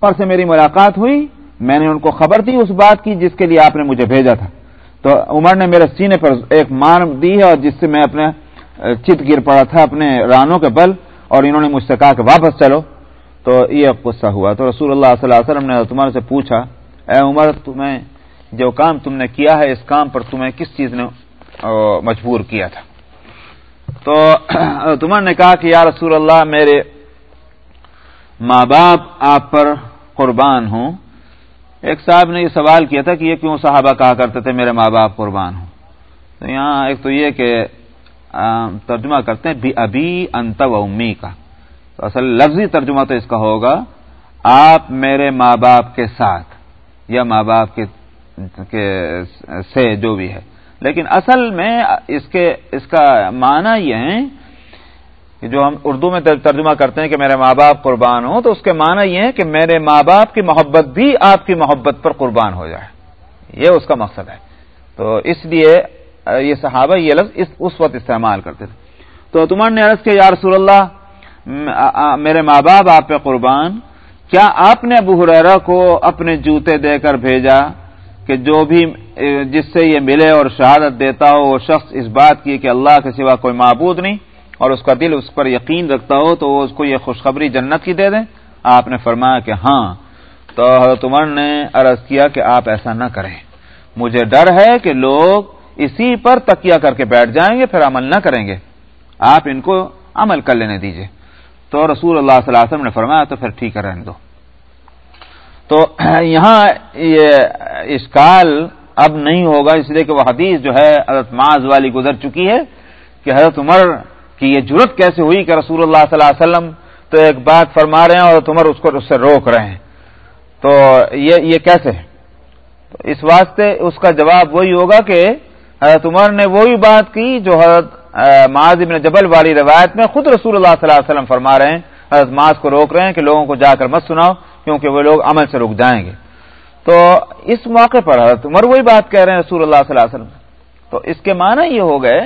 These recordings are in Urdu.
اور سے میری ملاقات ہوئی، میں نے ان کو خبر دی، اس بات کی جس کے لیے آپ نے مجھے بھیجا تھا۔ تو عمر نے میرے سینے پر ایک مار دی ہے اور جس سے میں اپنے چت گر پڑا تھا اپنے رانوں کے بل اور انہوں نے مجھ سے کہا کہ واپس چلو۔ تو یہ غصہ ہوا۔ تو رسول اللہ صلی اللہ علیہ وسلم نے تمہارے سے پوچھا، اے عمر، تمہیں جو کام تم نے کیا ہے، اس کام پر تمہیں کس چیز نے مجبور کیا تھا؟ تو تمہر نے کہا کہ یا رسول اللہ، میرے ماں باپ، آپ پر قربان ہوں۔ ایک صاحب نے یہ سوال کیا تھا کہ یہ کیوں صحابہ کہا کرتے تھے میرے ماں باپ قربان ہوں؟ تو یہاں ایک تو یہ کہ ترجمہ کرتے ہیں ابھی انت و امی کا۔ تو اصل لفظی ترجمہ تو اس کا ہوگا، آپ میرے ماں باپ کے ساتھ یا ماں باپ کے سے جو بھی ہے۔ لیکن اصل میں اس کے، اس کا معنی یہ ہے جو ہم اردو میں ترجمہ کرتے ہیں کہ میرے ماں باپ قربان ہوں، تو اس کے معنی یہ ہے کہ میرے ماں باپ کی محبت بھی آپ کی محبت پر قربان ہو جائے۔ یہ اس کا مقصد ہے۔ تو اس لیے یہ صحابہ یہ لفظ اس وقت استعمال کرتے تھے۔ تو تمہار نے عرض کیا، یا رسول اللہ میرے ماں باپ آپ پہ قربان، کیا آپ نے ابو حریرا کو اپنے جوتے دے کر بھیجا کہ جو بھی جس سے یہ ملے اور شہادت دیتا ہو، وہ شخص اس بات کی کہ اللہ کے سوا کوئی معبود نہیں؟ اور اس کا دل اس پر یقین رکھتا ہو تو وہ اس کو یہ خوشخبری جنت کی دے دیں۔ آپ نے فرمایا کہ ہاں۔ تو حضرت عمر نے عرض کیا کہ آپ ایسا نہ کریں۔ مجھے ڈر ہے کہ لوگ اسی پر تکیہ کر کے بیٹھ جائیں گے، پھر عمل نہ کریں گے۔ آپ ان کو عمل کر لینے دیجیے تو رسول اللہ صلی اللہ علیہ وسلم نے فرمایا تو پھر ٹھیک ہے رہنے دو۔ تو یہاں یہ اسکال اب نہیں ہوگا، اس لیے کہ وہ حدیث جو ہے حضرت معاذ والی گزر چکی ہے کہ حضرت عمر کہ یہ جرت کیسے ہوئی کہ رسول اللہ صلی اللہ علیہ وسلم تو ایک بات فرما رہے ہیں اور تمہر اس کو اس سے روک رہے ہیں۔ تو یہ یہ کیسے؟ تو اس واسطے اس کا جواب وہی ہوگا کہ حضرت عمر نے وہی بات کی جو حضرت معاذ ابن جبل والی روایت میں خود رسول اللہ صلی اللہ علیہ وسلم فرما رہے ہیں۔ حضرت معاذ کو روک رہے ہیں کہ لوگوں کو جا کر مت سناؤ کیونکہ وہ لوگ عمل سے رک جائیں گے۔ تو اس موقع پر حضرت عمر وہی بات کہہ رہے ہیں رسول اللہ صلی اللہ علیہ وسلم۔ تو اس کے معنی یہ ہو گئے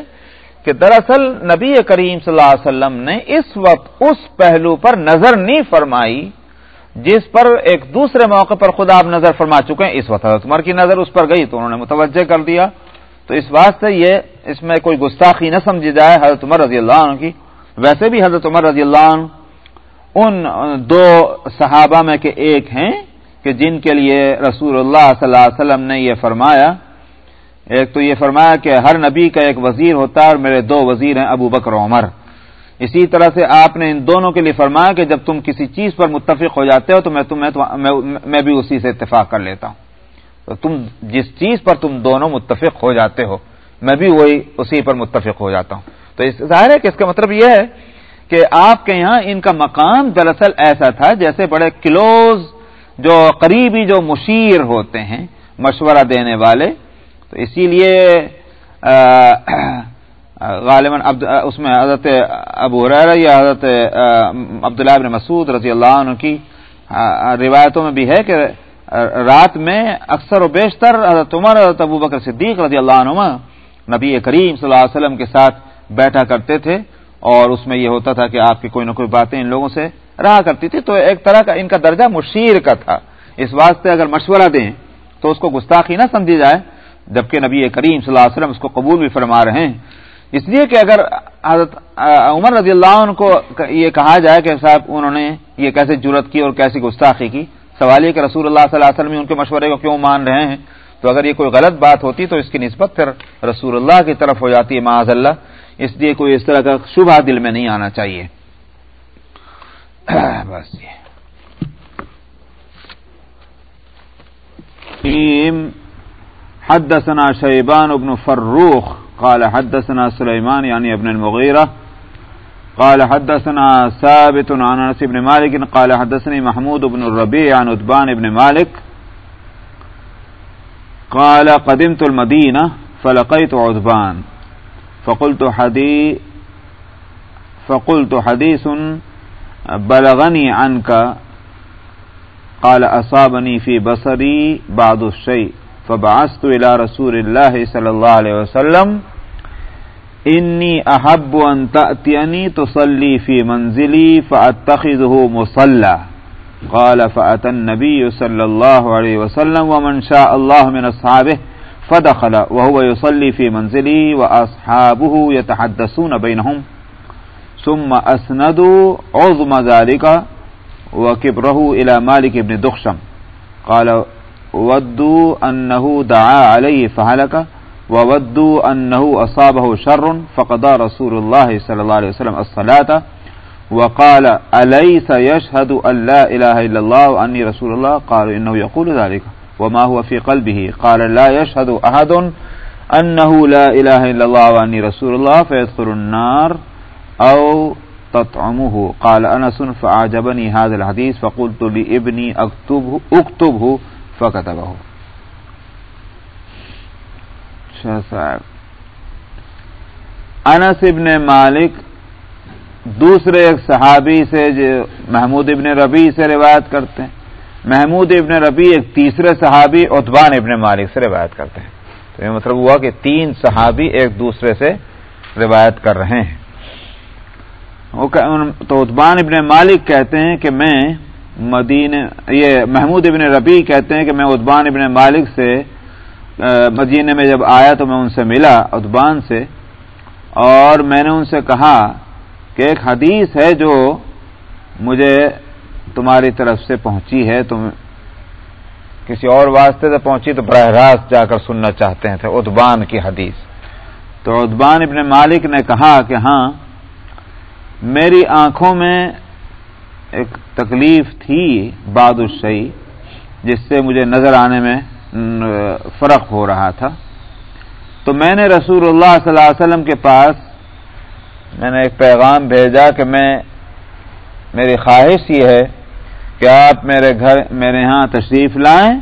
کہ دراصل نبی کریم صلی اللہ علیہ وسلم نے اس وقت اس پہلو پر نظر نہیں فرمائی جس پر ایک دوسرے موقع پر خود آپ نظر فرما چکے ہیں۔ اس وقت حضرت عمر کی نظر اس پر گئی تو انہوں نے متوجہ کر دیا۔ تو اس واسطے یہ اس میں کوئی گستاخی نہ سمجھی جائے حضرت عمر رضی اللہ عنہ کی۔ ویسے بھی حضرت عمر رضی اللہ عنہ ان دو صحابہ میں کے ایک ہیں کہ جن کے لیے رسول اللہ صلی اللہ علیہ وسلم نے یہ فرمایا ایک تو یہ فرمایا کہ ہر نبی کا ایک وزیر ہوتا ہے اور میرے دو وزیر ہیں، ابو بکر عمر۔ اسی طرح سے آپ نے ان دونوں کے لیے فرمایا کہ جب تم کسی چیز پر متفق ہو جاتے ہو تو میں تمہیں میں بھی اسی سے اتفاق کر لیتا ہوں۔ تو تم جس چیز پر تم دونوں متفق ہو جاتے ہو، میں بھی وہی اسی پر متفق ہو جاتا ہوں۔ تو اس ظاہر ہے کہ اس کا مطلب یہ ہے کہ آپ کے یہاں ان کا مقام دراصل ایسا تھا جیسے بڑے کلوز جو قریبی جو مشیر ہوتے ہیں، مشورہ دینے والے تو اسی لیے غالباً اس میں حضرت ابو ریرا یا حضرت عبداللہ ابن مسعود رضی اللہ عنہ کی روایتوں میں بھی ہے کہ رات میں اکثر و بیشتر حضرت عمر، حضرت ابو بکر صدیق رضی اللہ عنہ نبی کریم صلی اللہ علیہ وسلم کے ساتھ بیٹھا کرتے تھے اور اس میں یہ ہوتا تھا کہ آپ کی کوئی نہ کوئی باتیں ان لوگوں سے رہا کرتی تھی۔ تو ایک طرح کا ان کا درجہ مشیر کا تھا۔ اس واسطے اگر مشورہ دیں تو اس کو گستاخی نہ سمجھی جائے۔ جبکہ نبی کریم صلی اللہ علیہ وسلم اس کو قبول بھی فرما رہے ہیں۔ اس لیے کہ اگر حضرت عمر رضی اللہ عنہ کو یہ کہا جائے کہ صاحب انہوں نے یہ کیسے جرت کی اور کیسی گستاخی کی، سوال یہ کہ رسول اللہ صلی اللہ علیہ وسلم ان کے مشورے کو کیوں مان رہے ہیں؟ تو اگر یہ کوئی غلط بات ہوتی تو اس کی نسبت پھر رسول اللہ کی طرف ہو جاتی ہے معاذ اللہ اس لیے کوئی اس طرح کا شبہ دل میں نہیں آنا چاہیے۔ بس یہ۔ حدثنا شيبان بن فروخ، قال حدثنا سليمان يعني ابن المغيرة، قال حدثنا ثابت عن انس بن مالك، قال حدثني محمود بن الربيع عن ادبان بن مالك، قال قدمت المدينة فلقيت عدبان فقلت حديث فقلت حديث بلغني عنك، قال أصابني في بصري بعض الشيء. فبعثت الى رسول الله صلى الله عليه وسلم. انی احب ان تأتینی تصلی فی منزلی فاتخذه مصلى. قال فأتى النبي صلى الله عليه وسلم ومن شاء الله من أصحابه فدخل وهو يصلي في منزله وأصحابه يتحدثون بينهم. ثم أسندوا عظم ذلك وكبره إلى مالك بن دخشم. قال ودوا أنه دعا عليه فهلك وودوا أنه أصابه شر فقضى رسول الله صلى الله عليه وسلم الصلاة وقال أليس يشهد أن لا إله إلا الله وأني رسول الله قال إنه يقول ذلك وما هو في قلبه قال لا يشهد أحد أنه لا إله إلا الله وأني رسول الله فيدخل النار أو تطعمه قال أنس فأعجبني هذا الحديث فقلت لابني أكتبه, أكتبه فكتبه صاحب انس ابن مالک دوسرے ایک صحابی سے جو محمود ابن ربی سے روایت کرتے ہیں۔ محمود ابن ربی ایک تیسرے صحابی اتبان ابن مالک سے روایت کرتے ہیں۔ تو یہ مطلب ہوا کہ تین صحابی ایک دوسرے سے روایت کر رہے ہیں۔ تو اتبان ابن مالک کہتے ہیں کہ میں مدین یہ محمود ابن ربی کہتے ہیں کہ میں ادبان ابن مالک سے مدینے میں جب آیا تو میں ان سے ملا ادبان سے، اور میں نے ان سے کہا کہ ایک حدیث ہے جو مجھے تمہاری طرف سے پہنچی ہے، تم کسی اور واسطے سے پہنچی تو براہ راست جا کر سننا چاہتے ہیں ادبان کی حدیث۔ تو ادبان ابن مالک نے کہا کہ ہاں میری آنکھوں میں ایک تکلیف تھی باد الشعی جس سے مجھے نظر آنے میں فرق ہو رہا تھا۔ تو میں نے رسول اللہ صلی اللہ علیہ وسلم کے پاس میں نے ایک پیغام بھیجا کہ میں، میری خواہش یہ ہے کہ آپ میرے گھر، میرے ہاں تشریف لائیں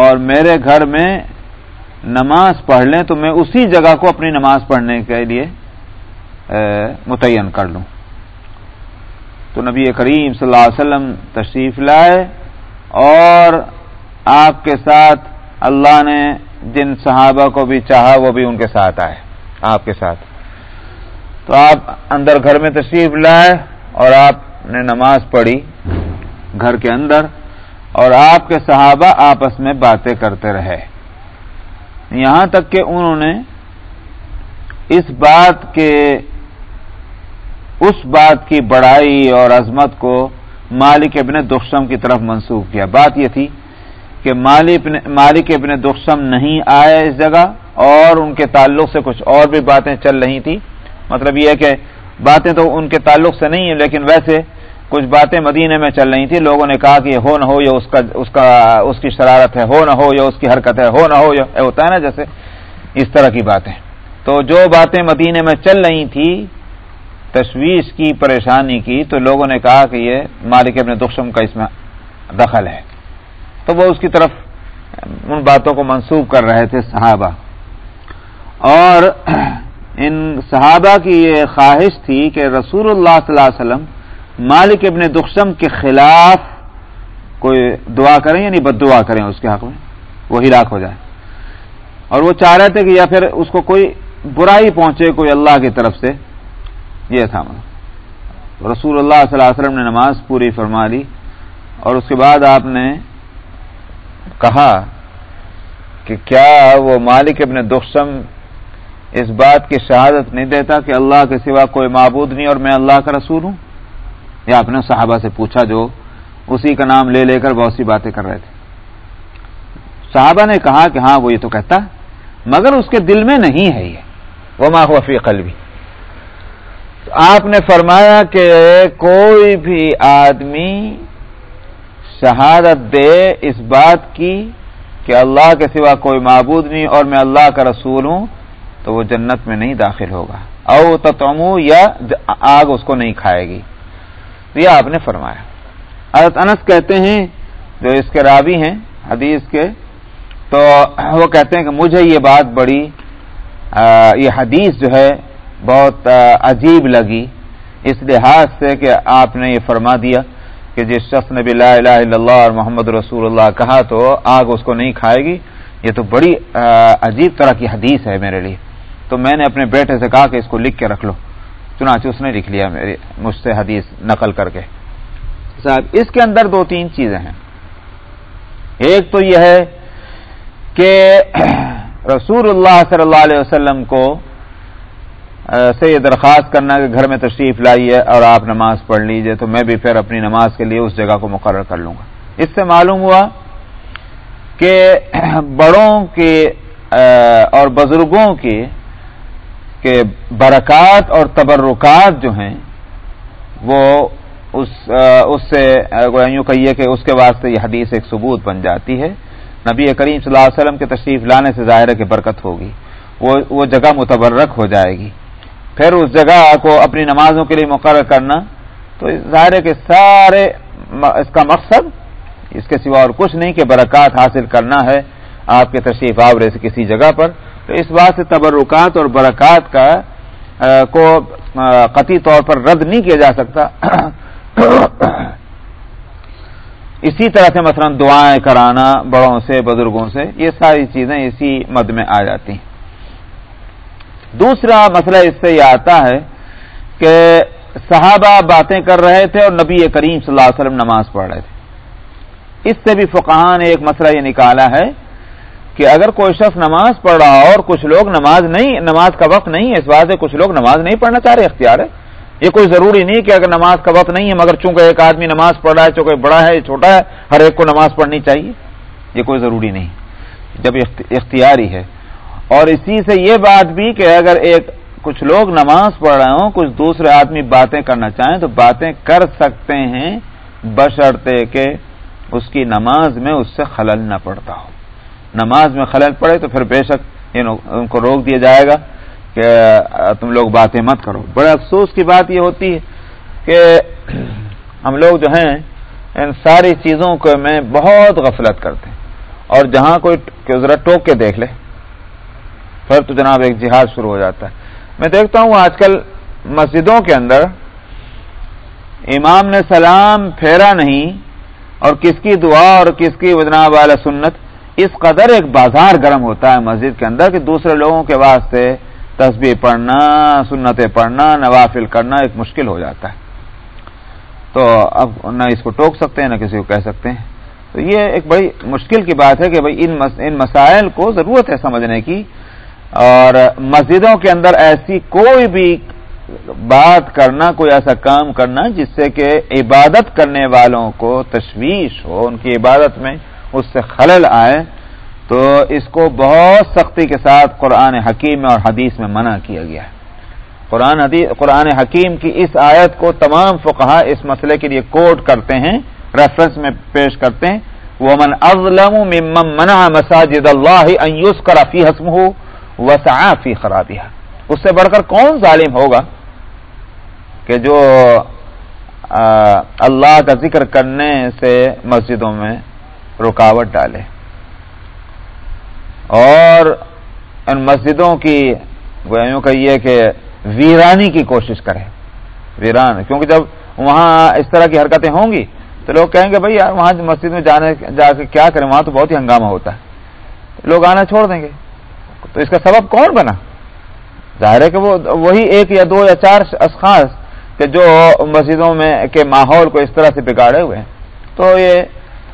اور میرے گھر میں نماز پڑھ لیں تو میں اسی جگہ کو اپنی نماز پڑھنے کے لیے متعین کر لوں۔ تو نبی کریم صلی اللہ علیہ وسلم تشریف لائے اور آپ کے ساتھ اللہ نے جن صحابہ کو بھی چاہا وہ بھی ان کے ساتھ آئے، آپ کے ساتھ۔ تو آپ اندر گھر میں تشریف لائے اور آپ نے نماز پڑھی گھر کے اندر اور آپ کے صحابہ آپس میں باتیں کرتے رہے۔ یہاں تک کہ انہوں نے اس بات کے اس بات کی بڑائی اور عظمت کو مالک ابن دخشم کی طرف منسوخ کیا۔ بات یہ تھی کہ مالک ابن دخشم نہیں آئے اس جگہ اور ان کے تعلق سے کچھ اور بھی باتیں چل رہی تھی۔ مطلب یہ کہ باتیں تو ان کے تعلق سے نہیں ہیں، لیکن ویسے کچھ باتیں مدینے میں چل رہی تھیں۔ لوگوں نے کہا کہ ہو نہ ہو یا اس کا اس کا اس کی شرارت ہے، ہو نہ ہو یا اس کی حرکت ہے، ہو نہ ہو یا ہوتا ہے نا جیسے اس طرح کی باتیں۔ تو جو باتیں مدینے میں چل رہی تھی تشویش کی پریشانی کی تو لوگوں نے کہا کہ یہ مالک ابن دخشم کا اس میں دخل ہے۔ تو وہ اس کی طرف ان باتوں کو منسوخ کر رہے تھے صحابہ۔ اور ان صحابہ کی یہ خواہش تھی کہ رسول اللہ صلی اللہ علیہ وسلم مالک ابن دخشم کے خلاف کوئی دعا کریں یعنی بد دعا کریں اس کے حق میں، وہ ہلاک ہو جائے۔ اور وہ چاہ رہے تھے کہ یا پھر اس کو کوئی برائی پہنچے کوئی اللہ کی طرف سے۔ یہ تھا۔ رسول اللہ صلی اللہ علیہ وسلم نے نماز پوری فرما لی اور اس کے بعد آپ نے کہا کہ کیا وہ مالک ابن دخشم اس بات کی شہادت نہیں دیتا کہ اللہ کے سوا کوئی معبود نہیں اور میں اللہ کا رسول ہوں؟ یا اپنے صحابہ سے پوچھا جو اسی کا نام لے لے کر بہت سی باتیں کر رہے تھے۔ صحابہ نے کہا کہ ہاں وہ یہ تو کہتا مگر اس کے دل میں نہیں ہے یہ۔ وہ ماحوفی قلبی آپ نے فرمایا کہ کوئی بھی آدمی شہادت دے اس بات کی کہ اللہ کے سوا کوئی معبود نہیں اور میں اللہ کا رسول ہوں، تو وہ جنت میں نہیں داخل ہوگا۔ او تمو یا آگ اس کو نہیں کھائے گی۔ یہ آپ نے فرمایا۔ حضرت انس کہتے ہیں، جو اس کے راوی ہیں حدیث کے، تو وہ کہتے ہیں کہ مجھے یہ بات بڑی یہ حدیث جو ہے بہت عجیب لگی اس لحاظ سے کہ آپ نے یہ فرما دیا کہ جس شخص نے بھی لا الہ الا اللہ اور محمد رسول اللہ کہا تو آگ اس کو نہیں کھائے گی۔ یہ تو بڑی عجیب طرح کی حدیث ہے میرے لیے۔ تو میں نے اپنے بیٹے سے کہا کہ اس کو لکھ کے رکھ لو۔ چنانچہ اس نے لکھ لیا میری مجھ سے حدیث نقل کر کے۔ صاحب، اس کے اندر دو تین چیزیں ہیں۔ ایک تو یہ ہے کہ رسول اللہ صلی اللہ علیہ وسلم کو سے یہ درخواست کرنا کہ گھر میں تشریف لائیے اور آپ نماز پڑھ لیجیے، تو میں بھی پھر اپنی نماز کے لیے اس جگہ کو مقرر کر لوں گا۔ اس سے معلوم ہوا کہ بڑوں کے اور بزرگوں کے کہ برکات اور تبرکات جو ہیں، وہ اس اس سے یوں کہیے کہ اس کے واسطے یہ حدیث ایک ثبوت بن جاتی ہے۔ نبی کریم صلی اللہ علیہ وسلم کے تشریف لانے سے ظاہر ہے کہ برکت ہوگی، وہ وہ جگہ متبرک ہو جائے گی۔ پھر اس جگہ کو اپنی نمازوں کے لیے مقرر کرنا، تو ظاہر ہے کہ سارے اس کا مقصد اس کے سوا اور کچھ نہیں کہ برکات حاصل کرنا ہے آپ کے تشریف آورے سے کسی جگہ پر۔ تو اس بات سے تبرکات اور برکات کا کو قطعی طور پر رد نہیں کیا جا سکتا۔ اسی طرح سے مثلا دعائیں کرانا بڑوں سے، بزرگوں سے، یہ ساری چیزیں اسی مد میں آ جاتی ہیں۔ دوسرا مسئلہ اس سے یہ آتا ہے کہ صحابہ باتیں کر رہے تھے اور نبی کریم صلی اللہ علیہ وسلم نماز پڑھ رہے تھے۔ اس سے بھی فقہان نے ایک مسئلہ یہ نکالا ہے کہ اگر کوئی شخص نماز پڑھ رہا اور کچھ لوگ نماز نہیں، نماز کا وقت نہیں ہے، اس بات سے کچھ لوگ نماز نہیں پڑھنا چاہ رہے، اختیار ہے۔ یہ کوئی ضروری نہیں کہ اگر نماز کا وقت نہیں ہے، مگر چونکہ ایک آدمی نماز پڑھ رہا ہے، چونکہ بڑا ہے، چھوٹا ہے، ہر ایک کو نماز پڑھنی چاہیے۔ یہ کوئی ضروری نہیں۔ جب اختیاری ہے۔ اور اسی سے یہ بات بھی کہ اگر ایک کچھ لوگ نماز پڑھ رہے ہوں، کچھ دوسرے آدمی باتیں کرنا چاہیں، تو باتیں کر سکتے ہیں بشرطے کہ اس کی نماز میں اس سے خلل نہ پڑتا ہو۔ نماز میں خلل پڑے تو پھر بے شک ان کو روک دیا جائے گا کہ تم لوگ باتیں مت کرو۔ بڑے افسوس کی بات یہ ہوتی ہے کہ ہم لوگ جو ہیں، ان ساری چیزوں کو میں بہت غفلت کرتے ہیں۔ اور جہاں کوئی ذرا ٹوک کے دیکھ لے۔ پھر تو جناب ایک جہاد شروع ہو جاتا ہے۔ میں دیکھتا ہوں آج کل مسجدوں کے اندر امام نے سلام پھیرا نہیں اور کس کی دعا اور کس کی جناب والا سنت، اس قدر ایک بازار گرم ہوتا ہے مسجد کے اندر کہ دوسرے لوگوں کے واسطے تسبیح پڑھنا، سنتیں پڑھنا، نوافل کرنا ایک مشکل ہو جاتا ہے۔ تو اب نہ اس کو ٹوک سکتے ہیں، نہ کسی کو کہہ سکتے ہیں۔ تو یہ ایک بڑی مشکل کی بات ہے کہ بھائی ان ان مسائل کو ضرورت ہے سمجھنے کی۔ اور مسجدوں کے اندر ایسی کوئی بھی بات کرنا، کوئی ایسا کام کرنا جس سے کہ عبادت کرنے والوں کو تشویش ہو، ان کی عبادت میں اس سے خلل آئے، تو اس کو بہت سختی کے ساتھ قرآن حکیم اور حدیث میں منع کیا گیا ہے۔ قرآن حدیث قرآن حکیم کی اس آیت کو تمام فقہ اس مسئلے کے لیے کوٹ کرتے ہیں ریفرنس میں پیش کرتے ہیں۔ وہ من ازلم منع مساجد اللہ کرافی حسم ہو وسعفی خرابیہ اس سے بڑھ کر کون ظالم ہوگا کہ جو اللہ کا ذکر کرنے سے مسجدوں میں رکاوٹ ڈالے۔ اور ان مسجدوں کی یوں کہیے کہ ویرانی کی کوشش کرے۔ ویران، کیونکہ جب وہاں اس طرح کی حرکتیں ہوں گی تو لوگ کہیں گے بھائی یار وہاں مسجد میں جانے، جا کے کیا کریں؟ وہاں تو بہت ہی ہنگامہ ہوتا ہے۔ لوگ آنا چھوڑ دیں گے۔ تو اس کا سبب کون بنا؟ ظاہر ہے کہ وہ وہی ایک یا دو یا چار اشخاص کہ جو مسجدوں میں کے ماحول کو اس طرح سے بگاڑے ہوئے ہیں۔ تو یہ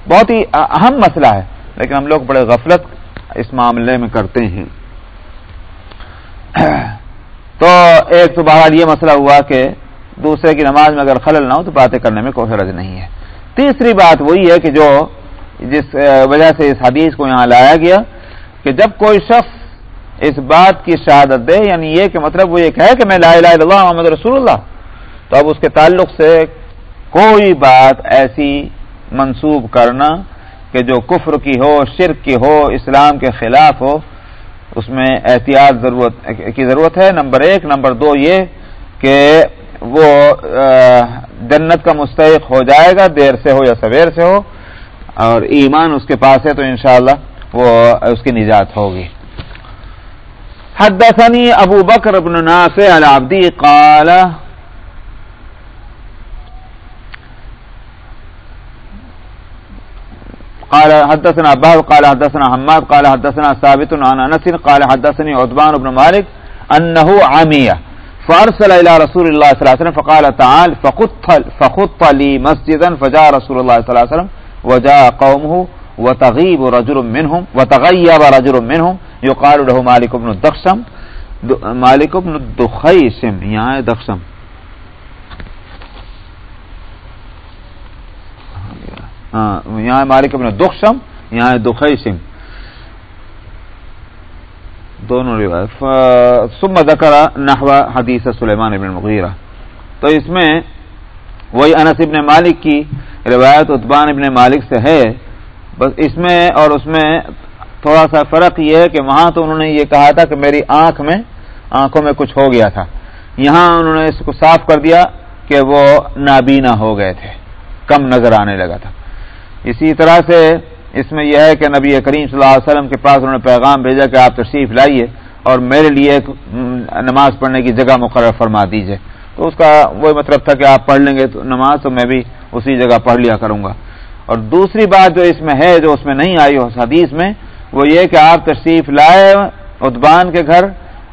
بہت ہی اہم مسئلہ ہے، لیکن ہم لوگ بڑے غفلت اس معاملے میں کرتے ہیں۔ تو ایک تو بہرحال یہ مسئلہ ہوا کہ دوسرے کی نماز میں اگر خلل نہ ہو تو باتیں کرنے میں کوئی حرج نہیں ہے۔ تیسری بات وہی ہے کہ جو جس وجہ سے اس حدیث کو یہاں لایا گیا کہ جب کوئی شخص اس بات کی شہادت دے یعنی یہ کہ مطلب وہ یہ کہے کہ میں لا الہ الا اللہ محمد رسول اللہ۔ تو اب اس کے تعلق سے کوئی بات ایسی منسوب کرنا کہ جو کفر کی ہو، شرک کی ہو، اسلام کے خلاف ہو، اس میں احتیاط ضرورت، کی ضرورت ہے۔ نمبر ایک، نمبر دو یہ کہ وہ جنت کا مستحق ہو جائے گا، دیر سے ہو یا سویر سے ہو، اور ایمان اس کے پاس ہے تو انشاءاللہ وہ اس کی نجات ہوگی۔ حدثني ابو بکر بن نافع العبدی قال قال حدثنا عباد قال حدثنا حماد، قال حدثنا ثابت عن انس قال حدثني عثمان بن مالك انه عمي فارسل الى رسول اللہ صلی اللہ علیہ وسلم فقال تعال فخط لی مسجدا، فجاء رسول اللہ صلی اللہ علیہ وسلم، وجاء قومه، وتغيب رجل منهم، وتغيب رجل منهم يقال له مالك بن الدخشم مالك بن الدخيشم یہاں دخشم ہاں یہاں ہے مالک ابن دخشم یہاں دخیشم دونوں روایت. ثم ذکر نحو حدیث سلیمان ابن مغیرہ تو اس میں وہی انس ابن مالک کی روایت عطبان ابن مالک سے ہے. بس اس میں اور اس میں تھوڑا سا فرق یہ ہے کہ وہاں تو انہوں نے یہ کہا تھا کہ میری آنکھ میں آنکھوں میں کچھ ہو گیا تھا۔ یہاں انہوں نے اس کو صاف کر دیا کہ وہ نابینا ہو گئے تھے، کم نظر آنے لگا تھا۔ اسی طرح سے اس میں یہ ہے کہ نبی کریم صلی اللہ علیہ وسلم کے پاس انہوں نے پیغام بھیجا کہ آپ تشریف لائیے اور میرے لیے ایک نماز پڑھنے کی جگہ مقرر فرما دیجیے۔ تو اس کا وہی مطلب تھا کہ آپ پڑھ لیں گے تو نماز تو میں بھی اسی جگہ پڑھ لیا کروں گا۔ اور دوسری بات جو اس میں ہے، جو اس میں نہیں آئی اس حدیث میں وہ یہ کہ آپ تشریف لائے ادبان کے گھر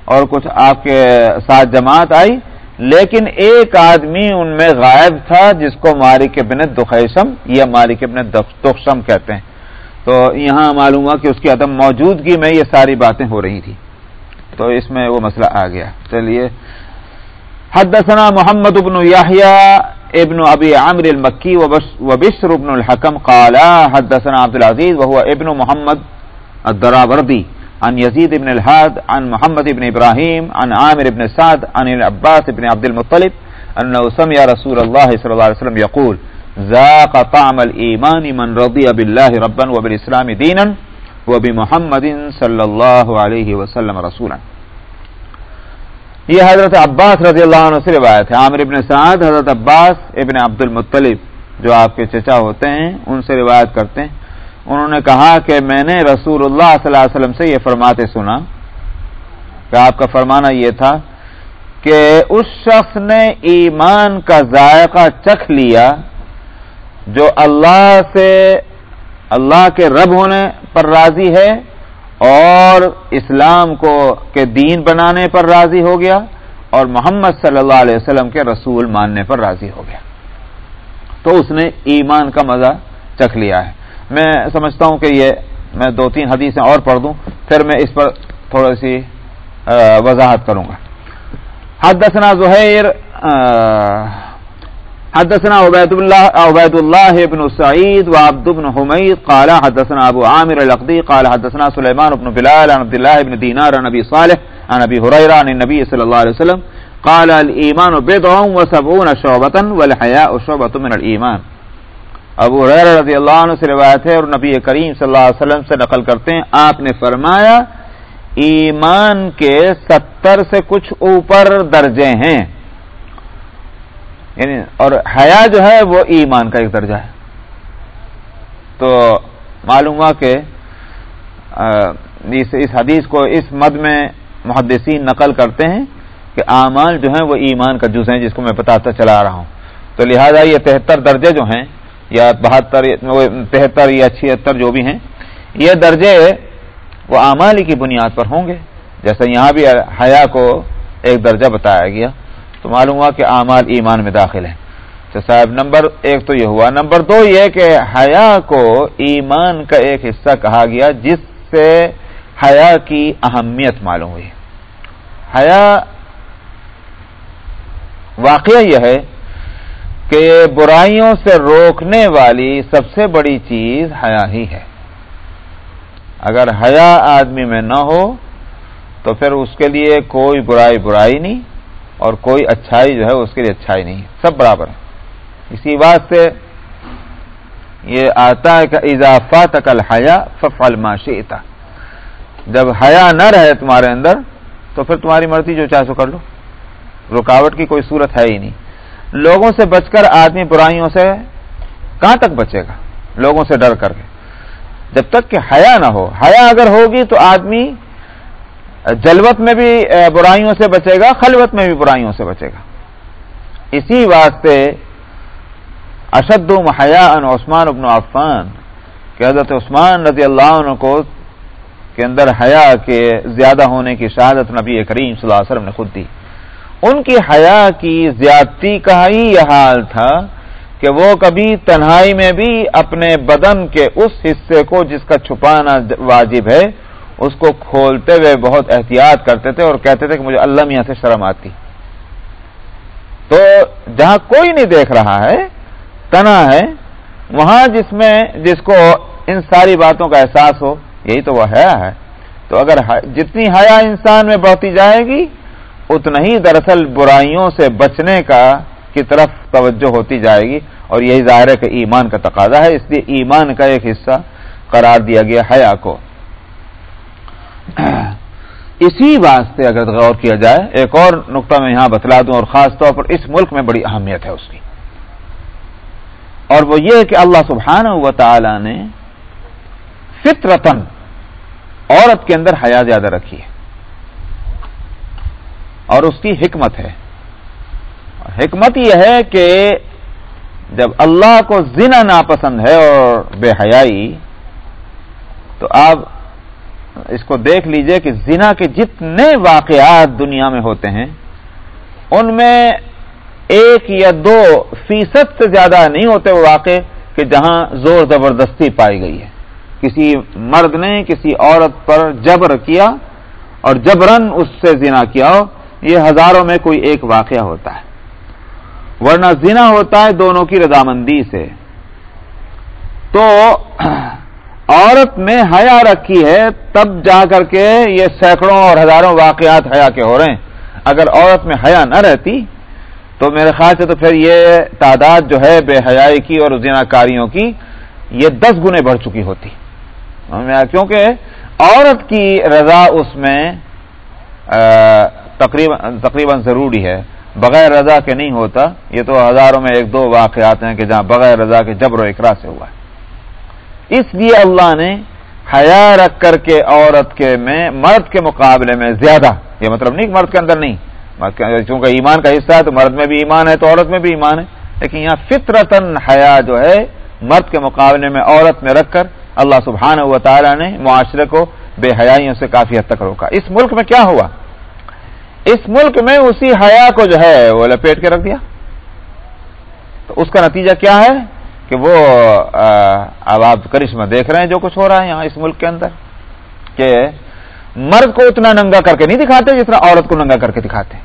اور کچھ آپ کے ساتھ جماعت آئی، لیکن ایک آدمی ان میں غائب تھا جس کو مالک ابن دخیشم یا مالک ابن دخشم کہتے ہیں۔ تو یہاں معلوم ہوا کہ اس کی عدم موجودگی میں یہ ساری باتیں ہو رہی تھی تو اس میں وہ مسئلہ آ گیا۔ چلیے۔ حدثنا محمد ابن یاہیا ابن ابی عامر المکی وبشر ابن الحکم قال حدثنا عبد العزیز وهو ابن محمد الدراوردی، عن يزيد بن الهاد عن محمد بن ابراهيم عن عامر بن سعد، عن العباس بن عبد المطلب انه سمع رسول الله صلى الله عليه وسلم يقول ذاق طعم الايمان من رضي بالله ربا وبالاسلام دينا وبمحمد صلى الله عليه وسلم رسولا. یہ حضرت عباس رضی اللہ عنہ سے روایت ہے۔ عامر ابن سعد، حضرت عباس ابن عبد المطلب جو آپ کے چچا ہوتے ہیں، ان سے روایت کرتے ہیں۔ انہوں نے کہا کہ میں نے رسول اللہ صلی اللہ علیہ وسلم سے یہ فرماتے سنا کہ آپ کا فرمانا یہ تھا کہ اس شخص نے ایمان کا ذائقہ چکھ لیا جو اللہ سے اللہ کے رب ہونے پر راضی ہے اور اسلام کو کے دین بنانے پر راضی ہو گیا اور محمد صلی اللہ علیہ وسلم کے رسول ماننے پر راضی ہو گیا تو اس نے ایمان کا مزہ چکھ لیا ہے میں سمجھتا ہوں کہ یہ میں دو تین حدیثیں اور پڑھ دوں، پھر میں اس پر تھوڑی سی وضاحت کروں گا۔ حدثنا زہیر حدثنا عبید اللہ عبید اللہ بن سعید و عبد بن حمید قال حدثنا ابو عامر الاقدی قال حدثنا سلیمان بن بلال عن عبد الله بن دینار عن نبی صالح عن نبی حریرہ عن نبی صلی اللہ علیہ وسلم قال الایمان بضع و سبعون شعبتا والحیاء من الایمان۔ ابو حیر رضی اللہ عنہ سے روایت ہے اور نبی کریم صلی اللہ علیہ وسلم سے نقل کرتے ہیں، آپ نے فرمایا، ایمان کے ستر سے کچھ اوپر درجے ہیں۔ یعنی اور حیا جو ہے وہ ایمان کا ایک درجہ ہے۔ تو معلوم ہوا کہ اس حدیث کو اس مد میں محدثین نقل کرتے ہیں کہ اعمال جو ہیں وہ ایمان کا جز ہیں، جس کو میں بتاتا چلا رہا ہوں۔ تو لہذا یہ تہتر درجے جو ہیں یا بہتر تہتر یا چھہتر جو بھی ہیں، یہ درجے وہ اعمال کی بنیاد پر ہوں گے۔ جیسے یہاں بھی حیا کو ایک درجہ بتایا گیا، تو معلوم ہوا کہ اعمال ایمان میں داخل ہیں۔ تو صاحب، نمبر ایک تو یہ ہوا۔ نمبر دو یہ کہ حیا کو ایمان کا ایک حصہ کہا گیا، جس سے حیا کی اہمیت معلوم ہوئی۔ حیا واقعہ یہ ہے کہ برائیوں سے روکنے والی سب سے بڑی چیز حیا ہی ہے۔ اگر حیا آدمی میں نہ ہو، تو پھر اس کے لیے کوئی برائی برائی نہیں اور کوئی اچھائی جو ہے اس کے لیے اچھائی نہیں سب برابر ہے اسی بات سے یہ آتا ہے کہ اضافہ تکل حیا ففل معاشیتا جب حیا نہ رہے تمہارے اندر، تو پھر تمہاری مرضی جو چاہے سو کر لو۔ رکاوٹ کی کوئی صورت ہے ہی نہیں۔ لوگوں سے بچ کر آدمی برائیوں سے کہاں تک بچے گا؟ لوگوں سے ڈر کر کے۔ جب تک کہ حیا نہ ہو، حیا اگر ہوگی تو آدمی جلوت میں بھی برائیوں سے بچے گا، خلوت میں بھی برائیوں سے بچے گا۔ اسی واسطے اشد محیا ان عثمان ابن عفان کہ حضرت عثمان رضی اللہ عنہ کو کے اندر حیا کے زیادہ ہونے کی شہادت نبی کریم صلی اللہ علیہ وسلم نے خود دی۔ ان کی حیا کی زیادتی کا ہی یہ حال تھا کہ وہ کبھی تنہائی میں بھی اپنے بدن کے اس حصے کو جس کا چھپانا واجب ہے، اس کو کھولتے ہوئے بہت احتیاط کرتے تھے اور کہتے تھے کہ مجھے اللہ میاں سے شرم آتی۔ تو جہاں کوئی نہیں دیکھ رہا ہے تنا ہے، وہاں جس میں، جس کو ان ساری باتوں کا احساس ہو، یہی تو وہ حیا ہے۔ تو اگر جتنی حیا انسان میں بڑھتی جائے گی اتنا ہی دراصل برائیوں سے بچنے کا کی طرف توجہ ہوتی جائے گی اور یہی ظاہر ہے کہ ایمان کا تقاضا ہے، اس لیے ایمان کا ایک حصہ قرار دیا گیا حیا کو۔ اسی واسطے اگر غور کیا جائے، ایک اور نقطہ میں یہاں بتلا دوں اور خاص طور پر اس ملک میں بڑی اہمیت ہے اس کی۔ اور وہ یہ کہ اللہ سبحانہ و تعالی نے فطرتن عورت کے اندر حیا زیادہ رکھی ہے۔ اور اس کی حکمت ہے۔ حکمت یہ ہے کہ جب اللہ کو زنا ناپسند ہے اور بے حیائی، تو آپ اس کو دیکھ لیجیے کہ زنا کے جتنے واقعات دنیا میں ہوتے ہیں، ان میں ایک یا دو فیصد سے زیادہ نہیں ہوتے وہ واقع کہ جہاں زور زبردستی پائی گئی ہے۔ کسی مرد نے کسی عورت پر جبر کیا اور جبرن اس سے زنا کیا ہو یہ ہزاروں میں کوئی ایک واقعہ ہوتا ہے۔ ورنہ زنا ہوتا ہے دونوں کی رضامندی سے۔ تو عورت میں حیا رکھی ہے، تب جا کر کے یہ سینکڑوں اور ہزاروں واقعات حیا کے ہو رہے ہیں۔ اگر عورت میں حیا نہ رہتی، تو میرے خیال سے تو پھر یہ تعداد جو ہے بے حیائی کی اور زنا کاریوں کی، یہ دس گنے بڑھ چکی ہوتی۔ کیونکہ عورت کی رضا اس میں تقریباً تقریباً ضروری ہے۔ بغیر رضا کے نہیں ہوتا۔ یہ تو ہزاروں میں ایک دو واقعات ہیں کہ جہاں بغیر رضا کے جبر و اقرا سے ہوا ہے۔ اس لیے اللہ نے حیا رکھ کر کے عورت کے میں، مرد کے مقابلے میں زیادہ، یہ مطلب نہیں مرد کے اندر نہیں چونکہ ایمان کا حصہ ہے تو مرد میں بھی ایمان ہے تو عورت میں بھی ایمان ہے۔ لیکن یہاں فطرتن حیا جو ہے، مرد کے مقابلے میں عورت میں رکھ کر اللہ سبحانہ و تعالی نے معاشرے کو بے حیائیوں سے کافی حد تک روکا۔ اس ملک میں کیا ہوا؟ اس ملک میں اسی حیا کو جو ہے وہ لپیٹ کے رکھ دیا۔ تو اس کا نتیجہ کیا ہے کہ وہ اب آپ کرشمہ دیکھ رہے ہیں جو کچھ ہو رہا ہے یہاں اس ملک کے اندر، کہ مرد کو اتنا ننگا کر کے نہیں دکھاتے جتنا عورت کو ننگا کر کے دکھاتے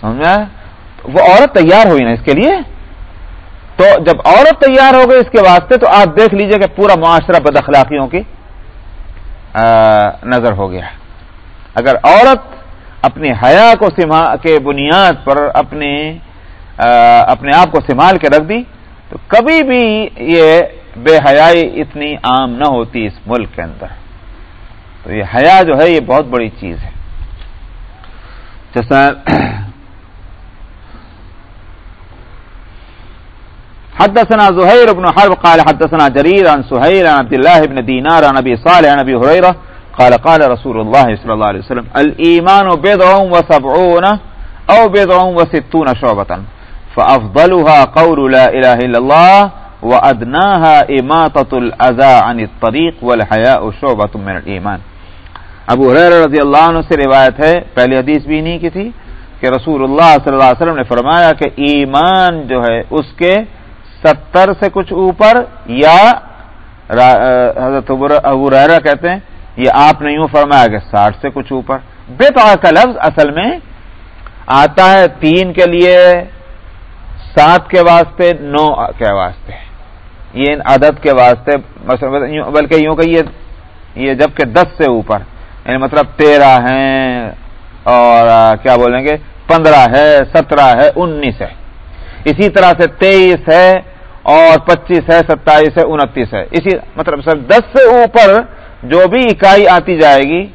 سمجھا؟ وہ عورت تیار ہوئی نا اس کے لیے؟ تو جب عورت تیار ہو گئی اس کے واسطے تو آپ دیکھ لیجیے کہ پورا معاشرہ بد اخلاقیوں کی نظر ہو گیا۔ اگر عورت اپنی حیا کو کے بنیاد پر اپنے اپنے آپ کو سنبھال کے رکھ دی، تو کبھی بھی یہ بے حیائی اتنی عام نہ ہوتی اس ملک کے اندر۔ تو یہ حیا جو ہے، یہ بہت بڑی چیز ہے۔ جیسا حدثنا زهير بن حرب قال حدثنا جرير عن سهيل عن عبد الله بن دينار عن ابي صالح عن ابي هريره قال قال رسول الله صلى الله عليه وسلم الايمان بضع وسبعون او بضع وستون شعبه فافضلها قول لا اله الا الله وادناها اماطه الاذى عن الطريق، والحياء شعبه من الايمان ابو حریر رضی اللہ عنہ سے روایت ہے، پہلی حدیث بھی نہیں کی تھی، کہ رسول اللہ صلی اللہ علیہ وسلم نے فرمایا کہ ایمان جو ہے، اس کے ستر سے کچھ اوپر یا حضرت ابو رحرا کہتے ہیں یہ آپ نے یوں فرمایا کہ ساٹھ سے کچھ اوپر۔ بے تو کا لفظ اصل میں آتا ہے تین کے لیے، سات کے واسطے، نو کے واسطے۔ یہ ان عدد کے واسطے بلکہ یوں کہ یہ جبکہ دس سے اوپر۔ یعنی مطلب تیرہ ہیں اور کیا بولیں گے پندرہ ہے، سترہ ہے، انیس ہے۔ اسی طرح سے تیئیس ہے اور پچیس ہے، ستائیس ہے، انتیس ہے۔ اسی مطلب سر دس سے اوپر جو بھی اکائی آتی جائے گی،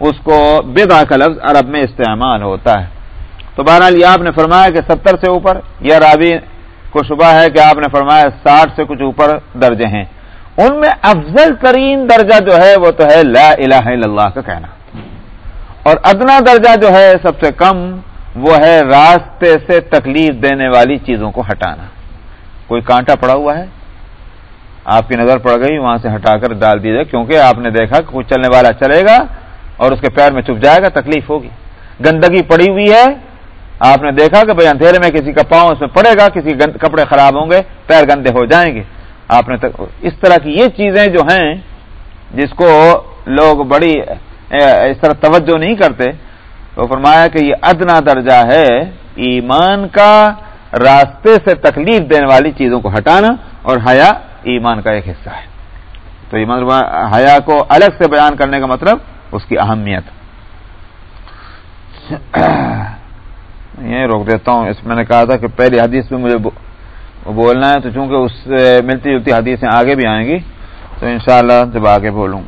اس کو بدا کا لفظ عرب میں استعمال ہوتا ہے۔ تو بہرحال یہ آپ نے فرمایا کہ ستر سے اوپر، یا رابی کو شبہ ہے کہ آپ نے فرمایا ساٹھ سے کچھ اوپر درجے ہیں۔ ان میں افضل ترین درجہ جو ہے وہ تو ہے لا الہ الا اللہ کا کہنا۔ اور ادنا درجہ جو ہے سب سے کم، وہ ہے راستے سے تکلیف دینے والی چیزوں کو ہٹانا۔ کوئی کانٹا پڑا ہوا ہے؟ آپ کی نظر پڑ گئی، وہاں سے ہٹا کر ڈال دیجیے کیونکہ آپ نے دیکھا کہ کوئی چلنے والا چلے گا اور اس کے پیر میں چپ جائے گا، تکلیف ہوگی۔ گندگی پڑی ہوئی ہے۔ آپ نے دیکھا کہ بھائی اندھیرے میں کسی کا پاؤں اس میں پڑے گا، کسی کپڑے خراب ہوں گے، پیر گندے ہو جائیں گے۔ آپ نے اس طرح کی یہ چیزیں جو ہیں، جس کو لوگ بڑی اس طرح توجہ نہیں کرتے تو فرمایا کہ یہ ادنا درجہ ہے، ایمان کا راستے سے تکلیف دینے والی چیزوں کو ہٹانا۔ اور حیا ایمان کا ایک حصہ ہے۔ تو ایمان مطلب حیا کو الگ سے بیان کرنے کا مطلب اس کی اہمیت۔ یہ روک دیتا ہوں۔ اس میں نے کہا تھا کہ پہلی حدیث میں مجھے بولنا ہے، تو چونکہ اس سے ملتی جلتی حدیثیں آگے بھی آئیں گی، تو انشاءاللہ جب آگے بولوں،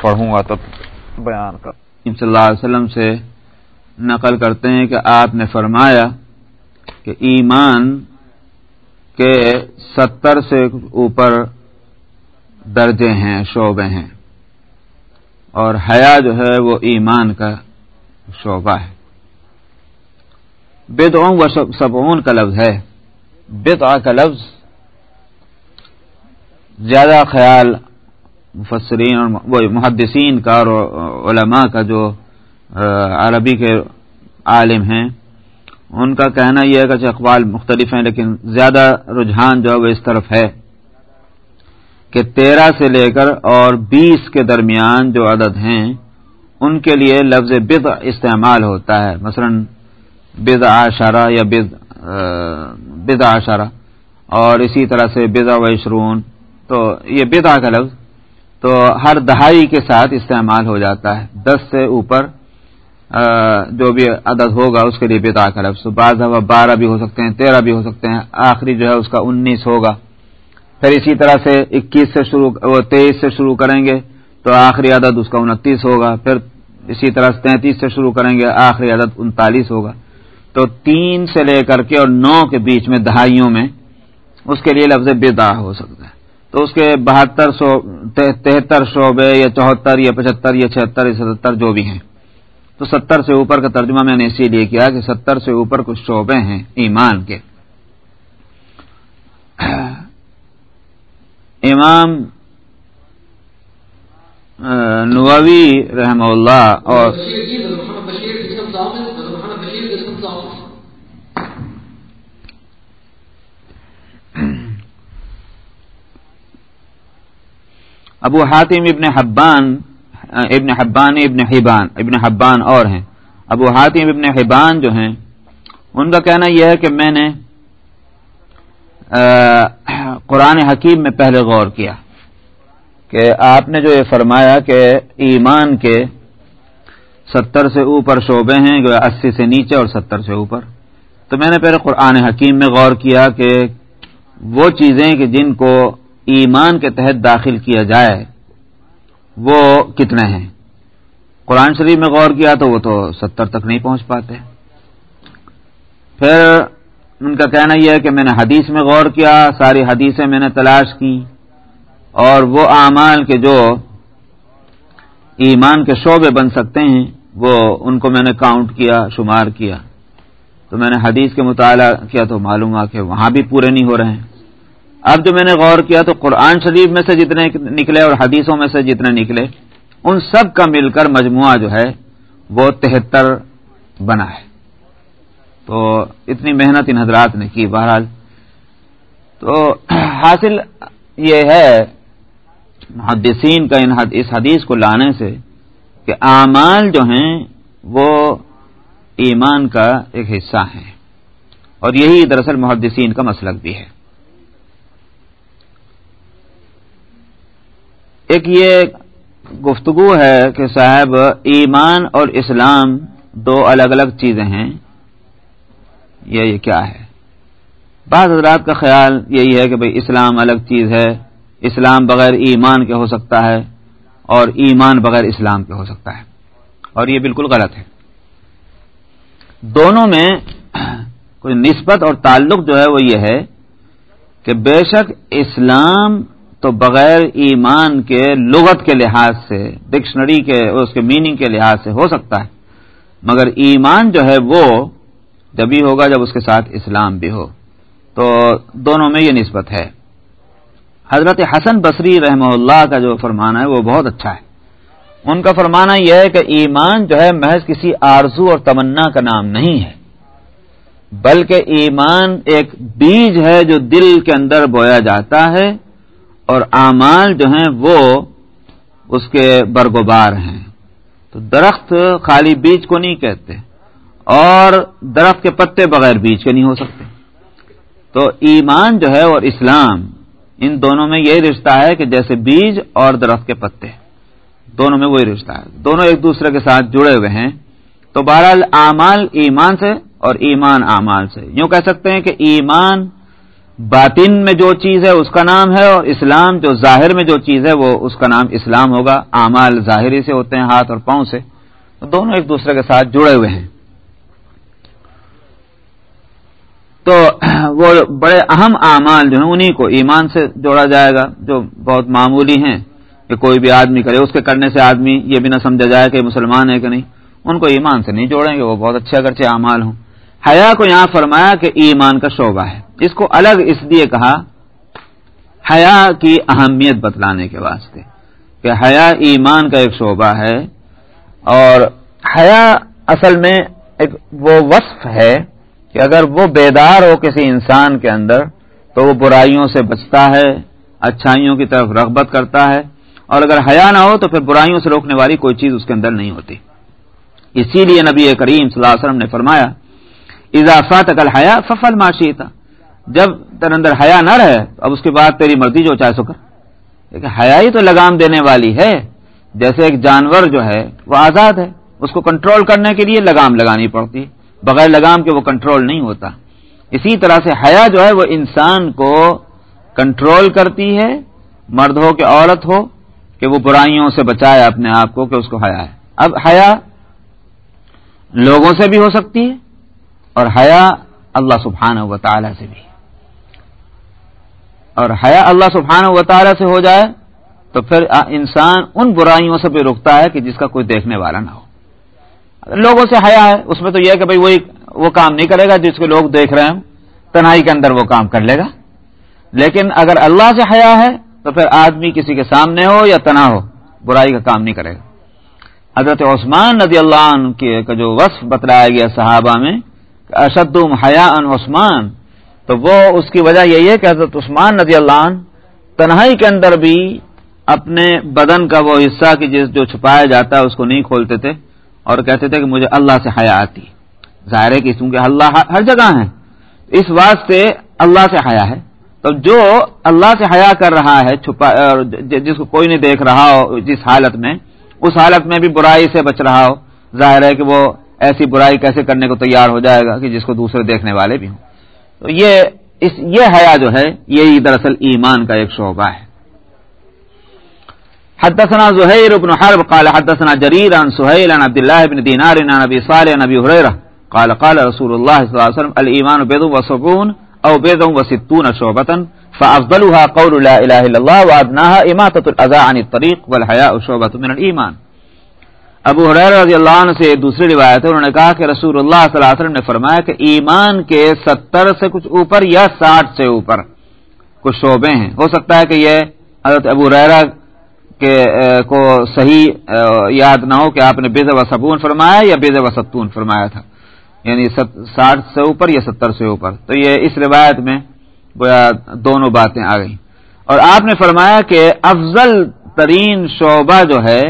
پڑھوں گا تب بیان کر صلی اللہ علیہ وسلم سے نقل کرتے ہیں کہ آپ نے فرمایا کہ ایمان کے ستر سے اوپر درجے ہیں، شعبے ہیں۔ اور حیا جو ہے وہ ایمان کا شعبہ ہے۔ بدعوں و سبعون کا لفظ ہے۔ بدع کا لفظ زیادہ خیال مفسرین اور محدثین کا اور علماء کا جو عربی کے عالم ہیں ان کا کہنا یہ ہے کہ اچھا اقبال مختلف ہیں لیکن زیادہ رجحان جو ہے وہ اس طرف ہے کہ تیرہ سے لے کر اور بیس کے درمیان جو عدد ہیں، ان کے لیے لفظ بد استعمال ہوتا ہے۔ مثلا بد آشارہ یا بد بد آشارہ اور اسی طرح سے بدا وشرون تو یہ بدا کا لفظ تو ہر دہائی کے ساتھ استعمال ہو جاتا ہے۔ دس سے اوپر جو بھی عدد ہوگا اس کے لیے بدا کا لفظ۔ بعض دفعہ بارہ بھی ہو سکتے ہیں، تیرہ بھی ہو سکتے ہیں، آخری جو ہے اس کا انیس ہوگا۔ پھر اسی طرح سے اکیس سے شروع، وہ تیئیس سے شروع کریں گے تو آخری عدد اس کا انتیس ہوگا۔ پھر اسی طرح سے تینتیس سے شروع کریں گے، آخری عدد انتالیس ہوگا۔ تو تین سے لے کر کے اور نو کے بیچ میں دہائیوں میں اس کے لیے لفظ بدا ہو سکتا ہے۔ تو اس کے بہتر سو، تہتر شعبے یا چوہتر یا پچہتر یا چھہتر یا ستہتر جو بھی ہیں۔ تو ستر سے اوپر کا ترجمہ میں نے اسی لیے کیا کہ ستر سے اوپر کچھ شعبے ہیں ایمان کے۔ امام نووی رحم اللہ اور ابو حاتم ابن حبان ابن حبان ابن حبان ابن حبان اور ہیں۔ ابو حاتم، ابن حبان جو ہیں، ان کا کہنا یہ ہے کہ میں نے قرآن حکیم میں پہلے غور کیا کہ آپ نے جو یہ فرمایا کہ ایمان کے ستر سے اوپر شعبے ہیں، جو اسی سے نیچے اور ستر سے اوپر۔ تو میں نے پہلے قرآن حکیم میں غور کیا کہ وہ چیزیں کہ جن کو ایمان کے تحت داخل کیا جائے وہ کتنے ہیں؟ قرآن شریف میں غور کیا تو وہ تو ستر تک نہیں پہنچ پاتے۔ پھر ان کا کہنا یہ ہے کہ میں نے حدیث میں غور کیا، ساری حدیثیں میں نے تلاش کی اور وہ اعمال کے جو ایمان کے شعبے بن سکتے ہیں، وہ ان کو میں نے کاؤنٹ کیا، شمار کیا۔ تو میں نے حدیث کے مطالعہ کیا تو معلوم آ کہ وہاں بھی پورے نہیں ہو رہے ہیں۔ اب جو میں نے غور کیا تو قرآن شریف میں سے جتنے نکلے اور حدیثوں میں سے جتنے نکلے، ان سب کا مل کر مجموعہ جو ہے، وہ تہتر بنا ہے۔ تو اتنی محنت ان حضرات نے کی بہرحال۔ تو حاصل یہ ہے، محدثین کا اس حدیث کو لانے سے کہ اعمال جو ہیں، وہ ایمان کا ایک حصہ ہیں۔ اور یہی دراصل محدثین کا مسلک بھی ہے۔ ایک یہ گفتگو ہے کہ صاحب، ایمان اور اسلام دو الگ الگ چیزیں ہیں، یہ یہ کیا ہے؟ بعض حضرات کا خیال یہی ہے کہ بھئی اسلام الگ چیز ہے، اسلام بغیر ایمان کے ہو سکتا ہے اور ایمان بغیر اسلام کے ہو سکتا ہے، اور یہ بالکل غلط ہے۔ دونوں میں کوئی نسبت اور تعلق جو ہے وہ یہ ہے کہ بے شک اسلام تو بغیر ایمان کے، لغت کے لحاظ سے ڈکشنری کے، اس کے میننگ کے لحاظ سے ہو سکتا ہے۔ مگر ایمان جو ہے وہ جبھی ہوگا، جب اس کے ساتھ اسلام بھی ہو۔ تو دونوں میں یہ نسبت ہے۔ حضرت حسن بصری رحمہ اللہ کا جو فرمانا ہے، وہ بہت اچھا ہے۔ ان کا فرمانا یہ ہے کہ ایمان جو ہے محض کسی آرزو اور تمنا کا نام نہیں ہے۔ بلکہ ایمان ایک بیج ہے جو دل کے اندر بویا جاتا ہے۔ اور اعمال جو ہیں وہ اس کے برگوبار ہیں۔ تو درخت خالی بیج کو نہیں کہتے، اور درخت کے پتے بغیر بیج کے نہیں ہو سکتے۔ تو ایمان جو ہے اور اسلام، ان دونوں میں یہی رشتہ ہے کہ جیسے بیج اور درخت کے پتے، دونوں میں وہی رشتہ ہے۔ دونوں ایک دوسرے کے ساتھ جڑے ہوئے ہیں۔ تو بہرحال اعمال ایمان سے اور ایمان اعمال سے۔ یوں کہہ سکتے ہیں کہ ایمان باطن میں جو چیز ہے اس کا نام ہے اور اسلام جو ظاہر میں جو چیز ہے وہ اس کا نام اسلام ہوگا۔ اعمال ظاہری سے ہوتے ہیں، ہاتھ اور پاؤں سے۔ دونوں ایک دوسرے کے ساتھ جڑے ہوئے ہیں۔ تو وہ بڑے اہم اعمال جو ہیں، انہی کو ایمان سے جوڑا جائے گا، جو بہت معمولی ہیں کہ کوئی بھی آدمی کرے۔ اس کے کرنے سے آدمی یہ بھی نہ سمجھا جائے کہ مسلمان ہے کہ نہیں۔ ان کو ایمان سے نہیں جوڑیں گے، وہ بہت اچھے اگرچہ اعمال ہوں۔ حیا کو یہاں فرمایا کہ ایمان کا شعبہ ہے۔ اس کو الگ اس لیے کہا، حیا کی اہمیت بتلانے کے واسطے کہ حیا ایمان کا ایک شعبہ ہے اور حیا اصل میں ایک وہ وصف ہے کہ اگر وہ بیدار ہو کسی انسان کے اندر تو وہ برائیوں سے بچتا ہے، اچھائیوں کی طرف رغبت کرتا ہے اور اگر حیا نہ ہو تو پھر برائیوں سے روکنے والی کوئی چیز اس کے اندر نہیں ہوتی۔ اسی لیے نبی کریم صلی اللہ علیہ وسلم نے فرمایا اضافات اکل حیا ففل معاشی تھا جب تر اندر حیا نہ رہے، اب اس کے بعد تیری مرضی جو چاہے سو کر۔ حیا ہی تو لگام دینے والی ہے۔ جیسے ایک جانور جو ہے، وہ آزاد ہے۔ اس کو کنٹرول کرنے کے لیے لگام لگانی پڑتی، بغیر لگام کے وہ کنٹرول نہیں ہوتا۔ اسی طرح سے حیا جو ہے، وہ انسان کو کنٹرول کرتی ہے۔ مرد ہو کہ عورت ہو، کہ وہ برائیوں سے بچائے اپنے آپ کو کہ اس کو حیا ہے۔ اب حیا لوگوں سے بھی ہو سکتی ہے اور حیا اللہ سبحانہ و تعالی سے بھی۔ اور حیا اللہ سبحانہ و تعالی سے ہو جائے تو پھر انسان ان برائیوں سے بھی رکتا ہے کہ جس کا کوئی دیکھنے والا نہ ہو۔ لوگوں سے حیا ہے، اس میں تو یہ ہے کہ بھائی وہی وہ کام نہیں کرے گا جس کو لوگ دیکھ رہے ہیں تنہائی کے اندر وہ کام کر لے گا۔ لیکن اگر اللہ سے حیا ہے، تو پھر آدمی کسی کے سامنے ہو یا تنا ہو، برائی کا کام نہیں کرے گا۔ حضرت عثمان رضی اللہ عنہ کے جو وصف بتلایا گیا صحابہ میں اشد حیا ان عثمان تو وہ اس کی وجہ یہی ہے کہ حضرت عثمان رضی اللہ عنہ تنہائی کے اندر بھی اپنے بدن کا وہ حصہ کی جس جو چھپایا جاتا ہے اس کو نہیں کھولتے تھے اور کہتے تھے کہ مجھے اللہ سے حیا آتی ظاہر ہے کہ کیونکہ اللہ ہر جگہ ہے اس واسطے اللہ سے حیا ہے۔ تو جو اللہ سے حیا کر رہا ہے، چھپا جس کو کوئی نہیں دیکھ رہا ہو، جس حالت میں، اس حالت میں بھی برائی سے بچ رہا ہو، ظاہر ہے کہ وہ ایسی برائی کیسے کرنے کو تیار ہو جائے گا کہ جس کو دوسرے دیکھنے والے بھی ہوں۔ تو یہ اس یہ حیا جو ہے، یہی دراصل ایمان کا ایک شعبہ ہے۔ حدثنا زهير بن حرب قال حدثنا جرير عن سهيل عن عبد الله بن دينار عن ابي صالح عن ابي هريره قال قال رسول الله صلى الله عليه وسلم الايمان بيض وسبعون او بيض وستون شعبه فافضلها قول لا اله الا الله وادناها اماطه الاذى عن الطريق والحياء شعبه من الايمان ابو حریر رضی اللہ عنہ سے دوسری روایت ہے، انہوں نے کہا کہ رسول اللہ صلی اللہ علیہ وسلم نے فرمایا کہ ایمان کے ستر سے کچھ اوپر یا ساٹھ سے اوپر کچھ شعبے ہیں۔ ہو سکتا ہے کہ یہ حضرت ابو ریرا کے کو صحیح یاد نہ ہو کہ آپ نے بےز و صبون فرمایا یا بےز و ستون فرمایا تھا۔ یعنی ساٹھ سے اوپر یا ستر سے اوپر۔ تو یہ اس روایت میں دونوں باتیں آ گئی اور آپ نے فرمایا کہ افضل ترین شعبہ جو ہے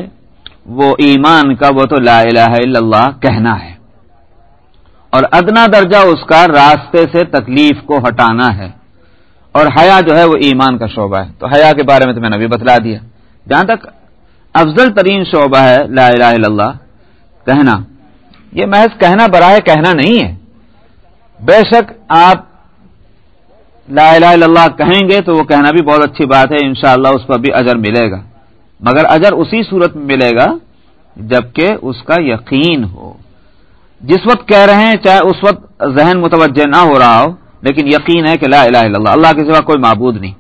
وہ ایمان کا وہ تو لا الہ الا اللہ کہنا ہے۔ اور ادنا درجہ اس کا راستے سے تکلیف کو ہٹانا ہے۔ اور حیا جو ہے وہ ایمان کا شعبہ ہے۔ تو حیا کے بارے میں تو میں نے ابھی بتلا دیا۔ جہاں تک افضل ترین شعبہ ہے لا الہ الا اللہ کہنا، یہ محض کہنا برائے کہنا نہیں ہے۔ بے شک آپ لا الہ الا اللہ کہیں گے تو وہ کہنا بھی بہت اچھی بات ہے، انشاءاللہ اس پر بھی اجر ملے گا۔ مگر اجر اسی صورت میں ملے گا جبکہ اس کا یقین ہو۔ جس وقت کہہ رہے ہیں چاہے اس وقت ذہن متوجہ نہ ہو رہا ہو، لیکن یقین ہے کہ لا الہ الا اللہ اللہ کے سوا کوئی معبود نہیں۔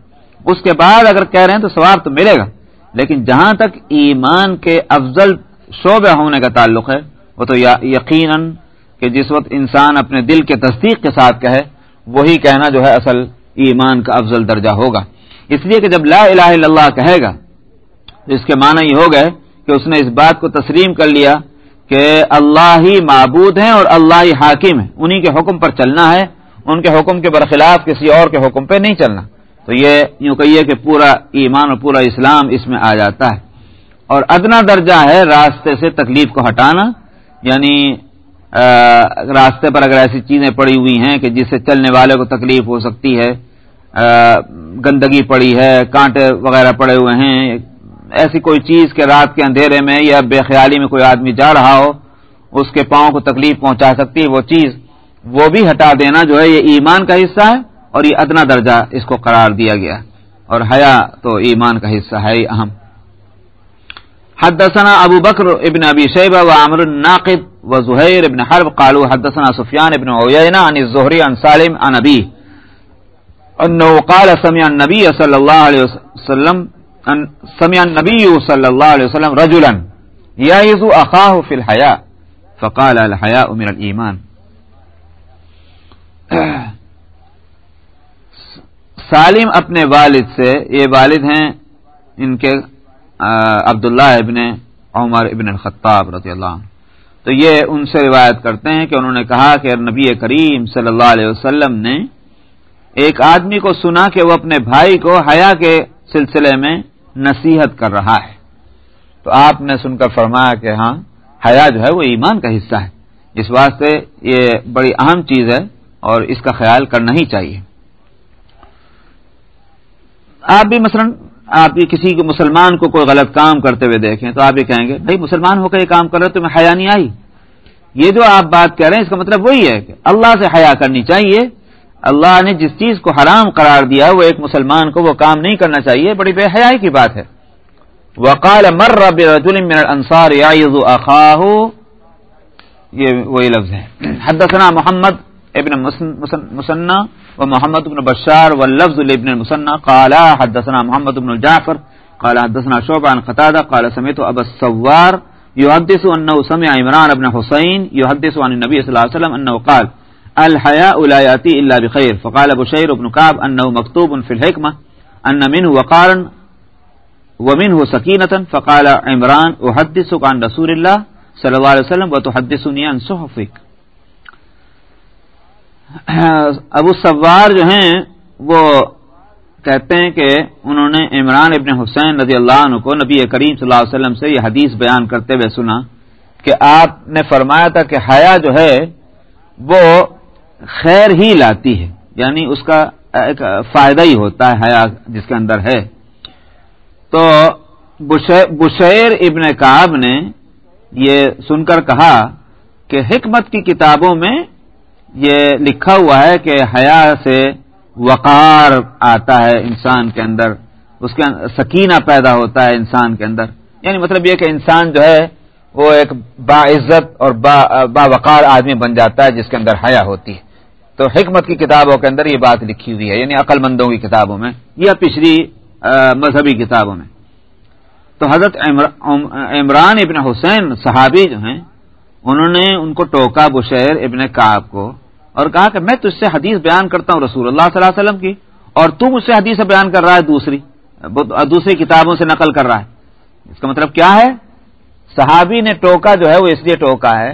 اس کے بعد اگر کہہ رہے ہیں تو ثواب تو ملے گا، لیکن جہاں تک ایمان کے افضل شعبہ ہونے کا تعلق ہے، وہ تو یقیناً کہ جس وقت انسان اپنے دل کے تصدیق کے ساتھ کہے، وہی کہنا جو ہے اصل ایمان کا افضل درجہ ہوگا۔ اس لیے کہ جب لا الہ الا اللہ کہے گا اس کے معنی یہ ہو گئے کہ اس نے اس بات کو تسلیم کر لیا کہ اللہ ہی معبود ہیں اور اللہ ہی حاکم ہے انہی کے حکم پر چلنا ہے، ان کے حکم کے برخلاف کسی اور کے حکم پہ نہیں چلنا۔ تو یہ یوں کہیے کہ پورا ایمان اور پورا اسلام اس میں آ جاتا ہے۔ اور ادنا درجہ ہے راستے سے تکلیف کو ہٹانا یعنی راستے پر اگر ایسی چیزیں پڑی ہوئی ہیں کہ جس سے چلنے والے کو تکلیف ہو سکتی ہے گندگی پڑی ہے، کانٹے وغیرہ پڑے ہوئے ہیں ایسی کوئی چیز کہ رات کے اندھیرے میں یا بے خیالی میں کوئی آدمی جا رہا ہو، اس کے پاؤں کو تکلیف پہنچا سکتی ہے وہ چیز وہ بھی ہٹا دینا جو ہے یہ ایمان کا حصہ ہے اور یہ ادنا درجہ اس کو قرار دیا گیا اور حیا تو ایمان کا حصہ ہے اہم۔ حدثنا ابو بکر ابن ابی شیبہ و عمر الناقد و زہیر ابن حرب قالو حدثنا سفیان ابن عیینہ عن الزہری عن سالم عن ابی انه قال سمع النبی صلی اللہ علیہ وسلم سمع النبی صلی اللہ علیہ وسلم رجلا یعیز اخاہ فی الحیاء فقال الحیاء من الایمان سالم اپنے والد سے، یہ والد ہیں ان کے عبداللہ ابن عمر ابن الخطاب رضی اللہ عنہ۔ تو یہ ان سے روایت کرتے ہیں کہ انہوں نے کہا کہ نبی کریم صلی اللہ علیہ وسلم نے ایک آدمی کو سنا کہ وہ اپنے بھائی کو حیا کے سلسلے میں نصیحت کر رہا ہے۔ تو آپ نے سن کر فرمایا کہ ہاں حیا جو ہے وہ ایمان کا حصہ ہے۔ اس واسطے یہ بڑی اہم چیز ہے اور اس کا خیال کرنا ہی چاہیے۔ آپ بھی مثلا آپ بھی کسی کو مسلمان کو کوئی غلط کام کرتے ہوئے دیکھیں تو آپ یہ کہیں گے، بھائی مسلمان ہو کر یہ کام کر رہے تو میں حیا نہیں آئی۔ یہ جو آپ بات کہہ رہے ہیں، اس کا مطلب وہی ہے کہ اللہ سے حیا کرنی چاہیے۔ اللہ نے جس چیز کو حرام قرار دیا وہ ایک مسلمان کو وہ کام نہیں کرنا چاہیے، بڑی بے حیائی کی بات ہے۔ وقال مر رب من الانصار یہ وہی لفظ ہے۔ حدثنا محمد ابن مسنہ ومحمد بن بشار واللفظ لابن المسنى قال حدثنا محمد بن الجعفر قال حدثنا شعبة عن قتادة قال سمعت أبا السوار۔ يحدث أنه سمع عمران بن حسين يحدث عن النبي صلى الله عليه وسلم أنه قال الحياء لا يأتي إلا بخير فقال بشير بن كعب أنه مكتوب في الحكمة أن منه وقارا ومنه سكينة فقال عمران أحدثك عن رسول الله صلى الله عليه وسلم وتحدثني عن صحفك ابو سوار جو ہیں وہ کہتے ہیں کہ انہوں نے عمران ابن حسین رضی اللہ عنہ کو نبی کریم صلی اللہ علیہ وسلم سے یہ حدیث بیان کرتے ہوئے سنا کہ آپ نے فرمایا تھا کہ حیا جو ہے وہ خیر ہی لاتی ہے یعنی اس کا ایک فائدہ ہی ہوتا ہے، حیا جس کے اندر ہے۔ تو بشیر ابن کاب نے یہ سن کر کہا کہ حکمت کی کتابوں میں یہ لکھا ہوا ہے کہ حیا سے وقار آتا ہے انسان کے اندر، اس کے سکینہ پیدا ہوتا ہے انسان کے اندر۔ یعنی مطلب یہ کہ انسان جو ہے، وہ ایک با عزت اور با با وقار آدمی بن جاتا ہے جس کے اندر حیا ہوتی ہے۔ تو حکمت کی کتابوں کے اندر یہ بات لکھی ہوئی ہے یعنی عقل مندوں کی کتابوں میں یا پچھلی مذہبی کتابوں میں۔ تو حضرت عمران ابن حسین صحابی جو ہیں، انہوں نے ان کو ٹوکا بشیر ابن کاب کو اور کہا کہ میں تجھ سے حدیث بیان کرتا ہوں رسول اللہ صلی اللہ علیہ وسلم کی اور تو مجھ سے حدیث بیان کر رہا ہے دوسری دوسری کتابوں سے نقل کر رہا ہے۔ اس کا مطلب کیا ہے؟ صحابی نے ٹوکا جو ہے وہ اس لیے ٹوکا ہے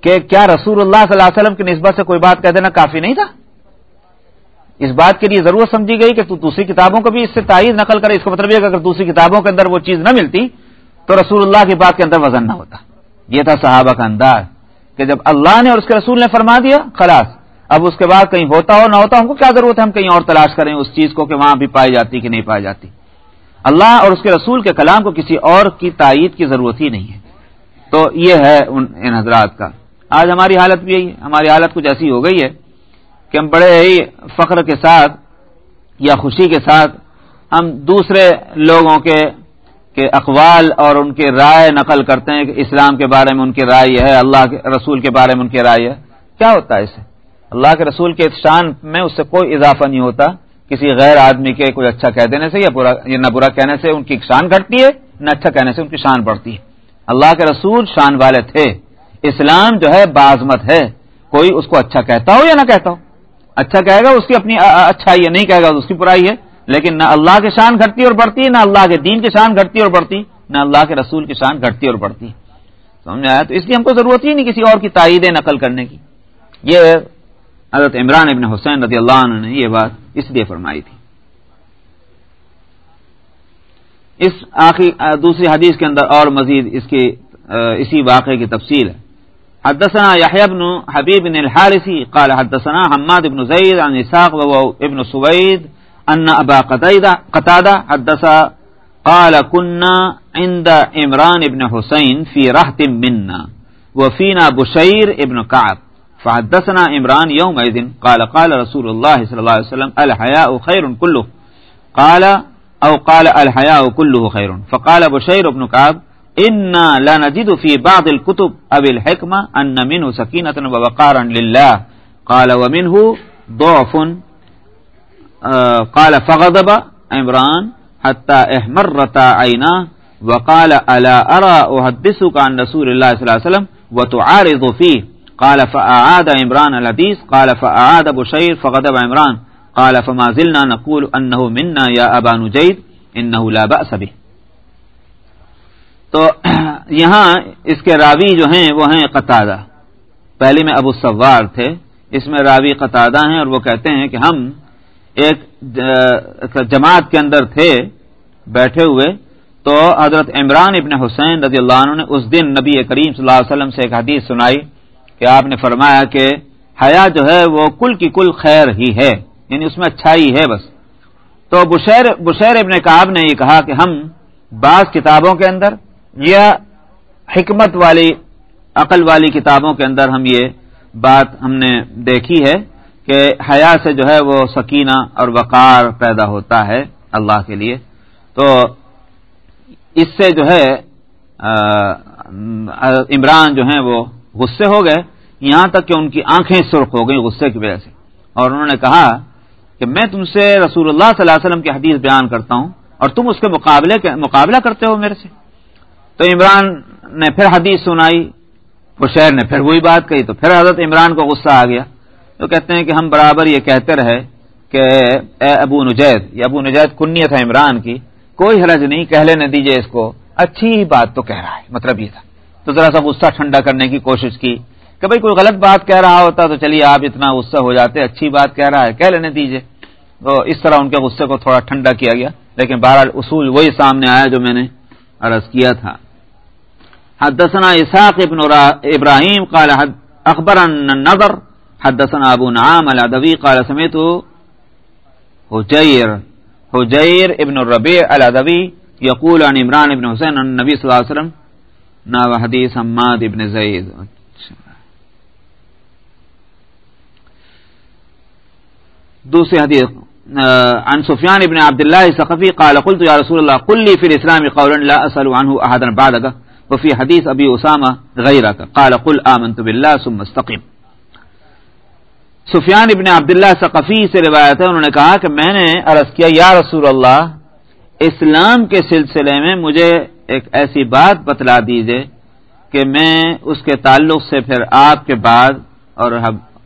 کہ کیا رسول اللہ صلی اللہ علیہ وسلم کی نسبت سے کوئی بات کہہ دینا کافی نہیں تھا؟ اس بات کے لیے ضرورت سمجھی گئی کہ تو دوسری کتابوں کو بھی اس سے تائید نقل کرے، اس کا مطلب یہ کہ اگر دوسری کتابوں کے اندر وہ چیز نہ ملتی تو رسول اللہ کی بات کے اندر وزن نہ ہوتا۔ یہ تھا صحابہ کا انداز کہ جب اللہ نے اور اس کے رسول نے فرما دیا، خلاص، اب اس کے بعد کہیں ہوتا ہو نہ ہوتا، ہم کو کیا ضرورت ہے؟ ہم کہیں اور تلاش کریں اس چیز کو کہ وہاں بھی پائی جاتی کہ نہیں پائی جاتی۔ اللہ اور اس کے رسول کے کلام کو کسی اور کی تائید کی ضرورت ہی نہیں ہے۔ تو یہ ہے ان ان حضرات کا۔ آج ہماری حالت بھی یہی ہے۔ ہماری حالت کچھ ایسی ہو گئی ہے کہ ہم بڑے ہی فخر کے ساتھ یا خوشی کے ساتھ ہم دوسرے لوگوں کے کہ اقوال اور ان کی رائے نقل کرتے ہیں کہ اسلام کے بارے میں ان کی رائے یہ ہے، اللہ کے رسول کے بارے میں ان کی رائے ہے۔ کیا ہوتا ہے اسے اللہ کے رسول کے شان میں اس سے کوئی اضافہ نہیں ہوتا۔ کسی غیر آدمی کے کوئی اچھا کہہ دینے سے یا برا یا نہ برا کہنے سے ان کی شان گھٹتی ہے، نہ اچھا کہنے سے ان کی شان بڑھتی ہے۔ اللہ کے رسول شان والے تھے۔ اسلام جو ہے بازمت ہے۔ کوئی اس کو اچھا کہتا ہو یا نہ کہتا ہو؟ اچھا کہے گا، اس کی اپنی اچھا یہ نہیں کہے گا اس کی برائی ہے۔ لیکن نہ اللہ کی شان گھٹتی اور بڑھتی، نہ اللہ کے دین کی شان گھٹتی اور بڑھتی، نہ اللہ کے رسول کی شان گھٹتی اور بڑھتی۔ سمجھ آیا تو اس لیے ہم کو ضرورت ہی نہیں کسی اور کی تائید نقل کرنے کی۔ یہ حضرت عمران ابن حسین رضی اللہ عنہ نے یہ بات اس لیے فرمائی تھی۔ اس آخری دوسری حدیث کے اندر اور مزید اس کی اسی واقعے کی تفصیل ہے۔ حدثنا يحيى بن حبيب بن الحارثي قال حدثنا حماد بن زيد عن إساق وابن سويد أن أبا قتادة حدث قال كنا عند عمران بن حسين في رهط منا وفينا بشير ابن كعب فحدثنا عمران يومئذ قال قال رسول الله صلى الله عليه وسلم الحياء خير كله قال أو قال الحياء كله خير فقال بشير ابن كعب إنا لا نجد في بعض الكتب أبي الحكمة أن منه سكينة ووقارا لله قال ومنه ضعف قال فغضب عمران حتى احمرتا عيناه وقال ألا أرى أحدثك عن رسول الله صلى الله عليه وسلم وتعارض فيه قال فأعاد عمران الحديث قال فأعاد بشير فغضب عمران قال فما زلنا نقول أنه منا يا أبا نجيد إنه لا بأس به تو یہاں اس کے راوی جو ہیں وہ ہیں قطادہ۔ پہلے میں ابو سوار تھے، اس میں راوی قطادہ ہیں اور وہ کہتے ہیں کہ ہم ایک جماعت کے اندر تھے، بیٹھے ہوئے۔ تو حضرت عمران ابن حسین رضی اللہ عنہ نے اس دن نبی کریم صلی اللہ علیہ وسلم سے ایک حدیث سنائی کہ آپ نے فرمایا کہ حیا جو ہے وہ کل کی کل خیر ہی ہے یعنی اس میں اچھائی ہے بس۔ تو بشیر بشیر ابن کاب نے یہ کہا کہ ہم بعض کتابوں کے اندر یا حکمت والی، عقل والی کتابوں کے اندر ہم یہ بات ہم نے دیکھی ہے کہ حیا سے جو ہے وہ سکینہ اور وقار پیدا ہوتا ہے اللہ کے لیے۔ تو اس سے جو ہے عمران جو ہیں وہ غصے ہو گئے۔ یہاں تک کہ ان کی آنکھیں سرخ ہو گئیں غصے کی وجہ سے۔ اور انہوں نے کہا کہ میں تم سے رسول اللہ صلی اللہ علیہ وسلم کی حدیث بیان کرتا ہوں اور تم اس کے مقابلے مقابلہ کرتے ہو میرے سے۔ تو عمران نے پھر حدیث سنائی بشیر نے پھر وہی بات کہی، تو پھر حضرت عمران کو غصہ آ گیا۔ تو کہتے ہیں کہ ہم برابر یہ کہتے رہے کہ اے ابو نجید، یہ ابو نجید کنیت ہے عمران کی، کوئی حرج نہیں کہہ لینے دیجیے اس کو۔ اچھی بات تو کہہ رہا ہے مطلب یہ تھا۔ تو ذرا سا غصہ ٹھنڈا کرنے کی کوشش کی کہ بھائی کوئی غلط بات کہہ رہا ہوتا تو چلیے آپ اتنا غصہ ہو جاتے، اچھی بات کہہ رہا ہے کہہ لینے دیجیے۔ تو اس طرح ان کے غصے کو تھوڑا ٹھنڈا کیا گیا، لیکن بہرحال اصول وہی سامنے آیا جو میں نے عرض کیا تھا۔ حدثنا اسحاق ابن ابراہیم قال حد اخبر النظر حدثنا ابو نعام الادوی قال سمیت حجیر حجیر ابن الربیع الادوی یقول عن عمران ابن حسین عن نبی صلی اللہ علیہ وسلم نا حدیث حماد ابن زید دوسری حدیث عن سفیان ابن عبداللہ سقفی قال قلت یا رسول اللہ، قل لی فی الاسلام قولا لا اسأل عنه احدا بعدك. وفي حدیث ابی اسامہ غیرک قال قل آمنت باللہ ثم استقیم سفیان ابن عبداللہ ثقفی سے روایت ہے، انہوں نے کہا کہ میں نے عرض کیا، یا رسول اللہ، اسلام کے سلسلے میں مجھے ایک ایسی بات بتلا دیجیے کہ میں اس کے تعلق سے پھر آپ کے بعد اور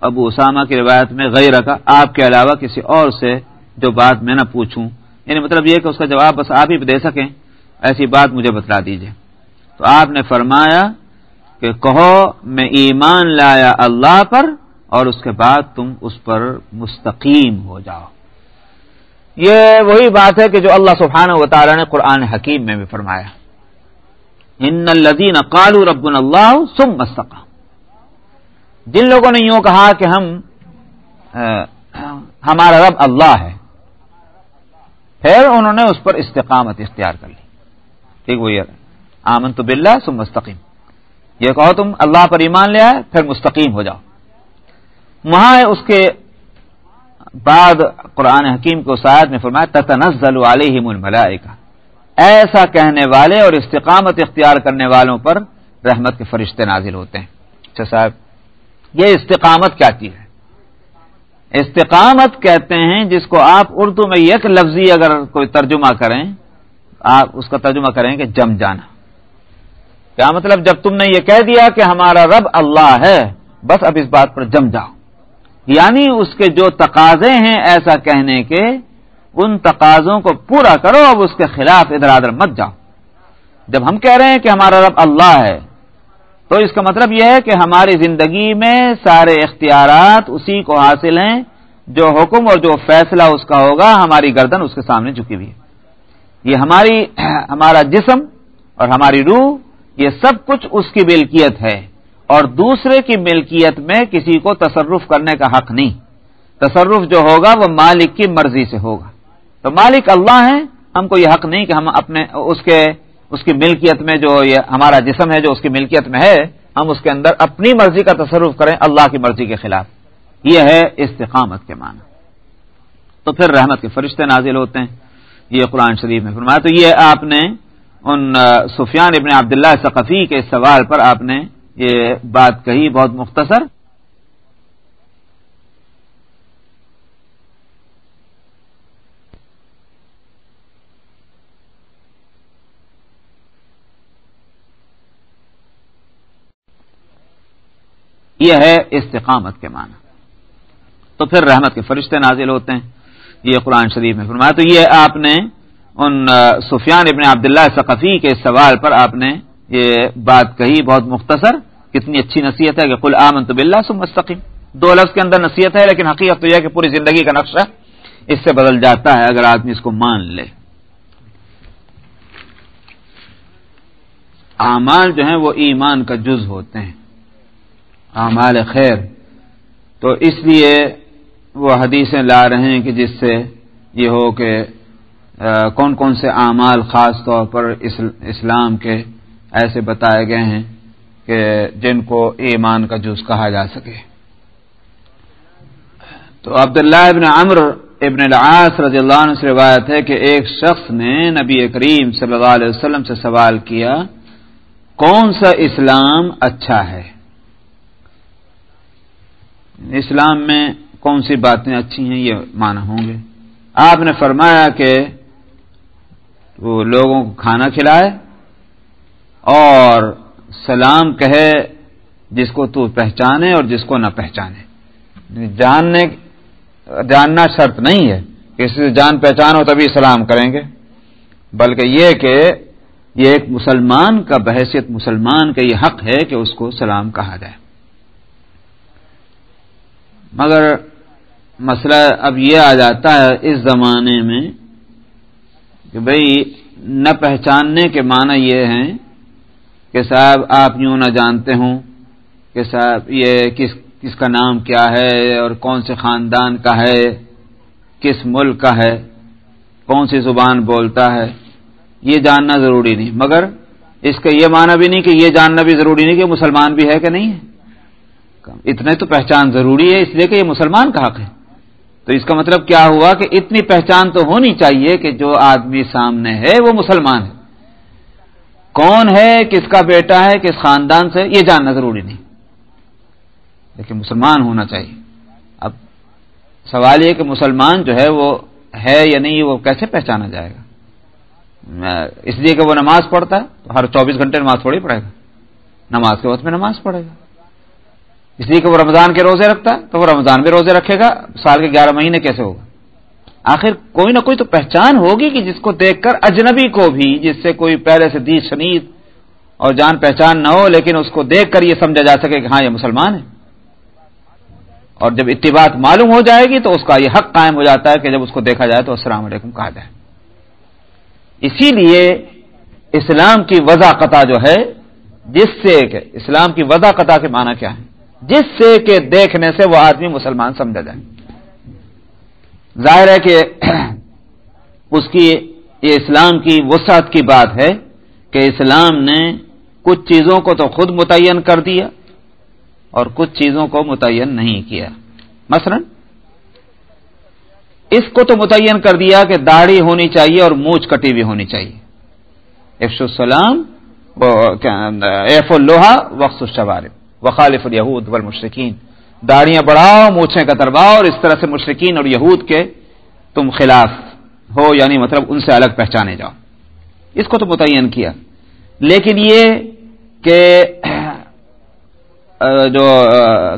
ابو اسامہ کی روایت میں غیر رکھا آپ کے علاوہ کسی اور سے جو بات میں نہ پوچھوں۔ یعنی مطلب یہ کہ اس کا جواب بس آپ ہی دے سکیں، ایسی بات مجھے بتلا دیجیے تو آپ نے فرمایا کہ کہو، میں ایمان لایا اللہ پر اور اس کے بعد تم اس پر مستقیم ہو جاؤ۔ یہ وہی بات ہے کہ جو اللہ سبحانہ و تعالی نے قرآن حکیم میں بھی فرمایا۔ ان الدین قالو رب اللہ سم مستقام جن لوگوں نے یوں کہا کہ ہم ہمارا رب اللہ ہے، پھر انہوں نے اس پر استقامت اختیار کر لی۔ ٹھیک وہ یہ آمن تو بلّہ سم مستقیم۔ یہ کہو تم اللہ پر ایمان لے آئے، پھر مستقیم ہو جاؤ۔ وہاں اس کے بعد قرآن حکیم کو سعد نے فرمایا، تتنزل علیہم الملائکہ۔ ایسا کہنے والے اور استقامت اختیار کرنے والوں پر رحمت کے فرشتے نازل ہوتے ہیں۔ اچھا صاحب، یہ استقامت کیا چیز ہے؟ استقامت کہتے ہیں جس کو آپ اردو میں یک لفظی اگر کوئی ترجمہ کریں، آپ اس کا ترجمہ کریں کہ جم جانا۔ کیا مطلب جب تم نے یہ کہہ دیا کہ ہمارا رب اللہ ہے، بس اب اس بات پر جم جاؤ۔ یعنی اس کے جو تقاضے ہیں ایسا کہنے کے، ان تقاضوں کو پورا کرو، اب اس کے خلاف ادھر ادھر مت جاؤ۔ جب ہم کہہ رہے ہیں کہ ہمارا رب اللہ ہے، تو اس کا مطلب یہ ہے کہ ہماری زندگی میں سارے اختیارات اسی کو حاصل ہیں، جو حکم اور جو فیصلہ اس کا ہوگا، ہماری گردن اس کے سامنے جھکی ہوئی ہے۔ یہ ہماری، ہمارا جسم اور ہماری روح یہ سب کچھ اس کی ملکیت ہے اور دوسرے کی ملکیت میں کسی کو تصرف کرنے کا حق نہیں۔ تصرف جو ہوگا وہ مالک کی مرضی سے ہوگا۔ تو مالک اللہ ہیں، ہم کو یہ حق نہیں کہ ہم اپنے اس کے، اس کی ملکیت میں جو یہ ہمارا جسم ہے، جو اس کی ملکیت میں ہے، ہم اس کے اندر اپنی مرضی کا تصرف کریں اللہ کی مرضی کے خلاف۔ یہ ہے استقامت کے معنی۔ تو پھر رحمت کے فرشتے نازل ہوتے ہیں۔ یہ قرآن شریف میں فرمایا، تو یہ آپ نے ان سفیان ابن عبداللہ ثقفی کے سوال پر آپ نے یہ بات کہی، بہت مختصر۔ یہ ہے استقامت کے معنی۔ تو پھر رحمت کے فرشتے نازل ہوتے ہیں، یہ قرآن شریف میں فرمایا۔ تو یہ آپ نے ان سفیان ابن عبداللہ ثقفی کے سوال پر آپ نے یہ بات کہی، بہت مختصر، کتنی اچھی نصیحت ہے کہ کل آمن تو بلّہ سم مستقیم دو لفظ کے اندر نصیحت ہے، لیکن حقیقت تو یہ کہ پوری زندگی کا نقشہ اس سے بدل جاتا ہے اگر آدمی اس کو مان لے۔ اعمال جو ہیں وہ ایمان کا جز ہوتے ہیں۔ اعمال خیر۔ تو اس لیے وہ حدیثیں لا رہے ہیں کہ جس سے یہ ہو کہ کون کون سے اعمال خاص طور پر اسلام کے ایسے بتائے گئے ہیں کہ جن کو ایمان کا جز کہا جا سکے۔ تو عبداللہ ابن عمر ابن العاص رضی اللہ عنہ سے روایت ہے کہ ایک شخص نے نبی کریم صلی اللہ علیہ وسلم سے سوال کیا، کون سا اسلام اچھا ہے؟ اسلام میں کون سی باتیں اچھی ہیں یہ مانا ہوں گے۔ آپ نے فرمایا کہ وہ لوگوں کو کھانا کھلائے اور سلام کہے جس کو تو پہچانے اور جس کو نہ پہچانے۔ جاننے جاننا شرط نہیں ہے۔ کسی سے جان پہچان ہو تبھی سلام کریں گے۔ بلکہ یہ کہ یہ ایک مسلمان کا بحثیت مسلمان کا یہ حق ہے کہ اس کو سلام کہا جائے۔ مگر مسئلہ اب یہ آ جاتا ہے اس زمانے میں کہ بھئی نہ پہچاننے کے معنی یہ ہیں کہ صاحب آپ یوں نہ جانتے ہوں کہ صاحب یہ کس کس کا نام کیا ہے اور کون سے خاندان کا ہے، کس ملک کا ہے، کون سی زبان بولتا ہے، یہ جاننا ضروری نہیں۔ مگر اس کا یہ معنی بھی نہیں کہ یہ جاننا بھی ضروری نہیں کہ مسلمان بھی ہے کہ نہیں ہے۔ اتنے تو پہچان ضروری ہے، اس لیے کہ یہ مسلمان کا حق ہے۔ تو اس کا مطلب کیا ہوا کہ اتنی پہچان تو ہونی چاہیے کہ جو آدمی سامنے ہے وہ مسلمان ہے۔ کون ہے، کس کا بیٹا ہے، کس خاندان سے، یہ جاننا ضروری نہیں۔ لیکن مسلمان ہونا چاہیے۔ اب سوال یہ کہ مسلمان جو ہے وہ ہے یا نہیں، وہ کیسے پہچانا جائے گا؟ اس لیے کہ وہ نماز پڑھتا ہے تو ہر چوبیس گھنٹے نماز تھوڑی پڑھے گا۔ نماز کے وقت میں نماز پڑھے گا۔ اس لیے کہ وہ رمضان کے روزے رکھتا ہے، تو وہ رمضان میں روزے رکھے گا، سال کے گیارہ مہینے کیسے ہوگا؟ آخر کوئی نہ کوئی تو پہچان ہوگی کہ جس کو دیکھ کر اجنبی کو بھی، جس سے کوئی پہلے سے دی شنید اور جان پہچان نہ ہو، لیکن اس کو دیکھ کر یہ سمجھا جا سکے کہ ہاں یہ مسلمان ہے۔ اور جب اتباعت معلوم ہو جائے گی تو اس کا یہ حق قائم ہو جاتا ہے کہ جب اس کو دیکھا جائے تو السلام علیکم کہا جائے۔ اسی لیے اسلام کی وضاح قطع جو ہے، جس سے کہ اسلام کی وضاح قطع کے معنی کیا ہے؟ جس سے کہ دیکھنے سے وہ آدمی مسلمان سمجھا جائے۔ ظاہر ہے کہ اس کی یہ اسلام کی وسعت کی بات ہے کہ اسلام نے کچھ چیزوں کو تو خود متعین کر دیا اور کچھ چیزوں کو متعین نہیں کیا۔ مثلا، اس کو تو متعین کر دیا کہ داڑھی ہونی چاہیے اور مونچھ کٹی بھی ہونی چاہیے۔ افش السلام ایف الوہا، وقت الشوارب۔ وخالف الیہود والمشرکین داڑیاں بڑھاؤ، مونچھیں کا ترباؤ اور اس طرح سے مشرقین اور یہود کے تم خلاف ہو یعنی مطلب ان سے الگ پہچانے جاؤ۔ اس کو تو متعین کیا۔ لیکن یہ کہ جو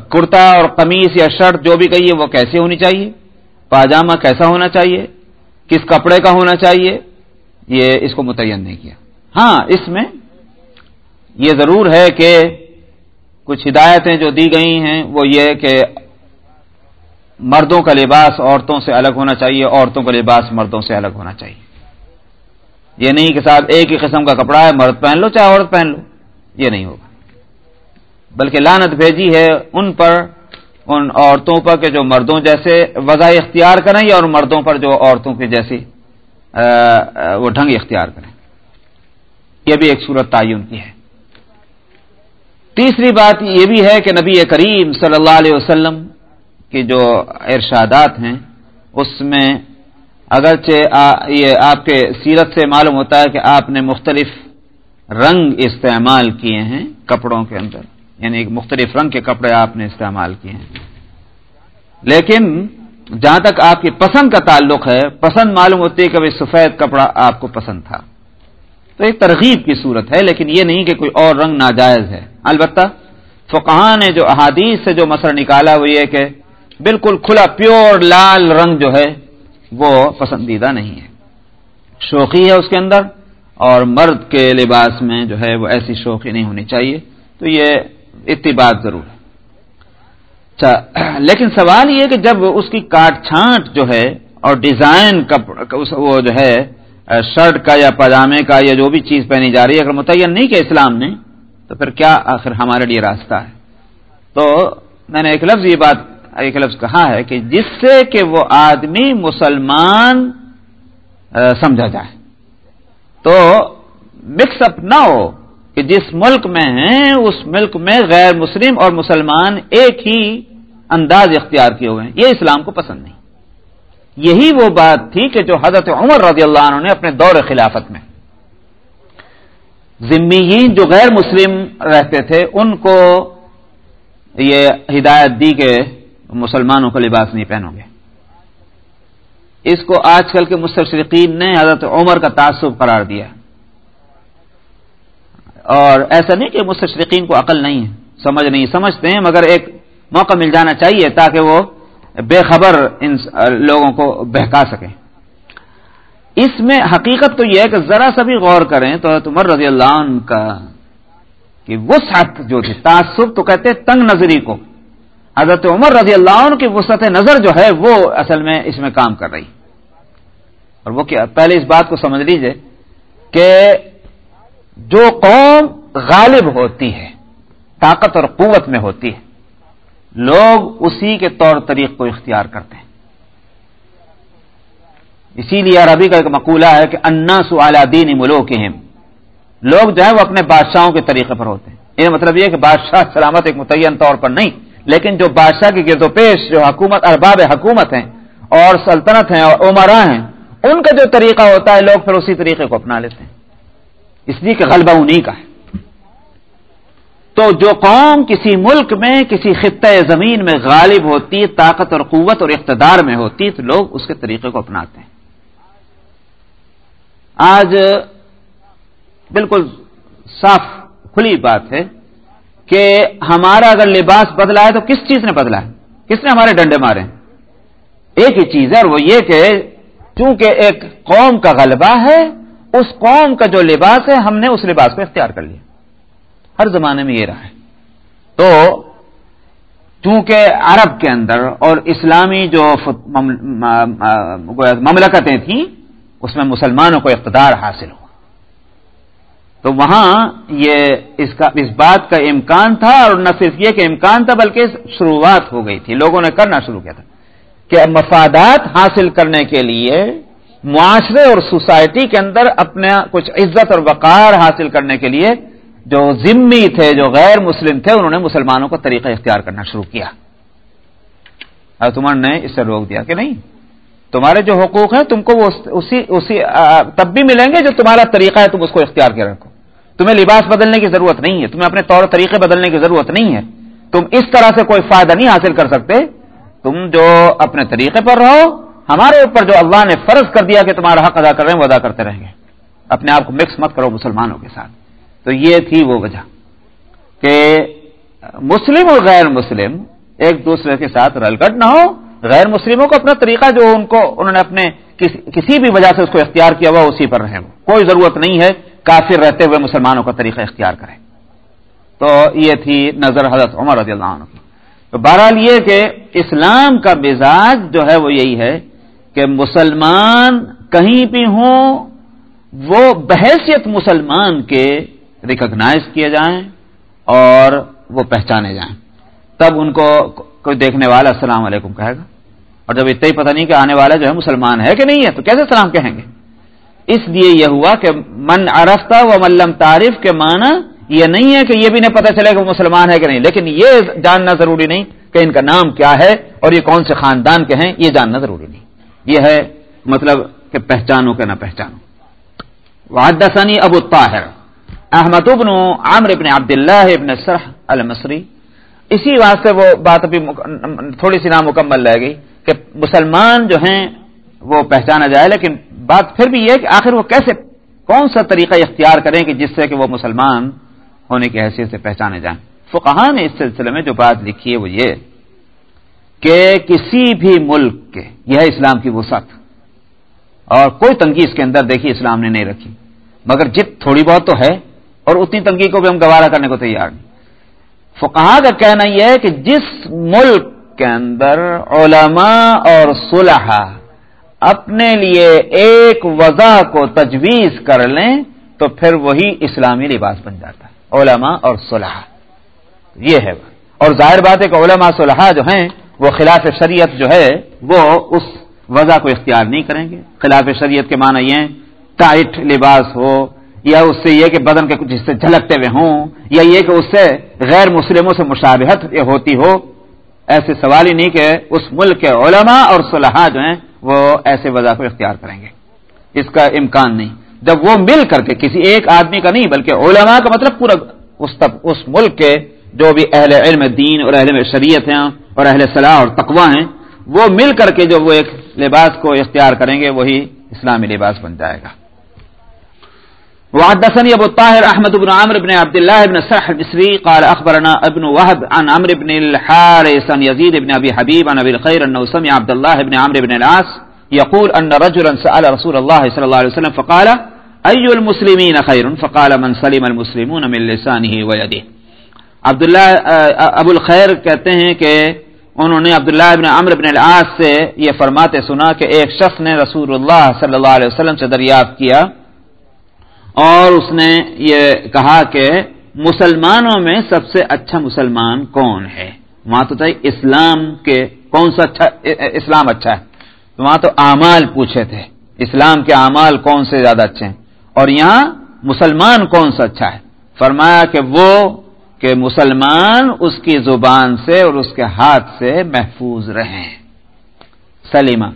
کرتا اور قمیص یا شرٹ جو بھی کہیے، وہ کیسے ہونی چاہیے؟ پاجامہ کیسا ہونا چاہیے؟ کس کپڑے کا ہونا چاہیے؟ یہ اس کو متعین نہیں کیا۔ ہاں اس میں یہ ضرور ہے کہ کچھ ہدایتیں جو دی گئی ہیں، وہ یہ کہ مردوں کا لباس عورتوں سے الگ ہونا چاہیے، عورتوں کا لباس مردوں سے الگ ہونا چاہیے۔ یہ نہیں کہ صاحب ایک ہی قسم کا کپڑا ہے، مرد پہن لو چاہے عورت پہن لو، یہ نہیں ہوگا۔ بلکہ لانت بھیجی ہے ان پر، ان عورتوں پر کہ جو مردوں جیسے وضع اختیار کریں یا اور مردوں پر جو عورتوں کے جیسی وہ ڈھنگ اختیار کریں۔ یہ بھی ایک صورت تعین کی ہے۔ تیسری بات یہ بھی ہے کہ نبی کریم صلی اللہ علیہ وسلم کی جو ارشادات ہیں، اس میں اگرچہ یہ آپ کے سیرت سے معلوم ہوتا ہے کہ آپ نے مختلف رنگ استعمال کیے ہیں کپڑوں کے اندر۔ یعنی مختلف رنگ کے کپڑے آپ نے استعمال کیے ہیں۔ لیکن جہاں تک آپ کی پسند کا تعلق ہے، پسند معلوم ہوتی ہے کہ سفید کپڑا آپ کو پسند تھا۔ تو ایک ترغیب کی صورت ہے، لیکن یہ نہیں کہ کوئی اور رنگ ناجائز ہے۔ البتہ فقہ نے جو احادیث سے جو مسئلہ نکالا وہ یہ کہ بالکل کھلا پیور لال رنگ جو ہے وہ پسندیدہ نہیں ہے۔ شوقی ہے اس کے اندر اور مرد کے لباس میں جو ہے وہ ایسی شوقی نہیں ہونی چاہیے۔ تو یہ اتباع ضرور ہے۔ اچھا لیکن سوال یہ کہ جب اس کی کاٹ چھانٹ جو ہے اور ڈیزائن وہ جو ہے شرٹ کا یا پاجامے کا یا جو بھی چیز پہنی جا رہی ہے، اگر متعین نہیں کہ اسلام نے، تو پھر کیا آخر ہمارے لیے راستہ ہے؟ تو میں نے ایک لفظ، یہ بات ایک لفظ کہا ہے کہ جس سے کہ وہ آدمی مسلمان سمجھا جائے۔ تو مکس اپ نہ ہو کہ جس ملک میں ہیں، اس ملک میں غیر مسلم اور مسلمان ایک ہی انداز اختیار کیے ہوئے ہیں۔ یہ اسلام کو پسند نہیں۔ یہی وہ بات تھی کہ جو حضرت عمر رضی اللہ عنہ نے اپنے دور خلافت میں ذمیین جو غیر مسلم رہتے تھے، ان کو یہ ہدایت دی کہ مسلمانوں کو لباس نہیں پہنو گے۔ اس کو آج کل کے مستشرقین نے حضرت عمر کا تعصب قرار دیا۔ اور ایسا نہیں کہ مستشرقین کو عقل نہیں ہے، سمجھ نہیں، سمجھتے ہیں، مگر ایک موقع مل جانا چاہیے تاکہ وہ بے خبر ان لوگوں کو بہکا سکیں اس میں حقیقت تو یہ ہے کہ ذرا سا بھی غور کریں تو عمر رضی اللہ عنہ کا کہ وسعت جو تھی، تعصب تو کہتے تنگ نظری کو۔ حضرت عمر رضی اللہ عنہ کی وسعت نظر جو ہے وہ اصل میں اس میں کام کر رہی۔ اور وہ کیا پہلے اس بات کو سمجھ لیجیے کہ جو قوم غالب ہوتی ہے، طاقت اور قوت میں ہوتی ہے۔ لوگ اسی کے طور طریق کو اختیار کرتے ہیں۔ اسی لیے عربی کا ایک مقولہ ہے کہ انا سوالا دین ملو کے لوگ جو ہے وہ اپنے بادشاہوں کے طریقے پر ہوتے ہیں۔ یہ مطلب یہ کہ بادشاہ سلامت ایک متعین طور پر نہیں، لیکن جو بادشاہ کی گرد و پیش، جو حکومت، ارباب حکومت ہیں اور سلطنت ہیں اور عمرا ہیں، ان کا جو طریقہ ہوتا ہے، لوگ پھر اسی طریقے کو اپنا لیتے ہیں۔ اس لیے کہ غلبہ انہیں کا ہے۔ تو جو قوم کسی ملک میں، کسی خطۂ زمین میں غالب ہوتی، طاقت اور قوت اور اقتدار میں ہوتی، تو لوگ اس کے طریقے کو اپناتے ہیں۔ آج بالکل صاف، کھلی بات ہے کہ ہمارا اگر لباس بدلا ہے تو کس چیز نے بدلا ہے؟ کس نے ہمارے ڈنڈے مارے؟ ہیں ایک ہی چیز ہے اور وہ یہ کہ چونکہ ایک قوم کا غلبہ ہے، اس قوم کا جو لباس ہے، ہم نے اس لباس کو اختیار کر لیا۔ ہر زمانے میں یہ رہا ہے۔ تو چونکہ عرب کے اندر اور اسلامی جو مملکتیں تھیں، اس میں مسلمانوں کو اقتدار حاصل ہوا۔ تو وہاں یہ اس کا اس بات کا امکان تھا اور نہ صرف یہ کہ امکان تھا، بلکہ شروعات ہو گئی تھی۔ لوگوں نے کرنا شروع کیا تھا کہ مفادات حاصل کرنے کے لیے معاشرے اور سوسائٹی کے اندر اپنا کچھ عزت اور وقار حاصل کرنے کے لیے جو ذمی تھے، جو غیر مسلم تھے، انہوں نے مسلمانوں کو طریقہ اختیار کرنا شروع کیا۔ تمہار نے اس سے روک دیا کہ نہیں، تمہارے جو حقوق ہیں، تم کو وہ اسی اسی تب بھی ملیں گے جو تمہارا طریقہ ہے، تم اس کو اختیار کے رکھو۔ تمہیں لباس بدلنے کی ضرورت نہیں ہے، تمہیں اپنے طور طریقے بدلنے کی ضرورت نہیں ہے۔ تم اس طرح سے کوئی فائدہ نہیں حاصل کر سکتے۔ تم جو اپنے طریقے پر رہو، ہمارے اوپر جو اللہ نے فرض کر دیا کہ تمہارا حق ادا کر رہے ہیں، وہ ادا کرتے رہیں گے۔ اپنے آپ کو مکس مت کرو مسلمانوں کے ساتھ۔ تو یہ تھی وہ وجہ کہ مسلم اور غیر مسلم ایک دوسرے کے ساتھ رل گٹ نہ ہو۔ غیر مسلموں کو اپنا طریقہ جو ان کو انہوں نے اپنے کسی بھی وجہ سے اس کو اختیار کیا ہوا اسی پر رہے کوئی ضرورت نہیں ہے کافر رہتے ہوئے مسلمانوں کا طریقہ اختیار کریں۔ تو یہ تھی نظر حضرت عمر رضی اللہ عنہ تو بہرحال یہ کہ اسلام کا مزاج جو ہے وہ یہی ہے کہ مسلمان کہیں بھی ہوں، وہ بحیثیت مسلمان کے ریکگنائز کیے جائیں اور وہ پہچانے جائیں۔ تب ان کو کوئی دیکھنے والا السلام علیکم کہے گا۔ اور جب اتنا ہی پتہ نہیں کہ آنے والا جو ہے مسلمان ہے کہ نہیں ہے، تو کیسے سلام کہیں گے؟ اس لیے یہ ہوا کہ من عرفتہ و ملم تعریف کے معنی یہ نہیں ہے کہ یہ بھی نہیں پتہ چلے کہ وہ مسلمان ہے کہ نہیں، لیکن یہ جاننا ضروری نہیں کہ ان کا نام کیا ہے اور یہ کون سے خاندان کے ہیں، یہ جاننا ضروری نہیں۔ یہ ہے مطلب کہ پہچانو کہ نہ پہچانو۔ وحدثنی ابو طاہر احمد ابن عامر ابن عبداللہ ابن سرح المصری، اسی واسطے وہ بات ابھی تھوڑی سی نامکمل رہ گئی کہ مسلمان جو ہیں وہ پہچانا جائے، لیکن بات پھر بھی یہ کہ آخر وہ کیسے، کون سا طریقہ اختیار کریں کہ جس سے کہ وہ مسلمان ہونے کی حیثیت سے پہچانے جائیں؟ فقہ نے اس سلسلے میں جو بات لکھی ہے وہ یہ کہ کسی بھی ملک کے، یہ اسلام کی وسعت، اور کوئی تنگی اس کے اندر دیکھی اسلام نے نہیں رکھی، مگر جت تھوڑی بہت تو ہے اور اتنی تنگی کو بھی ہم گوارا کرنے کو تیار نہیں۔ فقہ کا کہنا یہ ہے کہ جس ملک کے اندر علماء اور صلح اپنے لیے ایک وضع کو تجویز کر لیں، تو پھر وہی اسلامی لباس بن جاتا ہے۔ علماء اور صلح یہ ہے۔ اور ظاہر بات ہے کہ علماء صلحہ جو ہیں، وہ خلاف شریعت جو ہے، وہ اس وضع کو اختیار نہیں کریں گے۔ خلاف شریعت کے معنی یہ ٹائٹ لباس ہو یا اس سے یہ کہ بدن کے کچھ حصے جھلکتے ہوئے ہوں یا یہ کہ اس سے غیر مسلموں سے مشابہت ہوتی ہو ایسے سوال ہی نہیں کہ اس ملک کے علماء اور صلاح جو ہیں وہ ایسے وضع کو اختیار کریں گے۔ اس کا امکان نہیں۔ جب وہ مل کر کے کسی ایک آدمی کا نہیں بلکہ علماء کا مطلب پورا اس, اس ملک کے جو بھی اہل علم دین اور اہل شریعت ہیں اور اہل صلاح اور تقوا ہیں وہ مل کر کے جو وہ ایک لباس کو اختیار کریں گے وہی اسلامی لباس بن جائے گا۔ وحدثني ابو الطاهر احمد بن عمرو بن عبد الله بن سرح المصري قال اخبرنا ابن وهب عن عمرو بن الحارث عن يزيد بن ابي حبيب عن ابي الخير انه سمع عبد الله بن عمرو بن العاص يقول ان رجلا سال رسول الله صلى الله عليه وسلم فقال اي المسلمين خير؟ فقال من سلم المسلمون من لسانه ويده. عبد الله ابو الخير کہتے ہیں کہ انہوں نے عبداللہ ابن عمر بن العاص سے یہ فرماتے سنا کہ ایک شخص نے رسول اللہ صلی اللہ علیہ وسلم سے دریافت کیا اور اس نے یہ کہا کہ مسلمانوں میں سب سے اچھا مسلمان کون ہے؟ وہاں تو تھا اسلام کے کون سا اچھا اسلام اچھا ہے؟ وہاں تو اعمال پوچھے تھے۔ اسلام کے اعمال کون سے زیادہ اچھے ہیں؟ اور یہاں مسلمان کون سا اچھا ہے؟ فرمایا کہ وہ کہ مسلمان اس کی زبان سے اور اس کے ہاتھ سے محفوظ رہیں۔ سلیمہ۔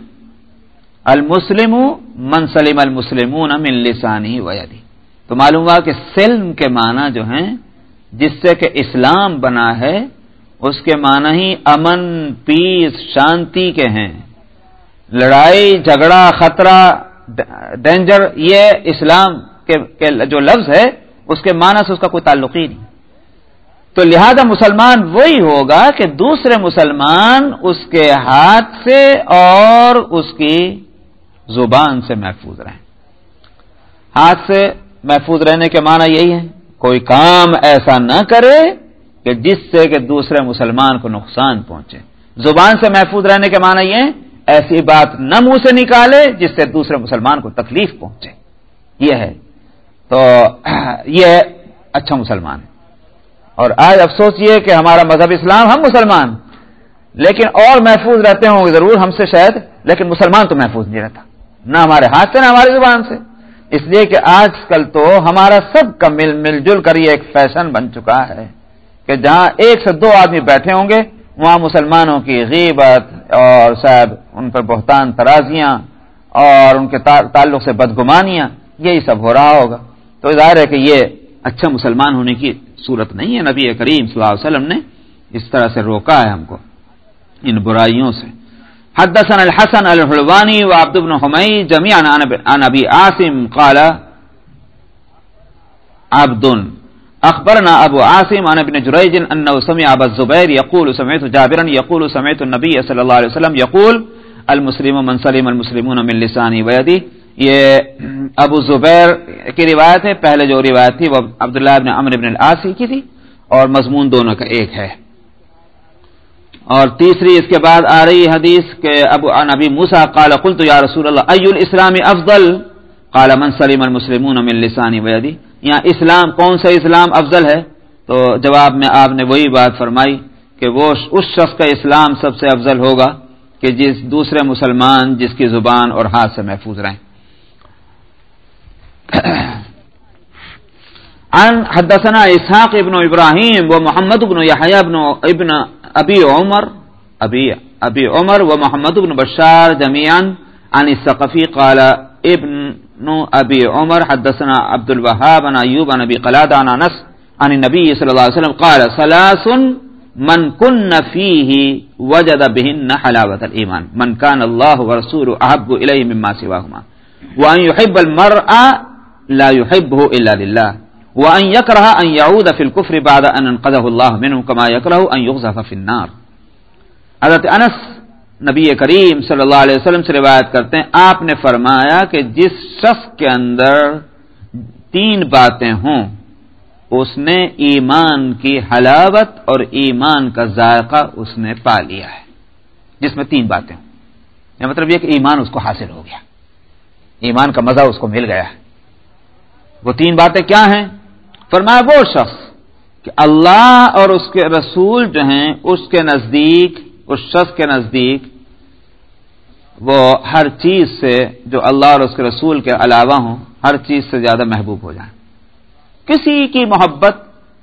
المسلم من سلیم المسلمون من لسانی ویدی تو معلوم ہوا کہ سلم کے معنی جو ہیں، جس سے کہ اسلام بنا ہے، اس کے معنی ہی امن پیس شانتی کے ہیں۔ لڑائی، جھگڑا، خطرہ ڈینجر یہ اسلام کے جو لفظ ہے، اس کے معنی سے اس کا کوئی تعلق ہی نہیں۔ تو لہذا مسلمان وہی ہوگا کہ دوسرے مسلمان اس کے ہاتھ سے اور اس کی زبان سے محفوظ رہیں۔ ہاتھ سے محفوظ رہنے کے معنی یہی ہے کوئی کام ایسا نہ کرے کہ جس سے کہ دوسرے مسلمان کو نقصان پہنچے۔ زبان سے محفوظ رہنے کے معنی یہ ایسی بات نہ منہ سے نکالے جس سے دوسرے مسلمان کو تکلیف پہنچے۔ یہ ہے۔ تو یہ اچھا مسلمان ہے۔ اور آج افسوس یہ کہ ہمارا مذہب اسلام ہم مسلمان، لیکن اور محفوظ رہتے ہوں گے ضرور ہم سے شاید، لیکن مسلمان تو محفوظ نہیں رہتا۔ نہ ہمارے ہاتھ سے، نہ ہماری زبان سے۔ اس لیے کہ آج کل تو ہمارا سب کا مل مل جل کر یہ ایک فیشن بن چکا ہے کہ جہاں ایک سے دو آدمی بیٹھے ہوں گے، وہاں مسلمانوں کی غیبت اور شاید ان پر بہتان ترازیاں اور ان کے تعلق سے بدگمانیاں، یہی سب ہو رہا ہوگا۔ تو ظاہر ہے کہ یہ اچھا مسلمان ہونے کی صورت نہیں ہے۔ نبی کریم صلی اللہ علیہ وسلم نے اس طرح سے روکا ہے ہم کو ان برائیوں سے۔ حدثنا الحسن الحلواني وعبد بن حمي جميعا عن ابي عاصم قال، عبد. اخبرنا ابو عاصم عن ابن جريج انه سمع ابا الزبير يقول، سمعت جابرا يقول، سمعت النبي صلى الله عليه وسلم يقول، المسلم من سلم المسلمون من لسانه ويده یہ ابو زبیر کی روایت ہے، پہلے جو روایت تھی وہ عبداللہ ابن عمر ابن العاصی کی تھی، اور مضمون دونوں کا ایک ہے۔ اور تیسری اس کے بعد آ رہی حدیث کہ ابو نبی موسا قال قلت یا رسول اللہ ای الاسلام افضل؟ قال، من سلیم المسلمون من لسانی ویدی یہاں اسلام، کون سا اسلام افضل ہے؟ تو جواب میں آپ نے وہی بات فرمائی کہ وہ اس شخص کا اسلام سب سے افضل ہوگا کہ جس دوسرے مسلمان جس کی زبان اور ہاتھ سے محفوظ رہیں۔ عن حدثنا اسحاق ابن ابراہیم و محمد ابن یحییٰ ابن ابن ابی عمر ابی ابی عمر و محمد ابن بشار جمیعا عن الثقفی قال، ابن ابی عمر حدثنا عبد الوهاب، عن ایوب عن ابی قلاد عن انس عن النبی صلی اللہ علیہ وسلم قال، ثلاث من کن فیہ وجد بهن حلاوة الایمان من كان الله ورسوله احب الیہ مما سواهما وان يحب المرء لا يحبه الا لله. وان يكره ان يعود في الكفر بعد ان انقذه الله منه كما يكره ان يغزف في النار۔ حضرت انس نبی کریم صلی اللہ علیہ وسلم سے روایت کرتے ہیں، آپ نے فرمایا کہ جس شخص کے اندر تین باتیں ہوں، اس نے ایمان کی حلاوت اور ایمان کا ذائقہ اس نے پا لیا ہے۔ جس میں تین باتیں ہوں۔ یا مطلب یہ کہ ایمان اس کو حاصل ہو گیا۔ ایمان کا مزہ اس کو مل گیا۔ وہ تین باتیں کیا ہیں؟ فرمایا وہ شخص کہ اللہ اور اس کے رسول جو ہیں، اس کے نزدیک، اس شخص کے نزدیک، وہ ہر چیز سے جو اللہ اور اس کے رسول کے علاوہ ہوں، ہر چیز سے زیادہ محبوب ہو جائیں۔ کسی کی محبت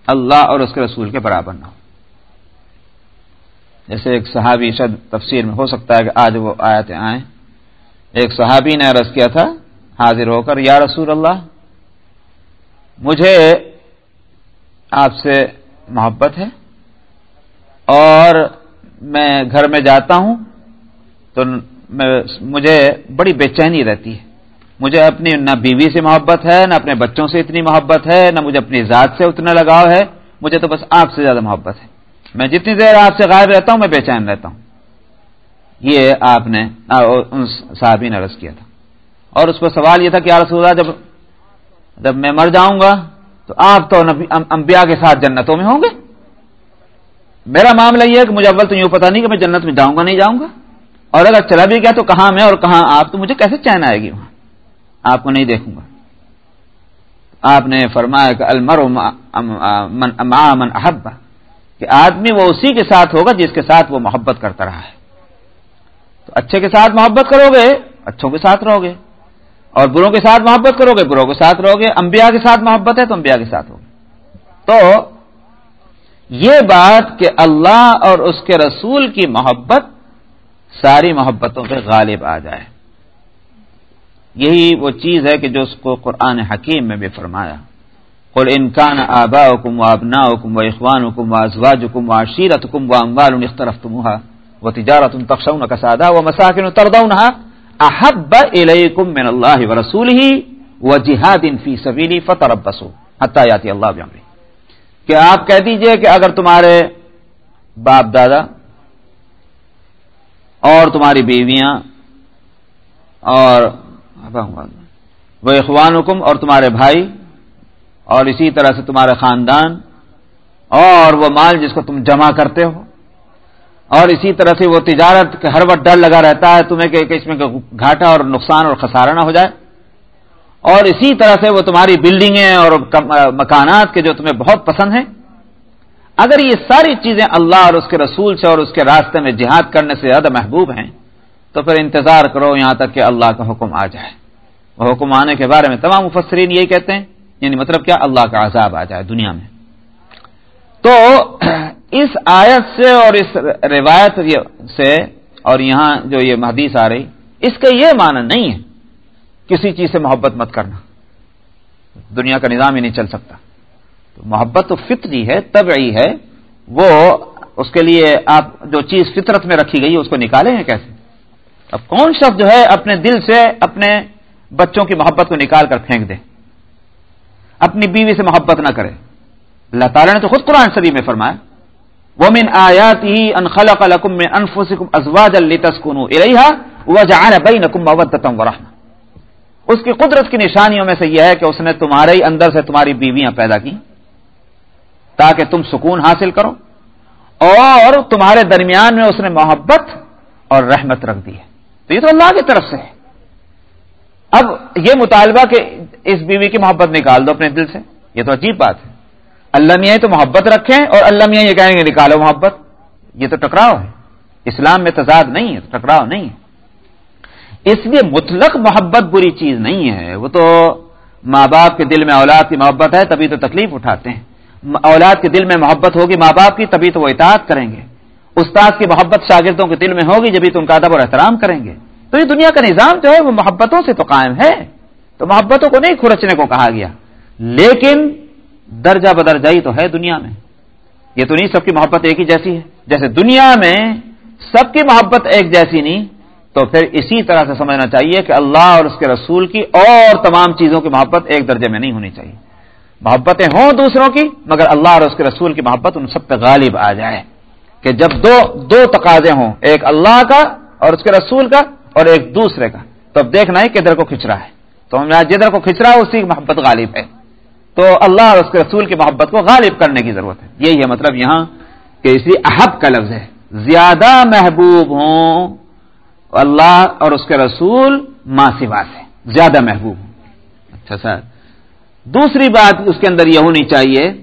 اللہ اور اس کے رسول کے برابر نہ ہو۔ جیسے ایک صحابی شد تفسیر میں ہو سکتا ہے کہ آج وہ آیتیں آئیں۔ ایک صحابی نے عرض کیا تھا، حاضر ہو کر، یا رسول اللہ، مجھے آپ سے محبت ہے اور میں گھر میں جاتا ہوں تو مجھے بڑی بے چینی رہتی ہے۔ مجھے اپنی نہ بیوی سے محبت ہے، نہ اپنے بچوں سے اتنی محبت ہے، نہ مجھے اپنی ذات سے اتنا لگاؤ ہے۔ مجھے تو بس آپ سے زیادہ محبت ہے۔ میں جتنی دیر آپ سے غائب رہتا ہوں، میں بے چین رہتا ہوں۔ یہ آپ نے صحابی نے عرض کیا تھا۔ اور اس پر سوال یہ تھا کہ رسول اللہ، جب جب میں مر جاؤں گا تو آپ تو انبیاء کے ساتھ جنتوں میں ہوں گے؟ میرا معاملہ یہ ہے کہ مجھے اول تو یوں پتا نہیں کہ میں جنت میں جاؤں گا نہیں جاؤں گا؟ اور اگر چلا بھی گیا تو کہاں میں اور کہاں آپ؟ تو مجھے کیسے چین آئے گی وہاں؟ آپ کو نہیں دیکھوں گا۔ آپ نے فرمایا کہ المر من احبا کہ آدمی وہ اسی کے ساتھ ہوگا جس کے ساتھ وہ محبت کرتا رہا ہے۔ تو اچھے کے ساتھ محبت کرو گے، اچھوں کے ساتھ رہو گے۔ اور بروں کے ساتھ محبت کرو گے، بروں کے ساتھ رہو گے، انبیاء کے ساتھ محبت ہے تو انبیاء کے ساتھ ہوگی تو یہ بات کہ اللہ اور اس کے رسول کی محبت ساری محبتوں پہ غالب آ جائے۔ یہی وہ چیز ہے کہ جو اس کو قرآن حکیم میں بھی فرمایا۔ قل انکان آبا حکم و ابنا حکم و اخوان حکم و ازواج حکم و عشیرت حکم و اموال اخترف تمہا وہ تجارت تخشون کا سادہ و مساکن تردونہا احب الیکم من اللہ و رسول ہی و جہاد ان فی سبیلی فتح ربسو حتیاتی اللہ بعمری کہ آپ کہہ دیجیے کہ اگر تمہارے باپ دادا اور تمہاری بیویاں اور وہ اخوان حکم اور تمہارے بھائی اور اسی طرح سے تمہارے خاندان اور وہ مال جس کو تم جمع کرتے ہو اور اسی طرح سے وہ تجارت ہر وقت ڈر لگا رہتا ہے، تمہیں کہ اس میں گھاٹا اور نقصان اور خسارہ نہ ہو جائے۔ اور اسی طرح سے وہ تمہاری بلڈنگیں اور مکانات کے جو تمہیں بہت پسند ہیں، اگر یہ ساری چیزیں اللہ اور اس کے رسول سے اور اس کے راستے میں جہاد کرنے سے زیادہ محبوب ہیں، تو پھر انتظار کرو یہاں تک کہ اللہ کا حکم آ جائے۔ وہ حکم آنے کے بارے میں تمام مفسرین یہی کہتے ہیں یعنی مطلب کیا؟ اللہ کا عذاب آ جائے دنیا میں۔ تو اس آیت سے اور اس روایت سے اور یہاں جو یہ محدیث آ رہی، اس کا یہ معنی نہیں ہے کسی چیز سے محبت مت کرنا۔ دنیا کا نظام ہی نہیں چل سکتا۔ تو محبت تو فطری ہے، طبعی ہے۔ وہ اس کے لیے آپ جو چیز فطرت میں رکھی گئی اس کو نکالے ہیں کیسے؟ اب کون شخص جو ہے اپنے دل سے اپنے بچوں کی محبت کو نکال کر پھینک دے؟ اپنی بیوی سے محبت نہ کرے۔ اللہ تعالیٰ نے تو خود قرآن شریف میں فرمایا۔ ومن آیاته ان خلق لكم من انفسكم ازواجا لتسكنوا اليها وجعل بينكم موده ورحمه اس کی قدرت کی نشانیوں میں سے یہ ہے کہ اس نے تمہارے ہی اندر سے تمہاری بیویاں پیدا کی تاکہ تم سکون حاصل کرو اور تمہارے درمیان میں اس نے محبت اور رحمت رکھ دی ہے۔ تو یہ تو اللہ کی طرف سے ہے۔ اب یہ مطالبہ کہ اس بیوی کی محبت نکال دو اپنے دل سے، یہ تو عجیب بات ہے۔ اللہ میاں تو محبت رکھیں اور اللہ میاں یہ کہیں گے نکالو محبت۔ یہ تو ٹکراؤ ہے۔ اسلام میں تضاد نہیں ہے، ٹکراؤ نہیں ہے۔ اس لیے مطلق محبت بری چیز نہیں ہے۔ وہ تو ماں باپ کے دل میں اولاد کی محبت ہے، تبھی تو تکلیف اٹھاتے ہیں۔ اولاد کے دل میں محبت ہوگی ماں باپ کی، تبھی تو وہ اطاعت کریں گے۔ استاد کی محبت شاگردوں کے دل میں ہوگی جبھی تو ان کا ادب اور احترام کریں گے۔ تو یہ دنیا کا نظام جو ہے، وہ محبتوں سے تو قائم ہے۔ تو محبتوں کو نہیں کھرچنے کو کہا گیا۔ لیکن درجہ بدرجائی تو ہے دنیا میں۔ یہ تو نہیں سب کی محبت ایک ہی جیسی ہے۔ جیسے دنیا میں سب کی محبت ایک جیسی نہیں، تو پھر اسی طرح سے سمجھنا چاہیے کہ اللہ اور اس کے رسول کی اور تمام چیزوں کی محبت ایک درجے میں نہیں ہونی چاہیے۔ محبتیں ہوں دوسروں کی، مگر اللہ اور اس کے رسول کی محبت ان سب پہ غالب آ جائے۔ کہ جب دو دو تقاضے ہوں، ایک اللہ کا اور اس کے رسول کا اور ایک دوسرے کا، تو اب دیکھنا ہے کدھر کو کھچ رہا ہے۔ تو جدھر کو کھچ رہا ہے، اسی کی محبت غالب ہے۔ تو اللہ اور اس کے رسول کی محبت کو غالب کرنے کی ضرورت ہے۔ یہی ہے مطلب یہاں کہ اسی احب کا لفظ ہے۔ زیادہ محبوب ہوں اللہ اور اس کے رسول ماں سوا سے، زیادہ محبوب ہوں۔ اچھا سر۔ دوسری بات اس کے اندر یہ ہونی چاہیے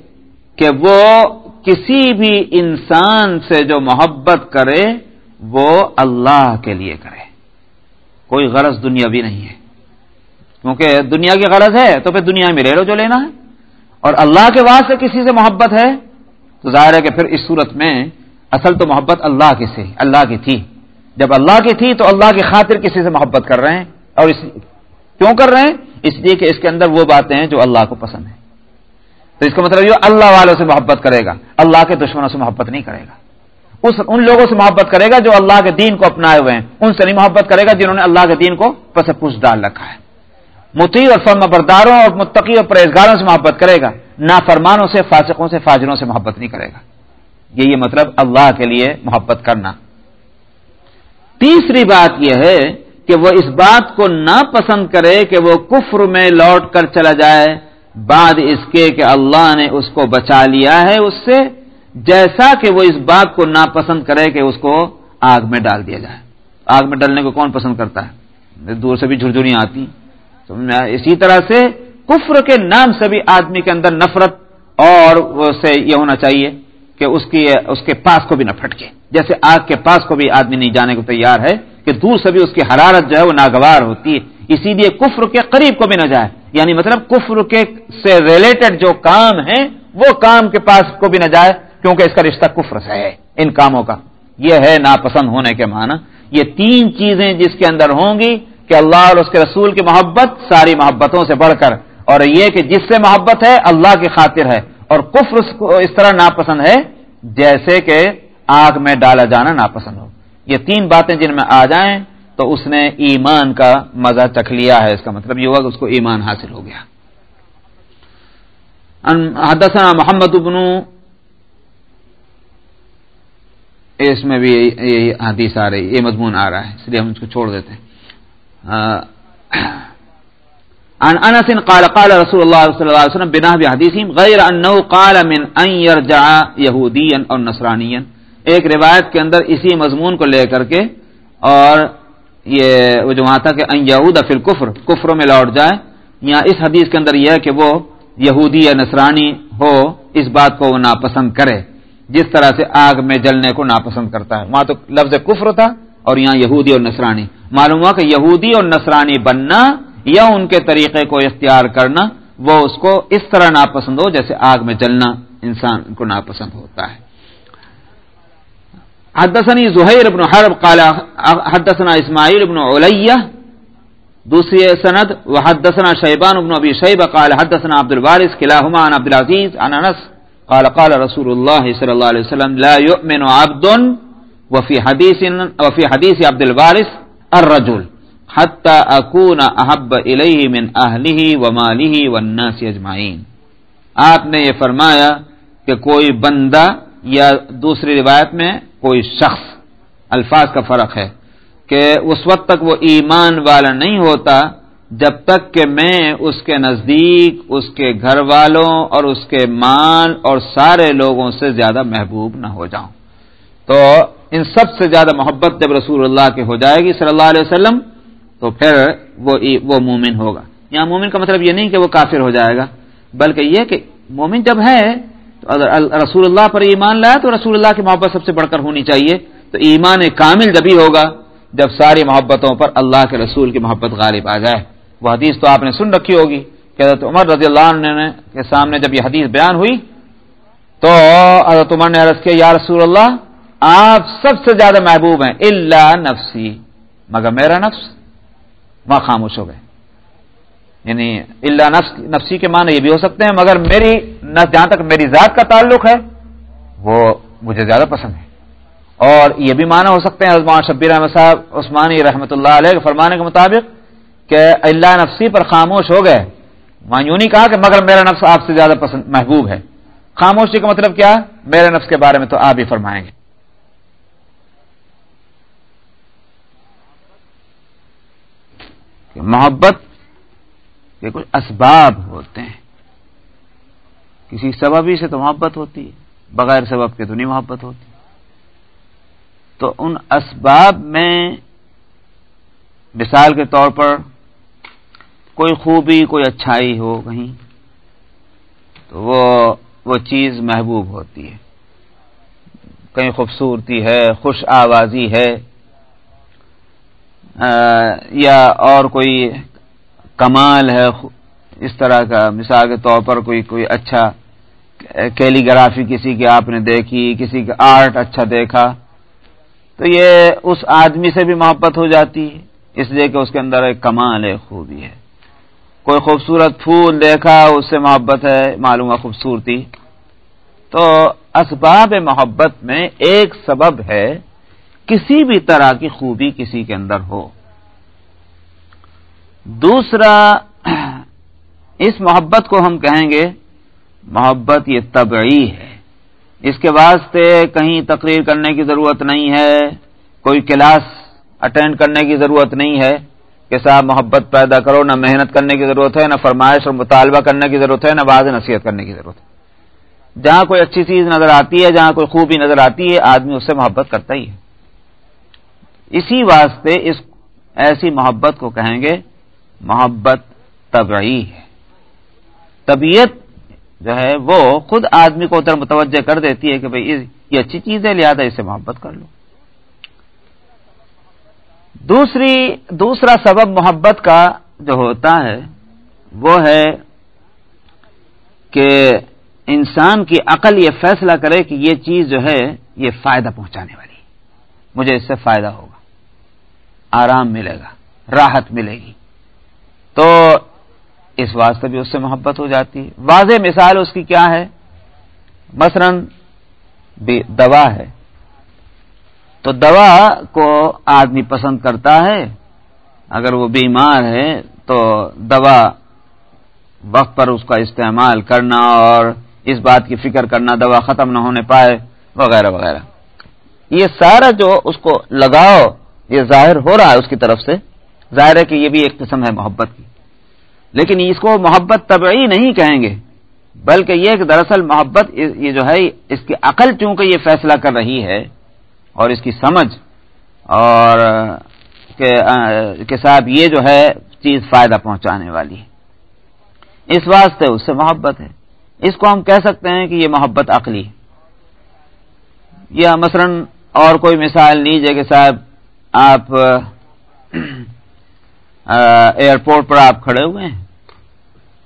کہ وہ کسی بھی انسان سے جو محبت کرے، وہ اللہ کے لیے کرے۔ کوئی غرض دنیا بھی نہیں ہے۔ کیونکہ دنیا کی غرض ہے تو پھر دنیا میں لے لو جو لینا ہے۔ اور اللہ کے واسطے کسی سے محبت ہے تو ظاہر ہے کہ پھر اس صورت میں اصل تو محبت اللہ کی سے، اللہ کی تھی۔ جب اللہ کی تھی تو اللہ کی خاطر کسی سے محبت کر رہے ہیں اور اس کیوں کر رہے ہیں؟ اس لیے کہ اس کے اندر وہ باتیں ہیں جو اللہ کو پسند ہیں۔ تو اس کا مطلب یہ اللہ والوں سے محبت کرے گا، اللہ کے دشمنوں سے محبت نہیں کرے گا۔ اس ان لوگوں سے محبت کرے گا جو اللہ کے دین کو اپنائے ہوئے ہیں۔ ان سے نہیں محبت کرے گا جنہوں نے اللہ کے دین کو پس پوچھ ڈال رکھا ہے۔ متی اور فرما برداروں اور متقی اور پرہیزگاروں سے محبت کرے گا۔ نہ فرمانوں سے، فاسقوں سے، فاجروں سے محبت نہیں کرے گا۔ یہ مطلب اللہ کے لیے محبت کرنا۔ تیسری بات یہ ہے کہ وہ اس بات کو نہ پسند کرے کہ وہ کفر میں لوٹ کر چلا جائے۔ بعد اس کے کہ اللہ نے اس کو بچا لیا ہے اس سے، جیسا کہ وہ اس بات کو ناپسند کرے کہ اس کو آگ میں ڈال دیا جائے۔ آگ میں ڈالنے کو کون پسند کرتا ہے؟ دور سے بھی جھرجھریاں آتی۔ تو اسی طرح سے کفر کے نام سے بھی آدمی کے اندر نفرت اور سے یہ ہونا چاہیے کہ اس کی اس کے پاس کو بھی نہ پھٹکے۔ جیسے آگ کے پاس کو بھی آدمی نہیں جانے کو تیار ہے کہ دور سے بھی اس کی حرارت جو ہے وہ ناگوار ہوتی ہے۔ اسی لیے کفر کے قریب کو بھی نہ جائے۔ یعنی مطلب کفر کے سے ریلیٹڈ جو کام ہے وہ کام کے پاس کو بھی نہ جائے، کیونکہ اس کا رشتہ کفر سے ہے، ان کاموں کا۔ یہ ہے ناپسند ہونے کے معنی۔ یہ تین چیزیں جس کے اندر ہوں گی کہ اللہ اور اس کے رسول کی محبت ساری محبتوں سے بڑھ کر اور یہ کہ جس سے محبت ہے اللہ کی خاطر ہے اور کفر اس کو اس طرح ناپسند ہے جیسے کہ آگ میں ڈالا جانا ناپسند ہو۔ یہ تین باتیں جن میں آ جائیں تو اس نے ایمان کا مزہ چکھ لیا ہے۔ اس کا مطلب یہ ہوا کہ اس کو ایمان حاصل ہو گیا۔ حدثنا محمد ابن اس میں بھی یہی حدیث آ رہی یہ مضمون آ رہا ہے، اس لیے ہم اس کو چھوڑ دیتے ہیں۔ عن انس قال قال رسول الله صلى الله عليه وسلم بناه بحديثهم غير انه قال من ان يرجع يهوديا او نصرانيا ایک روایت کے اندر اسی مضمون کو لے کر کے، اور یہ وہ جو وہاں تھا کہ ان یہود فی الکفر کفر میں لوٹ جائے یہاں اس حدیث کے اندر یہ ہے کہ وہ یہودی یا نصرانی ہو، اس بات کو وہ ناپسند کرے۔ جس طرح سے آگ میں جلنے کو ناپسند کرتا ہے۔ وہاں تو لفظ کفر تھا، اور یہاں یہودی اور نصرانی۔ معلوم ہوا کہ یہودی اور نصرانی بننا یا ان کے طریقے کو اختیار کرنا، وہ اس کو اس طرح ناپسند ہو جیسے آگ میں جلنا انسان کو ناپسند ہوتا ہے۔ حدثني زہیر ابن حرب قال، حدثنا اسماعیل ابن علیہ، دوسری سند، وحدثنا شیبان ابن ابی شیبہ قال، حدثنا عبد الوارث كلاهما عن عبد العزيز عن انس قال قال رسول الله صلى الله عليه وسلم، لا يؤمن عبد وفی حدیث وفی حدیث عبد الوارث الرجل حتى اكون احب الیہ من اہلہ ومالہ والناس اجمعین آپ نے یہ فرمایا کہ کوئی بندہ یا دوسری روایت میں کوئی شخص، الفاظ کا فرق ہے، کہ اس وقت تک وہ ایمان والا نہیں ہوتا جب تک کہ میں اس کے نزدیک، اس کے گھر والوں اور اس کے مال اور سارے لوگوں سے زیادہ محبوب نہ ہو جاؤں۔ تو ان سب سے زیادہ محبت جب رسول اللہ کے ہو جائے گی صلی اللہ علیہ وسلم، تو پھر وہ وہ مومن ہوگا۔ یہاں مومن کا مطلب یہ نہیں کہ وہ کافر ہو جائے گا، بلکہ یہ کہ مومن جب ہے، تو اگر رسول اللہ پر ایمان لایا تو رسول اللہ کی محبت سب سے بڑھ کر ہونی چاہیے۔ تو ایمان کامل جبھی ہوگا، جب ساری محبتوں پر اللہ کے رسول کی محبت غالب آ جائے۔ وہ حدیث تو آپ نے سن رکھی ہوگی کہ حضرت عمر رضی اللہ عنہ کے سامنے جب یہ حدیث بیان ہوئی، تو حضرت عمر نے عرض کیا، یا رسول اللہ آپ سب سے زیادہ محبوب ہیں اللہ نفسی، مگر میرا نفس وہاں خاموش ہو گئے۔ یعنی اللہ نفس، نفسی کے معنی یہ بھی ہو سکتے ہیں، مگر میری جہاں تک میری ذات کا تعلق ہے، وہ مجھے زیادہ پسند ہے۔ اور یہ بھی معنی ہو سکتے ہیں عثمان شبیر احمد صاحب عثمانی رحمۃ اللہ علیہ کے فرمانے کے مطابق کہ اللہ نفسی پر خاموش ہو گئے۔ وہاں یوں نہیں کہا کہ مگر میرا نفس آپ سے زیادہ پسند، محبوب ہے۔ خاموشی کا مطلب کیا؟ میرے نفس کے بارے میں تو آپ ہی فرمائیں گے۔ کہ محبت کے کچھ اسباب ہوتے ہیں۔ کسی سبب ہی سے تو محبت ہوتی ہے، بغیر سبب کے تو نہیں محبت ہوتی۔ تو ان اسباب میں مثال کے طور پر کوئی خوبی، کوئی اچھائی ہو کہیں، تو وہ وہ چیز محبوب ہوتی ہے۔ کہیں خوبصورتی ہے، خوش آوازی ہے یا اور کوئی کمال ہے اس طرح کا مثال کے طور پر کوئی کوئی اچھا کیلیگرافی کسی کی آپ نے دیکھی، کسی کا آرٹ اچھا دیکھا، تو یہ اس آدمی سے بھی محبت ہو جاتی ہے اس لیے کہ اس کے اندر ایک کمال ہے خوبی ہے۔ کوئی خوبصورت پھول دیکھا، اس سے محبت ہے، معلوم ہے خوبصورتی۔ تو اسباب محبت میں ایک سبب ہے کسی بھی طرح کی خوبی کسی کے اندر ہو۔ دوسرا، اس محبت کو ہم کہیں گے، محبت یہ طبعی ہے۔ اس کے واسطے کہیں تقریر کرنے کی ضرورت نہیں ہے، کوئی کلاس اٹینڈ کرنے کی ضرورت نہیں ہے کہ صاحب محبت پیدا کرو، نہ محنت کرنے کی ضرورت ہے، نہ فرمائش اور مطالبہ کرنے کی ضرورت ہے، نہ بعض نصیحت کرنے کی ضرورت ہے۔ جہاں کوئی اچھی چیز نظر آتی ہے، جہاں کوئی خوبی نظر آتی ہے، آدمی اس سے محبت کرتا ہی ہے۔ اسی واسطے اس ایسی محبت کو کہیں گے محبت طبعی ہے۔ طبیعت جو ہے وہ خود آدمی کو ادھر متوجہ کر دیتی ہے کہ بھئی یہ اچھی چیز ہے، لہٰذا اسے محبت کر لو۔ دوسری دوسرا سبب محبت کا جو ہوتا ہے، وہ ہے کہ انسان کی عقل یہ فیصلہ کرے کہ یہ چیز جو ہے، یہ فائدہ پہنچانے والی مجھے اس سے فائدہ ہوگا۔ آرام ملے گا، راحت ملے گی۔ تو اس واسطے بھی اس سے محبت ہو جاتی ہے۔ واضح مثال اس کی کیا ہے؟ مثلا دوا ہے۔ تو دوا کو آدمی پسند کرتا ہے، اگر وہ بیمار ہے تو دوا وقت پر اس کا استعمال کرنا اور اس بات کی فکر کرنا، دوا ختم نہ ہونے پائے، وغیرہ وغیرہ۔ یہ سارا جو اس کو لگاؤ یہ ظاہر ہو رہا ہے اس کی طرف سے، ظاہر ہے کہ یہ بھی ایک قسم ہے محبت کی۔ لیکن اس کو محبت طبعی نہیں کہیں گے، بلکہ یہ کہ دراصل محبت یہ جو ہے، اس کی عقل چونکہ یہ فیصلہ کر رہی ہے اور اس کی سمجھ اور، کہ صاحب یہ جو ہے، چیز فائدہ پہنچانے والی ہے۔ اس واسطے اس سے محبت ہے۔ اس کو ہم کہہ سکتے ہیں کہ یہ محبت عقلی ہے۔ یا مثلا اور کوئی مثال لیجیے کہ صاحب آپ ایئرپورٹ پر آپ کھڑے ہوئے ہیں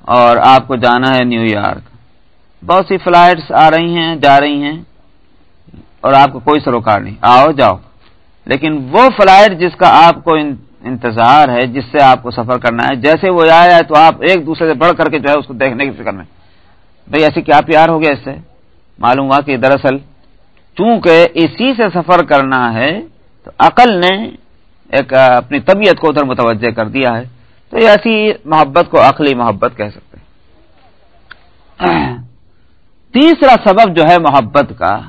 اور آپ کو جانا ہے نیو یارک۔ بہت سی فلائٹس آ رہی ہیں، جا رہی ہیں اور آپ کو کوئی سروکار نہیں۔ آؤ، جاؤ۔ لیکن وہ فلائٹ جس کا آپ کو انتظار ہے، جس سے آپ کو سفر کرنا ہے، جیسے وہ آیا ہے تو آپ ایک دوسرے سے بڑھ کر کے جو ہے اس کو دیکھنے کی فکر میں۔ بھئی ایسے کیا پیار ہو گیا اس سے؟ معلوم ہوا کہ دراصل چونکہ اسی سے سفر کرنا ہے تو عقل نے ایک اپنی طبیعت کو ادھر متوجہ کر دیا ہے تو یہ ایسی محبت کو عقلی محبت کہہ سکتے ہیں۔ تیسرا سبب جو ہے محبت کا،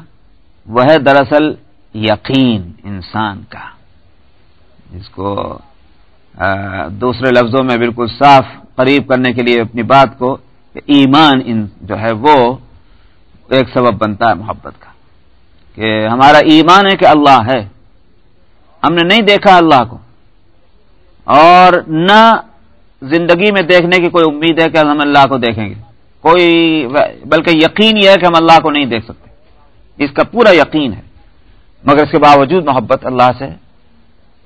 وہ ہے دراصل یقین انسان کا۔ جس کو دوسرے لفظوں میں بالکل صاف قریب کرنے کے لیے اپنی بات کو ایمان ان جو ہے وہ ایک سبب بنتا ہے محبت کا۔ کہ ہمارا ایمان ہے کہ اللہ ہے۔ ہم نے نہیں دیکھا اللہ کو۔ اور نہ زندگی میں دیکھنے کی کوئی امید ہے کہ ہم اللہ کو دیکھیں گے۔ کوئی بلکہ یقین یہ ہے کہ ہم اللہ کو نہیں دیکھ سکتے۔ اس کا پورا یقین ہے۔ مگر اس کے باوجود محبت اللہ سے ہے۔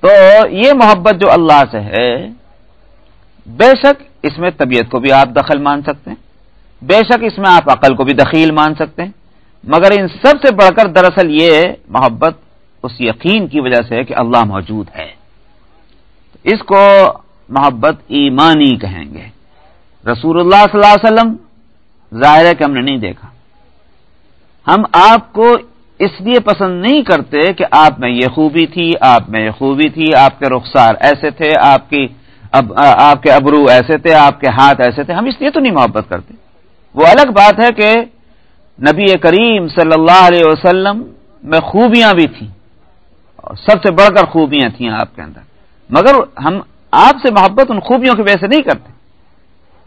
تو یہ محبت جو اللہ سے ہے، بے شک اس میں طبیعت کو بھی آپ دخل مان سکتے ہیں۔ بے شک اس میں آپ عقل کو بھی دخیل مان سکتے ہیں۔ مگر ان سب سے بڑھ کر دراصل یہ محبت اس یقین کی وجہ سے ہے کہ اللہ موجود ہے۔ اس کو محبت ایمانی کہیں گے۔ رسول اللہ صلی اللہ علیہ وسلم، ظاہر ہے کہ ہم نے نہیں دیکھا۔ ہم آپ کو اس لیے پسند نہیں کرتے کہ آپ میں یہ خوبی تھی، آپ میں یہ خوبی تھی، آپ کے رخسار ایسے تھے، آپ کی اب، آپ کے ابرو ایسے تھے، آپ کے ہاتھ ایسے تھے۔ ہم اس لیے تو نہیں محبت کرتے۔ وہ الگ بات ہے کہ نبی کریم صلی اللہ علیہ وسلم میں خوبیاں بھی تھیں۔ سب سے بڑھ کر خوبیاں تھیں آپ کے اندر۔ مگر ہم آپ سے محبت ان خوبیوں کی وجہ سے نہیں کرتے۔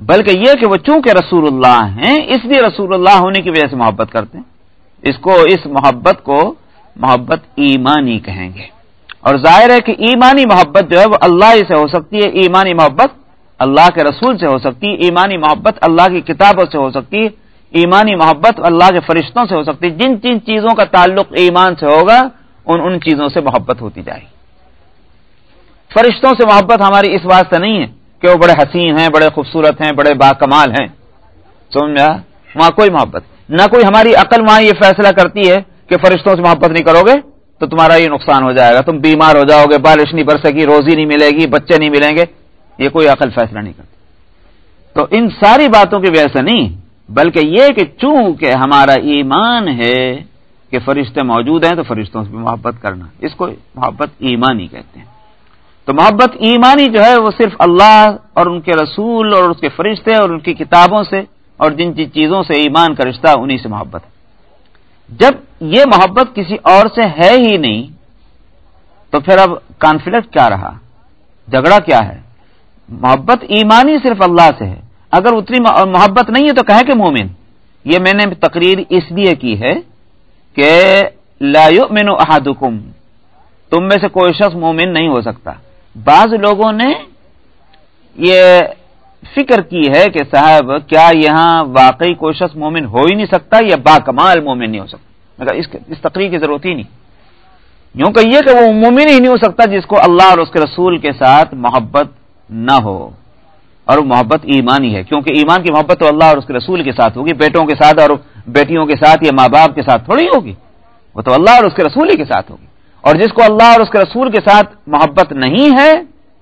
بلکہ یہ کہ وہ چونکہ رسول اللہ ہیں، اس لیے رسول اللہ ہونے کی وجہ سے محبت کرتے ہیں۔ اس کو، اس محبت کو محبت ایمانی کہیں گے۔ اور ظاہر ہے کہ ایمانی محبت جو ہے وہ اللہ سے ہو سکتی ہے۔ ایمانی محبت اللہ کے رسول سے ہو سکتی ہے۔ ایمانی محبت اللہ کی کتابوں سے ہو سکتی ہے۔ ایمانی محبت اللہ کے فرشتوں سے ہو سکتی ہے۔ جن جن چیزوں کا تعلق ایمان سے ہوگا ان ان چیزوں سے محبت ہوتی جائے۔ گی فرشتوں سے محبت ہماری اس واسطے نہیں ہے کہ وہ بڑے حسین ہیں، بڑے خوبصورت ہیں، بڑے با کمال ہیں سمجھا وہاں کوئی محبت۔ نہ کوئی ہماری عقل وہاں یہ فیصلہ کرتی ہے کہ فرشتوں سے محبت نہیں کرو گے تو تمہارا یہ نقصان ہو جائے گا۔ تم بیمار ہو جاؤ گے، بارش نہیں برسے گی، روزی نہیں ملے گی، بچے نہیں ملیں گے۔ یہ کوئی عقل فیصلہ نہیں کرتی تو ان ساری باتوں کی وجہ سے نہیں، بلکہ یہ کہ چونکہ ہمارا ایمان ہے کہ فرشتے موجود ہیں تو فرشتوں سے بھی محبت کرنا۔ اس کو محبت ایمانی کہتے ہیں۔ تو محبت ایمانی جو ہے وہ صرف اللہ اور ان کے رسول اور اس کے فرشتے اور ان کی کتابوں سے اور جن جن چیزوں سے ایمان کا رشتہ انہی سے محبت ہے۔ جب یہ محبت کسی اور سے ہے ہی نہیں تو پھر اب کانفلکٹ کیا رہا؟ جھگڑا کیا ہے؟ محبت ایمانی صرف اللہ سے ہے۔ اگر اتنی محبت نہیں ہے تو کہے کہ مومن، یہ میں نے تقریر اس لیے کی ہے کہ لا یؤمن احدکم، تم میں سے کوئی شخص مومن نہیں ہو سکتا۔ بعض لوگوں نے یہ فکر کی ہے کہ صاحب، کیا یہاں واقعی کوئی شخص مومن ہو ہی نہیں سکتا یا با کمال مومن نہیں ہو سکتا؟ اس اس تقریر کی ضرورت ہی نہیں۔ یوں کہیے کہ وہ مومن ہی نہیں ہو سکتا جس کو اللہ اور اس کے رسول کے ساتھ محبت نہ ہو۔ اور محبت ایمان ہی ہے، کیونکہ ایمان کی محبت تو اللہ اور اس کے رسول کے ساتھ ہوگی، بیٹوں کے ساتھ اور بیٹیوں کے ساتھ یا ماں باپ کے ساتھ تھوڑی ہوگی، وہ تو اللہ اور اس کے رسول ہی کے ساتھ ہوگی۔ اور جس کو اللہ اور اس کے رسول کے ساتھ محبت نہیں ہے،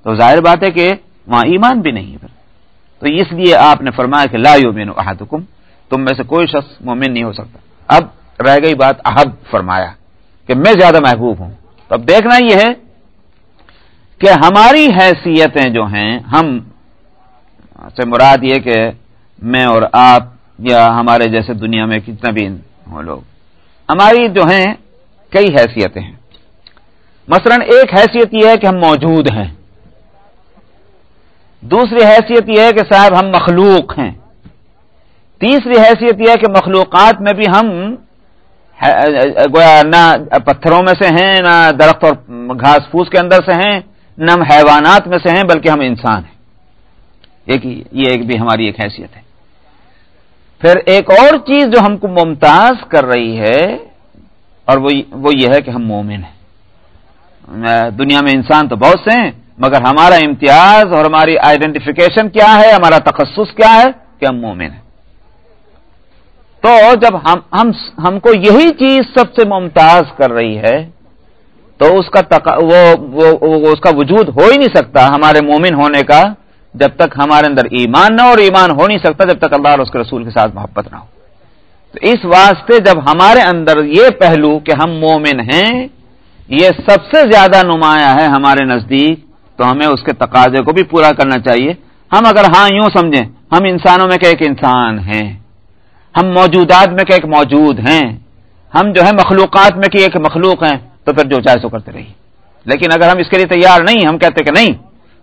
تو ظاہر بات ہے کہ وہاں ایمان بھی نہیں ہے تو اس لیے آپ نے فرمایا کہ لا یومن احدکم، تم میں سے کوئی شخص مومن نہیں ہو سکتا۔ اب رہ گئی بات احب فرمایا کہ میں زیادہ محبوب ہوں۔ تو اب دیکھنا یہ ہے کہ ہماری حیثیتیں جو ہیں، ہم سے مراد یہ کہ میں اور آپ یا ہمارے جیسے دنیا میں کتنا بھی ہوں لوگ، ہماری جو ہیں کئی حیثیتیں ہیں۔ مثلا ایک حیثیت یہ ہے کہ ہم موجود ہیں۔ دوسری حیثیت یہ ہے کہ صاحب ہم مخلوق ہیں۔ تیسری حیثیت یہ ہے کہ مخلوقات میں بھی ہم گویا نہ پتھروں میں سے ہیں، نہ درخت اور گھاس پھوس کے اندر سے ہیں، نہ ہم حیوانات میں سے ہیں، بلکہ ہم انسان ہیں۔ ایک یہ ایک بھی ہماری ایک حیثیت ہے۔ پھر ایک اور چیز جو ہم کو ممتاز کر رہی ہے اور وہ یہ ہے کہ ہم مومن ہیں۔ دنیا میں انسان تو بہت سے ہیں مگر ہمارا امتیاز اور ہماری آئیڈینٹیفیکیشن کیا ہے ہمارا تخصص کیا ہے کہ ہم مومن ہیں۔ تو جب ہم ہم ہم کو یہی چیز سب سے ممتاز کر رہی ہے تو اس کا تق... وہ, وہ, وہ اس کا وجود ہو ہی نہیں سکتا ہمارے مومن ہونے کا جب تک ہمارے اندر ایمان نہ اور ایمان ہو نہیں سکتا جب تک اللہ اور اس کے رسول کے ساتھ محبت نہ ہو۔ تو اس واسطے جب ہمارے اندر یہ پہلو کہ ہم مومن ہیں، یہ سب سے زیادہ نمایاں ہے ہمارے نزدیک، تو ہمیں اس کے تقاضے کو بھی پورا کرنا چاہیے۔ ہم اگر ہاں یوں سمجھیں، ہم انسانوں میں کہ ایک انسان ہیں۔ ہم موجودات میں کہ ایک موجود ہیں۔ ہم جو ہے مخلوقات میں کہ ایک مخلوق ہیں، تو پھر جو چاہے سو کرتے رہیے۔ لیکن اگر ہم اس کے لیے تیار نہیں، ہم کہتے کہ نہیں،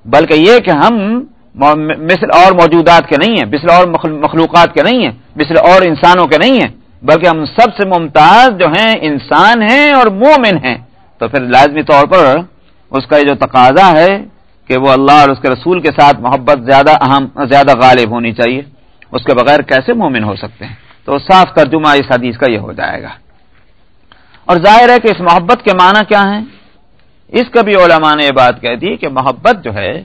بلکہ یہ کہ ہم مثل اور موجودات کے نہیں ہیں، مثل اور مخلوقات کے نہیں ہیں، مثل اور انسانوں کے نہیں ہیں، بلکہ ہم سب سے ممتاز جو ہیں، انسان ہیں اور مومن ہیں۔ تو پھر لازمی طور پر اس کا یہ جو تقاضا ہے کہ وہ اللہ اور اس کے رسول کے ساتھ محبت زیادہ اہم، زیادہ غالب ہونی چاہیے۔ اس کے بغیر کیسے مومن ہو سکتے ہیں؟ تو صاف ترجمہ اس حدیث کا یہ ہو جائے گا۔ اور ظاہر ہے کہ اس محبت کے معنی کیا ہیں؟ اس کا بھی علماء نے یہ بات کہہ دی کہ محبت جو ہے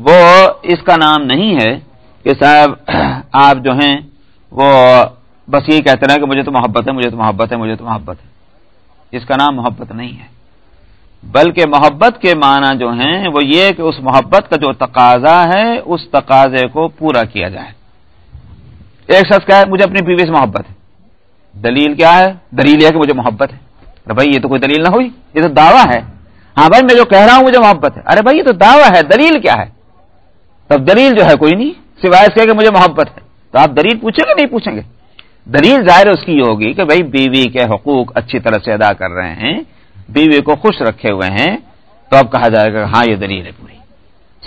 وہ اس کا نام نہیں ہے کہ صاحب، آپ جو ہیں، وہ بس یہی کہتے رہے کہ مجھے تو محبت ہے، مجھے تو محبت ہے، مجھے تو محبت ہے۔ اس کا نام محبت نہیں ہے۔ بلکہ محبت کے معنی جو ہیں، وہ یہ کہ اس محبت کا جو تقاضا ہے، اس تقاضے کو پورا کیا جائے۔ ایک شخص کیا ہے، مجھے اپنی بیوی سے محبت ہے۔ دلیل کیا ہے؟ دلیل ہے کہ مجھے محبت ہے۔ بھائی، یہ تو کوئی دلیل نہ ہوئی، یہ تو دعویٰ ہے۔ ہاں بھائی، میں جو کہہ رہا ہوں، مجھے محبت ہے۔ ارے بھائی، یہ تو دعویٰ ہے، دلیل کیا ہے؟ تب دلیل جو ہے کوئی نہیں سوائے سے کہ مجھے محبت ہے۔ تو آپ دلیل پوچھیں گے، نہیں پوچھیں گے۔ دلیل ظاہر اس کی ہوگی کہ بھائی بیوی کے حقوق اچھی طرح سے ادا کر رہے ہیں، بیوی کو خوش رکھے ہوئے ہیں، تو اب کہا جائے گا ہاں یہ دلیل ہے پوری۔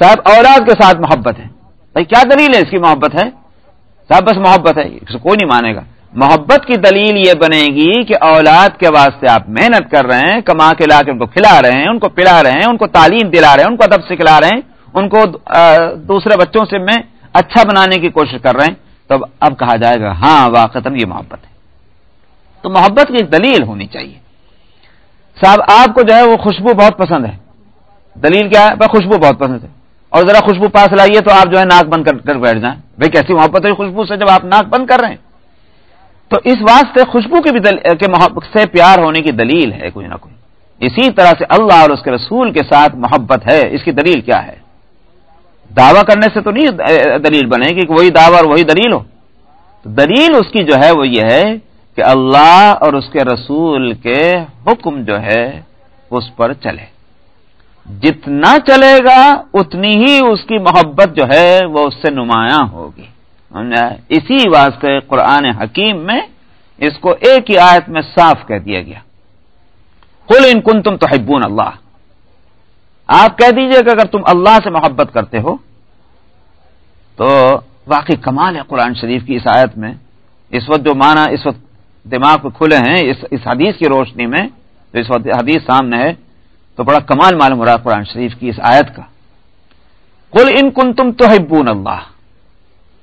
صاحب، اولاد کے ساتھ محبت ہے۔ بھائی، کیا دلیل ہے اس کی محبت ہے؟ صاحب، بس محبت ہے، اس کو کوئی نہیں مانے گا۔ محبت کی دلیل یہ بنے گی کہ اولاد کے واسطے آپ محنت کر رہے ہیں، کما کے لا کے ان کو کھلا رہے ہیں، ان کو پلا رہے ہیں، ان کو تعلیم دلا رہے ہیں، ان کو ادب سکھلا رہے ہیں۔ ان کو دوسرے بچوں سے میں اچھا بنانے کی کوشش کر رہے ہیں، تو اب کہا جائے گا ہاں واقع یہ محبت ہے۔ تو محبت کی ایک دلیل ہونی چاہیے۔ صاحب، آپ کو جو ہے وہ خوشبو بہت پسند ہے۔ دلیل کیا ہے؟ خوشبو بہت پسند ہے۔ اور ذرا خوشبو پاس لائیے تو آپ جو ہے ناک بند کر بیٹھ جائیں۔ بھائی، کیسی محبت ہے خوشبو سے جب آپ ناک بند کر رہے ہیں؟ تو اس واسطے خوشبو کی بھی کے محبت سے پیار ہونے کی دلیل ہے کوئی نہ کوئی۔ اسی طرح سے اللہ اور اس کے رسول کے ساتھ محبت ہے۔ اس کی دلیل کیا ہے؟ دعویٰ کرنے سے تو نہیں دلیل بنے گی کہ وہی دعویٰ اور وہی دلیل ہو۔ تو دلیل اس کی جو ہے وہ یہ ہے کہ اللہ اور اس کے رسول کے حکم جو ہے اس پر چلے۔ جتنا چلے گا اتنی ہی اس کی محبت جو ہے وہ اس سے نمایاں ہوگی۔ اسی واسطے قرآن حکیم میں اس کو ایک ہی آیت میں صاف کہہ دیا گیا۔ کل ان کن تم تو اللہ۔ آپ کہہ دیجیے کہ اگر تم اللہ سے محبت کرتے ہو، تو واقعی کمال ہے قرآن شریف کی اس آیت میں۔ اس وقت جو معنی، اس وقت دماغ پہ کھلے ہیں، اس اس حدیث کی روشنی میں، جو اس وقت حدیث سامنے ہے، تو بڑا کمال معلوم ہو رہا قرآن شریف کی اس آیت کا۔ کل ان کن تم تو حبون اللہ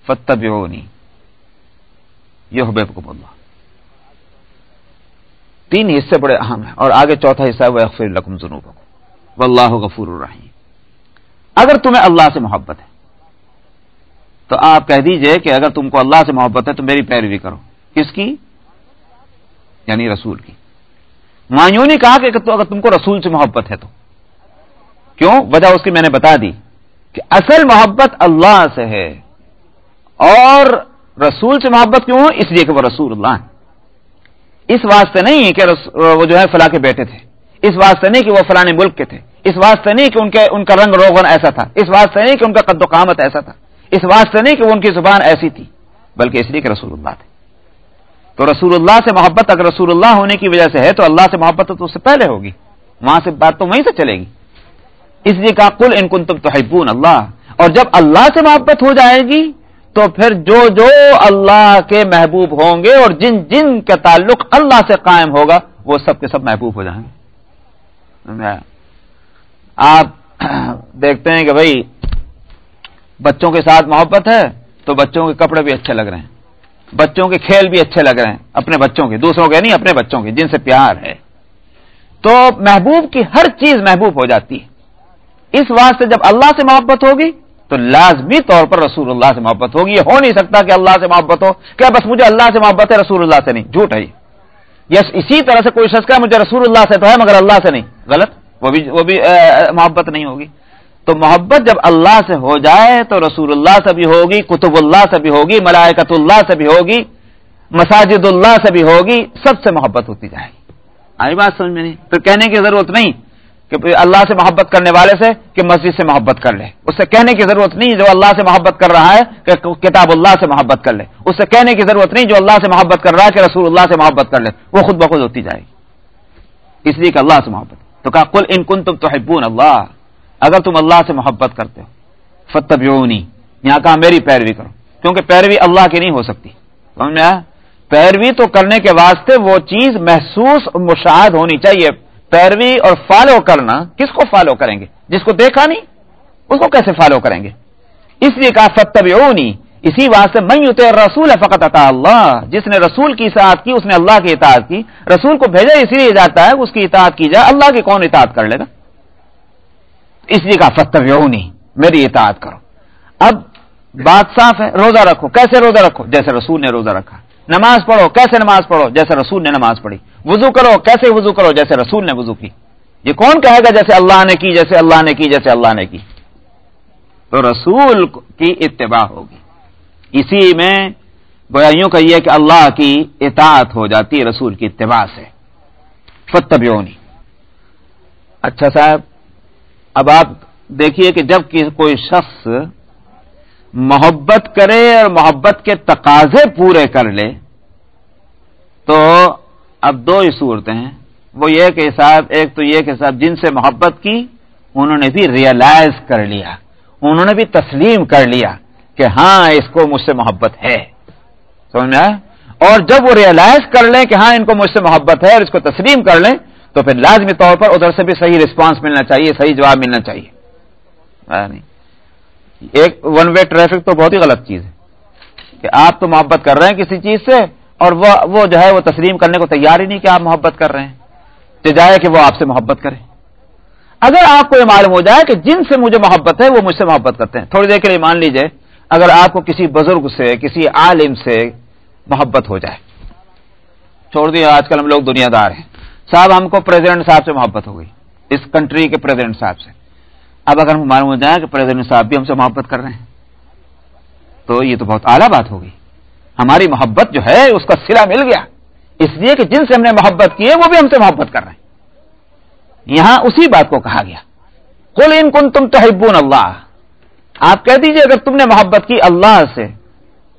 فتب یہ حبیب کو اللہ تین حصے بڑے اہم ہیں اور آگے چوتھا حصہ ہے وہ اخفر لکم ضنوب و اللہ غفور الرحیم۔ اگر تمہیں اللہ سے محبت ہے، تو آپ کہہ دیجیے کہ اگر تم کو اللہ سے محبت ہے، تو میری پیروی کرو۔ کس کی؟ یعنی رسول کی۔ مایوں نے کہا کہ اگر تم کو رسول سے محبت ہے تو۔ کیوں؟ وجہ اس کی میں نے بتا دی کہ اصل محبت اللہ سے ہے۔ اور رسول سے محبت کیوں؟ اس لیے کہ وہ رسول اللہ ہے اس واسطے نہیں کہ وہ جو ہے فلاں کے بیٹے تھے۔ اس واسطے نہیں کہ وہ فلاں ملک کے تھے۔ اس واسطے نہیں کہ ان کے ان کا رنگ روغن ایسا تھا۔ اس واسطے نہیں کہ ان کا قد و قامت ایسا تھا۔ اس واسطے نہیں کہ وہ ان کی زبان ایسی تھی، بلکہ اس لیے کہ رسول اللہ تھے۔ تو رسول اللہ سے محبت، اگر رسول اللہ ہونے کی وجہ سے ہے تو اللہ سے محبت تو اس سے پہلے ہوگی۔ وہاں سے بات تو وہیں سے چلے گی۔ اس لیے کہا کل ان کن تم تو اللہ۔ اور جب اللہ سے محبت ہو جائے گی تو پھر جو جو اللہ کے محبوب ہوں گے اور جن جن کا تعلق اللہ سے قائم ہوگا، وہ سب کے سب محبوب ہو جائیں گے۔ آپ دیکھتے ہیں کہ بھائی، بچوں کے ساتھ محبت ہے تو بچوں کے کپڑے بھی اچھے لگ رہے ہیں۔ بچوں کے کھیل بھی اچھے لگ رہے ہیں، اپنے بچوں کے۔ دوسروں کے نہیں، اپنے بچوں کے، جن سے پیار ہے۔ تو محبوب کی ہر چیز محبوب ہو جاتی ہے۔ اس واسطے جب اللہ سے محبت ہوگی تو لازمی طور پر رسول اللہ سے محبت ہوگی۔ یہ ہو نہیں سکتا کہ اللہ سے محبت ہو کیا بس مجھے اللہ سے محبت ہے، رسول اللہ سے نہیں۔ جھوٹ ہے یس، اسی طرح سے کوئی شخص کا مجھے رسول اللہ سے تو ہے، مگر اللہ سے نہیں۔ غلط؟ وہ بھی وہ بھی محبت نہیں ہوگی۔ تو محبت جب اللہ سے ہو جائے، تو رسول اللہ سے بھی ہوگی، کتب اللہ سے بھی ہوگی ملائکت اللہ سے بھی ہوگی، مساجد اللہ سے بھی ہوگی، سب سے محبت ہوتی جائے گی۔ آئی بات سمجھ میں نہیں؟ پھر کہنے کی ضرورت نہیں۔ کہ اللہ سے محبت کرنے والے سے کہ مسجد سے محبت کر لے۔ اس سے کہنے کی ضرورت نہیں جو اللہ سے محبت کر رہا ہے کہ کتاب اللہ سے محبت کر لے۔ اس سے کہنے کی ضرورت نہیں جو اللہ سے محبت کر رہا ہے کہ رسول اللہ سے محبت کر لے۔ وہ خود بخود ہوتی جائے گی۔ اس لیے کہ اللہ سے محبت۔ تو کہا کل ان کن تم تو اللہ۔ اگر تم اللہ سے محبت کرتے ہو فتبیونی یہاں کہا، میری پیروی کرو۔ کیونکہ پیروی اللہ کی نہیں ہو سکتی۔ سمجھ میں پیروی تو کرنے کے واسطے وہ چیز محسوس مشاہد ہونی چاہیے۔ پیروی اور فالو کرنا کس کو فالو کریں گے؟ جس کو دیکھا نہیں، اس کو کیسے فالو کریں گے؟ اس لیے کہا فتبیونی اسی واسطے میں یوتے رسول فقط عطا اللہ۔ جس نے رسول کی اطاعت کی، اس نے اللہ کی اطاعت کی۔ رسول کو بھیجا، اسی لیے جاتا ہے، اس کی اطاعت کی جائے۔ اللہ کی کون اطاعت کر لے گا؟ اس لیے کہا فتبیونی میری اطاعت کرو۔ اب بات صاف ہے، روزہ رکھو۔ کیسے روزہ رکھو؟ جیسے رسول نے روزہ رکھا۔ نماز پڑھو، کیسے نماز پڑھو؟ جیسے رسول نے نماز پڑھی۔ وضو کرو، کیسے وضو کرو؟ جیسے رسول نے وضو کی۔ یہ کون کہے گا جیسے اللہ نے کی، جیسے اللہ نے کی، جیسے اللہ نے کی؟ تو رسول کی اتباع ہوگی۔ اسی میں گویا کا یہ کہ اللہ کی اطاعت ہو جاتی، رسول کی اتباع سے۔ فتبیونی اچھا صاحب، اب آپ دیکھیے کہ جب کوئی شخص محبت کرے اور محبت کے تقاضے پورے کر لے، تو اب دو ہی صورتیں ہیں۔ وہ یہ کہ صاحب، ایک تو یہ کہ صاحب جن سے محبت کی، انہوں نے بھی ریئلائز کر لیا، انہوں نے بھی تسلیم کر لیا کہ ہاں اس کو مجھ سے محبت ہے۔ سمجھ میں اور جب وہ ریئلائز کر لیں کہ ہاں ان کو مجھ سے محبت ہے اور اس کو تسلیم کر لیں، تو پھر لازمی طور پر ادھر سے بھی صحیح رسپانس ملنا چاہیے، صحیح جواب ملنا چاہیے۔ نہیں ایک ون وے ٹریفک تو بہت ہی غلط چیز ہے کہ آپ تو محبت کر رہے ہیں کسی چیز سے اور وہ وہ جو ہے وہ تسلیم کرنے کو تیار ہی نہیں کہ آپ محبت کر رہے ہیں جائے کہ وہ آپ سے محبت کرے۔ اگر آپ کو یہ معلوم ہو جائے کہ جن سے مجھے محبت ہے وہ مجھ سے محبت کرتے ہیں۔ تھوڑی دیر کے لیے مان لیجیے، اگر آپ کو کسی بزرگ سے، کسی عالم سے محبت ہو جائے۔ چھوڑ دیے، آج کل ہم لوگ دنیا دار ہیں۔ صاحب، ہم کو پریزیڈنٹ صاحب سے محبت ہو گئی، اس کنٹری کے پریزیڈنٹ صاحب سے۔ اب اگر ہم معلوم ہو جائے کہ پریزیڈنٹ صاحب بھی ہم سے محبت کر رہے ہیں، تو یہ تو بہت اعلیٰ بات ہوگی۔ ہماری محبت جو ہے، اس کا سرا مل گیا۔ اس لیے کہ جن سے ہم نے محبت کی ہے، وہ بھی ہم سے محبت کر رہے ہیں۔ یہاں اسی بات کو کہا گیا۔ کل ان کن تم تحبون اللہ آپ کہہ دیجیے، اگر تم نے محبت کی اللہ سے،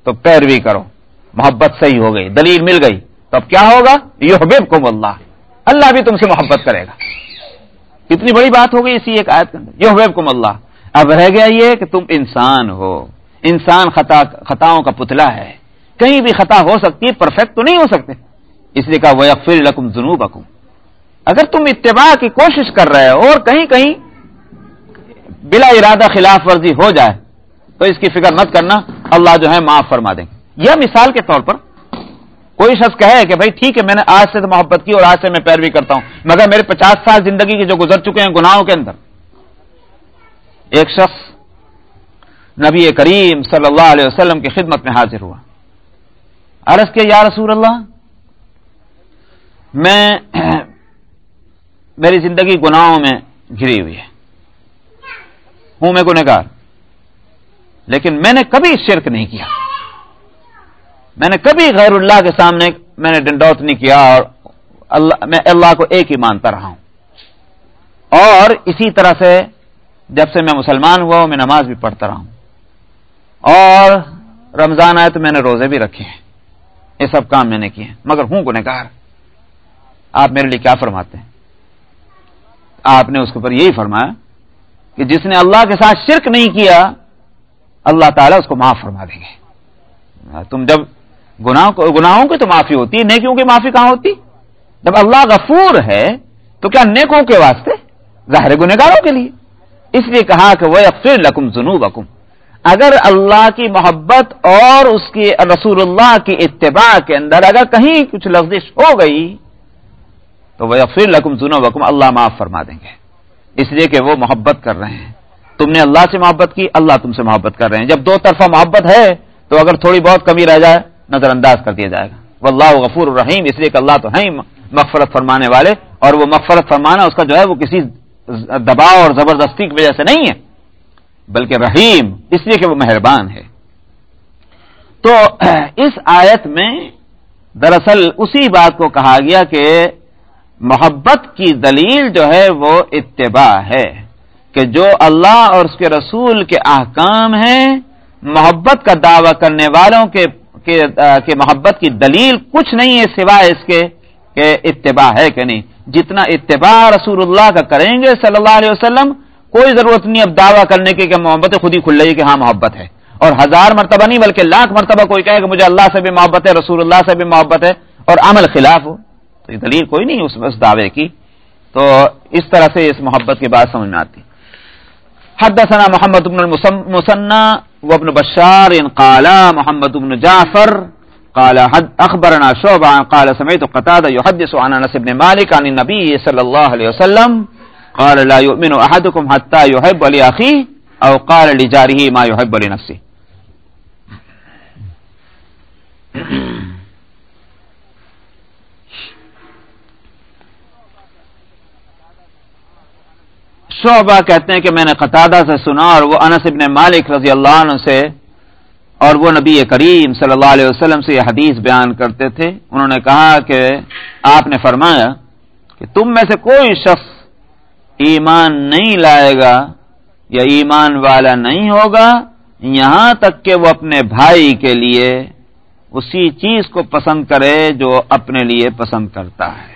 تو پیروی کرو۔ محبت صحیح ہو گئی، دلیل مل گئی۔ تو اب کیا ہوگا؟ یہ اللہ اللہ بھی تم سے محبت کرے گا۔ کتنی بڑی بات ہو گئی اسی ایک آیت کے اندر. یہ اللہ. اب رہ گیا یہ کہ تم انسان ہو. انسان خطا خطاؤں کا پتلا ہے. کہیں بھی خطا ہو سکتی ہے پرفیکٹ تو نہیں ہو سکتے. اس لیے کہا وہ اکفر لکم جنوب اگر تم اتباع کی کوشش کر رہے ہو اور کہیں کہیں بلا ارادہ خلاف ورزی ہو جائے، تو اس کی فکر مت کرنا. اللہ جو ہے معاف فرما دیں گے. یہ مثال کے طور پر کوئی شخص کہے کہ بھائی ٹھیک ہے میں نے آج سے تو محبت کی اور آج سے میں پیروی کرتا ہوں، مگر میرے پچاس سال زندگی کے جو گزر چکے ہیں گناہوں کے اندر، ایک شخص نبی کریم صلی اللہ علیہ وسلم کی خدمت میں حاضر ہوا۔ عرض کے یا رسول اللہ، میں میری زندگی گناہوں میں گھری ہوئی ہے ہوں میں گنہگار، لیکن میں نے کبھی شرک نہیں کیا۔ میں نے کبھی غیر اللہ کے سامنے میں نے ڈنڈوت نہیں کیا اور اللہ میں اللہ کو ایک ہی مانتا رہا ہوں۔ اور اسی طرح سے جب سے میں مسلمان ہوا ہوں، میں نماز بھی پڑھتا رہا ہوں۔ اور رمضان آئے تو میں نے روزے بھی رکھے ہیں۔ یہ سب کام میں نے کیے ہیں۔ مگر ہوں کو کہا آپ میرے لیے کیا فرماتے ہیں؟ آپ نے اس کے اوپر یہی فرمایا کہ جس نے اللہ کے ساتھ شرک نہیں کیا، اللہ تعالیٰ اس کو معاف فرما دیں گے تم جب گناہوں کی تو معافی ہوتی ہے، نیکیوں کی معافی کہاں ہوتی؟ جب اللہ غفور ہے، تو کیا نیکوں کے واسطے؟ ظاہر گنہگاروں کے لیے۔ اس لیے کہا کہ وہ اکثر لکم جنوب اگر اللہ کی محبت اور اس کی رسول اللہ کی اتباع کے اندر اگر کہیں کچھ لفظش ہو گئی، تو وہ اکثر لکم جنوب اللہ معاف فرما دیں گے۔ اس لیے کہ وہ محبت کر رہے ہیں۔ تم نے اللہ سے محبت کی، اللہ تم سے محبت کر رہے ہیں۔ جب دو طرفہ محبت ہے، تو اگر تھوڑی بہت کمی رہ جائے نظر انداز کر دیا جائے گا۔ وہ اللہ غفور الرحیم، اس لیے کہ اللہ تو ہے مغفرت فرمانے والے، اور وہ مغفرت فرمانا اس کا جو ہے وہ کسی دباؤ اور زبردستی کی وجہ سے نہیں ہے، بلکہ رحیم، اس لیے کہ وہ مہربان ہے۔ تو اس آیت میں دراصل اسی بات کو کہا گیا کہ محبت کی دلیل جو ہے وہ اتباع ہے، کہ جو اللہ اور اس کے رسول کے احکام ہیں، محبت کا دعوی کرنے والوں کے کہ محبت کی دلیل کچھ نہیں ہے سوائے اس کے کہ اتباع ہے کہ نہیں۔ جتنا اتباع رسول اللہ کا کریں گے صلی اللہ علیہ وسلم، کوئی ضرورت نہیں اب دعویٰ کرنے کی کہ محبت خود ہی کھل رہی ہے کہ ہاں محبت ہے۔ اور ہزار مرتبہ نہیں، بلکہ لاکھ مرتبہ کوئی کہے کہ مجھے اللہ سے بھی محبت ہے، رسول اللہ سے بھی محبت ہے، اور عمل خلاف ہو۔ تو یہ دلیل کوئی نہیں اس اس دعوے کی۔ تو اس طرح سے اس محبت کی بات سمجھ میں آتی۔ حدثنا محمد بن المسنى وابن بشار ان قال، محمد بن جعفر قال، حد اخبرنا شعبہ قال، سمعت قتادہ يحدث عن انس بن مالک عن النبي صلى الله عليه وسلم قال، لا يؤمن احدكم حتى يحب لاخيه او قال لجاره ما يحب لنفسه. شعبہ کہتے ہیں کہ میں نے قطادہ سے سنا اور وہ انس ابن مالک رضی اللہ عنہ سے اور وہ نبی کریم صلی اللہ علیہ وسلم سے یہ حدیث بیان کرتے تھے۔ انہوں نے کہا کہ آپ نے فرمایا کہ تم میں سے کوئی شخص ایمان نہیں لائے گا یا ایمان والا نہیں ہوگا، یہاں تک کہ وہ اپنے بھائی کے لیے اسی چیز کو پسند کرے جو اپنے لیے پسند کرتا ہے۔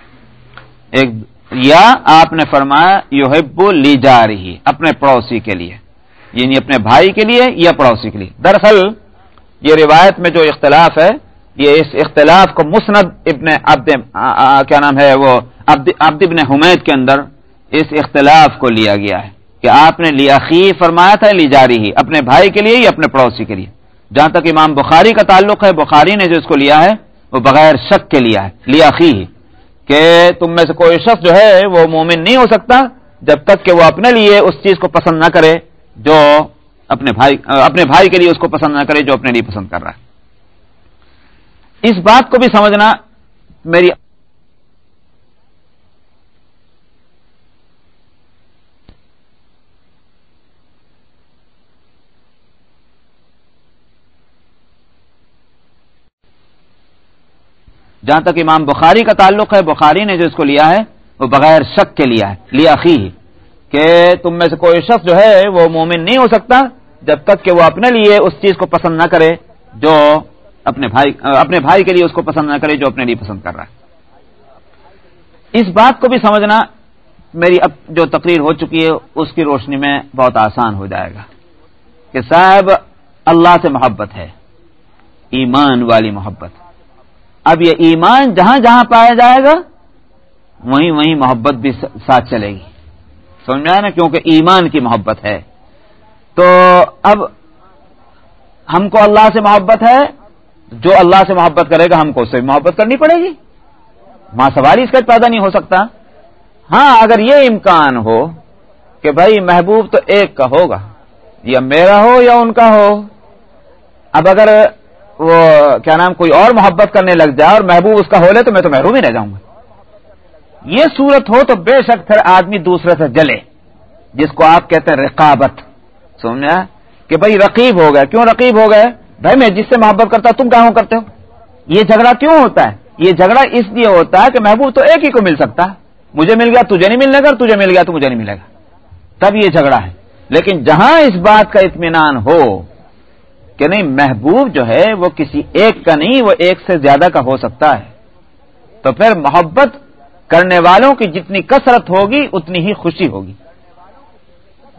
ایک یا آپ نے فرمایا یوہب لی جا رہی اپنے پڑوسی کے لیے۔ یعنی اپنے بھائی کے لیے یا پڑوسی کے لیے۔ دراصل، یہ روایت میں جو اختلاف ہے، یہ اس اختلاف کو مسند ابن عبد کیا نام ہے وہ؟ عبد ابن حمید کے اندر اس اختلاف کو لیا گیا ہے کہ آپ نے لیا خی فرمایا تھا لی جا رہی اپنے بھائی کے لیے یا اپنے پڑوسی کے لیے۔ جہاں تک امام بخاری کا تعلق ہے، بخاری نے جو اس کو لیا ہے، وہ بغیر شک کے لیا ہے، لیا خی کہ تم میں سے کوئی شخص جو ہے وہ مومن نہیں ہو سکتا جب تک کہ وہ اپنے لیے اس چیز کو پسند نہ کرے جو اپنے بھائی اپنے بھائی کے لیے اس کو پسند نہ کرے جو اپنے لیے پسند کر رہا ہے۔ اس بات کو بھی سمجھنا میری جہاں تک امام بخاری کا تعلق ہے، بخاری نے جو اس کو لیا ہے، وہ بغیر شک کے لیا ہے، لیا خی کہ تم میں سے کوئی شخص جو ہے، وہ مومن نہیں ہو سکتا، جب تک کہ وہ اپنے لیے اس چیز کو پسند نہ کرے، جو اپنے بھائی اپنے بھائی کے لیے اس کو پسند نہ کرے، جو اپنے لیے پسند کر رہا ہے۔ اس بات کو بھی سمجھنا میری اب جو تقریر ہو چکی ہے، اس کی روشنی میں بہت آسان ہو جائے گا کہ صاحب، اللہ سے محبت ہے، ایمان والی محبت۔ اب یہ ایمان جہاں جہاں پایا جائے گا، وہیں وہیں محبت بھی ساتھ چلے گی۔ سمجھا نا؟ کیونکہ ایمان کی محبت ہے۔ تو اب ہم کو اللہ سے محبت ہے، جو اللہ سے محبت کرے گا، ہم کو اس سے محبت کرنی پڑے گی۔ ماں سوال اس کا پیدا نہیں ہو سکتا۔ ہاں اگر یہ امکان ہو کہ بھائی محبوب تو ایک کا ہوگا، یا میرا ہو یا ان کا ہو۔ اب اگر وہ کیا نام، کوئی اور محبت کرنے لگ جائے اور محبوب اس کا ہو لے تو میں تو محروم ہی رہ جاؤں گا۔ یہ صورت ہو تو بے شک پھر آدمی دوسرے سے جلے، جس کو آپ کہتے ہیں رقابت۔ سمجھا؟ کہ بھائی رقیب ہو گئے کیوں رقیب ہو گئے بھائی میں جس سے محبت کرتا تم کہاں کرتے ہو؟ یہ جھگڑا کیوں ہوتا ہے؟ یہ جھگڑا اس لیے ہوتا ہے کہ محبوب تو ایک ہی کو مل سکتا۔ مجھے مل گیا، تجھے نہیں ملنے گا تجھے مل گیا تو مجھے نہیں ملے گا۔ تب یہ جھگڑا ہے۔ لیکن جہاں اس بات کا اطمینان ہو کہ نہیں، محبوب جو ہے وہ کسی ایک کا نہیں، وہ ایک سے زیادہ کا ہو سکتا ہے۔ تو پھر محبت کرنے والوں کی جتنی کثرت ہوگی، اتنی ہی خوشی ہوگی۔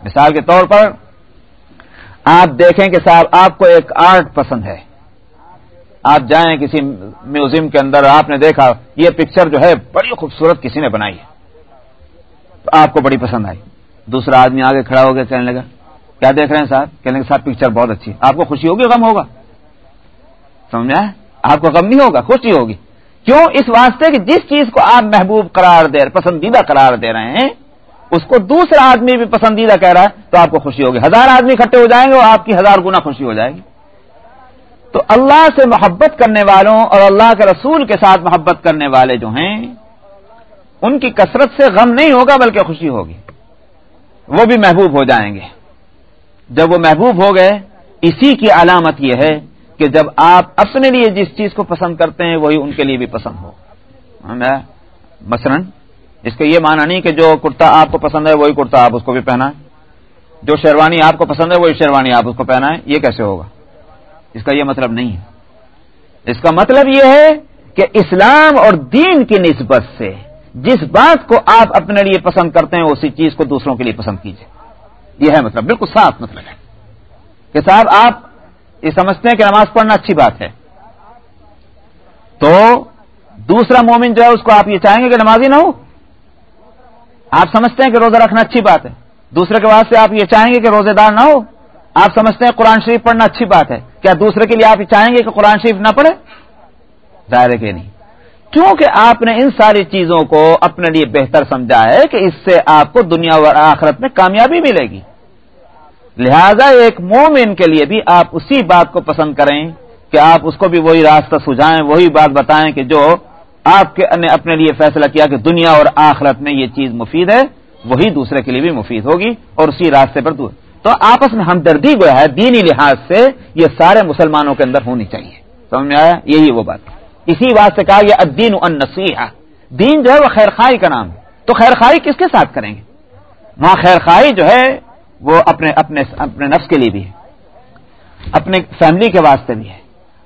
مثال کے طور پر آپ دیکھیں کہ صاحب، آپ کو ایک آرٹ پسند ہے۔ آپ جائیں کسی میوزیم کے اندر، آپ نے دیکھا، یہ پکچر جو ہے بڑی خوبصورت کسی نے بنائی ہے۔ تو آپ کو بڑی پسند آئی۔ دوسرا آدمی آگے کھڑا ہو گیا کہنے لگا کیا دیکھ رہے ہیں صاحب کہنے کے ساتھ پکچر بہت اچھی آپ کو خوشی ہوگی غم ہوگا؟ سمجھا؟ آپ کو غم نہیں ہوگا؟ خوشی ہوگی۔ کیوں؟ اس واسطے کہ جس چیز کو آپ محبوب قرار دے رہے پسندیدہ قرار دے رہے ہیں، اس کو دوسرا آدمی بھی پسندیدہ کہہ رہا ہے، تو آپ کو خوشی ہوگی۔ ہزار آدمی اکٹھے ہو جائیں گے اور آپ کی ہزار گنا خوشی ہو جائے گی۔ تو اللہ سے محبت کرنے والوں اور اللہ کے رسول کے ساتھ محبت کرنے والے جو ہیں، ان کی کثرت سے غم نہیں ہوگا، بلکہ خوشی ہوگی۔ وہ بھی محبوب ہو جائیں گے۔ جب وہ محبوب ہو گئے، اسی کی علامت یہ ہے کہ جب آپ اپنے لیے جس چیز کو پسند کرتے ہیں، وہی ان کے لیے بھی پسند ہو۔ مثلا، اس کا یہ معنی نہیں کہ جو کرتا آپ کو پسند ہے، وہی کرتا آپ اس کو بھی پہنا ہے جو شیروانی آپ کو پسند ہے، وہی شیروانی آپ اس کو پہنا ہے یہ کیسے ہوگا؟ اس کا یہ مطلب نہیں ہے۔ اس کا مطلب یہ ہے کہ اسلام اور دین کی نسبت سے جس بات کو آپ اپنے لیے پسند کرتے ہیں، اسی چیز کو دوسروں کے لیے پسند کیجیے یہ ہے مطلب بالکل صاف مطلب ہے۔ کہ صاحب، آپ یہ سمجھتے ہیں کہ نماز پڑھنا اچھی بات ہے۔ تو دوسرا مومن جو ہے، اس کو آپ یہ چاہیں گے کہ نمازی نہ ہو۔ آپ سمجھتے ہیں کہ روزہ رکھنا اچھی بات ہے۔ دوسرے کے بعد سے آپ یہ چاہیں گے کہ روزے دار نہ ہو۔ آپ سمجھتے ہیں قرآن شریف پڑھنا اچھی بات ہے۔ کیا دوسرے کے لیے آپ یہ چاہیں گے کہ قرآن شریف نہ پڑھے؟ ظاہر کہ نہیں۔ کیونکہ آپ نے ان ساری چیزوں کو اپنے لیے بہتر سمجھا ہے کہ اس سے آپ کو دنیا و آخرت میں کامیابی ملے گی۔ لہذا ایک مومن کے لیے بھی آپ اسی بات کو پسند کریں کہ آپ اس کو بھی وہی راستہ سجھائیں، وہی بات بتائیں کہ جو آپ کے نے اپنے لیے فیصلہ کیا کہ دنیا اور آخرت میں یہ چیز مفید ہے، وہی دوسرے کے لیے بھی مفید ہوگی اور اسی راستے پر دور تو آپس میں ہمدردی جو ہے، دینی لحاظ سے یہ سارے مسلمانوں کے اندر ہونی چاہیے۔ سمجھ میں آیا؟ یہی وہ بات۔ ہے اسی بات سے کہا یہ ادین ان دین جو ہے وہ خیر خائی کا نام ہے۔ تو خیر خائی کس کے ساتھ کریں گے؟ وہاں خیر خائی جو ہے وہ اپنے اپنے اپنے نفس کے لیے بھی ہے۔ اپنے فیملی کے واسطے بھی ہے۔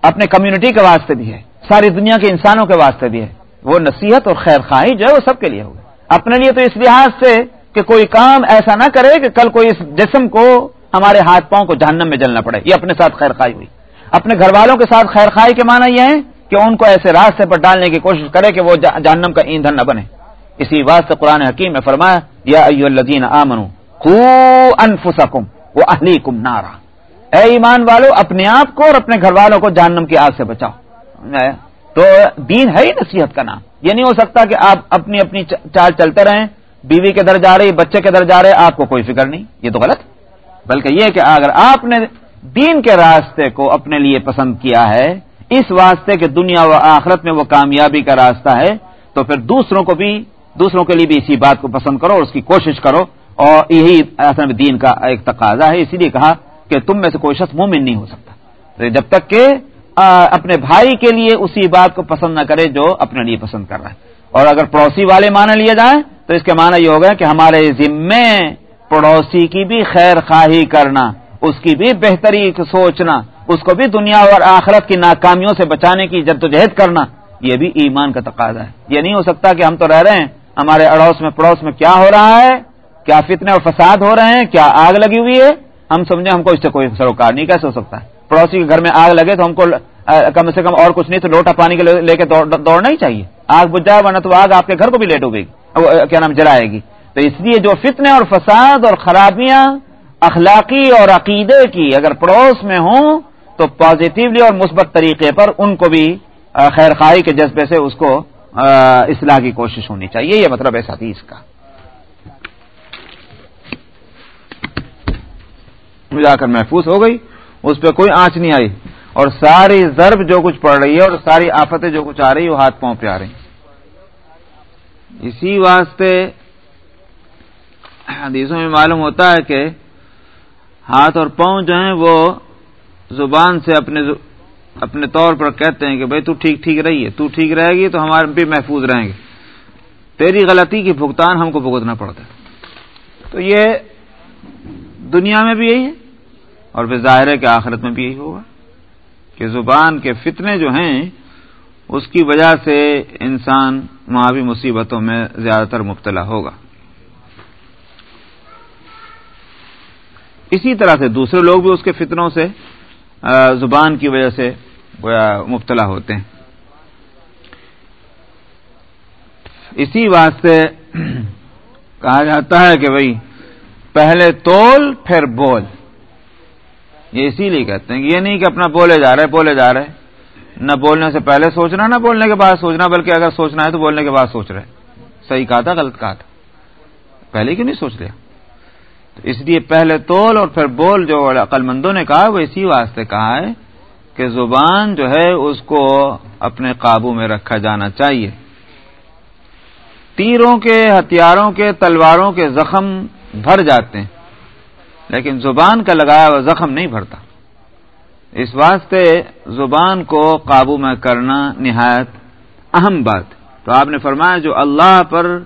اپنے کمیونٹی کے واسطے بھی ہے۔ ساری دنیا کے انسانوں کے واسطے بھی ہے۔ وہ نصیحت اور خیر خواہی جو ہے وہ سب کے لیے ہوگی۔ اپنے لیے تو اس لحاظ سے کہ کوئی کام ایسا نہ کرے کہ کل کوئی اس جسم کو ہمارے ہاتھ پاؤں کو جہنم میں جلنا پڑے۔ یہ اپنے ساتھ خیر خواہی ہوئی۔ اپنے گھر والوں کے ساتھ خیر خواہی کے معنی یہ ہے کہ ان کو ایسے راستے پر ڈالنے کی کوشش کرے کہ وہ جہنم کا ایندھن نہ بنے۔ اسی واسطے قرآن حکیم میں فرمایا، یا ایو الذین آمنو خو انفسکم وہ اہلی کم نارا۔ اے ایمان والو، اپنے آپ کو اور اپنے گھر والوں کو جہنم کی آگ سے بچاؤ۔ تو دین ہے ہی نصیحت کا نام۔ یہ نہیں ہو سکتا کہ آپ اپنی اپنی چال چلتے رہیں۔ بیوی کے در جا رہی، بچے کے در جا رہے، آپ کو کوئی فکر نہیں۔ یہ تو غلط۔ بلکہ یہ کہ اگر آپ نے دین کے راستے کو اپنے لیے پسند کیا ہے اس واسطے کہ دنیا و آخرت میں وہ کامیابی کا راستہ ہے، تو پھر دوسروں کو بھی، دوسروں کے لیے بھی اسی بات کو پسند کرو اور اس کی کوشش کرو اور یہی اصل دین کا ایک تقاضا ہے، اسی لیے کہا کہ تم میں سے کوئی شخص مومن نہیں ہو سکتا۔ جب تک کہ اپنے بھائی کے لیے اسی بات کو پسند نہ کرے جو اپنے لیے پسند کر رہا ہے۔ اور اگر پڑوسی والے معنی لیے جائیں، تو اس کے معنی یہ ہوگا کہ ہمارے ذمے پڑوسی کی بھی خیر خواہی کرنا، اس کی بھی بہتری سوچنا اس کو بھی دنیا اور آخرت کی ناکامیوں سے بچانے کی جدوجہد کرنا، یہ بھی ایمان کا تقاضا ہے۔ یہ نہیں ہو سکتا کہ ہم تو رہ رہے ہیں، ہمارے اڑوس میں پڑوس میں کیا ہو رہا ہے؟ کیا فتنے اور فساد ہو رہے ہیں؟ کیا آگ لگی ہوئی ہے؟ ہم سمجھیں ہم کو اس سے کوئی سروکار نہیں، کیسے ہو سکتا ہے؟ پڑوسی کے گھر میں آگ لگے تو ہم کو کم سے کم اور کچھ نہیں تو لوٹا پانی کے لے کے دوڑنا ہی چاہیے۔ آگ بجھ جائے ورنہ تو آگ آپ کے گھر کو بھی لیٹ ہو گئی۔ کیا نام، جلائے گی۔ تو اس لیے جو فتنے اور فساد اور خرابیاں اخلاقی اور عقیدے کی اگر پڑوس میں ہوں تو پازیٹیولی اور مثبت طریقے پر ان کو بھی خیر خواہی کے جذبے سے اس کو اصلاح کی کوشش ہونی چاہیے، یہ مطلب ہے حدیث کا۔ جا کر محفوظ ہو گئی، اس پہ کوئی آنچ نہیں آئی۔ اور ساری ضرب جو کچھ پڑ رہی ہے اور ساری آفتیں جو کچھ آ رہی ہے وہ ہاتھ پاؤں پہ آ رہی اسی واسطے حدیثوں میں معلوم ہوتا ہے کہ ہاتھ اور پاؤں جو ہیں، وہ زبان سے اپنے اپنے طور پر کہتے ہیں کہ بھائی تو ٹھیک ٹھیک رہی ہے، تو ٹھیک رہے گی تو ہمارے بھی محفوظ رہیں گے۔ تیری غلطی کی بھگتان ہم کو بھگتنا پڑتا ہے۔ تو یہ دنیا میں بھی یہی ہے اور پھر ظاہر ہے کہ آخرت میں بھی یہی ہوگا کہ زبان کے فتنے جو ہیں، اس کی وجہ سے انسان وہاں بھی مصیبتوں میں زیادہ تر مبتلا ہوگا۔ اسی طرح سے دوسرے لوگ بھی اس کے فتنوں سے زبان کی وجہ سے مبتلا ہوتے ہیں۔ اسی واسطے کہا جاتا ہے کہ بھائی پہلے تول، پھر بول۔ یہ اسی لیے کہتے ہیں کہ یہ نہیں کہ اپنا بولے جا رہے، بولے جا رہے۔ نہ بولنے سے پہلے سوچنا، نہ بولنے کے بعد سوچنا، بلکہ اگر سوچنا ہے تو بولنے کے بعد سوچ رہے۔ صحیح کہا تھا، غلط کہا تھا۔ پہلے کیوں نہیں سوچ لیا؟ اس لیے پہلے تول اور پھر بول جو عقل مندوں نے کہا وہ اسی واسطے کہا ہے کہ زبان جو ہے، اس کو اپنے قابو میں رکھا جانا چاہیے۔ تیروں کے، ہتھیاروں کے، تلواروں کے زخم بھر جاتے ہیں۔ لیکن زبان کا لگایا ہوا زخم نہیں بھرتا۔ اس واسطے زبان کو قابو میں کرنا نہایت اہم بات۔ تو آپ نے فرمایا جو اللہ پر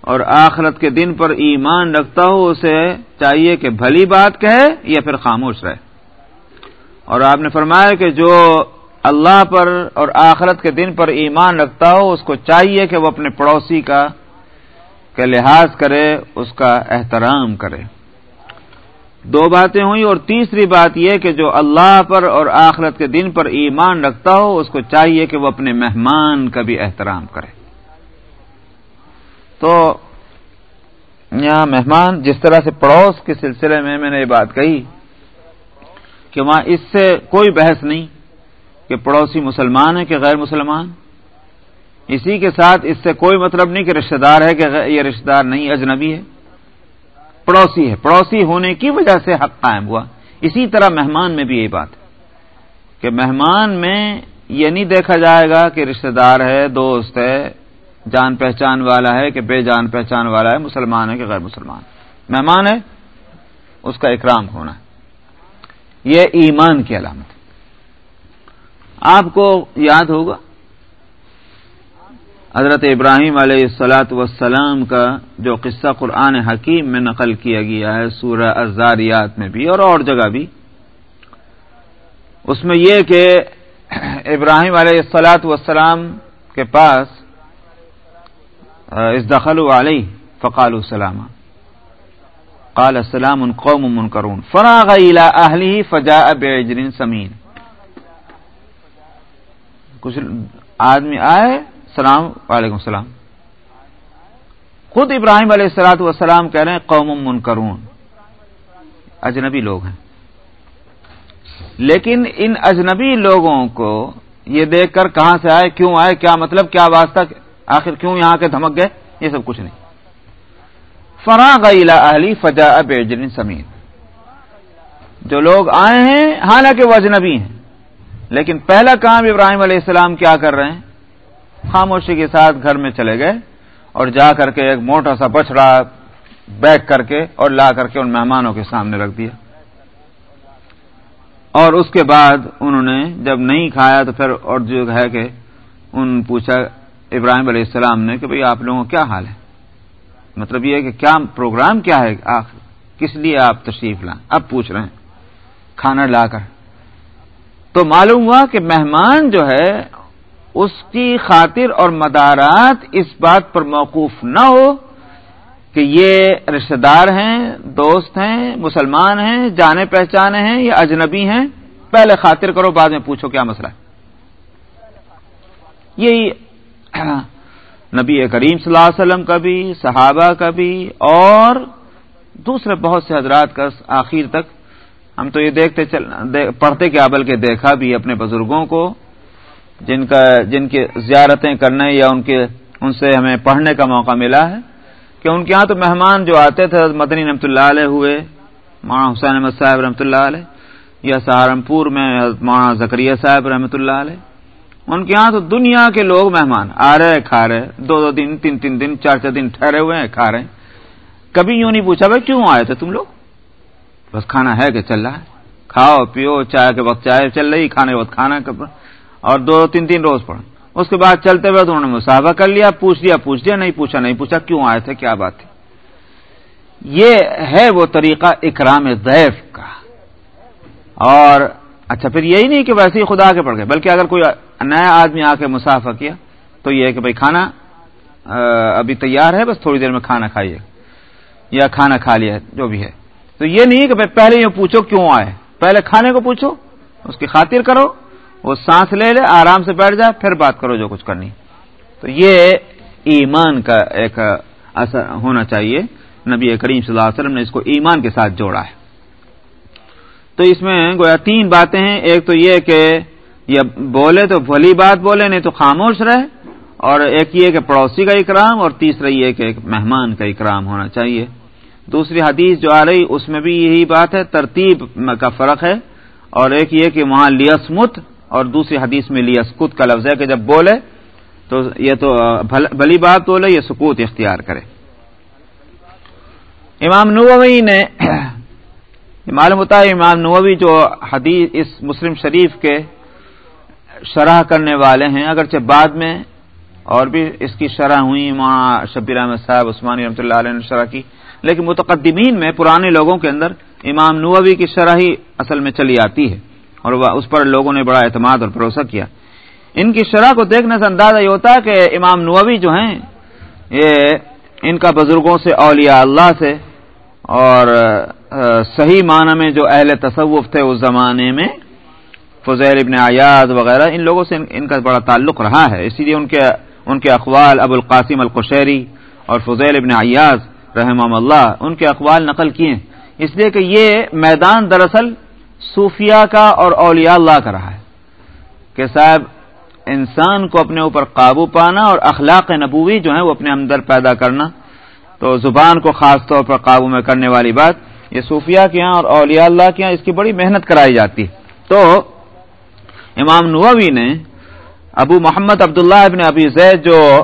اور آخرت کے دن پر ایمان رکھتا ہو، اسے چاہیے کہ بھلی بات کہے یا پھر خاموش رہے۔ اور آپ نے فرمایا کہ جو اللہ پر اور آخرت کے دن پر ایمان رکھتا ہو، اس کو چاہیے کہ وہ اپنے پڑوسی کا لحاظ کرے، اس کا احترام کرے۔ دو باتیں ہوئی اور تیسری بات یہ کہ جو اللہ پر اور آخرت کے دن پر ایمان رکھتا ہو، اس کو چاہیے کہ وہ اپنے مہمان کا بھی احترام کرے۔ تو یہاں مہمان جس طرح سے پڑوس کے سلسلے میں میں نے یہ بات کہی کہ وہاں اس سے کوئی بحث نہیں کہ پڑوسی مسلمان ہے کہ غیر مسلمان اسی کے ساتھ اس سے کوئی مطلب نہیں کہ رشتہ دار ہے کہ یہ رشتہ دار نہیں، اجنبی ہے۔ پڑوسی ہے۔ پڑوسی ہونے کی وجہ سے حق قائم ہوا۔ اسی طرح مہمان میں بھی یہی بات ہے کہ مہمان میں یہ نہیں دیکھا جائے گا کہ رشتہ دار ہے، دوست ہے جان پہچان والا ہے کہ بے جان پہچان والا ہے، مسلمان ہے کہ غیر مسلمان مہمان ہے، اس کا اکرام ہونا یہ ایمان کی علامت آپ کو یاد ہوگا؟ حضرت ابراہیم علیہ السلاۃ وسلام کا جو قصہ قرآن حکیم میں نقل کیا گیا ہے، سورہ ازاریات میں بھی اور اور جگہ بھی، اس میں یہ کہ ابراہیم علیہ السلاۃ وسلام کے پاس اس دخل علیہ فقال السلام قال السلام قوم منکرون۔ فراغ الى اہلی فجاء بعجر سمین۔ کچھ آدمی آئے، سلام وعلیکم السلام خود ابراہیم علیہ السلاۃ والسلام کہہ رہے ہیں، قوم منکرون۔ اجنبی لوگ ہیں۔ لیکن ان اجنبی لوگوں کو یہ دیکھ کر کہاں سے آئے، کیوں آئے، کیا مطلب کیا واسطہ؟ آخر کیوں یہاں کے دھمک گئے؟ یہ سب کچھ نہیں۔ فراں اہلی فجا اب سمین۔ جو لوگ آئے ہیں، حالانکہ وہ اجنبی ہیں، لیکن پہلا کام ابراہیم علیہ السلام کیا کر رہے ہیں؟ خاموشی کے ساتھ گھر میں چلے گئے اور جا کر کے ایک موٹا سا بچڑا بیک کر کے اور لا کر کے ان مہمانوں کے سامنے رکھ دیا۔ اور اس کے بعد انہوں نے جب نہیں کھایا تو پھر اور جو ہے کہ ان پوچھا ابراہیم علیہ السلام نے کہ بھئی آپ لوگوں کا کیا حال ہے؟ مطلب یہ کہ کیا پروگرام کیا ہے آخر؟ کس لیے آپ تشریف لائیں؟ اب پوچھ رہے ہیں، کھانا لا کر۔ تو معلوم ہوا کہ مہمان جو ہے، اس کی خاطر اور مدارات اس بات پر موقوف نہ ہو کہ یہ رشتہ دار ہیں، دوست ہیں، مسلمان ہیں، جانے پہچانے ہیں یا اجنبی ہیں۔ پہلے خاطر کرو، بعد میں پوچھو کیا مسئلہ ہے۔ یہی نبی کریم صلی اللہ علیہ وسلم کا بھی صحابہ کا بھی اور دوسرے بہت سے حضرات کا آخر تک ہم تو یہ دیکھتے چل پڑھتے کیا بلکہ دیکھا بھی اپنے بزرگوں کو، جن کا، جن کی زیارتیں کرنے یا ان کے، ان سے ہمیں پڑھنے کا موقع ملا ہے، کہ ان کے ہاں تو مہمان جو آتے تھے مدنی رحمۃ اللہ علیہ ہوئے، مولانا حسین احمد صاحب رحمۃ اللہ علیہ، یا سہارنپور میں مولانا زکریہ صاحب رحمۃ اللہ علیہ ان کے ہاں تو دنیا کے لوگ مہمان آ رہے کھا رہے دو دو دن، تین تین دن، چار چار دن ٹھہرے ہوئے ہیں، کھا رہے ہیں۔ کبھی یوں نہیں پوچھا، بھائی کیوں آئے تھے تم لوگ؟ بس کھانا ہے کہ چل رہا ہے۔ کھاؤ، پیو، چائے کے وقت چائے چل رہی، کھانے کے وقت کھانا اور دو تین تین روز پڑھا اس کے بعد چلتے ہوئے تو انہوں نے مسافہ کر لیا، پوچھ لیا پوچھ لیا، نہیں پوچھا نہیں پوچھا، کیوں آئے تھے، کیا بات تھی۔ یہ ہے وہ طریقہ اکرام ضیف کا۔ اور اچھا پھر یہی نہیں کہ ویسے ہی خدا کے پڑ گئے، بلکہ اگر کوئی نیا آدمی آ کے مسافہ کیا، تو یہ ہے کہ بھائی کھانا ابھی تیار ہے، بس تھوڑی دیر میں کھانا کھائیے، یا کھانا کھا لیا، جو بھی ہے۔ تو یہ نہیں کہ بھائی پہلے یہ پوچھو کیوں آئے، پہلے کھانے کو پوچھو، اس کی خاطر کرو، وہ سانس لے لے، آرام سے بیٹھ جائے پھر بات کرو جو کچھ کرنی۔ تو یہ ایمان کا ایک اثر ہونا چاہیے۔ نبی کریم صلی اللہ علیہ وسلم نے اس کو ایمان کے ساتھ جوڑا ہے۔ تو اس میں گویا تین باتیں ہیں۔ ایک تو یہ کہ یہ بولے تو بھلی بات بولے، نہیں تو خاموش رہے۔ اور ایک یہ کہ پڑوسی کا اکرام، اور تیسرا یہ کہ ایک مہمان کا اکرام ہونا چاہیے۔ دوسری حدیث جو آ رہی، اس میں بھی یہی بات ہے، ترتیب کا فرق ہے۔ اور ایک یہ کہ وہاں لیسمت، اور دوسری حدیث میں لیا سکوت کا لفظ ہے کہ جب بولے تو یہ تو بھلی بات بولے، یہ سکوت اختیار کرے۔ امام نووی نے یہ معلوم ہوتا ہے امام نووی جو حدیث اس مسلم شریف کے شرح کرنے والے ہیں، اگرچہ بعد میں اور بھی اس کی شرح ہوئی وہاں شبیر احمد صاحب عثمانی رحمۃ اللہ علیہ نے شرح کی، لیکن متقدمین میں پرانے لوگوں کے اندر امام نووی کی شرح ہی اصل میں چلی آتی ہے اور اس پر لوگوں نے بڑا اعتماد اور بھروسہ کیا۔ ان کی شرح کو دیکھنے سے اندازہ یہ ہوتا ہے کہ امام نووی جو ہیں، یہ ان کا بزرگوں سے، اولیاء اللہ سے اور صحیح معنی میں جو اہل تصوف تھے اس زمانے میں، فضیل ابن آیاد وغیرہ، ان لوگوں سے ان کا بڑا تعلق رہا ہے۔ اسی لیے ان کے ان کے اقوال ابو القاسم القشیری اور فضیل ابن ایاز رحمہ اللہ، ان کے اقوال نقل کیے۔ اس لیے کہ یہ میدان دراصل صوفیہ کا اور اولیاء اللہ کا رہا ہے۔ کہ صاحب، انسان کو اپنے اوپر قابو پانا اور اخلاق نبوی جو ہے وہ اپنے اندر پیدا کرنا، تو زبان کو خاص طور پر قابو میں کرنے والی بات۔ یہ صوفیہ کے یہاں اور اولیاء اللہ کے یہاں اس کی بڑی محنت کرائی جاتی تو امام نووی نے ابو محمد عبداللہ ابن ابی زید جو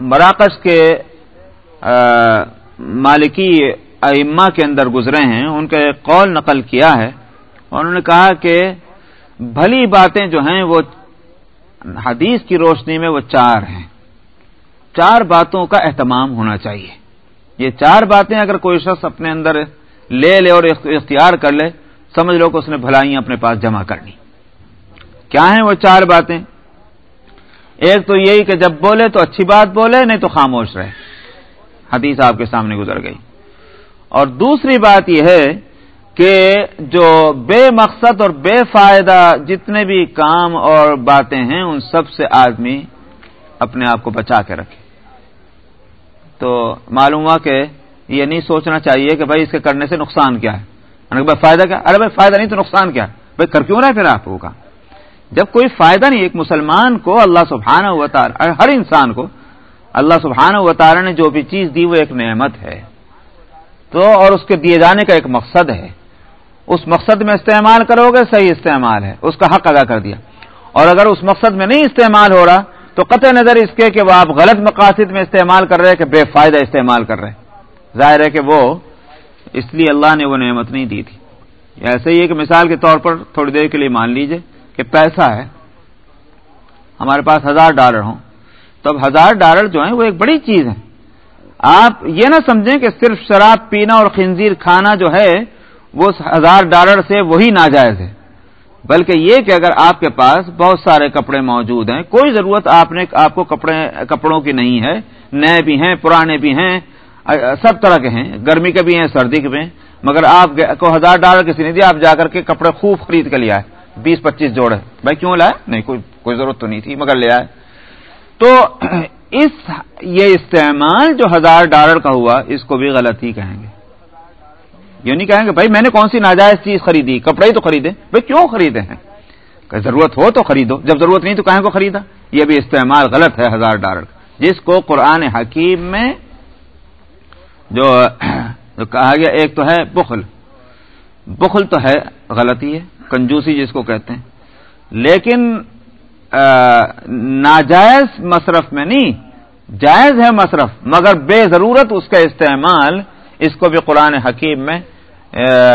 مراکش کے مالکی ائمہ کے اندر گزرے ہیں، ان کا ایک قول نقل کیا ہے۔ اور انہوں نے کہا کہ بھلی باتیں جو ہیں وہ حدیث کی روشنی میں وہ چار ہیں۔ چار باتوں کا اہتمام ہونا چاہیے۔ یہ چار باتیں اگر کوئی شخص اپنے اندر لے لے اور اختیار کر لے، سمجھ لو کہ اس نے بھلائیاں اپنے پاس جمع کرنی کیا ہیں وہ چار باتیں؟ ایک تو یہی کہ جب بولے تو اچھی بات بولے، نہیں تو خاموش رہے۔ حدیث آپ کے سامنے گزر گئی۔ اور دوسری بات یہ ہے کہ جو بے مقصد اور بے فائدہ جتنے بھی کام اور باتیں ہیں، ان سب سے آدمی اپنے آپ کو بچا کے رکھے۔ تو معلوم ہوا کہ یہ نہیں سوچنا چاہیے کہ بھائی اس کے کرنے سے نقصان کیا ہے۔ بھائی فائدہ کیا؟ ارے بھائی فائدہ نہیں تو نقصان کیا؟ بھائی کر کیوں رہا پھر آپ کو؟ جب کوئی فائدہ نہیں، ایک مسلمان کو اللہ سبحانہ ہوا ہر انسان کو اللہ سبحانہ و تعالی نے جو بھی چیز دی وہ ایک نعمت ہے۔ تو اور اس کے دیے جانے کا ایک مقصد ہے۔ اس مقصد میں استعمال کرو گے، صحیح استعمال ہے۔ اس کا حق ادا کر دیا۔ اور اگر اس مقصد میں نہیں استعمال ہو رہا، تو قطع نظر اس کے کہ وہ آپ غلط مقاصد میں استعمال کر رہے کہ بے فائدہ استعمال کر رہے ہیں۔ ظاہر ہے کہ وہ اس لیے اللہ نے وہ نعمت نہیں دی تھی۔ ایسے ہی ایک مثال کے طور پر تھوڑی دیر کے لیے مان لیجیے کہ پیسہ ہے۔ ہمارے پاس ہزار ڈالر ہوں۔ تو اب ہزار ڈالر جو ہیں وہ ایک بڑی چیز ہے آپ یہ نہ سمجھیں کہ صرف شراب پینا اور خنزیر کھانا جو ہے وہ ہزار ڈالر سے وہی ناجائز ہے۔ بلکہ یہ کہ اگر آپ کے پاس بہت سارے کپڑے موجود ہیں، کوئی ضرورت آپ نے آپ کو کپڑے، کپڑوں کی نہیں ہے، نئے بھی ہیں، پرانے بھی ہیں سب طرح کے ہیں۔ گرمی کے بھی ہیں، سردی کے بھی ہیں۔ مگر آپ کو ہزار ڈالر کسی نے دیا، آپ جا کر کے کپڑے خوب خرید کے لیا ہے بیس پچیس جوڑے۔ بھائی کیوں لائے؟ نہیں، کوئی کوئی ضرورت تو نہیں تھی، مگر لے آئے۔ تو اس، یہ استعمال جو ہزار ڈالر کا ہوا، اس کو بھی غلط ہی کہیں گے۔ یہ نہیں کہیں گے، بھائی میں نے کون سی ناجائز چیز خریدی؟ کپڑے ہی تو خریدے۔ بھائی کیوں خریدے ہیں؟ کہ ضرورت ہو تو خریدو، جب ضرورت نہیں تو کہیں کو خریدا؟ یہ بھی استعمال غلط ہے، ہزار ڈالر کا۔ جس کو قرآن حکیم میں جو جو کہا گیا، ایک تو ہے بخل۔ بخل تو ہے، غلطی ہے، کنجوسی جس کو کہتے ہیں۔ لیکن ناجائز مصرف میں نہیں، جائز ہے مصرف، مگر بے ضرورت اس کا استعمال اس کو بھی قرآن حکیم میں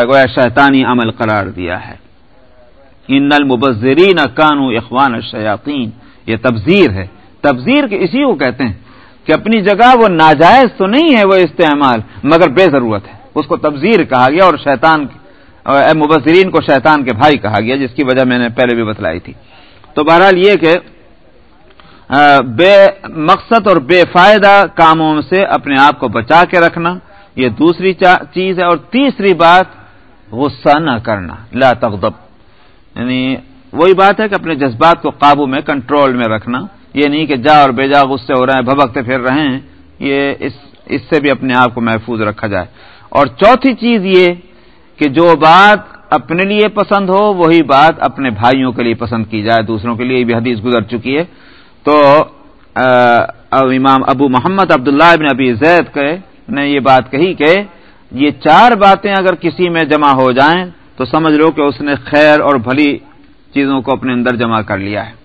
گویا شیطانی عمل قرار دیا ہے۔ ان المبذرین کانو اخوان الشیاطین، یہ تبذیر ہے۔ تبذیر اسی کو کہتے ہیں۔ کہ اپنی جگہ وہ ناجائز تو نہیں ہے وہ استعمال، مگر بے ضرورت ہے۔ اس کو تبذیر کہا گیا اور شیطان مبذرین کو شیطان کے بھائی کہا گیا، جس کی وجہ میں نے پہلے بھی بتلائی تھی۔ تو بہرحال یہ کہ بے مقصد اور بے فائدہ کاموں سے اپنے آپ کو بچا کے رکھنا، یہ دوسری چیز ہے۔ اور تیسری بات، غصہ نہ کرنا، لا تغضب۔ یعنی وہی بات ہے کہ اپنے جذبات کو قابو میں، کنٹرول میں رکھنا۔ یہ نہیں کہ جا اور بے جا غصے ہو رہے ہیں، بھبکتے پھر رہے ہیں، یہ اس اس سے بھی اپنے آپ کو محفوظ رکھا جائے۔ اور چوتھی چیز یہ کہ جو بات اپنے لیے پسند ہو، وہی بات اپنے بھائیوں کے لیے پسند کی جائے۔ دوسروں کے لیے بھی حدیث گزر چکی ہے۔ تو امام ابو محمد عبداللہ ابن ابی زید کے نے یہ بات کہی کہ یہ چار باتیں اگر کسی میں جمع ہو جائیں، تو سمجھ لو کہ اس نے خیر اور بھلی چیزوں کو اپنے اندر جمع کر لیا ہے۔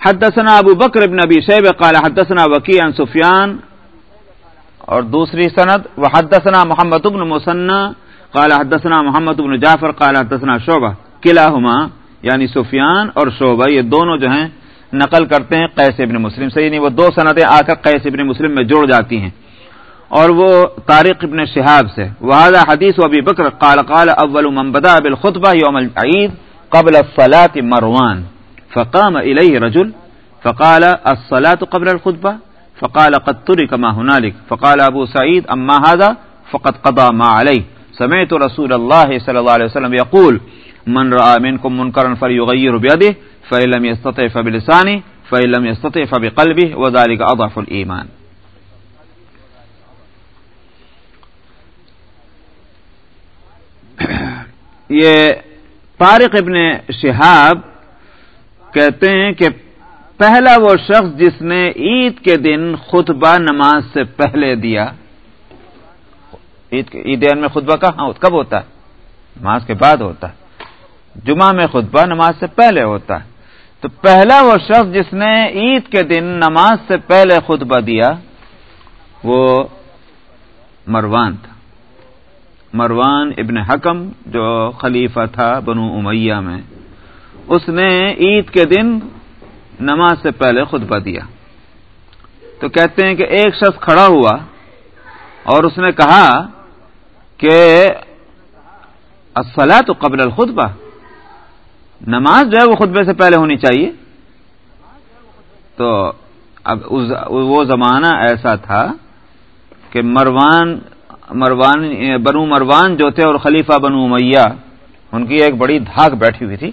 حدثنا ابو بکر ابن ابی شیب قال حدثنا وکی عن سفیان اور دوسری سند وہ حدثنا محمد ابن مسنہ قال حدثنا محمد بن جعفر قال حدثنا شعبہ قلعہ ہما یعنی سفیان اور شعبہ، یہ دونوں جو ہیں نقل کرتے ہیں قیس ابن مسلم سے یعنی وہ دو صنعتیں آ کر قیس ابن مسلم میں جڑ جاتی ہیں۔ اور وہ طارق ابن شہاب سے۔ وہذا حدیث و ابی بکر قال قال اول من بدا بالخطبہ یوم العید قبل الصلاة مروان، فقام الیہ رجل، فقال الصلاة قبل الخطبہ، فقال قد ترك ما هنالك فقال ابو سعید اما هذا فقد قضى ما عليه۔ سمعت رسول الله صلى الله عليه وسلم يقول من راى منكم منكرا فليغيره بيده فان لم يستطع فبلسانه فان لم يستطع فبقلبه وذلك اضعف الايمان یہ طارق ابن شہاب کہتے ہیں کہ پہلا وہ شخص جس نے عید کے دن خطبہ نماز سے پہلے دیا۔ عید عیدین میں خطبہ کہاں کب ہوتا ہے؟ نماز کے بعد ہوتا ہے۔ جمعہ میں خطبہ نماز سے پہلے ہوتا ہے۔ تو پہلا وہ شخص جس نے عید کے دن نماز سے پہلے خطبہ دیا وہ مروان تھا۔ مروان ابن حکم جو خلیفہ تھا بنو امیہ میں، اس نے عید کے دن نماز سے پہلے خطبہ دیا۔ تو کہتے ہیں کہ ایک شخص کھڑا ہوا اور اس نے کہا کہ اصلاح تو قبل الخطبہ، نماز جو ہے وہ خطبے سے پہلے ہونی چاہیے۔ تو اب وہ زمانہ ایسا تھا کہ مروان مروان، بنو مروان جو تھے اور خلیفہ بنو میاں ان کی ایک بڑی دھاک بیٹھی ہوئی تھی۔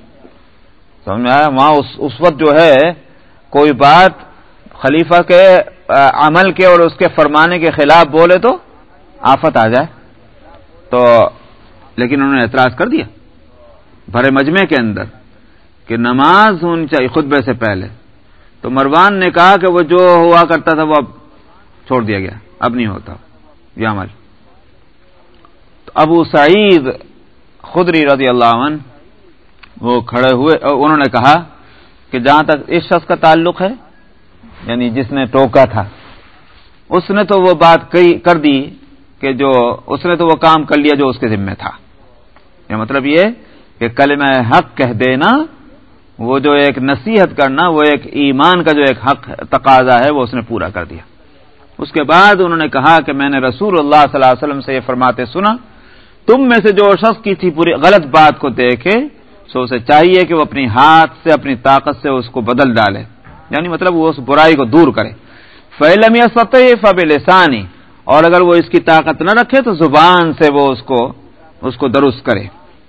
سمجھ میں آیا؟ وہاں اس وقت جو ہے، کوئی بات خلیفہ کے عمل کے اور اس کے فرمانے کے خلاف بولے تو آفت آ جائے۔ تو، لیکن انہوں نے اعتراض کر دیا۔ بھرے مجمے کے اندر کہ نماز ہونی چاہیے خطبے سے پہلے۔ تو مروان نے کہا کہ وہ جو ہوا کرتا تھا وہ اب چھوڑ دیا گیا۔ اب نہیں ہوتا۔ یہ عمل۔ ابو سعید خدری رضی اللہ عنہ وہ کھڑے ہوئے انہوں نے کہا کہ جہاں تک اس شخص کا تعلق ہے یعنی جس نے ٹوکا تھا، اس نے تو وہ بات کر دی کہ جو اس نے تو وہ کام کر لیا جو اس کے ذمے تھا۔ یہ مطلب یہ کہ کلمہ حق کہہ دینا، وہ جو ایک نصیحت کرنا، وہ ایک ایمان کا جو ایک حق تقاضا ہے، وہ اس نے پورا کر دیا۔ اس کے بعد انہوں نے کہا کہ میں نے رسول اللہ صلی اللہ علیہ وسلم سے یہ فرماتے سنا تم میں سے جو شخص کی تھی پوری غلط بات کو دیکھے، سو اسے چاہیے کہ وہ اپنی ہاتھ سے، اپنی طاقت سے اس کو بدل ڈالے۔ یعنی مطلب وہ اس برائی کو دور کرے۔ فیلم یا سطح فب لسانی اور اگر وہ اس کی طاقت نہ رکھے تو زبان سے وہ اس کو اس کو درست کرے،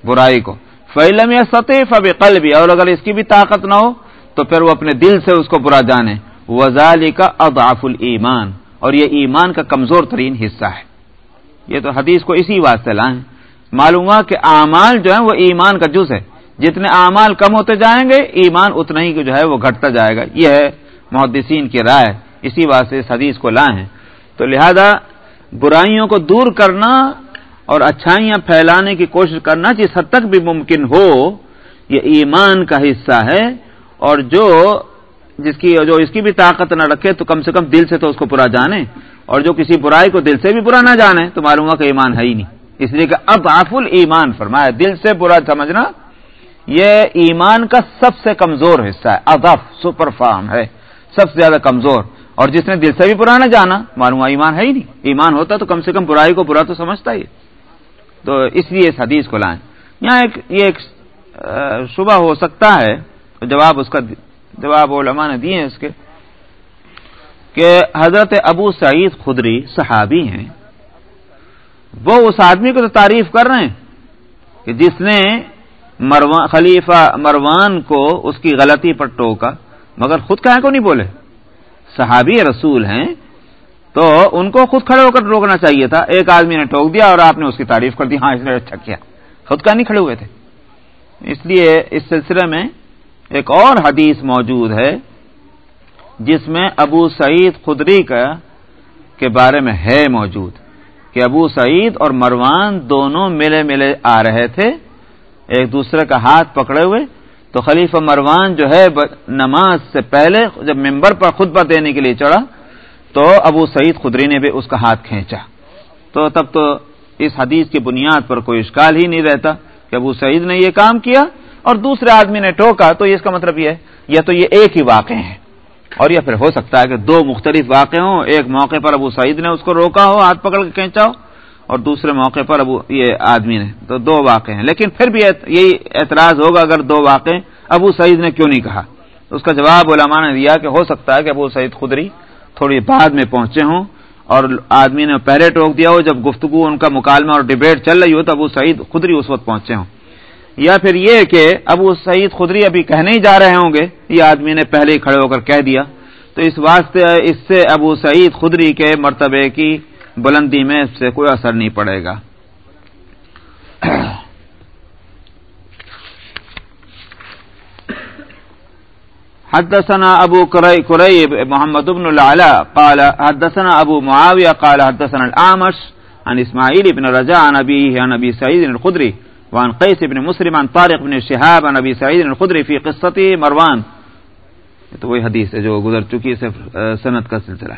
برائی کو۔ فعلم یا سطح فب قلبی اور اگر اس کی بھی طاقت نہ ہو تو پھر وہ اپنے دل سے اس کو برا جانے۔ وزالی کا اضاف المان اور یہ ایمان کا کمزور ترین حصہ ہے۔ یہ تو حدیث کو اسی واسطے لائیں۔ معلوم ہوا کہ اعمال جو ہیں وہ ایمان کا جز ہے۔ جتنے اعمال کم ہوتے جائیں گے، ایمان اتنا ہی جو ہے وہ گھٹتا جائے گا۔ یہ ہے محدثین کی رائے۔ اسی واسطے اس حدیث کو لائیں۔ تو لہذا برائیوں کو دور کرنا اور اچھائیاں پھیلانے کی کوشش کرنا جس حد تک بھی ممکن ہو، یہ ایمان کا حصہ ہے۔ اور جو جس کی جو اس کی بھی طاقت نہ رکھے تو کم سے کم دل سے تو اس کو برا جانے۔ اور جو کسی برائی کو دل سے بھی برا نہ جانے تو معلوم ہوا کہ ایمان ہے ہی نہیں۔ اس لیے کہ اب آفل ایمان فرمایا، دل سے برا سمجھنا، یہ ایمان کا سب سے کمزور حصہ ہے۔ اضف سپر فارم ہے، سب سے زیادہ کمزور۔ اور جس نے دل سے بھی برا نہ جانا، معلوم ایمان ہے ہی نہیں۔ ایمان ہوتا تو کم سے کم برائی کو برا تو سمجھتا ہی تو اس لیے اس حدیث کو لائیں۔ یہاں ایک، یہ ایک شبہ ہو سکتا ہے، جواب اس کا، جواب علماء نے دیے اس کے۔ کہ حضرت ابو سعید خدری صحابی ہیں۔ وہ اس آدمی کو تو تعریف کر رہے ہیں کہ جس نے مروان، خلیفہ مروان کو اس کی غلطی پر ٹوکا، مگر خود کہیں کو نہیں بولے؟ صحابی رسول ہیں، تو ان کو خود کھڑے ہو کر روکنا چاہیے تھا۔ ایک آدمی نے ٹوک دیا اور آپ نے اس کی تعریف کر دی۔ ہاں اس نے اچھا کیا۔ خود کا نہیں کھڑے ہوئے تھے؟ اس لیے اس سلسلے میں ایک اور حدیث موجود ہے۔ جس میں ابو سعید خدری کا کے بارے میں ہے موجود، کہ ابو سعید اور مروان دونوں ملے ملے آ رہے تھے، ایک دوسرے کا ہاتھ پکڑے ہوئے۔ تو خلیفہ مروان جو ہے نماز سے پہلے جب ممبر پر خطبہ دینے کے لیے چڑھا، تو ابو سعید خدری نے بھی اس کا ہاتھ کھینچا۔ تو تب تو اس حدیث کی بنیاد پر کوئی اشکال ہی نہیں رہتا کہ ابو سعید نے یہ کام کیا اور دوسرے آدمی نے ٹوکا۔ تو اس کا مطلب یہ ہے، یا تو یہ ایک ہی واقع ہے۔ اور یہ پھر ہو سکتا ہے کہ دو مختلف واقع ہوں، ایک موقع پر ابو سعید نے اس کو روکا ہو، ہاتھ پکڑ کے کھینچا ہو اور دوسرے موقع پر ابو یہ آدمی نے۔ تو دو واقع ہیں۔ لیکن پھر بھی یہی اعتراض ہوگا اگر دو واقع ابو سعید نے کیوں نہیں کہا؟ اس کا جواب علماء نے دیا کہ ہو سکتا ہے کہ ابو سعید خدری تھوڑی بعد میں پہنچے ہوں، اور آدمی نے پہلے ٹوک دیا ہو، جب گفتگو ان کا مکالمہ اور ڈبیٹ چل رہی ہو، تو ابو سعید خدری اس وقت پہنچے ہوں۔ یا پھر یہ کہ ابو سعید خدری ابھی کہنے ہی جا رہے ہوں گے، یہ آدمی نے پہلے ہی کھڑے ہو کر کہہ دیا۔ تو اس واسطے اس سے ابو سعید خدری کے مرتبے کی بلندی میں اس سے کوئی اثر نہیں پڑے گا۔ حدثنا ابو قریب محمد بن العلا قال، حدثنا ابو معاویہ قال، حدثنا العامش عن اسماعیل بن رجاء عن عن ابی سعید الخدری۔ وعن قیس بن مسلم عن طارق بن شہاب عن ابی سعید الخدری فی قصت مروان. تو وہی حدیث ہے جو گزر چکی ہے سنت کا سلسلہ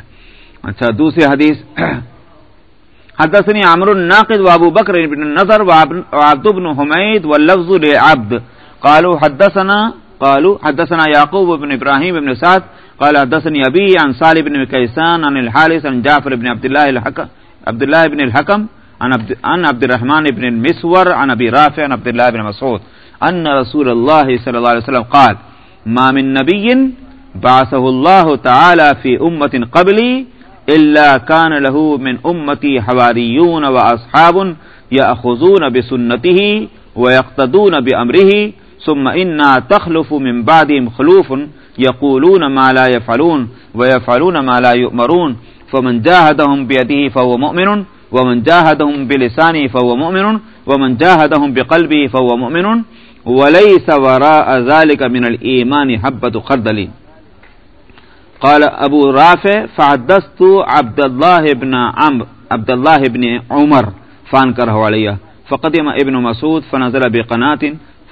اچھا دوسری حدیث۔ حدثني عمرو الناقد وابو بكر بن النضر وعبد بن حميد واللفظ لعبد۔ قالوا حدثنا قالوا حدثنا يعقوب بن ابراهيم بن سعد۔ قال حدثني ابي عن صالح بن كيسان عن الحارث عن جعفر بن عبد الله الحكم عبد الله بن الحكم عن عبد الرحمن بن المسور، عن ابي رافع، عن عبد الله بن مسعود ان رسول الله صلى الله عليه وسلم قال ما من نبي بعثه الله تعالى في امه قبلي الا كان له من امتي حواريون واصحاب ياخذون بسنته ويقتدون بامره ثم انا تخلف من بعدهم خلوف يقولون ما لا يفعلون ويفعلون ما لا يؤمرون، فمن جاهدهم بيده فهو مؤمن ومن جاهدهم بلسانه فهو مؤمن، ومن جاهدهم بقلبه فهو مؤمن، وليس وراء ذلك من الايمان حبه خردل. قال ابو رافع فحدثت عبد الله بن عمرو، عبد الله بن عمر فانكر عليه فقدم ابن مسعود، فنزل بقناه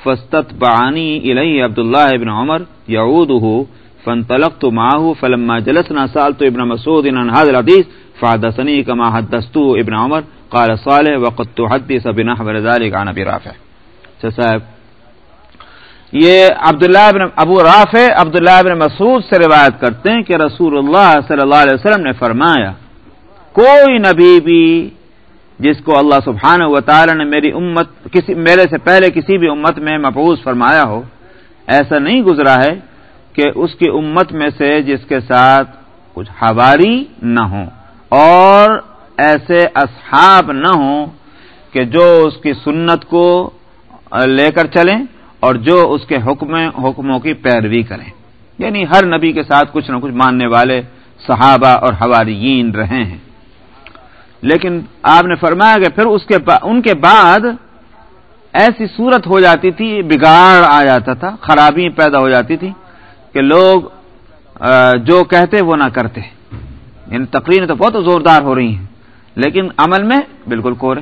فاستتبعني اليه عبد الله بن عمر، يعوده فانطلقت معه فلما جلسنا سالت ابن مسعود عن هذا الحديث فحدثني كما حدثت ابن عمر قال صالح وقد تحدث بنحو ذلك عن ابي رافع. صاحب، یہ عبداللہ بن ابو رافع، عبداللہ بن مسعود سے روایت کرتے ہیں کہ رسول اللہ صلی اللہ علیہ وسلم نے فرمایا، کوئی نبی بھی جس کو اللہ سبحانہ و تعالی نے میری امت، کسی، میرے سے پہلے کسی بھی امت میں محفوظ فرمایا ہو، ایسا نہیں گزرا ہے کہ اس کی امت میں سے جس کے ساتھ کچھ ہواری نہ ہوں اور ایسے اصحاب نہ ہوں کہ جو اس کی سنت کو لے کر چلیں اور جو اس کے حکم حکموں کی پیروی کریں۔ یعنی ہر نبی کے ساتھ کچھ نہ کچھ ماننے والے صحابہ اور حواریین رہے ہیں۔ لیکن آپ نے فرمایا کہ پھر اس کے ان کے بعد ایسی صورت ہو جاتی تھی، بگاڑ آ جاتا تھا خرابی پیدا ہو جاتی تھی کہ لوگ جو کہتے وہ نہ کرتے۔ یعنی تقریر تو بہت زوردار ہو رہی ہیں، لیکن عمل میں بالکل کورے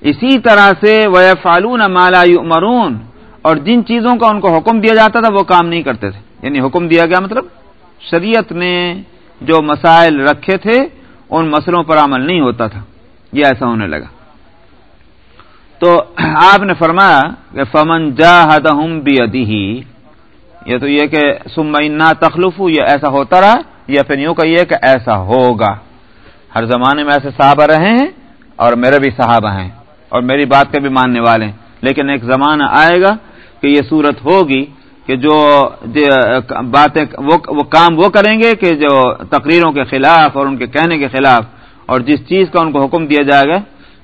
اسی طرح سے وہ فالون مالا مرون اور جن چیزوں کا ان کو حکم دیا جاتا تھا وہ کام نہیں کرتے تھے۔ یعنی حکم دیا گیا مطلب شریعت نے جو مسائل رکھے تھے، ان مسئلوں پر عمل نہیں ہوتا تھا۔ یہ ایسا ہونے لگا۔ تو آپ نے فرمایا کہ فمن جا بی یہ تو یہ کہ سما تخلف یہ ایسا ہوتا رہا، یا پھر یوں کہیے کہ ایسا ہوگا۔ ہر زمانے میں ایسے صحابہ رہے ہیں اور میرے بھی صحابہ ہیں اور میری بات کے بھی ماننے والے ہیں۔ لیکن ایک زمانہ آئے گا کہ یہ صورت ہوگی کہ جو باتیں وہ کام وہ کریں گے کہ جو تقریروں کے خلاف اور ان کے کہنے کے خلاف اور جس چیز کا ان کو حکم دیا جائے گا،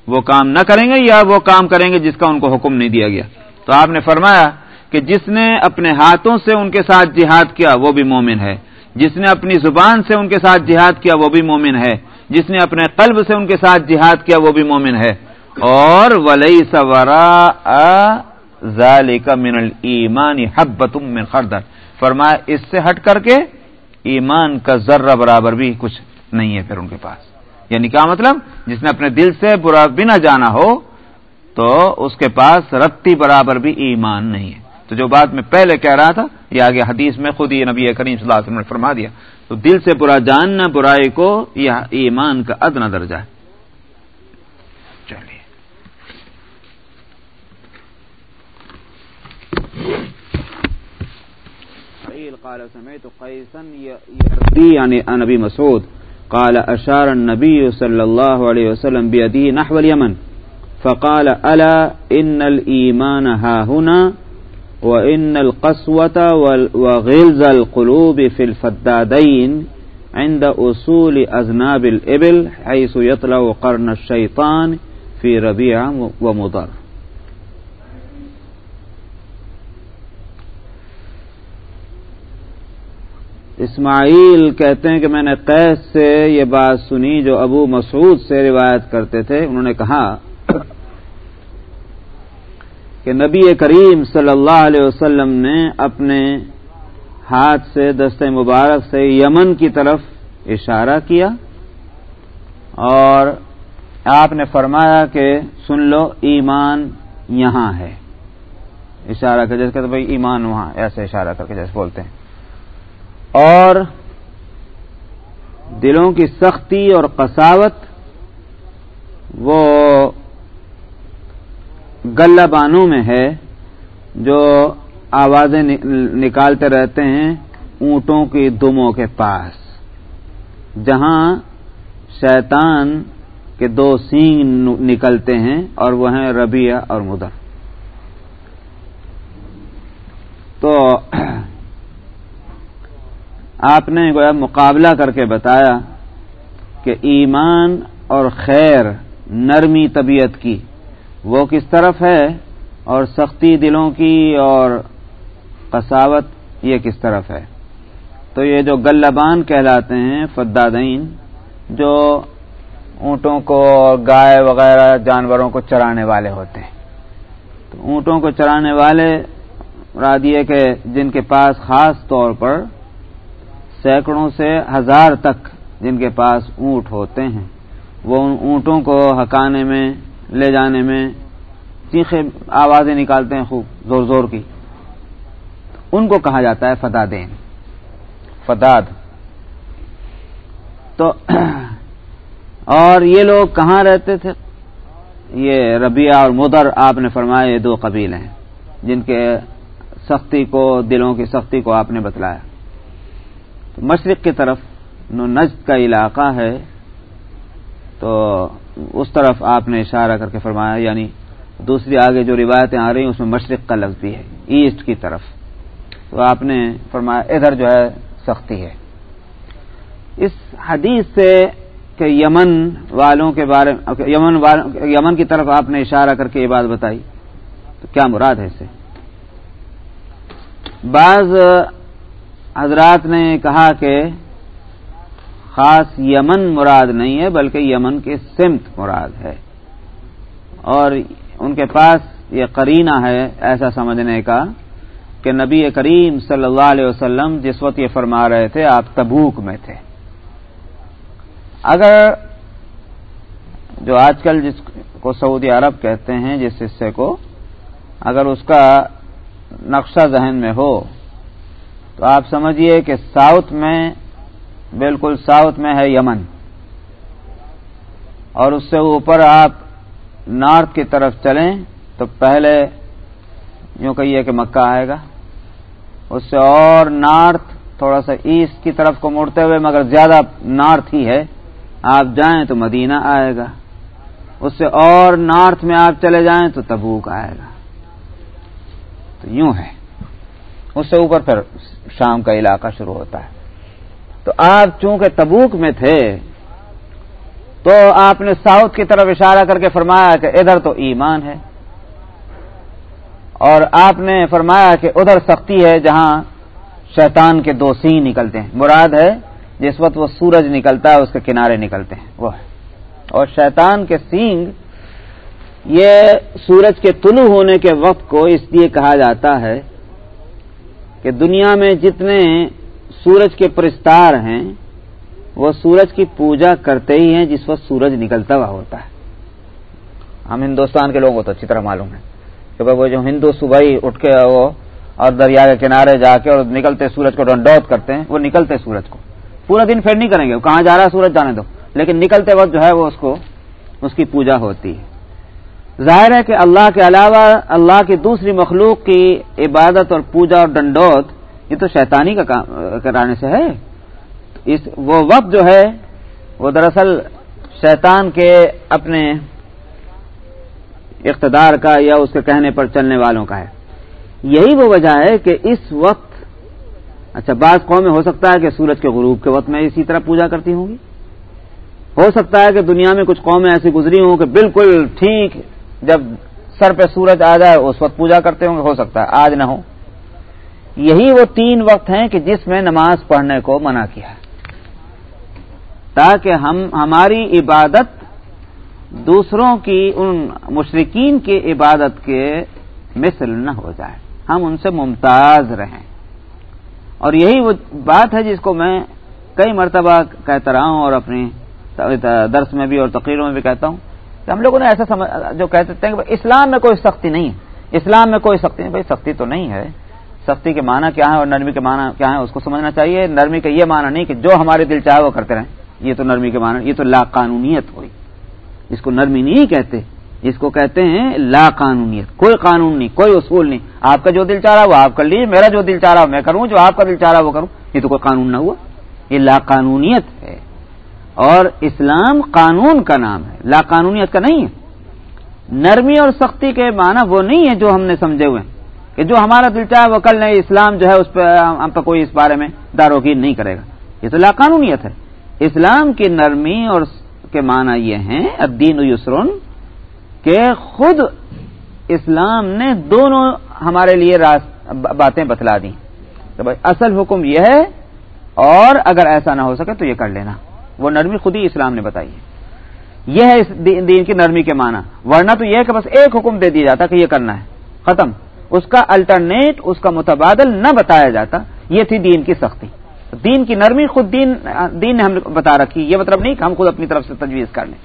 وہ کام نہ کریں گے یا وہ کام کریں گے جس کا ان کو حکم نہیں دیا گیا۔ تو آپ نے فرمایا کہ جس نے اپنے ہاتھوں سے ان کے ساتھ جہاد کیا وہ بھی مومن ہے۔ جس نے اپنی زبان سے ان کے ساتھ جہاد کیا وہ بھی مومن ہے۔ جس نے اپنے قلب سے ان کے ساتھ جہاد کیا وہ بھی مومن ہے۔ اور ولی سورا ذالک من الایمان حبت من خردل۔ فرمایا، اس سے ہٹ کر کے ایمان کا ذرہ برابر بھی کچھ نہیں ہے پھر ان کے پاس۔ یعنی کیا مطلب؟ جس نے اپنے دل سے برا بنا جانا ہو تو اس کے پاس رتی برابر بھی ایمان نہیں ہے۔ تو جو بات میں پہلے کہہ رہا تھا، یہ آگے حدیث میں خود یہ نبی کریم صلی اللہ علیہ وسلم نے فرما دیا۔ تو دل سے برا جاننا، برائی کو، یہ ایمان کا ادنا درجہ ہے۔ قال، سمعت قيسا يرضي عن یعنی ابي مسعود۔ قال، اشار النبي صلى الله عليه وسلم بيده نحو اليمن فقال، الا ان الايمان ها هنا؟ وإن القسوة وغلز القلوب في الفدادين عند أصول أذناب الإبل حيث يطلع قرن الشيطان في ربيع ومضر. اسماعیل کہتے ہیں کہ میں نے قیس سے یہ بات سنی جو ابو مسعود سے روایت کرتے تھے، انہوں نے کہا کہ نبی کریم صلی اللہ علیہ وسلم نے اپنے ہاتھ سے، دست مبارک سے یمن کی طرف اشارہ کیا اور آپ نے فرمایا کہ سن لو، ایمان یہاں ہے۔ اشارہ کر، جیسے کہ بھائی، ایمان وہاں، ایسے اشارہ کر کے جیسے بولتے ہیں۔ اور دلوں کی سختی اور قساوت، وہ گلہ بانوں میں ہے جو آوازیں نکالتے رہتے ہیں اونٹوں کی دموں کے پاس، جہاں شیطان کے دو سینگ نکلتے ہیں اور وہ ہیں ربیہ اور مدر۔ تو آپ نے گویا مقابلہ کر کے بتایا کہ ایمان اور خیر نرمی طبیعت کی۔ وہ کس طرف ہے اور سختی دلوں کی اور قساوت یہ کس طرف ہے؟ تو یہ جو گلبان کہلاتے ہیں، فدادین، جو اونٹوں کو گائے وغیرہ جانوروں کو چرانے والے ہوتے ہیں۔ تو اونٹوں کو چرانے والے، مراد یہ کہ جن کے پاس خاص طور پر سینکڑوں سے ہزار تک جن کے پاس اونٹ ہوتے ہیں، وہ ان اونٹوں کو ہکانے میں لے جانے میں چیخے آوازیں نکالتے ہیں خوب، زور زور کی۔ ان کو کہا جاتا ہے فدادین۔ فداد۔ تو اور یہ لوگ کہاں رہتے تھے؟ یہ ربیہ اور مدر آپ نے فرمایا یہ دو قبیل ہیں، جن کے سختی کو، دلوں کی سختی کو آپ نے بتلایا۔ تو مشرق کی طرف نو نجد کا علاقہ ہے، تو اس طرف آپ نے اشارہ کر کے فرمایا یعنی دوسری آگے جو روایتیں آ رہی ہیں، اس میں مشرق کا لفظ بھی ہے، ایسٹ کی طرف۔ تو آپ نے فرمایا، ادھر جو ہے، سختی ہے۔ اس حدیث سے کہ یمن والوں کے بارے یمن یمن کی طرف آپ نے اشارہ کر کے یہ بات بتائی، تو کیا مراد ہے اسے بعض حضرات نے کہا کہ خاص یمن مراد نہیں ہے، بلکہ یمن کے سمت مراد ہے۔ اور ان کے پاس یہ قرینہ ہے ایسا سمجھنے کا کہ نبی کریم صلی اللہ علیہ وسلم جس وقت یہ فرما رہے تھے، آپ تبوک میں تھے۔ اگر جو آج کل جس کو سعودی عرب کہتے ہیں، جس حصے کو اگر اس کا نقشہ ذہن میں ہو، تو آپ سمجھیے کہ ساؤتھ میں بالکل ساؤتھ میں ہے یمن۔ اور اس سے اوپر آپ نارتھ کی طرف چلیں تو پہلے یوں کہیے کہ مکہ آئے گا۔ اس سے اور نارتھ تھوڑا سا ایسٹ کی طرف کو مڑتے ہوئے، مگر زیادہ نارتھ ہی ہے۔ آپ جائیں تو مدینہ آئے گا۔ اس سے اور نارتھ میں آپ چلے جائیں تو تبوک آئے گا۔ تو یوں ہے۔ اس سے اوپر پھر شام کا علاقہ شروع ہوتا ہے۔ تو آپ چونکہ تبوک میں تھے، تو آپ نے ساؤتھ کی طرف اشارہ کر کے فرمایا کہ ادھر تو ایمان ہے، اور آپ نے فرمایا کہ ادھر سختی ہے جہاں شیطان کے دو سینگ نکلتے ہیں۔ مراد ہے، جس وقت وہ سورج نکلتا ہے، اس کے کنارے نکلتے ہیں۔ وہ ہے۔ اور شیطان کے سینگ یہ سورج کے طلوع ہونے کے وقت کو اس لیے کہا جاتا ہے کہ دنیا میں جتنے سورج کے پرستار ہیں، وہ سورج کی پوجا کرتے ہی ہیں، جس وقت سورج نکلتا ہوا ہوتا ہے۔ ہم ہندوستان کے لوگوں کو تو اچھی طرح معلوم ہے کہ وہ جو ہندو صبح ہی اٹھ کے وہ اور دریا کے کنارے جا کے اور نکلتے سورج کو ڈنڈوت کرتے ہیں، وہ نکلتے سورج کو۔ پورا دن پھر نہیں کریں گے، وہ کہاں جا رہا ہے سورج جانے دو۔ لیکن نکلتے وقت جو ہے وہ اس کو، اس کی پوجا ہوتی ہے۔ ظاہر ہے کہ اللہ کے علاوہ اللہ کی دوسری مخلوق کی عبادت اور پوجا اور ڈنڈوت یہ تو شیطانی کا کرانے سے ہے۔ اس وہ وقت جو ہے، وہ دراصل شیطان کے اپنے اقتدار کا یا اس کے کہنے پر چلنے والوں کا ہے۔ یہی وہ وجہ ہے کہ اس وقت اچھا بعض قومیں، ہو سکتا ہے کہ سورج کے غروب کے وقت میں اسی طرح پوجا کرتی ہوں گی۔ ہو سکتا ہے کہ دنیا میں کچھ قومیں ایسی گزری ہوں کہ بالکل ٹھیک، جب سر پہ سورج آ جائے، اس وقت پوجا کرتے ہوں گے، ہو سکتا ہے، آج نہ ہو۔ یہی وہ تین وقت ہیں کہ جس میں نماز پڑھنے کو منع کیا ہے۔ تاکہ ہم، ہماری عبادت دوسروں کی، ان مشرقین کی عبادت کے مثل نہ ہو جائے۔ ہم ان سے ممتاز رہیں۔ اور یہی وہ بات ہے جس کو میں کئی مرتبہ کہتا رہا ہوں اور اپنی درس میں بھی اور تقریروں میں بھی کہتا ہوں کہ ہم لوگوں نے ایسا سمجھ، جو کہتے ہیں کہ اسلام میں کوئی سختی نہیں ہے۔ اسلام میں کوئی سختی نہیں، بھائی سختی تو نہیں ہے۔ سختی کے معنی کیا ہے اور نرمی کے معنی کیا ہے اس کو سمجھنا چاہیے۔ نرمی کا یہ معنی نہیں کہ جو ہمارے دل چاہے وہ کرتے رہیں۔ یہ تو نرمی کے معنی، یہ تو لا قانونیت ہوئی۔ اس کو نرمی نہیں کہتے، اس کو کہتے ہیں لا قانونیت کوئی قانون نہیں، کوئی اصول نہیں۔ آپ کا جو دل چاہ رہا وہ آپ کر لیجیے میرا جو دل چاہ رہا میں کروں، جو آپ کا دل چاہ رہا وہ کروں۔ یہ تو کوئی قانون نہ ہوا۔ یہ لا قانونیت ہے۔ اور اسلام قانون کا نام ہے۔ لا قانونیت کا نہیں ہے۔ نرمی اور سختی کے معنی وہ نہیں ہے جو ہم نے سمجھے ہوئے۔ ہیں کہ جو ہمارا دل چاہے وہ کل نہیں اسلام جو ہے اس پہ ہم پہ کوئی اس بارے میں داروگین نہیں کرے گا۔ یہ تو لا قانونیت ہے۔ اسلام کی نرمی اور کے معنی یہ ہیں، الدین یسرن، کہ خود اسلام نے دونوں ہمارے لیے باتیں بتلا دی تو بھائی، اصل حکم یہ ہے، اور اگر ایسا نہ ہو سکے تو یہ کر لینا۔ وہ نرمی خود ہی اسلام نے بتائی ہے۔ یہ ہے اس دین کی نرمی کے معنی۔ ورنہ تو یہ ہے کہ بس ایک حکم دے دیا جاتا کہ یہ کرنا ہے۔ ختم۔ اس کا الٹرنیٹ اس کا متبادل نہ بتایا جاتا، یہ تھی دین کی سختی۔ دین کی نرمی خود دین دین نے ہم بتا رکھی، یہ مطلب نہیں کہ ہم خود اپنی طرف سے تجویز کر لیں۔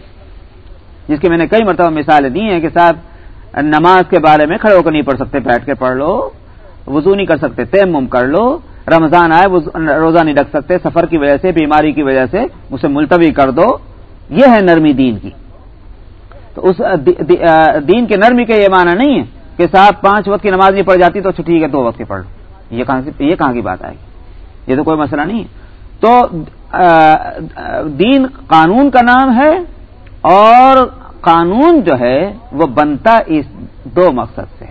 جس کی میں نے کئی مرتبہ مثالیں دی ہیں کہ صاحب، نماز کے بارے میں کھڑے ہو کر نہیں پڑھ سکتے، بیٹھ کے پڑھ لو، وضو نہیں کر سکتے، تیمم کر لو، رمضان آئے روزہ نہیں رکھ سکتے، سفر کی وجہ سے، بیماری کی وجہ سے اسے ملتوی کر دو۔ یہ ہے نرمی دین کی۔ تو اس دین کے نرمی کا یہ معنی نہیں ہے۔ کہ صاحب پانچ وقت کی نماز نہیں پڑھ جاتی تو اچھا ٹھیک ہے دو وقت کی پڑھ لو یہ کہاں کی بات آئے گی؟ یہ تو کوئی مسئلہ نہیں ہے۔ تو دین قانون کا نام ہے اور قانون جو ہے وہ بنتا اس دو مقصد سے۔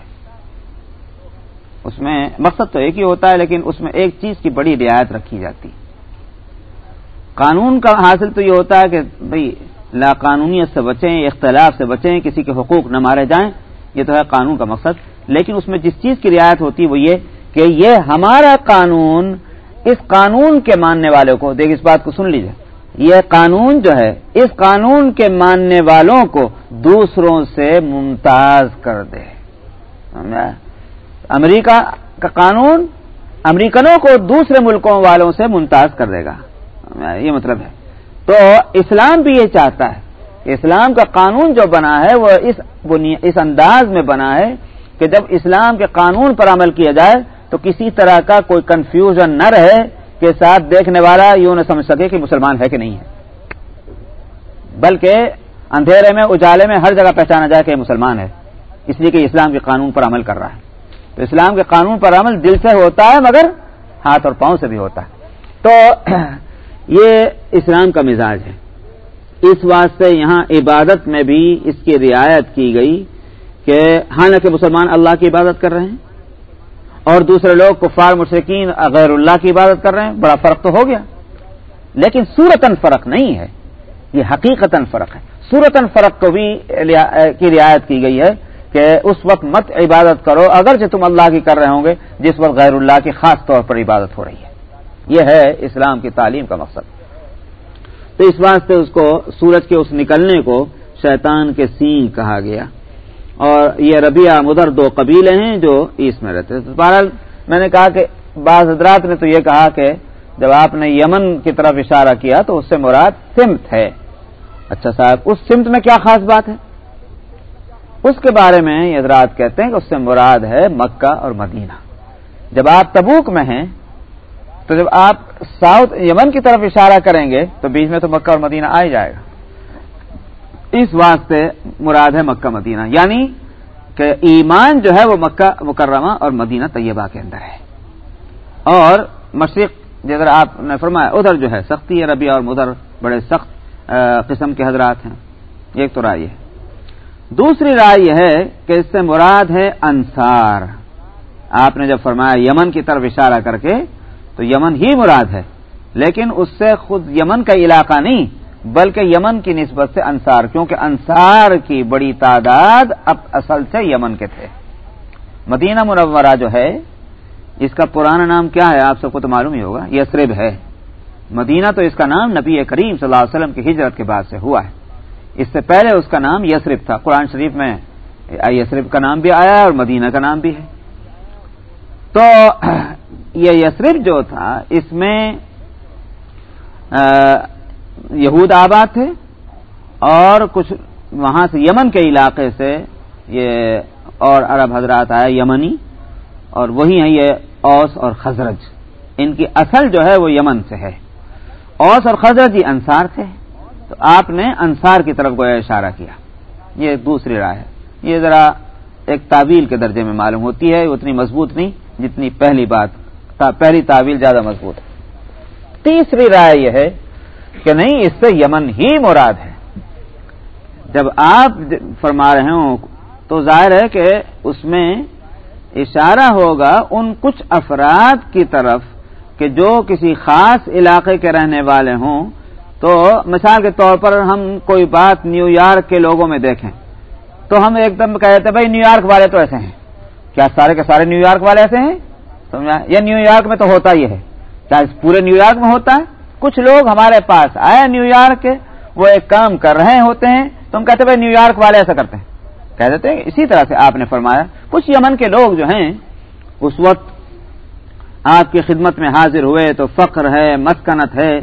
اس میں مقصد تو ایک ہی ہوتا ہے لیکن اس میں ایک چیز کی بڑی رعایت رکھی جاتی۔ قانون کا حاصل تو یہ ہوتا ہے کہ بھئی لا قانونیت سے بچیں، اختلاف سے بچیں، کسی کے حقوق نہ مارے جائیں۔ یہ تو ہے قانون کا مقصد، لیکن اس میں جس چیز کی رعایت ہوتی ہے وہ یہ کہ یہ ہمارا قانون اس قانون کے ماننے والوں کو، دیکھ اس بات کو سن لیجیے یہ قانون جو ہے، اس قانون کے ماننے والوں کو دوسروں سے ممتاز کر دے۔ امریکہ کا قانون امریکنوں کو دوسرے ملکوں والوں سے ممتاز کر دے گا۔ یہ مطلب ہے۔ تو اسلام بھی یہ چاہتا ہے اسلام کا قانون جو بنا ہے وہ اس اس انداز میں بنا ہے کہ جب اسلام کے قانون پر عمل کیا جائے تو کسی طرح کا کوئی کنفیوژن نہ رہے کہ ساتھ دیکھنے والا یوں نہ سمجھ سکے کہ مسلمان ہے کہ نہیں ہے۔ بلکہ اندھیرے میں، اجالے میں ہر جگہ پہچانا جائے کہ مسلمان ہے۔ اس لیے کہ اسلام کے قانون پر عمل کر رہا ہے۔ تو اسلام کے قانون پر عمل دل سے ہوتا ہے مگر ہاتھ اور پاؤں سے بھی ہوتا ہے۔ تو یہ اسلام کا مزاج ہے۔ اس واسطے یہاں عبادت میں بھی اس کی رعایت کی گئی کہ ہاں حالانکہ مسلمان اللہ کی عبادت کر رہے ہیں اور دوسرے لوگ کفار مشرقین غیر اللہ کی عبادت کر رہے ہیں، بڑا فرق تو ہو گیا۔ لیکن صورتن فرق نہیں ہے، یہ حقیقتاً فرق ہے۔ صورتن فرق کو بھی کی رعایت کی گئی ہے کہ اس وقت مت عبادت کرو، اگرچہ تم اللہ کی کر رہے ہوں گے، جس وقت غیر اللہ کی خاص طور پر عبادت ہو رہی ہے۔ یہ ہے اسلام کی تعلیم کا مقصد۔ تو اس واسطے اس کو سورج کے اس نکلنے کو شیطان کے سینگ کہا گیا۔ اور یہ ربیہ مدر دو قبیلے ہیں جو اس میں رہتے بہرحال میں نے کہا کہ بعض حضرات نے تو یہ کہا کہ جب آپ نے یمن کی طرف اشارہ کیا تو اس سے مراد سمت ہے۔ اچھا صاحب، اس سمت میں کیا خاص بات ہے؟ اس کے بارے میں یہ حضرات کہتے ہیں کہ اس سے مراد ہے مکہ اور مدینہ۔ جب آپ تبوک میں ہیں تو جب آپ ساؤتھ یمن کی طرف اشارہ کریں گے تو بیچ میں تو مکہ اور مدینہ آ ہی جائے گا۔ اس واسطے مراد ہے مکہ مدینہ یعنی کہ ایمان جو ہے وہ مکہ مکرمہ اور مدینہ طیبہ کے اندر ہے۔ اور مشرق جی جدھر آپ نے فرمایا، ادھر جو ہے سختی ربیہ اور مدر بڑے سخت قسم کے حضرات ہیں۔ ایک تو رائے ہے دوسری رائے یہ ہے کہ اس سے مراد ہے انصار۔ آپ نے جب فرمایا یمن کی طرف اشارہ کر کے تو یمن ہی مراد ہے۔ لیکن اس سے خود یمن کا علاقہ نہیں، بلکہ یمن کی نسبت سے انصار، کیونکہ انصار کی بڑی تعداد اب اصل سے یمن کے تھے۔ مدینہ منورہ جو ہے، اس کا پرانا نام کیا ہے؟ آپ سب کو تو معلوم ہی ہوگا یسرب ہے۔ مدینہ تو اس کا نام نبی کریم صلی اللہ علیہ وسلم کی ہجرت کے بعد سے ہوا ہے۔ اس سے پہلے اس کا نام یسرف تھا۔ قرآن شریف میں یسرف کا نام بھی آیا اور مدینہ کا نام بھی ہے۔ تو یہ یسرف جو تھا، اس میں یہود آباد تھے اور کچھ وہاں سے یمن کے علاقے سے یہ اور عرب حضرات آئے یمنی اور وہی ہیں یہ اوس اور خزرج۔ ان کی اصل جو ہے وہ یمن سے ہے۔ اوس اور خزرج یہ انصار تھے۔ تو آپ نے انصار کی طرف گویا اشارہ کیا۔ یہ دوسری رائے ہے۔ یہ ذرا ایک تعویل کے درجے میں معلوم ہوتی ہے اتنی مضبوط نہیں۔ جتنی پہلی بات پہلی تعویل زیادہ مضبوط ہے۔ تیسری رائے یہ ہے کہ نہیں، اس سے یمن ہی مراد ہے۔ جب آپ فرما رہے ہوں، تو ظاہر ہے کہ اس میں اشارہ ہوگا ان کچھ افراد کی طرف کہ جو کسی خاص علاقے کے رہنے والے ہوں۔ تو مثال کے طور پر ہم کوئی بات نیو یارک کے لوگوں میں دیکھیں۔ تو ہم ایک دم کہتے ہیں، بھائی نیو یارک والے تو ایسے ہیں۔ کیا سارے کے سارے نیو یارک والے ایسے ہیں؟ سمجھا؟ یا نیو یارک میں تو ہوتا ہی ہے۔ کیا پورے نیو یارک میں ہوتا ہے۔ کچھ لوگ ہمارے پاس آئے نیو یارک کے، وہ ایک کام کر رہے ہوتے ہیں۔ تو ہم کہتے بھائی، نیو یارک والے ایسا کرتے ہیں۔ کہہ دیتے ہیں۔ اسی طرح سے آپ نے فرمایا۔ کچھ یمن کے لوگ جو ہیں، اس وقت آپ کی خدمت میں حاضر ہوئے تو فخر ہے، مسکنت ہے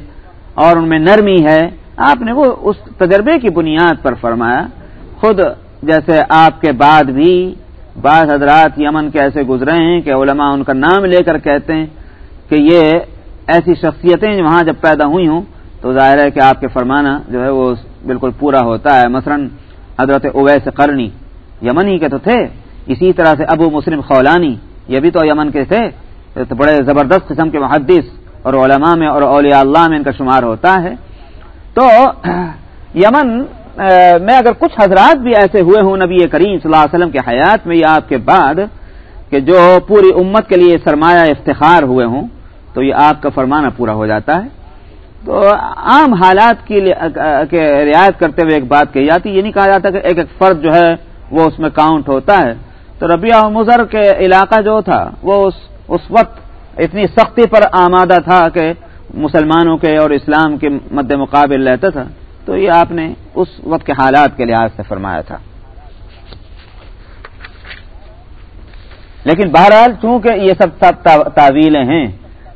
اور ان میں نرمی ہے۔ آپ نے وہ اس تجربے کی بنیاد پر فرمایا، خود جیسے آپ کے بعد بھی بعض حضرات یمن کے ایسے گزرے ہیں کہ علماء ان کا نام لے کر کہتے ہیں کہ یہ ایسی شخصیتیں وہاں جب پیدا ہوئی ہوں، تو ظاہر ہے کہ آپ کے فرمانا جو ہے وہ بالکل پورا ہوتا ہے۔ مثلا حضرت اویس قرنی یمن ہی کے تو تھے، اسی طرح سے ابو مسلم خولانی یہ بھی تو یمن کے تھے۔ تو بڑے زبردست قسم کے محدث اور علماء میں اور اولیاء اللہ میں ان کا شمار ہوتا ہے۔ تو یمن میں اگر کچھ حضرات بھی ایسے ہوئے ہوں نبی کریم صلی اللہ علیہ وسلم کے حیات میں یا آپ کے بعد کہ جو پوری امت کے لیے سرمایہ افتخار ہوئے ہوں، تو یہ آپ کا فرمانا پورا ہو جاتا ہے۔ تو عام حالات کی رعایت کرتے ہوئے ایک بات کہی جاتی، یہ نہیں کہا جاتا کہ ایک ایک فرد جو ہے وہ اس میں کاؤنٹ ہوتا ہے۔ تو ربیہ مضر کے علاقہ جو تھا، وہ اس اس وقت اتنی سختی پر آمادہ تھا کہ مسلمانوں کے اور اسلام کے مد مقابل رہتا تھا۔ تو یہ آپ نے اس وقت کے حالات کے لحاظ سے فرمایا تھا۔ لیکن بہرحال چونکہ یہ سب سب تعویلیں ہیں،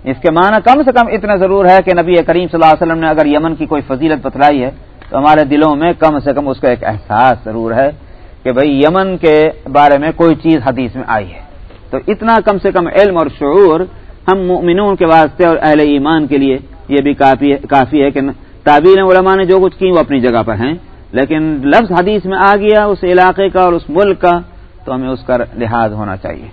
اس کے معنی کم سے کم اتنا ضرور ہے کہ نبی کریم صلی اللہ علیہ وسلم نے اگر یمن کی کوئی فضیلت بتلائی ہے، تو ہمارے دلوں میں کم سے کم اس کا ایک احساس ضرور ہے کہ بھئی یمن کے بارے میں کوئی چیز حدیث میں آئی ہے۔ تو اتنا کم سے کم علم اور شعور ہم مؤمنون کے واسطے اور اہل ایمان کے لیے یہ بھی کافی ہے کہ تعبیر علماء نے جو کچھ کی وہ اپنی جگہ پر ہیں۔ لیکن لفظ حدیث میں آ گیا اس علاقے کا اور اس ملک کا، تو ہمیں اس کا لحاظ ہونا چاہیے۔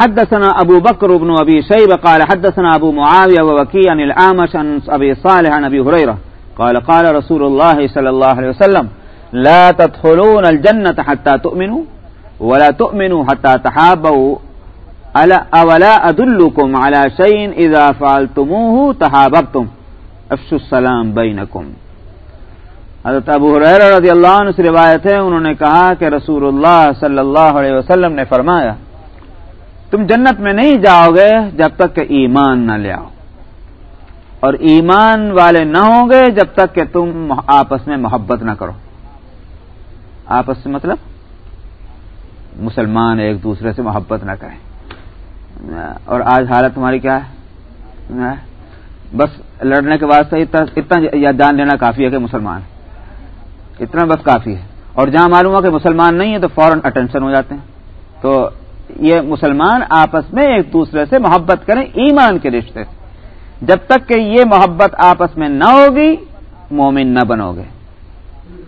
حدثنا ابو بکر ابن ابی شیب قال حدثنا ابو معاویہ ووکی عن العامش عن ابی صالح عن ابی حریرہ قال قال رسول اللہ صلی اللہ علیہ وسلم، لا تدخلون الجنة حتى تؤمنوا ولا تؤمنوا حتى تحابوا اولا ادلکم على شيء اذا فعلتموه تحاببتم. افشوا السلام بينكم حضرت ابو حریر رضی اللہ عنہ سے روایت ہے، انہوں نے کہا کہ رسول اللہ صلی اللہ علیہ وسلم نے فرمایا، تم جنت میں نہیں جاؤ گے جب تک کہ ایمان نہ لے آؤ۔ اور ایمان والے نہ ہوں گے جب تک کہ تم آپس میں محبت نہ کرو۔ آپس سے مطلب مسلمان ایک دوسرے سے محبت نہ کریں۔ اور آج حالت تمہاری کیا ہے؟ بس لڑنے کے واسطے اتنا جان لینا کافی ہے کہ مسلمان اتنا بس کافی ہے۔ اور جہاں معلوم ہو کہ مسلمان نہیں ہے تو فوراً اٹینشن ہو جاتے ہیں۔ تو یہ مسلمان آپس میں ایک دوسرے سے محبت کریں، ایمان کے رشتے سے۔ جب تک کہ یہ محبت آپس میں نہ ہوگی، مومن نہ بنو گے۔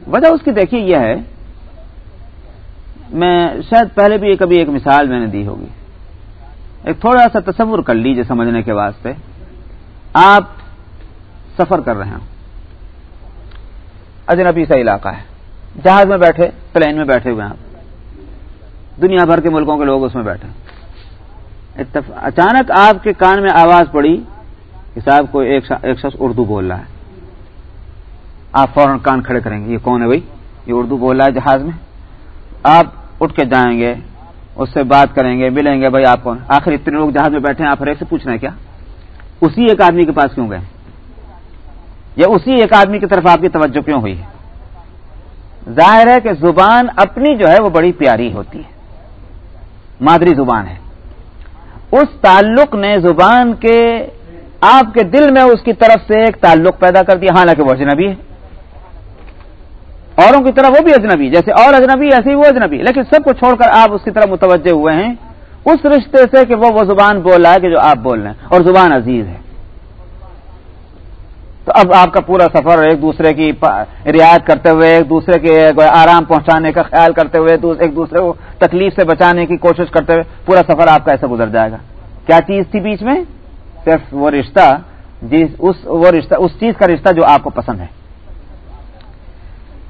وجہ اس کی دیکھیے یہ ہے، میں شاید پہلے بھی کبھی ایک مثال میں نے دی ہوگی۔ ایک تھوڑا سا تصور کر لیجیے سمجھنے کے واسطے۔ آپ سفر کر رہے ہیں۔ اجنبی سا علاقہ ہے۔ جہاز میں بیٹھے، پلین میں بیٹھے ہوئے ہیں آپ۔ دنیا بھر کے ملکوں کے لوگ اس میں بیٹھے اچانک آپ کے کان میں آواز پڑی کہ صاحب کو ایک شخص اردو بول رہا ہے۔ آپ فوراً کان کھڑے کریں گے، یہ کون ہے بھائی؟ یہ اردو بول رہا ہے جہاز میں۔ آپ اٹھ کے جائیں گے۔ اس سے بات کریں گے، ملیں گے بھائی آپ کون؟ آخر اتنے لوگ جہاز میں بیٹھے ہیں، آپ ہر ایک سے پوچھ رہے ہیں کیا؟ اسی ایک آدمی کے پاس کیوں گئے؟ یا اسی ایک آدمی کی طرف آپ کی توجہ کیوں ہوئی؟ ہے ظاہر ہے کہ زبان اپنی جو ہے وہ بڑی پیاری ہوتی ہے، مادری زبان ہے۔ اس تعلق نے زبان کے، آپ کے دل میں اس کی طرف سے ایک تعلق پیدا کر دیا حالانکہ وہ اجنبی ہے۔ اوروں کی طرف وہ بھی اجنبی، جیسے اور اجنبی ایسے ہی وہ اجنبی، لیکن سب کو چھوڑ کر آپ اس کی طرف متوجہ ہوئے ہیں، اس رشتے سے کہ وہ وہ زبان بول رہا ہے کہ جو آپ بول رہے ہیں، اور زبان عزیز ہے۔ تو اب آپ کا پورا سفر ایک دوسرے کی رعایت کرتے ہوئے، ایک دوسرے کے آرام پہنچانے کا خیال کرتے ہوئے ایک دوسرے کو تکلیف سے بچانے کی کوشش کرتے ہوئے، پورا سفر آپ کا ایسا گزر جائے گا۔ کیا چیز تھی بیچ میں؟ صرف وہ رشتہ، جس اس وہ رشتہ اس چیز کا رشتہ جو آپ کو پسند ہے۔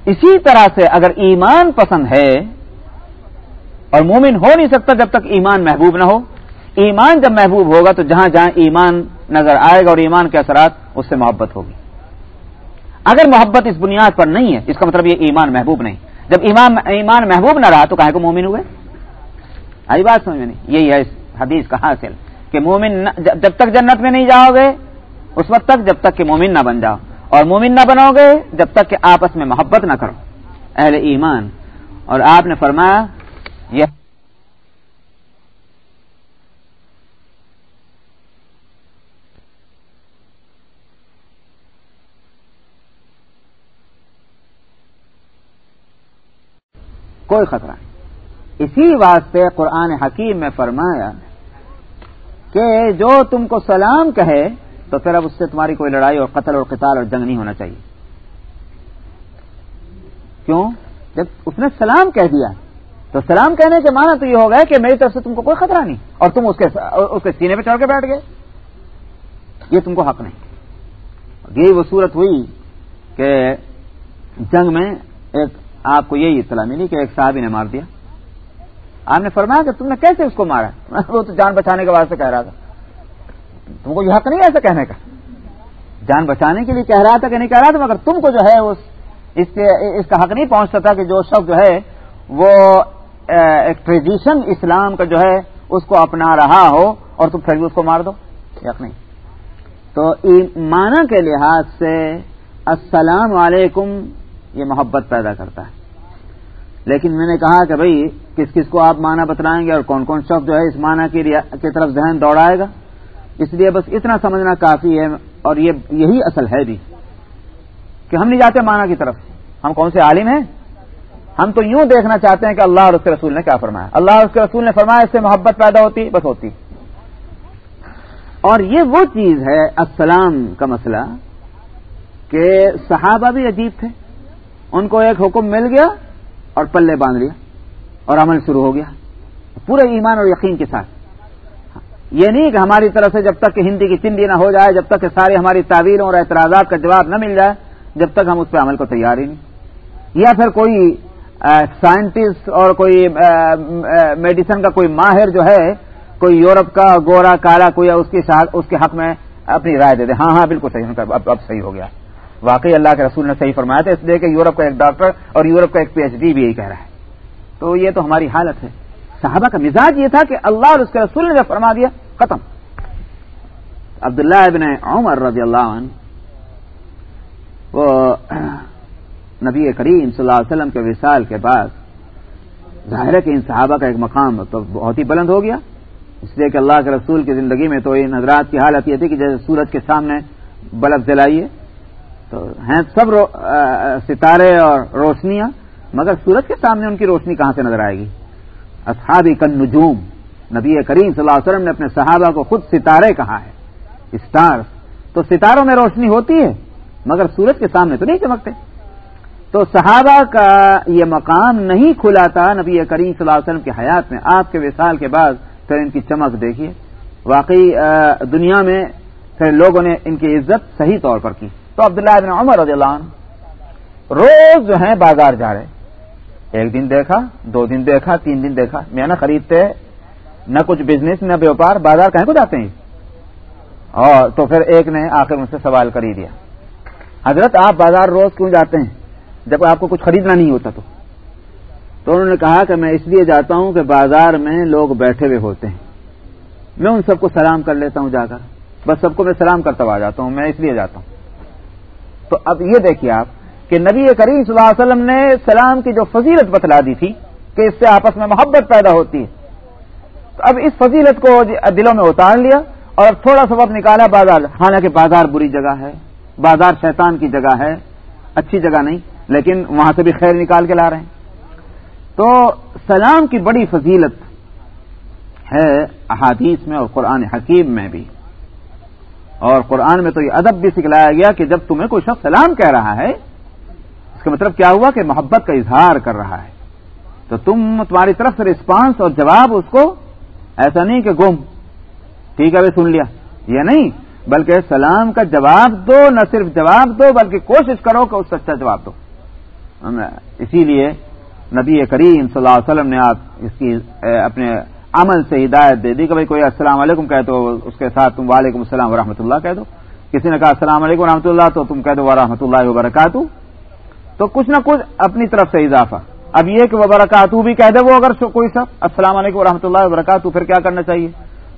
اسی طرح سے اگر ایمان پسند ہے اور مومن ہو نہیں سکتا جب تک ایمان محبوب نہ ہو، ایمان جب محبوب ہوگا تو جہاں جہاں ایمان نظر آئے گا اور ایمان کے اثرات، اس سے محبت ہوگی۔ اگر محبت اس بنیاد پر نہیں ہے، اس کا مطلب یہ ایمان محبوب نہیں۔ جب ایمان ایمان محبوب نہ رہا تو کہے کو مومن ہوئے؟ آئی بات سمجھ میں نہیں۔ یہی ہے اس حدیث کا حاصل کہ مومن جب تک جنت میں نہیں جاؤ گے، اس وقت تک جب تک کہ مومن نہ بن جاؤ۔ اور مومن نہ بنو گے جب تک کہ آپس میں محبت نہ کرو۔ اہل ایمان۔ اور آپ نے فرمایا، یہ کوئی خطرہ نہیں۔ اسی واسطے قرآن حکیم میں فرمایا کہ جو تم کو سلام کہے تو پھر اب اس سے تمہاری کوئی لڑائی اور قتل اور قتال اور جنگ نہیں ہونا چاہیے۔ کیوں؟ جب اس نے سلام کہہ دیا، تو سلام کہنے کے معنی تو یہ ہو گیا کہ میری طرف سے تم کو کوئی خطرہ نہیں، اور تم اس کے اس کے سینے پہ چڑھ کے بیٹھ گئے۔ یہ تم کو حق نہیں۔ یہی وہ صورت ہوئی کہ جنگ میں ایک آپ کو یہی اطلاع ملی کہ ایک صاحبی نے مار دیا۔ آپ نے فرمایا کہ تم نے کیسے اس کو مارا؟ وہ تو جان بچانے کے واسطے کہہ رہا تھا۔ تم کو یہ حق نہیں ایسا کہنے کا؟ جان بچانے کے لیے کہہ رہا تھا کہ نہیں کہہ رہا تھا، مگر تم کو جو ہے اس اس کا حق نہیں پہنچتا تھا کہ جو شخص جو ہے وہ ایک ٹریڈیشن اسلام کا جو ہے اس کو اپنا رہا ہو اور تم پھر بھی اس کو مار دو حق نہیں۔ تو معنی کے لحاظ سے السلام علیکم یہ محبت پیدا کرتا ہے۔ لیکن میں نے کہا کہ بھائی کس کس کو آپ معنی بتلائیں گے اور کون کون شخص جو ہے اس معنی کی طرف ذہن دوڑائے گا؟ اس لیے بس اتنا سمجھنا کافی ہے اور یہ یہی اصل ہے بھی کہ ہم نہیں جاتے مانا کی طرف ہم کون سے عالم ہیں؟ ہم تو یوں دیکھنا چاہتے ہیں کہ اللہ اور اس کے رسول نے کیا فرمایا۔ اللہ اور اس کے رسول نے فرمایا اس سے محبت پیدا ہوتی، بس ہوتی۔ اور یہ وہ چیز ہے، السلام کا مسئلہ، کہ صحابہ بھی عجیب تھے۔ ان کو ایک حکم مل گیا اور پلے باندھ لیا اور عمل شروع ہو گیا۔ پورے ایمان اور یقین کے ساتھ۔ یہ نہیں کہ ہماری طرف سے جب تک کہ ہندی کی چندی نہ ہو جائے، جب تک کہ ساری ہماری تعویلوں اور اعتراضات کا جواب نہ مل جائے، جب تک ہم اس پہ عمل کو تیار ہی نہیں۔ یا پھر کوئی سائنٹسٹ اور کوئی میڈیسن کا کوئی ماہر جو ہے، کوئی یورپ کا گورا کالا کوئی اس اس کے حق میں اپنی رائے دے دے۔ ہاں ہاں بالکل صحیح اب اب صحیح ہو گیا۔ واقعی اللہ کے رسول نے صحیح فرمایا تھا، اس لیے کہ یورپ کا ایک ڈاکٹر اور یورپ کا ایک پی ایچ ڈی بھی یہی کہہ رہا ہے۔ تو یہ تو ہماری حالت ہے۔ صحابہ کا مزاج یہ تھا کہ اللہ اور اس کے رسول نے جب فرما دیا، ختم۔ عبداللہ ابن عمر رضی اللہ عنہ، وہ نبی کریم صلی اللہ علیہ وسلم کے وصال کے بعد ظاہر ہے کہ ان صحابہ کا ایک مقام تو بہت ہی بلند ہو گیا۔ اس لیے کہ اللہ کے رسول کی زندگی میں تو ان حضرات کی حالت یہ تھی کہ جیسے سورج کے سامنے بلب جلائیے، تو ہیں سب رو ستارے اور روشنیاں، مگر سورج کے سامنے ان کی روشنی کہاں سے نظر آئے گی؟ اصحابی کن نجوم نبی کریم صلی اللہ علیہ وسلم نے اپنے صحابہ کو خود ستارے کہا ہے اسٹار تو ستاروں میں روشنی ہوتی ہے، مگر سورج کے سامنے تو نہیں چمکتے۔ تو صحابہ کا یہ مقام نہیں کھلا تھا نبی کریم صلی اللہ علیہ وسلم کی حیات میں۔ آپ کے وصال کے بعد پھر ان کی چمک دیکھیے۔ واقعی دنیا میں پھر لوگوں نے ان کی عزت صحیح طور پر کی۔ تو عبداللہ ابن عمر رضی اللہ عنہ روز جو ہیں بازار جا رہے۔ ایک دن دیکھا، دو دن دیکھا، تین دن دیکھا۔ میں نہ خریدتے نہ کچھ بزنس نہ ویوپار، بازار کہیں کو جاتے ہیں؟ اور تو پھر ایک نے آخر مجھ سے سوال کر ہی دیا۔ حضرت، آپ بازار روز کیوں جاتے ہیں؟ جب آپ کو کچھ خریدنا نہیں ہوتا تو۔ تو انہوں نے کہا کہ میں اس لیے جاتا ہوں کہ بازار میں لوگ بیٹھے ہوئے ہوتے ہیں۔ میں ان سب کو سلام کر لیتا ہوں جا کر۔ بس سب کو میں سلام کرتا ہوا جاتا ہوں، میں اس لیے جاتا ہوں۔ تو اب یہ دیکھیے آپ کہ نبی کریم صلی اللہ علیہ وسلم نے سلام کی جو فضیلت بتلا دی تھی کہ اس سے آپس میں محبت پیدا ہوتی ہے۔ تو اب اس فضیلت کو جی دلوں میں اتار لیا اور تھوڑا سا وقت نکالا، بازار۔ حالانکہ بازار بری جگہ ہے، بازار شیطان کی جگہ ہے، اچھی جگہ نہیں، لیکن وہاں سے بھی خیر نکال کے لا رہے ہیں۔ تو سلام کی بڑی فضیلت ہے احادیث میں اور قرآن حکیم میں بھی۔ اور قرآن میں تو یہ ادب بھی سکھلایا گیا کہ جب تمہیں کوئی شخص سلام کہہ رہا ہے اس کا مطلب کیا ہوا کہ محبت کا اظہار کر رہا ہے تو تم تمہاری طرف سے رسپانس اور جواب اس کو ایسا نہیں کہ گم، ٹھیک ہے سن لیا۔ یہ نہیں، بلکہ سلام کا جواب دو، نہ صرف جواب دو، بلکہ کوشش کرو کہ اس سے اچھا جواب دو۔ اسی لیے نبی کریم صلی اللہ علیہ وسلم نے آپ اس کی اپنے عمل سے ہدایت دے دی کہ بھائی کوئی السلام علیکم کہہ تو اس کے ساتھ تم وعلیکم السلام ورحمۃ اللہ کہہ دو۔ کسی نے کہا السلام علیکم ورحمۃ اللہ تو تم کہہ دو ورحمۃ اللہ وبرکاتہ۔ تو کچھ نہ کچھ اپنی طرف سے اضافہ۔ اب یہ کہ وبرکاتہ بھی کہہ دے وہ اگر کوئی سب السلام علیکم ورحمۃ اللہ وبرکاتہ، پھر کیا کرنا چاہیے؟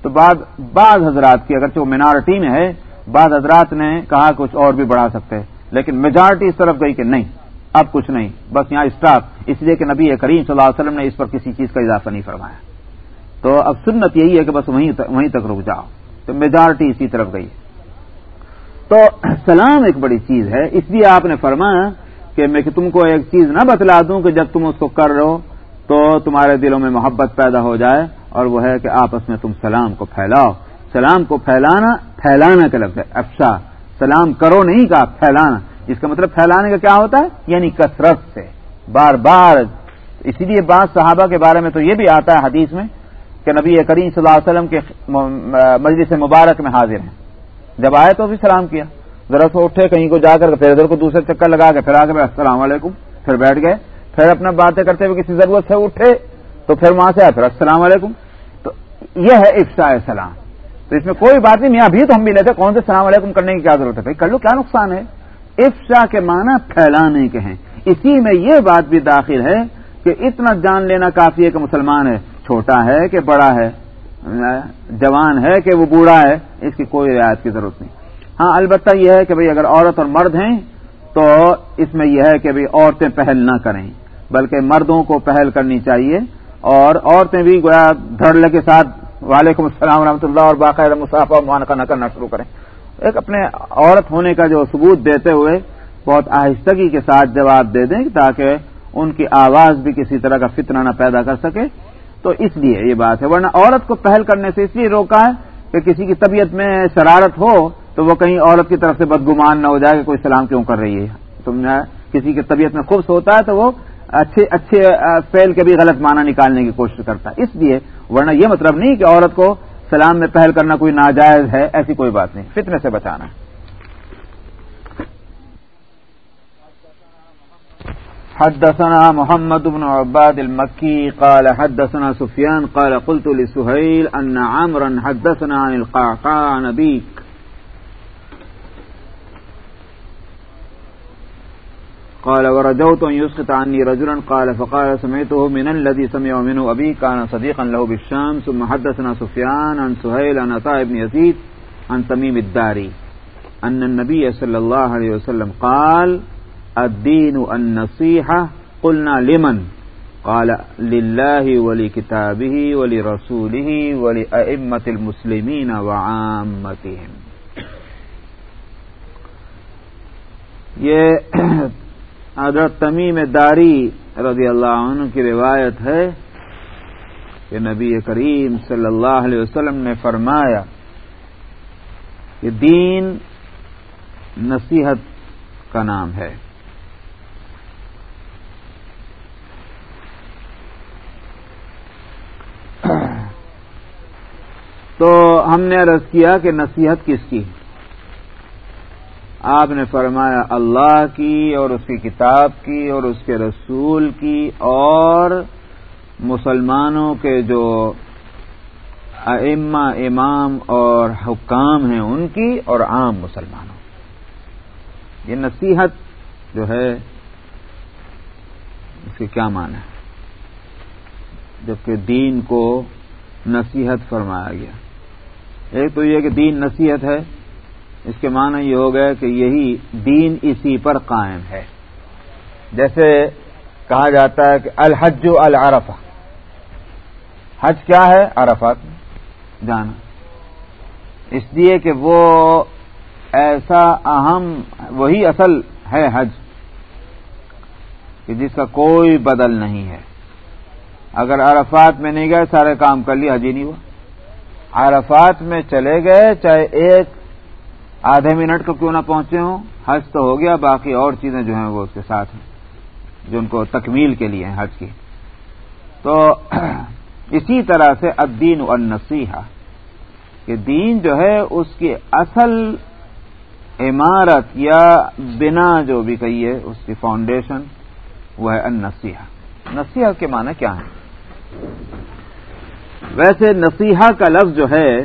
تو بعد بعض حضرات کی، اگرچہ وہ مینارٹی میں ہے، بعض حضرات نے کہا کچھ اور بھی بڑھا سکتے ہیں، لیکن میجارٹی اس طرف گئی کہ نہیں، اب کچھ نہیں، بس یہاں اسٹاف۔ اس لیے کہ نبی کریم صلی اللہ علیہ وسلم نے اس پر کسی چیز کا اضافہ نہیں فرمایا۔ تو اب سنت یہی ہے کہ بس وہیں وہیں تک رک جاؤ۔ تو میجارٹی اسی طرف گئی۔ تو سلام ایک بڑی چیز ہے، اس لیے آپ نے فرمایا کہ میں کہ تم کو ایک چیز نہ بتلا دوں کہ جب تم اس کو کر رہے ہو تو تمہارے دلوں میں محبت پیدا ہو جائے اور وہ ہے کہ آپس میں تم سلام کو پھیلاؤ۔ سلام کو پھیلانا پھیلانا کا لفظ ہے افشا سلام کرو نہیں کہا، پھیلانا۔ اس کا مطلب پھیلانے کا کیا ہوتا ہے؟ یعنی کثرت سے۔ بار بار۔ اسی لیے بعض صحابہ کے بارے میں تو یہ بھی آتا ہے حدیث میں کہ نبی کریم صلی اللہ علیہ وسلم کے مجلس مبارک میں حاضر ہیں۔ جب آئے تو بھی سلام کیا۔ ذرا سے اٹھے، کہیں کو جا کر پھر ادھر کو دوسرے چکر لگا کے پھر آ کے السلام علیکم، پھر بیٹھ گئے۔ پھر اپنا باتیں کرتے ہوئے کسی ضرورت سے اٹھے، تو پھر وہاں سے آئے، پھر السلام علیکم۔ تو یہ ہے افشا سلام تو اس میں کوئی بات نہیں، میاں بھی تو ہم بھی لیتے، کون سے السلام علیکم کرنے کی کیا ضرورت ہے؟ بھائی، کر لو، کیا نقصان ہے؟ افشا کے معنی پھیلانے کے ہیں۔ اسی میں یہ بات بھی داخل ہے کہ اتنا جان لینا کافی ہے کہ مسلمان ہے، چھوٹا ہے کہ بڑا ہے، جوان ہے کہ وہ بوڑھا ہے، اس کی کوئی رعایت کی ضرورت نہیں۔ ہاں البتہ یہ ہے کہ بھئی اگر عورت اور مرد ہیں، تو اس میں یہ ہے کہ بھئی عورتیں پہل نہ کریں۔ بلکہ مردوں کو پہل کرنی چاہیے۔ اور عورتیں بھی گویا دھڑلے کے ساتھ وعلیکم السلام ورحمۃ اللہ اور باقاعدہ مسافہ معانقہ نہ کرنا شروع کریں۔ ایک اپنے عورت ہونے کا جو ثبوت دیتے ہوئے بہت آہستگی کے ساتھ جواب دے دیں تاکہ ان کی آواز بھی کسی طرح کا فتنہ نہ پیدا کر سکے۔ تو اس لیے یہ بات ہے۔ ورنہ عورت کو پہل کرنے سے اس لیے روکا ہے کہ کسی کی طبیعت میں شرارت ہو تو وہ کہیں عورت کی طرف سے بدگمان نہ ہو جائے کہ کوئی سلام کیوں کر رہی ہے۔ تم نے کسی کی طبیعت میں خوبص ہوتا ہے تو وہ اچھے اچھے فیل کے بھی غلط معنی نکالنے کی کوشش کرتا ہے۔ اس لیے ورنہ یہ مطلب نہیں کہ عورت کو سلام میں پہل کرنا کوئی ناجائز ہے، ایسی کوئی بات نہیں۔ فتنے سے بچانا۔ حدثنا محمد بن عباد المكي قال حدثنا سفيان قال قلت لسهيل أن عمرا حدثنا عن القعقاع نبيك قال ورجوت أن يسقط عني رجلا. قال فقال سمعته من الذي سمع منه أبي كان صديقا له بالشام. ثم حدثنا سفيان عن سهيل عن عطاء بن يزيد عن تميم الداري أن النبي صلى الله عليه وسلم قال الدين النصيحة. قلنا لمن؟ قال لله ولكتابه ولرسوله ولأئمة المسلمين وعامتهم. یہ حضرت تمیم داری رضی اللہ عنہ کی روایت ہے کہ نبی کریم صلی اللہ علیہ وسلم نے فرمایا کہ دین نصیحت کا نام ہے۔ تو ہم نے عرض کیا کہ نصیحت کس کی؟ آپ نے فرمایا اللہ کی اور اس کی کتاب کی اور اس کے رسول کی اور مسلمانوں کے جو اما امام اور حکام ہیں ان کی اور عام مسلمانوں یہ نصیحت جو ہے، اس کی کیا معنی ہے؟ جبکہ دین کو نصیحت فرمایا گیا۔ ایک تو یہ کہ دین نصیحت ہے اس کے معنی یہ ہو گیا کہ یہی دین اسی پر قائم ہے۔ جیسے کہا جاتا ہے کہ الحج العرفہ۔ حج کیا ہے؟ عرفات۔ جانا۔ اس لیے کہ وہ ایسا اہم، وہی اصل ہے حج، کہ جس کا کوئی بدل نہیں ہے۔ اگر عرفات میں نہیں گئے، سارے کام کر لیے، حج ہی نہیں ہوا۔ عرفات میں چلے گئے، چاہے ایک آدھے منٹ کو کیوں نہ پہنچے ہوں؟ حج تو ہو گیا، باقی اور چیزیں جو ہیں وہ اس کے ساتھ ہیں، جو ان کو تکمیل کے لیے ہیں حج کی۔ تو اسی طرح سے الدین النصیحہ کہ دین جو ہے، اس کی اصل عمارت یا بنا جو بھی کہیے، اس کی فاؤنڈیشن وہ ہے النصیحہ۔ نصیحہ کے معنی کیا ہے ویسے نصیحہ کا لفظ جو ہے،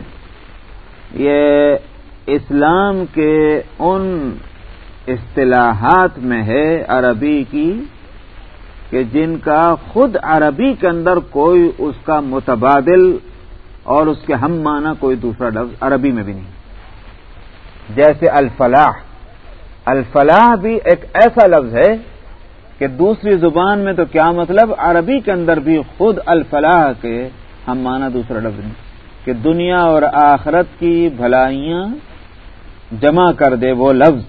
یہ اسلام کے ان اصطلاحات میں ہے عربی کی کہ جن کا خود عربی کے اندر کوئی اس کا متبادل اور اس کے ہم معنی کوئی دوسرا لفظ عربی میں بھی نہیں۔ جیسے الفلاح۔ الفلاح بھی ایک ایسا لفظ ہے کہ دوسری زبان میں تو کیا مطلب؟ عربی کے اندر بھی خود الفلاح کے ہم معنی دوسرا لفظ نہیں۔ کہ دنیا اور آخرت کی بھلائیاں جمع کر دے وہ لفظ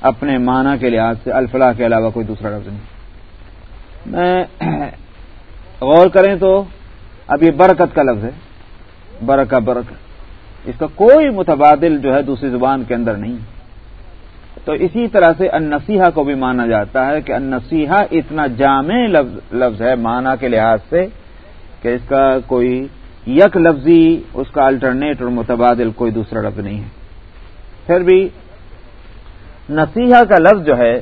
اپنے معنی کے لحاظ سے، الفلاح کے علاوہ کوئی دوسرا لفظ نہیں۔ میں غور کریں تو اب یہ برکت کا لفظ ہے۔ برکہ برکت اس کا کوئی متبادل جو ہے دوسری زبان کے اندر نہیں۔ تو اسی طرح سے النسیحہ کو بھی مانا جاتا ہے کہ النسیحہ اتنا جامع لفظ ہے معنی کے لحاظ سے کہ اس کا کوئی یک لفظی، اس کا الٹرنیٹ اور متبادل کوئی دوسرا لفظ نہیں ہے۔ پھر بھی نصیحہ کا لفظ جو ہے،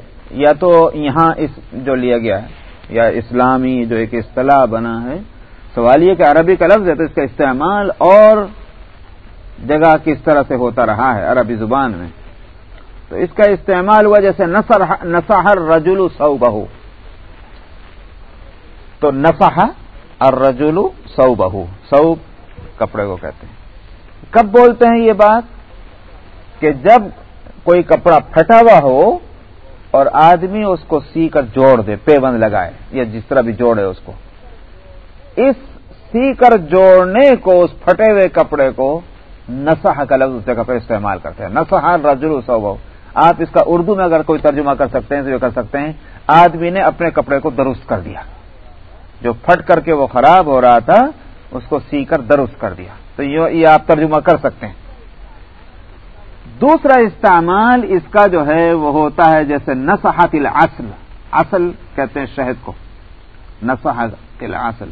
یا تو یہاں اس جو لیا گیا ہے، یا اسلامی جو ایک اصطلاح بنا ہے، سوال یہ کہ عربی کا لفظ ہے تو اس کا استعمال اور جگہ کس طرح سے ہوتا رہا ہے عربی زبان میں۔ تو اس کا استعمال ہوا جیسے نسحر رجول سو بہو تو نسح اور رجولو سو بہو سو کپڑے کو کہتے ہیں۔ کب بولتے ہیں یہ بات؟ کہ جب کوئی کپڑا پھٹا ہوا ہو اور آدمی اس کو سی کر جوڑ دے پیبند لگائے، یا جس طرح بھی جوڑے اس کو، اس سی کر جوڑنے کو، اس پھٹے ہوئے کپڑے کو نسح کا لفظ اس جگہ پہ استعمال کرتے ہیں۔ نسح رجل سو آپ اس کا اردو میں اگر کوئی ترجمہ کر سکتے ہیں تو یہ کر سکتے ہیں، آدمی نے اپنے کپڑے کو درست کر دیا۔ جو پھٹ کر کے وہ خراب ہو رہا تھا، اس کو سی کر درست کر دیا۔ تو یہ آپ ترجمہ کر سکتے ہیں۔ دوسرا استعمال اس کا جو ہے وہ ہوتا ہے جیسے نسحت الاصل اصل کہتے ہیں شہد کو۔ نسحت الاصل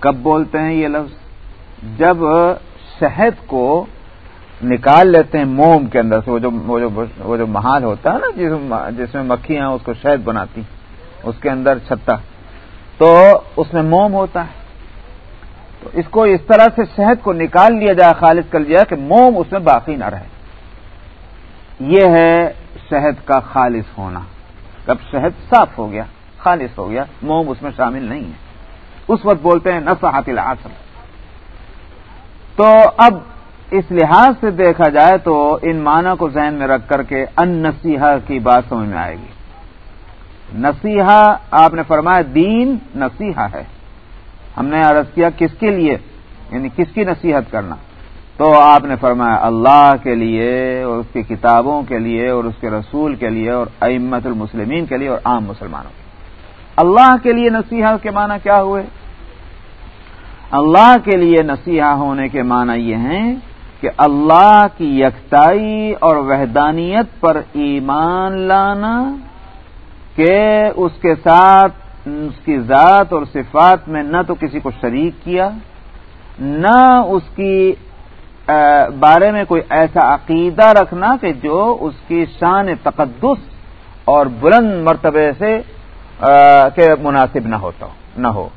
کب بولتے ہیں یہ لفظ؟ جب شہد کو نکال لیتے ہیں موم کے اندر سے، وہ جو وہ جو وہ جو محال ہوتا ہے نا، جس جس میں مکھیاں اس کو شہد بناتی اس کے اندر چھتا۔ تو اس میں موم ہوتا ہے۔ تو اس کو اس طرح سے شہد کو نکال لیا جائے، خالص کر لیا کہ موم اس میں باقی نہ رہے۔ یہ ہے شہد کا خالص ہونا۔ جب شہد صاف ہو گیا، خالص ہو گیا، موم اس میں شامل نہیں ہے۔ اس وقت بولتے ہیں نسحت العصر۔ تو اب اس لحاظ سے دیکھا جائے تو ان معنی کو ذہن میں رکھ کر کے ان نصیحہ کی بات سمجھ میں آئے گی۔ نصیحہ، آپ نے فرمایا دین نصیحہ ہے۔ ہم نے عرض کیا کس کے لیے؟ یعنی کس کی نصیحت کرنا؟ تو آپ نے فرمایا اللہ کے لیے اور اس کی کتابوں کے لیے اور اس کے رسول کے لیے اور امت المسلمین کے لیے اور عام مسلمانوں کے اللہ کے لیے نصیحہ کے معنی کیا ہوئے؟ اللہ کے لیے نصیحہ ہونے کے معنی یہ ہیں کہ اللہ کی یکتائی اور وحدانیت پر ایمان لانا کہ اس کے ساتھ، اس کی ذات اور صفات میں نہ تو کسی کو شریک کیا، نہ اس کی بارے میں کوئی ایسا عقیدہ رکھنا کہ جو اس کی شان تقدس اور بلند مرتبے سے کے مناسب نہ ہوتا، نہ ہو۔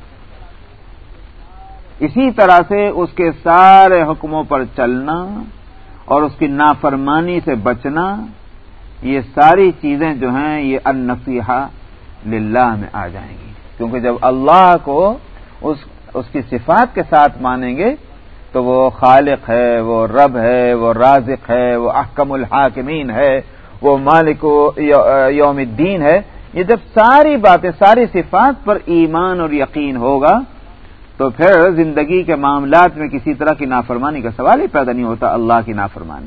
اسی طرح سے اس کے سارے حکموں پر چلنا اور اس کی نافرمانی سے بچنا، یہ ساری چیزیں جو ہیں، یہ النصیحہ للہ میں آ جائیں گی۔ کیونکہ جب اللہ کو اس اس کی صفات کے ساتھ مانیں گے تو وہ خالق ہے، وہ رب ہے، وہ رازق ہے، وہ احکم الحاکمین ہے، وہ مالک یوم الدین ہے۔ یہ جب ساری باتیں، ساری صفات پر ایمان اور یقین ہوگا، تو پھر زندگی کے معاملات میں کسی طرح کی نافرمانی کا سوال ہی پیدا نہیں ہوتا، اللہ کی نافرمانی۔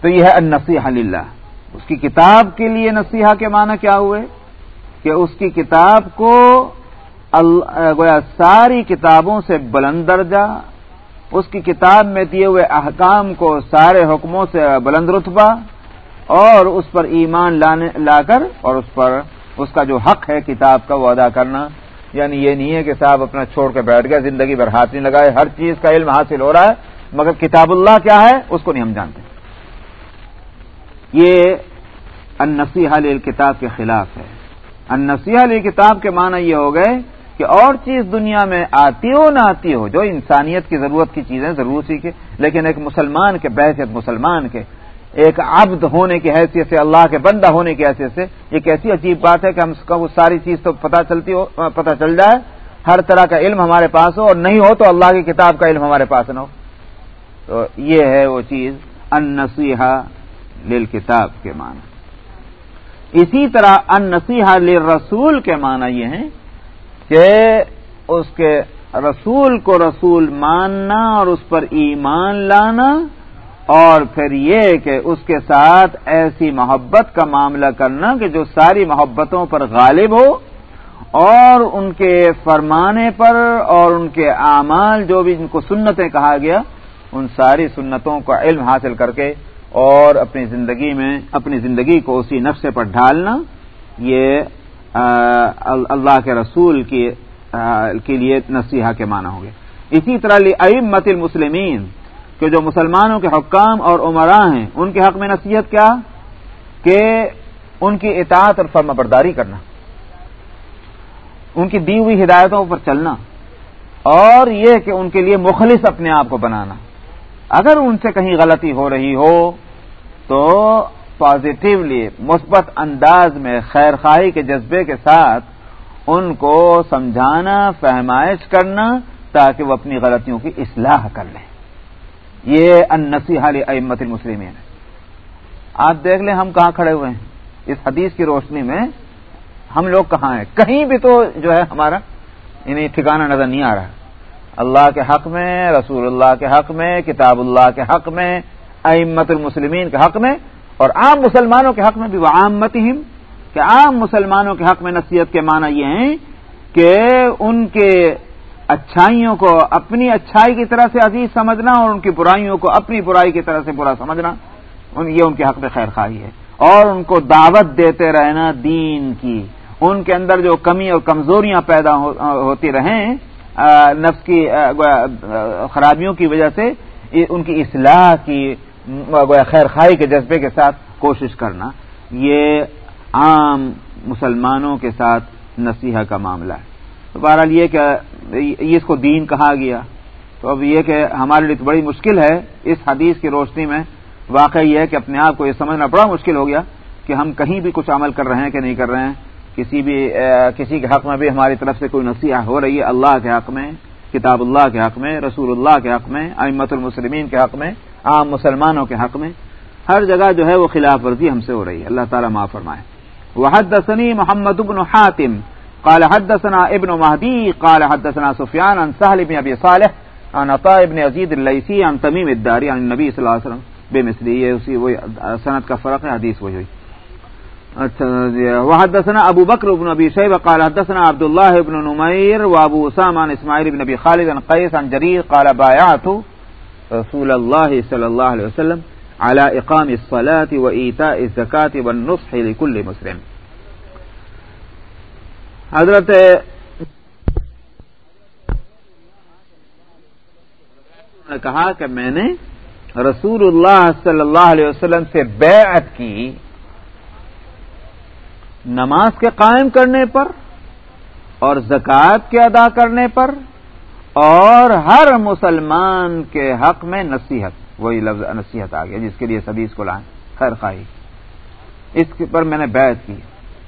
تو یہ ہے النصیحہ للہ۔ اس کی کتاب کے لیے نصیحہ کے معنی کیا ہوئے؟ کہ اس کی کتاب کو گویا ساری کتابوں سے بلند درجہ، اس کی کتاب میں دیے ہوئے احکام کو سارے حکموں سے بلند رتبہ، اور اس پر ایمان لانے، لا کر، اور اس پر اس کا جو حق ہے کتاب کا وہ ادا کرنا۔ یعنی یہ نہیں ہے کہ صاحب اپنا چھوڑ کے بیٹھ گیا زندگی بھر ہاتھ نہیں لگائے، ہر چیز کا علم حاصل ہو رہا ہے، مگر کتاب اللہ کیا ہے، اس کو نہیں ہم جانتے۔ یہ النصیحہ کتاب کے خلاف ہے۔ النصیحہ کتاب کے معنی یہ ہو گئے کہ اور چیز دنیا میں آتی ہو نہ آتی ہو، جو انسانیت کی ضرورت کی چیزیں ضرور سیکھے لیکن ایک مسلمان کے بحثیت مسلمان کے، ایک عبد ہونے کی حیثیت سے، اللہ کے بندہ ہونے کی حیثیت سے، یہ کیسی عجیب بات ہے کہ ہم وہ ساری چیز تو پتہ چلتی ہو، پتہ چل جائے، ہر طرح کا علم ہمارے پاس ہو، اور نہیں ہو تو اللہ کی کتاب کا علم ہمارے پاس نہ ہو۔ تو یہ ہے وہ چیز ان نصیحہ لل کتاب کے معنی۔ اسی طرح ان نصیحہ رسول کے معنی یہ ہے کہ اس کے رسول کو رسول ماننا اور اس پر ایمان لانا اور پھر یہ کہ اس کے ساتھ ایسی محبت کا معاملہ کرنا کہ جو ساری محبتوں پر غالب ہو اور ان کے فرمانے پر اور ان کے اعمال جو بھی ان کو سنتیں کہا گیا، ان ساری سنتوں کا علم حاصل کر کے اور اپنی زندگی میں، اپنی زندگی کو اسی نقشے پر ڈھالنا، یہ اللہ کے رسول کی کے لیے نصیحہ کے معنی ہوں گے۔ اسی طرح مت المسلمین، کہ جو مسلمانوں کے حکام اور عمراء ہیں، ان کے حق میں نصیحت کیا؟ کہ ان کی اطاعت اور فرما برداری کرنا۔ ان کی دی ہوئی ہدایتوں پر چلنا۔ اور یہ کہ ان کے لیے مخلص اپنے آپ کو بنانا۔ اگر ان سے کہیں غلطی ہو رہی ہو، تو پازیٹیولی مثبت انداز میں خیر خواہی کے جذبے کے ساتھ ان کو سمجھانا، فہمائش کرنا تاکہ وہ اپنی غلطیوں کی اصلاح کر لیں۔ یہ انسی حال امت المسلمین۔ ہے آپ دیکھ لیں ہم کہاں کھڑے ہوئے ہیں۔ اس حدیث کی روشنی میں ہم لوگ کہاں ہیں؟ کہیں بھی تو جو ہے ہمارا انہیں ٹھکانہ نظر نہیں آ رہا۔ اللہ کے حق میں، رسول اللہ کے حق میں، کتاب اللہ کے حق میں امت المسلمین کے حق میں اور عام مسلمانوں کے حق میں بھی، وہ عامتہم کہ عام مسلمانوں کے حق میں نصیحت کے معنی یہ ہیں کہ ان کے اچھائیوں کو اپنی اچھائی کی طرح سے عزیز سمجھنا اور ان کی برائیوں کو اپنی برائی کی طرح سے برا سمجھنا یہ ان کے حق میں خیر خواہی ہے۔ اور ان کو دعوت دیتے رہنا دین کی۔ ان کے اندر جو کمی اور کمزوریاں پیدا ہوتی رہیں نفس کی خرابیوں کی وجہ سے ان کی اصلاح کی خیر خواہی کے جذبے کے ساتھ کوشش کرنا، یہ عام مسلمانوں کے ساتھ نصیحہ کا معاملہ ہے۔ تو بہرحال یہ کہ یہ اس کو دین کہا گیا۔ تو اب یہ کہ ہمارے لیے تو بڑی مشکل ہے۔ اس حدیث کی روشنی میں واقع یہ ہے کہ اپنے آپ کو یہ سمجھنا بڑا مشکل ہو گیا کہ ہم کہیں بھی کچھ عمل کر رہے ہیں کہ نہیں کر رہے ہیں۔ کسی بھی کسی کے حق میں بھی ہماری طرف سے کوئی نصیحہ ہو رہی ہے اللہ کے حق میں، کتاب اللہ کے حق میں، رسول اللہ کے حق میں امت المسلمین کے حق میں۔ عام مسلمانوں کے حق میں، ہر جگہ جو ہے وہ خلاف ورزی ہم سے ہو رہی ہے۔ اللہ تعالیٰ معاف فرمائے۔ وحد محمد ابن حاتم، قال حدثنا ابن مهدي قال حدثنا سفيان عن سهل بن ابي صالح، عن عطاء بن يزيد الليثي عن تميم الداري عن النبي صلى الله عليه وسلم۔ بمثله یہ اسی وہی سند کا فرق ہے، حدیث وہی ہوئی۔ اچھا وحدثنا ابو بكر بن ابي شيبه قال حدثنا عبد الله بن نمير وابو اسامه عن اسماعيل بن ابي خالد عن قيس عن جرير قال بايعت رسول الله صلى الله عليه وسلم على اقام الصلاه وايتاء الزكاه والنصح لكل مسلم. حضرت نے کہا کہ میں نے رسول اللہ صلی اللہ علیہ وسلم سے بیعت کی نماز کے قائم کرنے پر اور زکوٰۃ کے ادا کرنے پر اور ہر مسلمان کے حق میں نصیحت، وہی لفظ نصیحت آ گیا، جس کے لیے سبھی اس کو لائیں۔ خیر خواہی۔ اس پر میں نے بیعت کی۔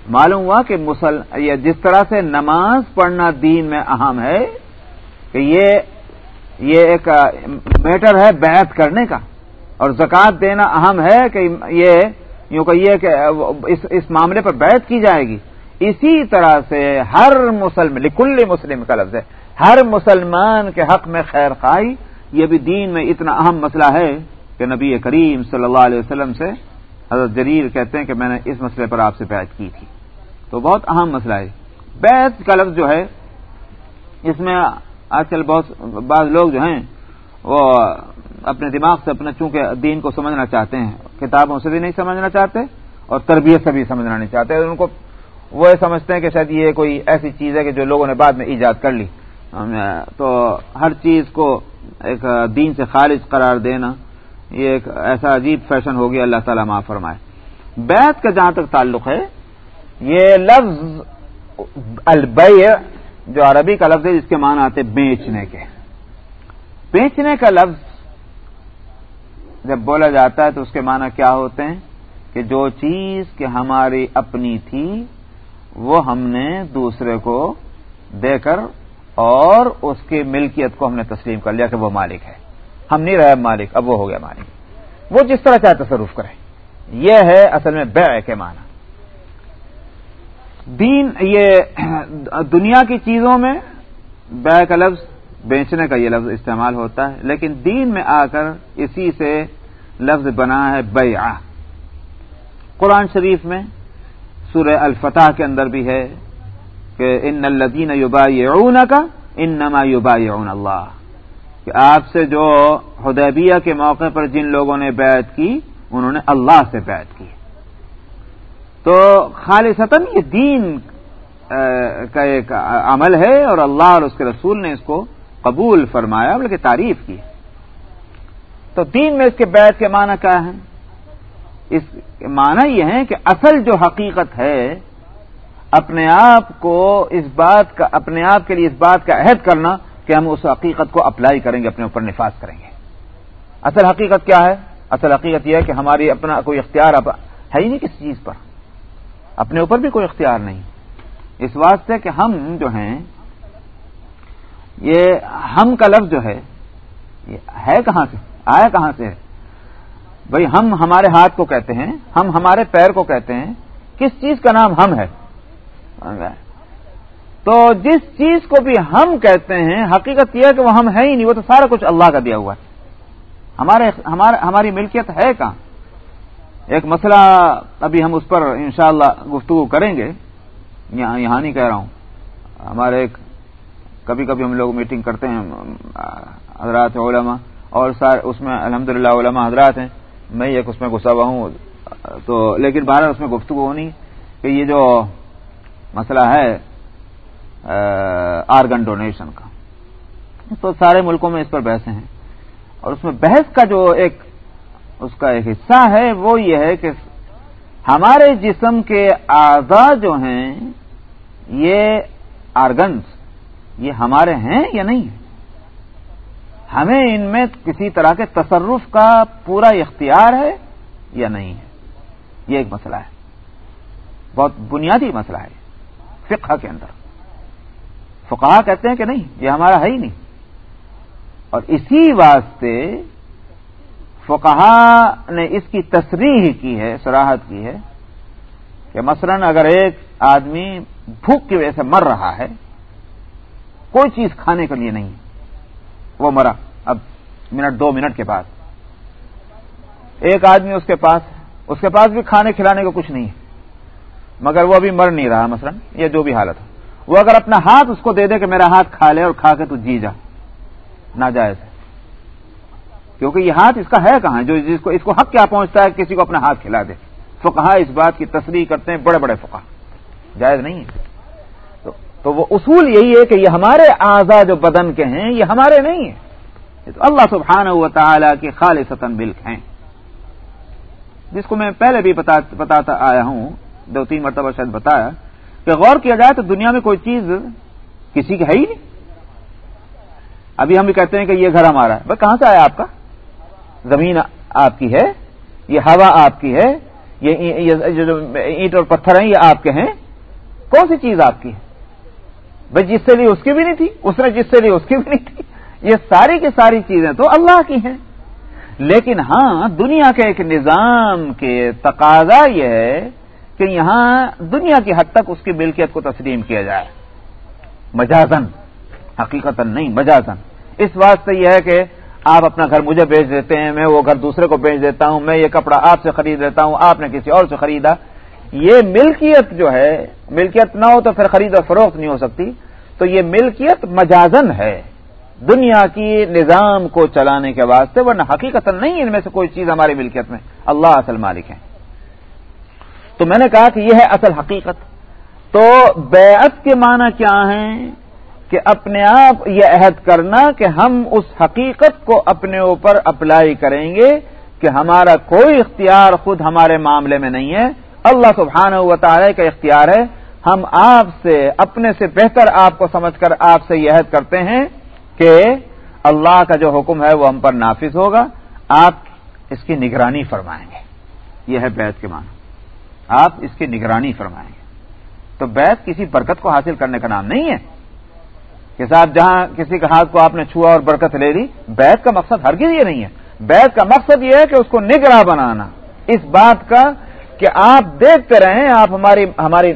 معلوم ہوا کہ مسل جس طرح سے نماز پڑھنا دین میں اہم ہے، کہ یہ یہ ایک میٹر ہے بیعت کرنے کا۔ اور زکوٰۃ دینا اہم ہے کہ یہ، یوں کہیے کہ اس اس معاملے پر بیعت کی جائے گی۔ اسی طرح سے ہر مسلم لکل مسلم کا لفظ ہے۔ ہر مسلمان کے حق میں خیر خائی یہ بھی دین میں اتنا اہم مسئلہ ہے کہ نبی کریم صلی اللہ علیہ وسلم سے حضرت جریر کہتے ہیں کہ میں نے اس مسئلے پر آپ سے بیعت کی تھی۔ تو بہت اہم مسئلہ ہے۔ بیعت کا لفظ جو ہے، اس میں آج کل بہت بعض لوگ جو ہیں، وہ اپنے دماغ سے اپنے چونکہ دین کو سمجھنا چاہتے ہیں، کتابوں سے بھی نہیں سمجھنا چاہتے اور تربیت سے بھی سمجھنا نہیں چاہتے۔ ان کو وہ سمجھتے ہیں کہ شاید یہ کوئی ایسی چیز ہے کہ جو لوگوں نے بعد میں ایجاد کر لی۔ تو ہر چیز کو ایک دین سے خارج قرار دینا، یہ ایک ایسا عجیب فیشن ہو گیا، اللہ تعالیٰ معاف فرمائے۔ بیت کا جہاں تک تعلق ہے، یہ لفظ البیع، جو عربی کا لفظ ہے، جس کے معنی آتے بیچنے کے۔ بیچنے کا لفظ جب بولا جاتا ہے، تو اس کے معنی کیا ہوتے ہیں؟ کہ جو چیز کہ ہماری اپنی تھی، وہ ہم نے دوسرے کو دے کر اور اس کی ملکیت کو ہم نے تسلیم کر لیا کہ وہ مالک ہے۔ ہم نہیں رہے مالک، اب وہ ہو گیا مالک۔ وہ جس طرح چاہے تصرف کرے۔ یہ ہے اصل میں بے کے معنی۔ دین، یہ دنیا کی چیزوں میں بے کا لفظ، بیچنے کا یہ لفظ استعمال ہوتا ہے، لیکن دین میں آ کر اسی سے لفظ بنا ہے بیع قرآن شریف میں سورہ الفتح کے اندر بھی ہے۔ کہ ان الدین یوبا کا ان نما اللہ، کہ آپ سے جو حدیبیہ کے موقع پر جن لوگوں نے بیعت کی، انہوں نے اللہ سے بیعت کی۔ تو خالصتاً یہ دین کا ایک عمل ہے اور اللہ اور اس کے رسول نے اس کو قبول فرمایا بلکہ تعریف کی۔ تو دین میں اس کے بیعت کے معنی کیا ہے اس معنی یہ ہے کہ اصل جو حقیقت ہے اپنے آپ کو اس بات کا اپنے آپ کے لیے اس بات کا عہد کرنا کہ ہم اس حقیقت کو اپلائی کریں گے، اپنے اوپر نفاذ کریں گے۔ اصل حقیقت کیا ہے؟ اصل حقیقت یہ ہے کہ ہماری اپنا کوئی اختیار ہے ہی نہیں کسی چیز پر۔ اپنے اوپر بھی کوئی اختیار نہیں۔ اس واسطے کہ ہم جو ہیں، یہ ہم کا لفظ جو ہے، یہ ہے کہاں سے؟ آیا کہاں سے؟ ہے بھائی ہم ہمارے ہاتھ کو کہتے ہیں، ہم ہمارے پیر کو کہتے ہیں، کس چیز کا نام ہم ہے؟ تو جس چیز کو بھی ہم کہتے ہیں، حقیقت یہ ہے کہ وہ ہم ہے ہی نہیں، وہ تو سارا کچھ اللہ کا دیا ہوا ہے۔ ہمارے ہماری ملکیت ہے کہاں؟ ایک مسئلہ ابھی ہم اس پر انشاءاللہ گفتگو کریں گے۔ یہاں یہاں نہیں کہہ رہا ہوں۔ ہمارے ایک، کبھی کبھی ہم لوگ میٹنگ کرتے ہیں، حضرات علماء، اور سارے اس میں الحمد للہ علما حضرات ہیں۔ میں ایک اس میں گھسا ہوا ہوں، تو لیکن بارہ اس میں گفتگو ہونی کہ یہ جو مسئلہ ہے آرگن ڈونیشن کا۔ تو سارے ملکوں میں اس پر بحثیں ہیں۔ اور اس میں بحث کا جو ایک، اس کا ایک حصہ ہے، وہ یہ ہے کہ ہمارے جسم کے اعضا جو ہیں، یہ آرگنس یہ ہمارے ہیں یا نہیں؟ ہیں ہمیں ان میں کسی طرح کے تصرف کا پورا اختیار ہے یا نہیں ہے؟ یہ ایک مسئلہ ہے۔ بہت بنیادی مسئلہ ہے۔ فقہ کے اندر۔ فقہ کہتے ہیں کہ نہیں، یہ ہمارا ہے ہی نہیں۔ اور اسی واسطے فقہ نے اس کی تصریح کی ہے سراہد کی ہے کہ مثلا اگر ایک آدمی بھوک کی وجہ سے مر رہا ہے، کوئی چیز کھانے کے لیے نہیں، وہ مرا۔ اب منٹ، دو منٹ کے بعد۔ ایک آدمی اس کے پاس، اس کے پاس بھی کھانے کھلانے کو کچھ نہیں۔ ہے مگر وہ ابھی مر نہیں رہا، مثلا، یہ جو بھی حالت ہو وہ اگر اپنا ہاتھ اس کو دے دے کہ میرا ہاتھ کھا لے اور کھا کے تو جی جا۔ ناجائز ہے۔ کیونکہ یہ ہاتھ اس کا ہے کہاں؟ جو جس کو اس کو حق کیا پہنچتا ہے، کسی کو اپنا ہاتھ کھلا دے۔ فقہ اس بات کی تصریح کرتے ہیں بڑے بڑے فقہ جائز نہیں ہے۔ تو وہ اصول یہی ہے کہ یہ ہمارے اعضا جو بدن کے ہیں، یہ ہمارے نہیں ہیں۔ تو اللہ سبحانہ و تعالی کے خالص ملک ہیں۔ جس کو میں پہلے بھی بتاتا آیا ہوں دو تین مرتبہ شاید بتایا کہ غور کیا جائے تو دنیا میں کوئی چیز کسی کی ہے ہی نہیں۔ ابھی ہم بھی کہتے ہیں کہ یہ گھر ہمارا ہے۔ بھائی کہاں سے آیا آپ کا؟ زمین آپ کی ہے، یہ ہوا آپ کی ہے یہ جو اینٹ اور پتھر ہیں، یہ آپ کے ہیں۔ کون سی چیز آپ کی ہے؟ بھائی جس سے لی اس کی بھی نہیں تھی، اس نے جس سے لی اس کی بھی نہیں تھی۔ یہ ساری کی ساری چیزیں تو اللہ کی ہیں۔ لیکن ہاں دنیا کے ایک نظام کے تقاضا یہ ہے کہ یہاں دنیا کی حد تک اس کی ملکیت کو تسلیم کیا جائے۔ مجازن حقیقت نہیں مجازن اس واسطے یہ ہے کہ آپ اپنا گھر مجھے بیچ دیتے ہیں، میں وہ گھر دوسرے کو بیچ دیتا ہوں، میں یہ کپڑا آپ سے خرید لیتا ہوں، آپ نے کسی اور سے خریدا۔ یہ ملکیت جو ہے، ملکیت نہ ہو تو پھر خرید و فروخت نہیں ہو سکتی۔ تو یہ ملکیت مجازن ہے۔ دنیا کی نظام کو چلانے کے واسطے، ورنہ حقیقت نہیں ان میں سے کوئی چیز ہماری ملکیت میں۔ اللہ اصل مالک ہے تو میں نے کہا کہ یہ ہے اصل حقیقت۔ تو بیعت کے معنی کیا ہیں؟ کہ اپنے آپ یہ عہد کرنا کہ ہم اس حقیقت کو اپنے اوپر اپلائی کریں گے کہ ہمارا کوئی اختیار خود ہمارے معاملے میں نہیں ہے۔ اللہ سبحانہ و تعالی کا اختیار ہے۔ ہم آپ سے، اپنے سے بہتر آپ کو سمجھ کر آپ سے یہ عہد کرتے ہیں کہ اللہ کا جو حکم ہے وہ ہم پر نافذ ہوگا۔ آپ اس کی نگرانی فرمائیں گے۔ یہ ہے بیت کے معنی۔ آپ اس کی نگرانی فرمائیں تو بیت کسی برکت کو حاصل کرنے کا نام نہیں ہے کہ صاحب جہاں کسی کا ہاتھ کو آپ نے چھوا اور برکت لے لی بیت کا مقصد ہرگز یہ نہیں ہے۔ بیت کا مقصد یہ ہے کہ اس کو نگراں بنانا۔ اس بات کا کہ آپ دیکھتے رہیں، آپ ہماری ہماری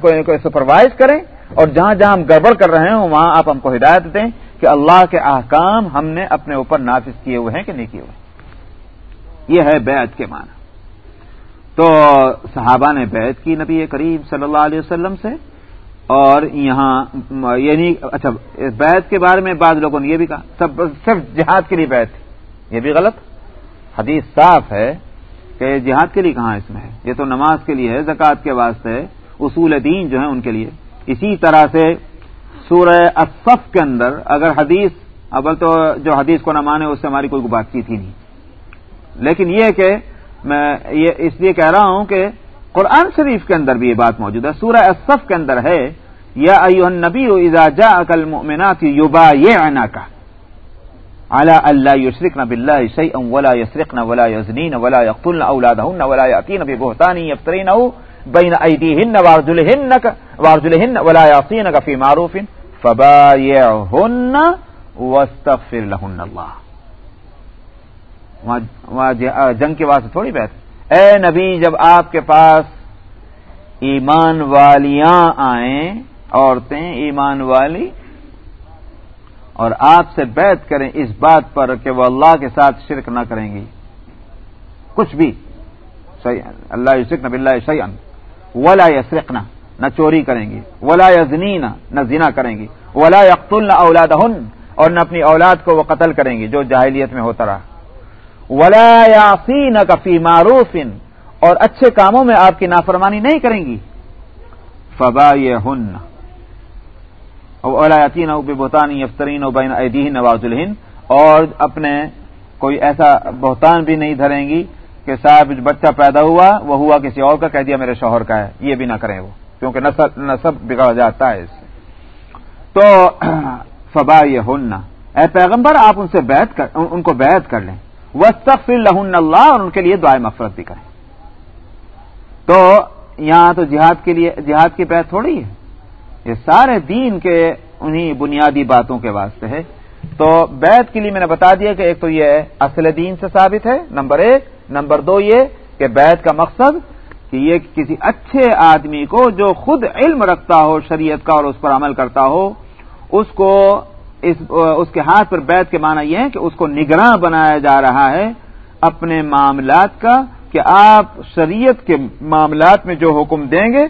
کوئی کوئی سپروائز کریں اور جہاں جہاں ہم گڑبڑ کر رہے ہوں، وہاں آپ ہم کو ہدایت دیں کہ اللہ کے احکام ہم نے اپنے اوپر نافذ کیے ہوئے ہیں کہ نہیں کیے ہوئے یہ ہے بیعت کے معنی۔ تو صحابہ نے بیعت کی نبی کریم صلی اللہ علیہ وسلم سے اور یہاں یعنی اچھا بیعت کے بارے میں بعض لوگوں نے یہ بھی کہا، سب، صرف جہاد کے لیے بیعت تھی۔ یہ بھی غلط۔ حدیث صاف ہے کہ جہاد کے لیے کہاں اس میں ہے؟ یہ تو نماز کے لیے ہے، زکوٰۃ کے واسطے ہے اصول دین جو ہے ان کے لیے۔ اسی طرح سے سورہ اصف کے اندر اگر حدیث، اول تو جو حدیث کو نہ مانے اس سے ہماری کوئی بات چیت ہی نہیں۔ لیکن یہ کہ میں یہ اس لیے کہہ رہا ہوں کہ قرآن شریف کے اندر بھی یہ بات موجود ہے۔ سورہ اصف کے اندر ہے، یا ایو نبی اذا جا اکل مومنات یوبا یہ اینا کا اعلی اللہ یشرکن باللہ شیئا ولا یسرقن ولا یزنین ولا یقتلن اولادهن ولا یاتین ببهتان یفترینه بین ایدیهن وارجلهن وارجلهن ولا یعصینک فی معروف فبا فبایعهن واستغفر لهن اللہ۔ وہاں جی- جنگ کے واسطے تھوڑی بات اے نبی، جب آپ کے پاس ایمان والیاں آئیں، عورتیں ایمان والی، اور آپ سے بیت کریں اس بات پر کہ وہ اللہ کے ساتھ شرک نہ کریں گی۔ کچھ بھی۔ اللہ یسرک نب اللہ ولا یسرقنا، نہ چوری کریں گی۔ ولا یزنین نہ زنا کریں گی۔ ولا یقتل نہ اولاد اور نہ اپنی اولاد کو وہ قتل کریں گی جو جاہلیت میں ہوتا رہا۔ ولا یاسین کفی معروف اور اچھے کاموں میں آپ کی نافرمانی نہیں کریں گی۔ فبا ہن اولاطین او بہتانی افطرین او بین عیدین نواز الہند اور اپنے کوئی ایسا بہتان بھی نہیں دھریں گی کہ صاحب بچہ پیدا ہوا، وہ ہوا کسی اور کا، کہہ دیا میرے شوہر کا ہے۔ یہ بھی نہ کریں وہ، کیونکہ نصب بگڑ جاتا ہے اس سے۔ تو فبا یہ ہن اے پیغمبر، آپ ان سے بیعت کر، ان کو بیعت کر لیں۔ وہ سخ لہن اللہ اور ان کے لیے دعائیں مفرت بھی کریں۔ تو یہاں تو جہاد کے لیے، جہاد کی بیعت تھوڑی ہے۔ یہ سارے دین کے انہی بنیادی باتوں کے واسطے ہے۔ تو بیت کے لیے میں نے بتا دیا کہ ایک تو یہ اصل دین سے ثابت ہے، نمبر ایک۔ نمبر دو یہ کہ بیت کا مقصد کہ یہ کسی اچھے آدمی کو جو خود علم رکھتا ہو، شریعت کا اور اس پر عمل کرتا ہو، اس کو اس اس کے ہاتھ پر بیت کے معنی یہ ہے کہ اس کو نگراں بنایا جا رہا ہے اپنے معاملات کا کہ آپ شریعت کے معاملات میں جو حکم دیں گے،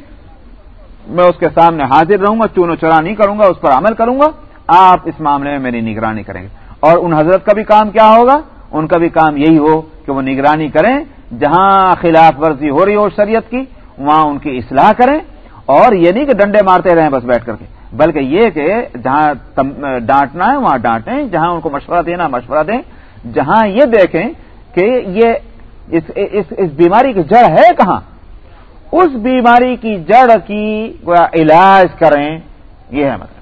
میں اس کے سامنے حاضر رہوں گا، چون و چرا نہیں کروں گا، اس پر عمل کروں گا، آپ اس معاملے میں میری نگرانی کریں گے۔ اور ان حضرت کا بھی کام کیا ہوگا؟ ان کا بھی کام یہی ہو کہ وہ نگرانی کریں، جہاں خلاف ورزی ہو رہی ہو شریعت کی، وہاں ان کی اصلاح کریں۔ اور یہ نہیں کہ ڈنڈے مارتے رہیں بس بیٹھ کر کے۔ بلکہ یہ کہ جہاں ڈانٹنا ہے وہاں ڈانٹیں جہاں ان کو مشورہ دینا مشورہ دیں۔ جہاں یہ دیکھیں کہ یہ اس, اس, اس بیماری کی جڑ ہے کہاں؟ اس بیماری کی جڑ کی علاج کریں یہ ہے مطلب۔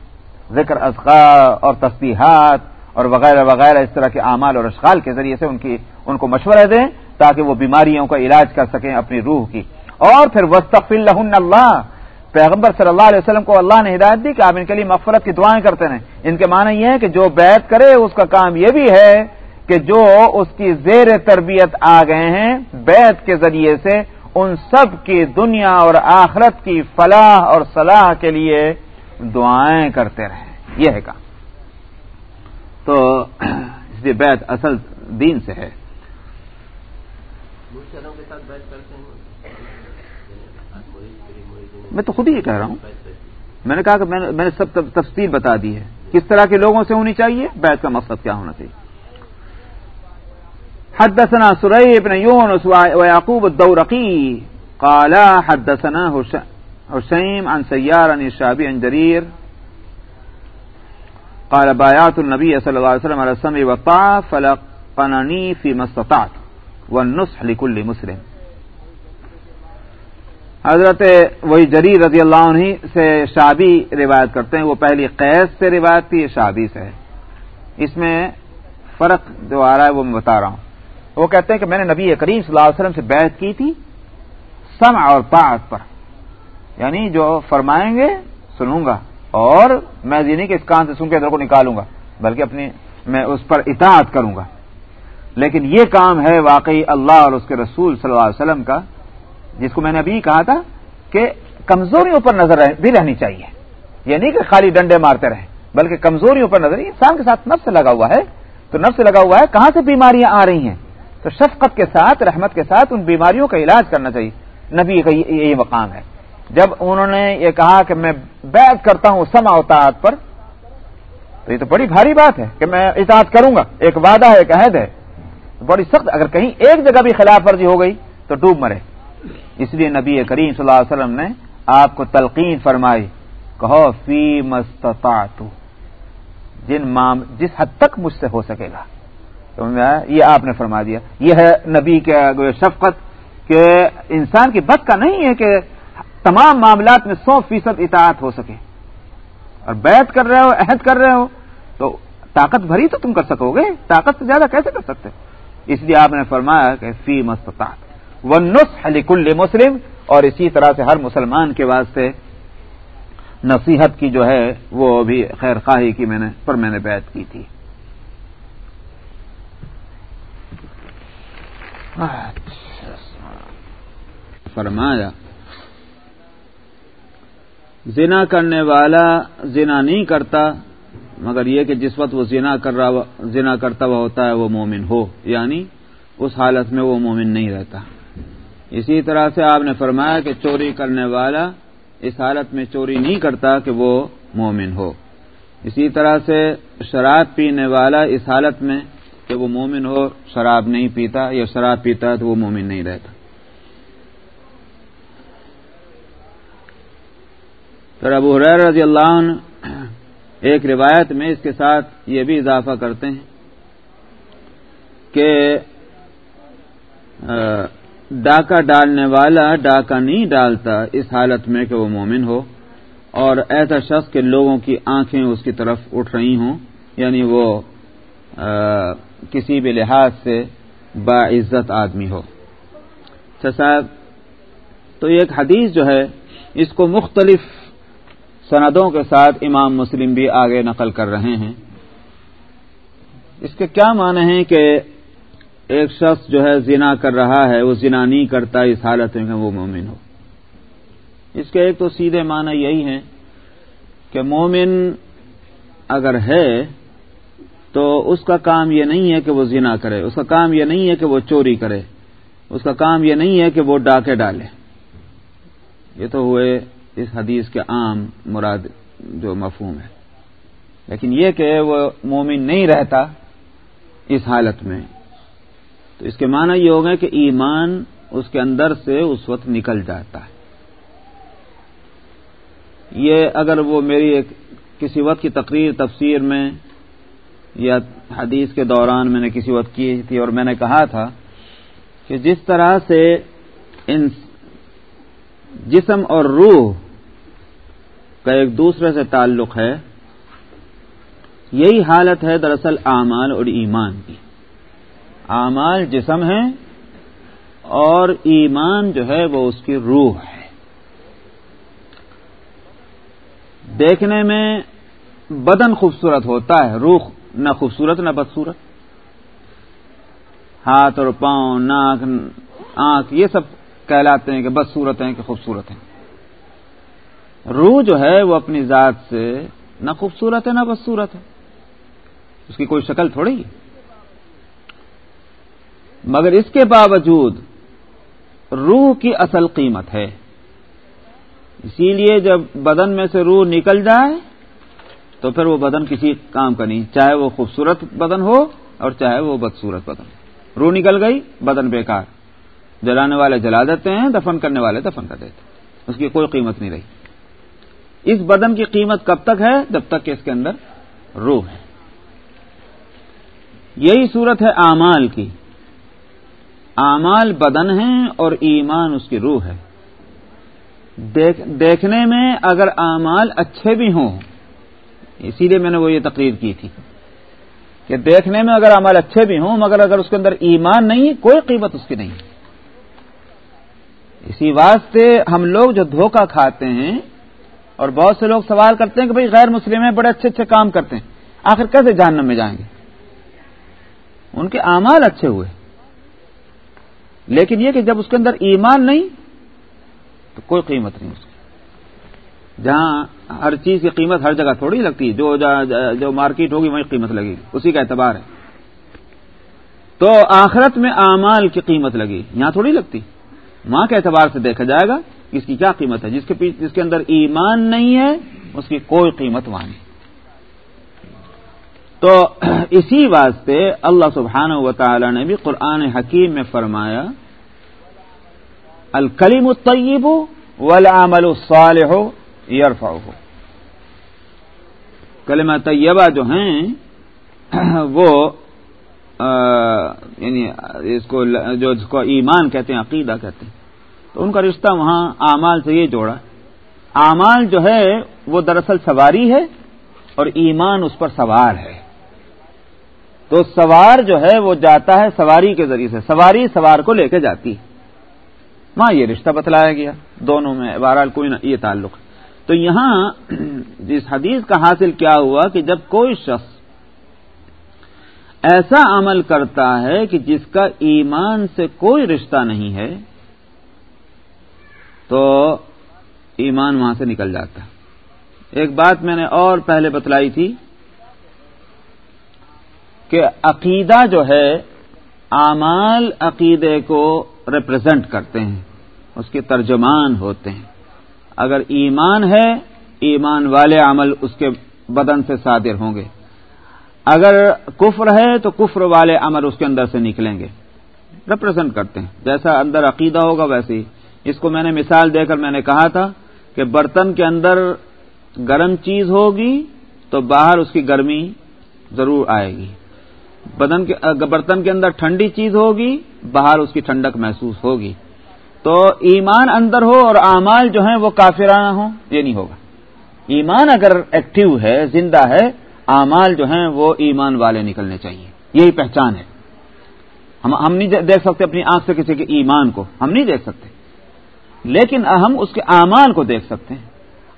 ذکر اذکار اور تصدیحات اور وغیرہ وغیرہ اس طرح کے اعمال اور اشغال کے ذریعے سے ان کی ان کو مشورہ دیں تاکہ وہ بیماریوں کا علاج کر سکیں اپنی روح کی۔ اور پھر وسطف اللہ اللہ پیغمبر صلی اللہ علیہ وسلم کو اللہ نے ہدایت دی کہ آپ ان کے لیے مغفرت کی دعائیں کرتے رہیں۔ ان کے معنی یہ ہے کہ جو بیت کرے، اس کا کام یہ بھی ہے کہ جو اس کی زیر تربیت آ گئے ہیں بیت کے ذریعے سے ان سب کی دنیا اور آخرت کی فلاح اور صلاح کے لیے دعائیں کرتے رہیں۔ یہ ہے کام۔ تو اس لیے بیت اصل دین سے ہے۔ میں تو خود ہی کہہ رہا ہوں۔ میں نے کہا کہ میں نے سب تفصیل بتا دی ہے۔ کس طرح کے لوگوں سے ہونی چاہیے؟ بیت کا مقصد کیا ہونا چاہیے؟ حدثنا سريع بن يونس ويعقوب الدورقي قال حدثنا حسين عن سيار عن الشعبي عن جرير قال بايات النبي صلى الله عليه وسلم على السمع والطاعة فلقنني فيما استطعت، والنصح لكل مسلم۔ حضرت وہی جری رضی اللہ عنہ سے شابی روایت کرتے ہیں۔ وہ پہلی قیس سے روایت تھی، یہ شابی سے ہے۔ اس میں فرق جو آ رہا ہے وہ میں بتا رہا ہوں۔ وہ کہتے ہیں کہ میں نے نبی کریم صلی اللہ علیہ وسلم سے بیعت کی تھی سمع اور طاعت پر۔ یعنی جو فرمائیں گے، سنوں گا اور میں یہ نہیں کہ اس کان سے سن کے ادھر کو نکالوں گا، بلکہ اپنی میں اس پر اطاعت کروں گا۔ لیکن یہ کام ہے واقعی اللہ اور اس کے رسول صلی اللہ علیہ وسلم کا۔ جس کو میں نے ابھی کہا تھا کہ کمزوریوں پر نظر بھی رہنی چاہیے۔ یہ نہیں کہ خالی ڈنڈے مارتے رہیں، بلکہ کمزوریوں پر نظر انسان کے ساتھ نفس لگا ہوا ہے۔ تو نفس لگا ہوا ہے، کہاں سے بیماریاں آ رہی ہیں؟ تو شفقت کے ساتھ، رحمت کے ساتھ ان بیماریوں کا علاج کرنا چاہیے۔ نبی کا یہی مقام ہے۔ جب انہوں نے یہ کہا کہ میں بیعت کرتا ہوں سما اطاعت پر، تو یہ تو بڑی بھاری بات ہے کہ میں اطاعت کروں گا۔ ایک وعدہ ہے، ایک عہد ہے۔ بڑی سخت، اگر کہیں ایک جگہ بھی خلاف ورزی ہو گئی تو ڈوب مرے۔ اس لیے نبی کریم صلی اللہ علیہ وسلم نے آپ کو تلقین فرمائی، کہو، فی مستطاعت جن مام، جس حد تک مجھ سے ہو سکے گا۔ یہ آپ نے فرما دیا۔ یہ ہے نبی کے شفقت کہ انسان کی بد کا نہیں ہے کہ تمام معاملات میں سو فیصد اطاعت ہو سکے۔ اور بیت کر رہے ہو، عہد کر رہے ہو، تو طاقت بھری تو تم کر سکو گے؟ طاقت سے زیادہ کیسے کر سکتے؟ اس لیے آپ نے فرمایا کہ فی مستطاعت ونس کل مسلم، اور اسی طرح سے ہر مسلمان کے واسطے نصیحت کی جو ہے، وہ بھی خیر خواہی کی میں نے پر میں نے بیعت کی تھی۔ فرمایا، زنا کرنے والا زنا نہیں کرتا، مگر یہ کہ جس وقت وہ زنا کر رہا زنا کرتا ہوا ہوتا ہے، وہ مومن ہو یعنی اس حالت میں وہ مومن نہیں رہتا۔ اسی طرح سے آپ نے فرمایا کہ چوری کرنے والا اس حالت میں چوری نہیں کرتا کہ وہ مومن ہو۔ اسی طرح سے شراب پینے والا اس حالت میں کہ وہ مومن ہو، شراب نہیں پیتا، یا شراب پیتا تو وہ مومن نہیں رہتا۔ پھر ابو حریر رضی اللہ عنہ ایک روایت میں اس کے ساتھ یہ بھی اضافہ کرتے ہیں کہ ڈاکہ ڈالنے والا ڈاکہ نہیں ڈالتا اس حالت میں کہ وہ مومن ہو اور ایسا شخص کے لوگوں کی آنکھیں اس کی طرف اٹھ رہی ہوں یعنی وہ کسی بھی لحاظ سے باعزت آدمی ہو۔ اچھا صاحب، تو ایک حدیث جو ہے، اس کو مختلف سندوں کے ساتھ امام مسلم بھی آگے نقل کر رہے ہیں۔ اس کے کیا معنی ہیں کہ ایک شخص جو ہے زنا کر رہا ہے، وہ زنا نہیں کرتا اس حالت میں کہ وہ مومن ہو۔ اس کے ایک تو سیدھے معنی یہی ہے کہ مومن اگر ہے تو اس کا کام یہ نہیں ہے کہ وہ زنا کرے، اس کا کام یہ نہیں ہے کہ وہ چوری کرے، اس کا کام یہ نہیں ہے کہ وہ ڈاکے ڈالے۔ یہ تو ہوئے اس حدیث کے عام مراد جو مفہوم ہے۔ لیکن یہ کہ وہ مومن نہیں رہتا اس حالت میں۔ تو اس کے معنی یہ ہوگا کہ ایمان اس کے اندر سے اس وقت نکل جاتا ہے۔ یہ اگر وہ میری ایک کسی وقت کی تقریر، تفسیر میں یا حدیث کے دوران میں نے کسی وقت کی تھی اور میں نے کہا تھا کہ جس طرح سے ان جسم اور روح کا ایک دوسرے سے تعلق ہے، یہی حالت ہے دراصل اعمال اور ایمان کی۔ اعمال جسم ہے اور ایمان جو ہے وہ اس کی روح ہے۔ دیکھنے میں بدن خوبصورت ہوتا ہے، روح نہ خوبصورت نہ بدصورت۔ ہاتھ اور پاؤں، ناک، آنکھ، یہ سب کہلاتے ہیں کہ بدصورت ہیں کہ خوبصورت ہیں۔ روح جو ہے وہ اپنی ذات سے نہ خوبصورت ہے نہ بدصورت ہے۔ اس کی کوئی شکل تھوڑی ہے۔ مگر اس کے باوجود روح کی اصل قیمت ہے۔ اسی لیے جب بدن میں سے روح نکل جائے، تو پھر وہ بدن کسی کام کا نہیں۔ چاہے وہ خوبصورت بدن ہو اور چاہے وہ بدصورت بدن۔ روح نکل گئی، بدن بیکار۔ جلانے والے جلا دیتے ہیں، دفن کرنے والے دفن کر دیتے ہیں۔ اس کی کوئی قیمت نہیں رہی۔ اس بدن کی قیمت کب تک ہے؟ جب تک کہ اس کے اندر روح ہے۔ یہی صورت ہے اعمال کی۔ اعمال بدن ہیں اور ایمان اس کی روح ہے۔ دیکھ، دیکھنے میں اگر اعمال اچھے بھی ہوں، اسی لیے میں نے وہ یہ تقریر کی تھی کہ دیکھنے میں اگر عمل اچھے بھی ہوں، مگر اگر اس کے اندر ایمان نہیں کوئی قیمت اس کی نہیں۔ اسی واسطے ہم لوگ جو دھوکہ کھاتے ہیں، اور بہت سے لوگ سوال کرتے ہیں کہ بھائی غیر مسلم ہیں، بڑے اچھے اچھے کام کرتے ہیں، آخر کیسے جاننے میں جائیں گے؟ ان کے اعمال اچھے ہوئے۔ لیکن یہ کہ جب اس کے اندر ایمان نہیں، تو کوئی قیمت نہیں اس کی۔ جہاں ہر چیز کی قیمت ہر جگہ تھوڑی لگتی جو جو مارکیٹ ہوگی وہیں قیمت لگے گی، اسی کا اعتبار ہے۔ تو آخرت میں اعمال کی قیمت لگی، یہاں تھوڑی لگتی۔ ماں کے اعتبار سے دیکھا جائے گا، اس کی کیا قیمت ہے؟ جس کے جس کے اندر ایمان نہیں ہے، اس کی کوئی قیمت وہاں نہیں۔ تو اسی واسطے اللہ سبحانہ و تعالی نے بھی قرآن حکیم میں فرمایا، الکلیم الطیب والعمل الصالح یرفع ہو کلمہ طیبہ جو ہیں، وہ یعنی اس کو جو اس کو ایمان کہتے ہیں، عقیدہ کہتے ہیں۔ تو ان کا رشتہ وہاں اعمال سے یہ جوڑا۔ اعمال جو ہے، وہ دراصل سواری ہے اور ایمان اس پر سوار ہے۔ تو سوار جو ہے وہ جاتا ہے سواری کے ذریعے سے، سواری سوار کو لے کے جاتی ہے۔ وہاں یہ رشتہ بتلایا گیا، دونوں میں، بہرحال کوئی نہ، یہ تعلق۔ تو یہاں اس حدیث کا حاصل کیا ہوا کہ جب کوئی شخص ایسا عمل کرتا ہے کہ جس کا ایمان سے کوئی رشتہ نہیں ہے، تو ایمان وہاں سے نکل جاتا۔ ہے ایک بات میں نے اور پہلے بتلائی تھی کہ عقیدہ جو ہے، اعمال عقیدے کو ریپرزینٹ کرتے ہیں، اس کے ترجمان ہوتے ہیں۔ اگر ایمان ہے، ایمان والے عمل اس کے بدن سے صادر ہوں گے۔ اگر کفر ہے، تو کفر والے عمل اس کے اندر سے نکلیں گے۔ ریپرزینٹ کرتے ہیں۔ جیسا اندر عقیدہ ہوگا، ویسے ہی۔ اس کو میں نے مثال دے کر میں نے کہا تھا کہ برتن کے اندر گرم چیز ہوگی تو باہر اس کی گرمی ضرور آئے گی۔ بدن کے برتن کے اندر ٹھنڈی چیز ہوگی باہر اس کی ٹھنڈک محسوس ہوگی۔ تو ایمان اندر ہو اور اعمال جو ہیں وہ کافرانہ ہوں، یہ نہیں ہوگا۔ ایمان اگر ایکٹیو ہے، زندہ ہے، اعمال جو ہیں وہ ایمان والے نکلنے چاہیے۔ یہی پہچان ہے۔ ہم ہم نہیں دیکھ سکتے اپنی آنکھ سے کسی کے ایمان کو۔ ہم نہیں دیکھ سکتے۔ لیکن ہم اس کے اعمال کو دیکھ سکتے ہیں۔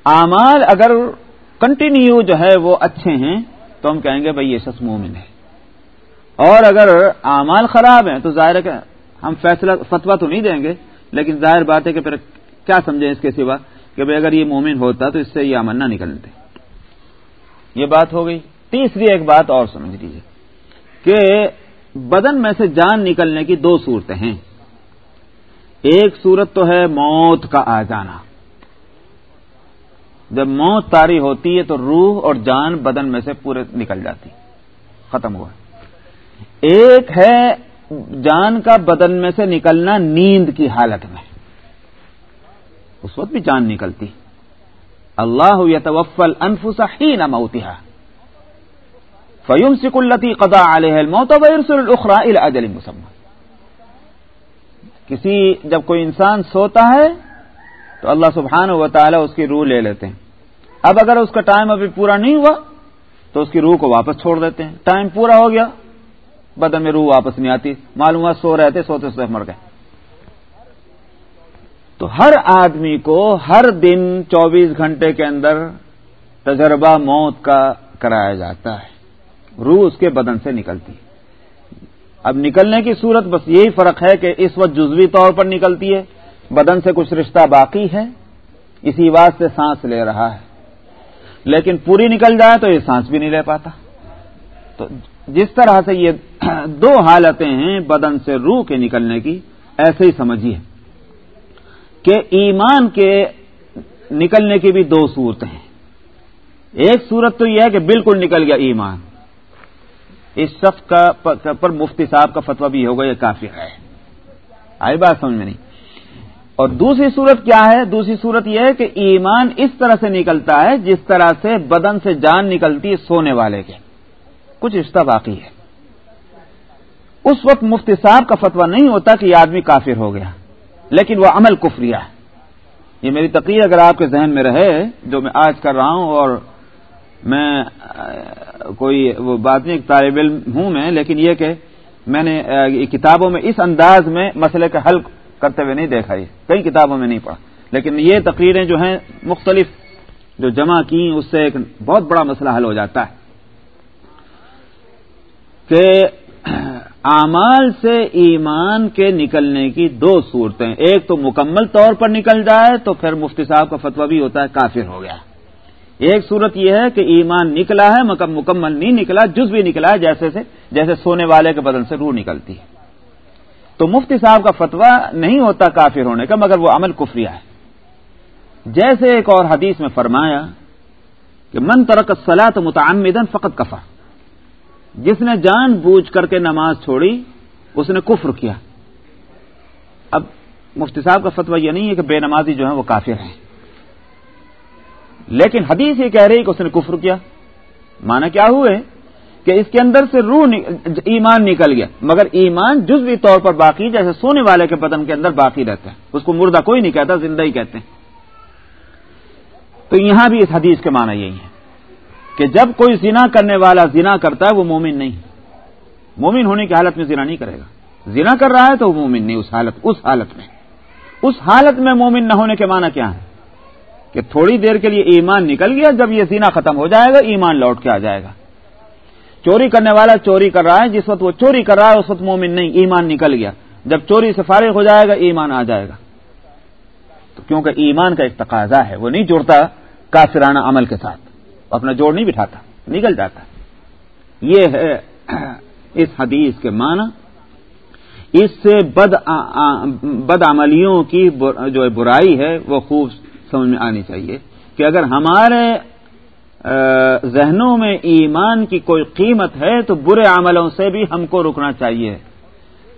اعمال اگر کنٹینیو جو ہے وہ اچھے ہیں، تو ہم کہیں گے بھائی یہ شخص مومن ہے۔ اور اگر اعمال خراب ہیں تو ظاہر ہے کہ ہم فیصلہ فتوا تو نہیں دیں گے، لیکن ظاہر بات ہے کہ پھر کیا سمجھیں اس کے سوا کہ بھائی اگر یہ مومن ہوتا تو اس سے یہ امن نہ نکلتے یہ بات ہو گئی۔ تیسری ایک بات اور سمجھ لیجیے کہ بدن میں سے جان نکلنے کی دو صورتیں ہیں۔ ایک صورت تو ہے موت کا آ جانا۔ جب موت تاری ہوتی ہے تو روح اور جان بدن میں سے پورے نکل جاتی، ختم ہوا۔ ایک ہے جان کا بدن میں سے نکلنا نیند کی حالت میں۔ اس وقت بھی جان نکلتی۔ اللہ یتوفل انفس حین موتها فیمسک التی قضا علیہ الموت ویرسل الاخرى الى اجل مسمى۔ کسی جب کوئی انسان سوتا ہے تو اللہ سبحانہ و تعالی اس کی روح لے لیتے ہیں۔ اب اگر اس کا ٹائم ابھی پورا نہیں ہوا تو اس کی روح کو واپس چھوڑ دیتے ہیں۔ ٹائم پورا ہو گیا۔ بدن میں روح واپس نہیں آتی، معلوم ہوا سو رہے تھے سوتے سوتے مر گئے۔ تو ہر آدمی کو ہر دن چوبیس گھنٹے کے اندر تجربہ موت کا کرایا جاتا ہے۔ روح اس کے بدن سے نکلتی۔ ہے اب نکلنے کی صورت بس یہی فرق ہے کہ اس وقت جزوی طور پر نکلتی ہے، بدن سے کچھ رشتہ باقی ہے، اسی بات سے سانس لے رہا ہے۔ لیکن پوری نکل جائے تو یہ سانس بھی نہیں لے پاتا۔ تو جس طرح سے یہ دو حالتیں ہیں بدن سے روح کے نکلنے کی، ایسے ہی سمجھیے کہ ایمان کے نکلنے کی بھی دو صورتیں ہیں۔ ایک صورت تو یہ ہے کہ بالکل نکل گیا ایمان۔ اس شخص کا پر مفتی صاحب کا فتویٰ بھی ہوگا، یہ کافی ہے۔ آئی بات سمجھ میں نہیں۔ اور دوسری صورت کیا ہے؟ دوسری صورت یہ ہے کہ ایمان اس طرح سے نکلتا ہے جس طرح سے بدن سے جان نکلتی ہے سونے والے کے۔ کچھ رشتہ باقی ہے۔ اس وقت مفتی صاحب کا فتویٰ نہیں ہوتا کہ یہ آدمی کافر ہو گیا، لیکن وہ عمل کفریہ ہے۔ یہ میری تقریر اگر آپ کے ذہن میں رہے، جو میں آج کر رہا ہوں اور میں کوئی وہ بات نہیں، ایک طالب علم ہوں میں، لیکن یہ کہ میں نے کتابوں میں اس انداز میں مسئلے کا حل کرتے ہوئے نہیں دیکھا، یہ کئی کتابوں میں نہیں پڑھا۔ لیکن یہ تقریریں جو ہیں مختلف، جو جمع کی اس سے ایک بہت بڑا مسئلہ حل ہو جاتا ہے۔ کہ اعمال سے ایمان کے نکلنے کی دو صورتیں ایک تو مکمل طور پر نکل جائے تو پھر مفتی صاحب کا فتویٰ بھی ہوتا ہے کافر ہو گیا۔ ایک صورت یہ ہے کہ ایمان نکلا ہے مکمل نہیں نکلا، جز بھی نکلا ہے جیسے سے، جیسے سونے والے کے بدن سے روح نکلتی ہے۔ تو مفتی صاحب کا فتویٰ نہیں ہوتا کافر ہونے کا، مگر وہ عمل کفریہ ہے۔ جیسے ایک اور حدیث میں فرمایا کہ من ترک سلاط متعمدن فقط کفا جس نے جان بوجھ کر کے نماز چھوڑی، اس نے کفر کیا۔ اب مفتی صاحب کا فتویٰ یہ نہیں ہے کہ بے نمازی جو ہیں وہ کافر ہیں۔ لیکن حدیث یہ کہہ رہی کہ اس نے کفر کیا۔ مانا کیا ہوئے؟ کہ اس کے اندر سے روح ایمان نکل گیا۔ مگر ایمان جزوی طور پر باقی، جیسے سونے والے کے بدن کے اندر باقی رہتا ہے۔ اس کو مردہ کوئی نہیں کہتا، زندہ ہی کہتے ہیں۔ تو یہاں بھی اس حدیث کے معنی یہی ہے۔ کہ جب کوئی زنا کرنے والا زنا کرتا ہے وہ مومن نہیں۔ مومن ہونے کی حالت میں زنا نہیں کرے گا۔ زنا کر رہا ہے تو وہ مومن نہیں، اس حالت اس حالت میں۔ اس حالت میں مومن نہ ہونے کے معنی کیا ہے؟ کہ تھوڑی دیر کے لیے ایمان نکل گیا، جب یہ زنا ختم ہو جائے گا، ایمان لوٹ کے آ جائے گا۔ چوری کرنے والا چوری کر رہا ہے، جس وقت وہ چوری کر رہا ہے، اس وقت مومن نہیں، ایمان نکل گیا۔ جب چوری سے فارغ ہو جائے گا، ایمان آ جائے گا۔ تو کیونکہ ایمان کا ایک تقاضا ہے، وہ نہیں جوڑتا کافرانہ عمل کے ساتھ۔ اپنا جوڑ نہیں بٹھاتا نکل جاتا۔ یہ ہے اس حدیث کے معنی۔ اس سے بد بد عملیوں کی جو برائی ہے، وہ خوب سمجھ میں آنی چاہیے کہ اگر ہمارے ذہنوں میں ایمان کی کوئی قیمت ہے، تو برے عملوں سے بھی ہم کو رکنا چاہیے۔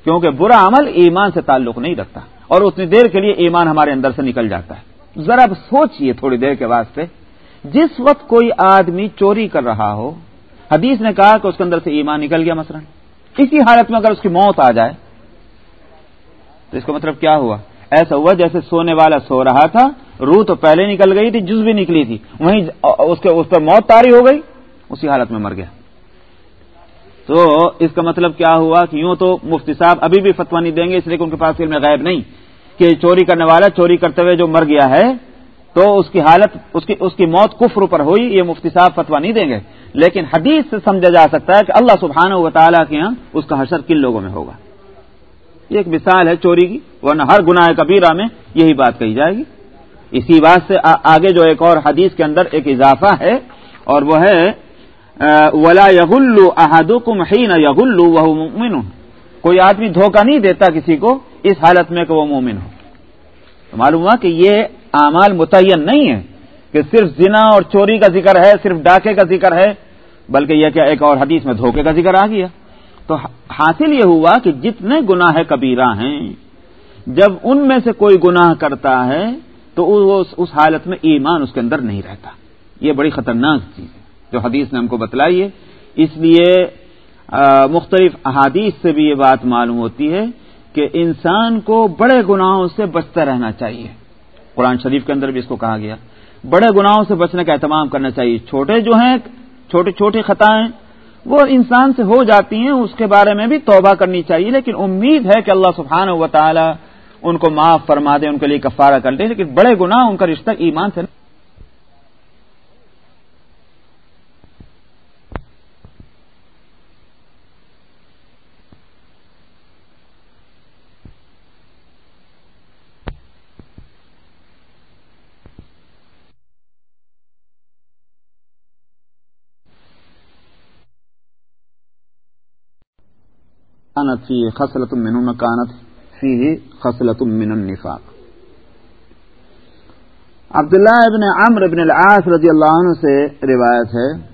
کیونکہ برا عمل ایمان سے تعلق نہیں رکھتا، اور اتنی دیر کے لیے ایمان ہمارے اندر سے نکل جاتا ہے۔ ذرا سوچئے تھوڑی دیر کے واسطے۔ جس وقت کوئی آدمی چوری کر رہا ہو، حدیث نے کہا کہ اس کے اندر سے ایمان نکل گیا مثلا۔ اسی حالت میں اگر اس کی موت آ جائے، تو اس کا مطلب کیا ہوا؟ ایسا ہوا جیسے سونے والا سو رہا تھا، روح تو پہلے نکل گئی تھی، جز بھی نکلی تھی۔ وہیں اس کے، اس پر موت تاری ہو گئی، اسی حالت میں مر گیا۔ تو اس کا مطلب کیا ہوا کہ یوں تو مفتی صاحب ابھی بھی فتوا نہیں دیں گے، اس لیے کہ ان کے پاس علم غائب نہیں۔ کہ چوری کرنے والا چوری کرتے ہوئے جو مر گیا ہے تو اس کی حالت، اس کی اس کی موت کفر پر ہوئی، یہ مفتی صاحب فتوا نہیں دیں گے۔ لیکن حدیث سے سمجھا جا سکتا ہے کہ اللہ سبحانہ و تعالیٰ کے یہاں اس کا حشر کن لوگوں میں ہوگا۔ یہ ایک مثال ہے چوری کی، ورنہ ہر گناہ کبیرہ میں یہی بات کہی جائے گی۔ اسی بات سے آگے جو ایک اور حدیث کے اندر ایک اضافہ ہے، اور وہ ہے ولا یغل احدکم حین یغل وهو مؤمن۔ کوئی آدمی دھوکہ نہیں دیتا کسی کو اس حالت میں کہ وہ مومن ہو۔ تو معلوم ہوا کہ یہ اعمال متعین نہیں ہے کہ صرف زنا اور چوری کا ذکر ہے، صرف ڈاکے کا ذکر ہے، بلکہ یہ کہ ایک اور حدیث میں دھوکے کا ذکر آ گیا۔ تو حاصل یہ ہوا کہ جتنے گناہ کبیرہ ہیں، جب ان میں سے کوئی گناہ کرتا ہے، تو اس حالت میں ایمان اس کے اندر نہیں رہتا۔ یہ بڑی خطرناک چیز ہے۔ جو حدیث نے ہم کو بتلائی ہے اس لیے مختلف احادیث سے بھی یہ بات معلوم ہوتی ہے کہ انسان کو بڑے گناہوں سے بچتا رہنا چاہیے۔ قرآن شریف کے اندر بھی اس کو کہا گیا۔ بڑے گناہوں سے بچنے کا اہتمام کرنا چاہیے۔ چھوٹے جو ہیں، چھوٹے چھوٹے خطائیں، وہ انسان سے ہو جاتی ہیں، اس کے بارے میں بھی توبہ کرنی چاہیے۔ لیکن امید ہے کہ اللہ سبحانہ و تعالی ان کو معاف فرما دے، ان کے لیے کفارہ کر دے۔ لیکن بڑے گناہ ان کا رشتہ ایمان سے كانت فيه خصلة منهن كانت فيه خصلة من النفاق. عبداللہ ابن عمر ابن العاص رضی اللہ عنہ سے روایت ہے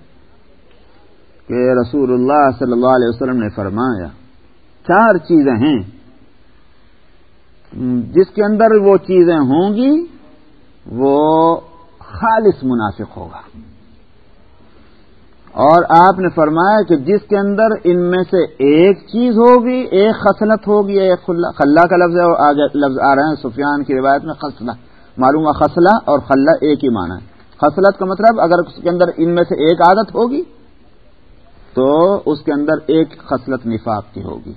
کہ رسول اللہ صلی اللہ علیہ وسلم نے فرمایا، چار چیزیں ہیں۔ جس کے اندر وہ چیزیں ہوں گی، وہ خالص منافق ہوگا۔ اور آپ نے فرمایا کہ جس کے اندر ان میں سے ایک چیز ہوگی، ایک خصلت ہوگی ایک خلا کا لفظ ہے آگے لفظ آ رہے ہیں سفیان کی روایت میں خسلہ معلوم ہے خسلہ اور خلا ایک ہی معنی ہے۔ خصلت کا مطلب اگر اس کے اندر ان میں سے ایک عادت ہوگی، تو اس کے اندر ایک خصلت نفاق کی ہوگی۔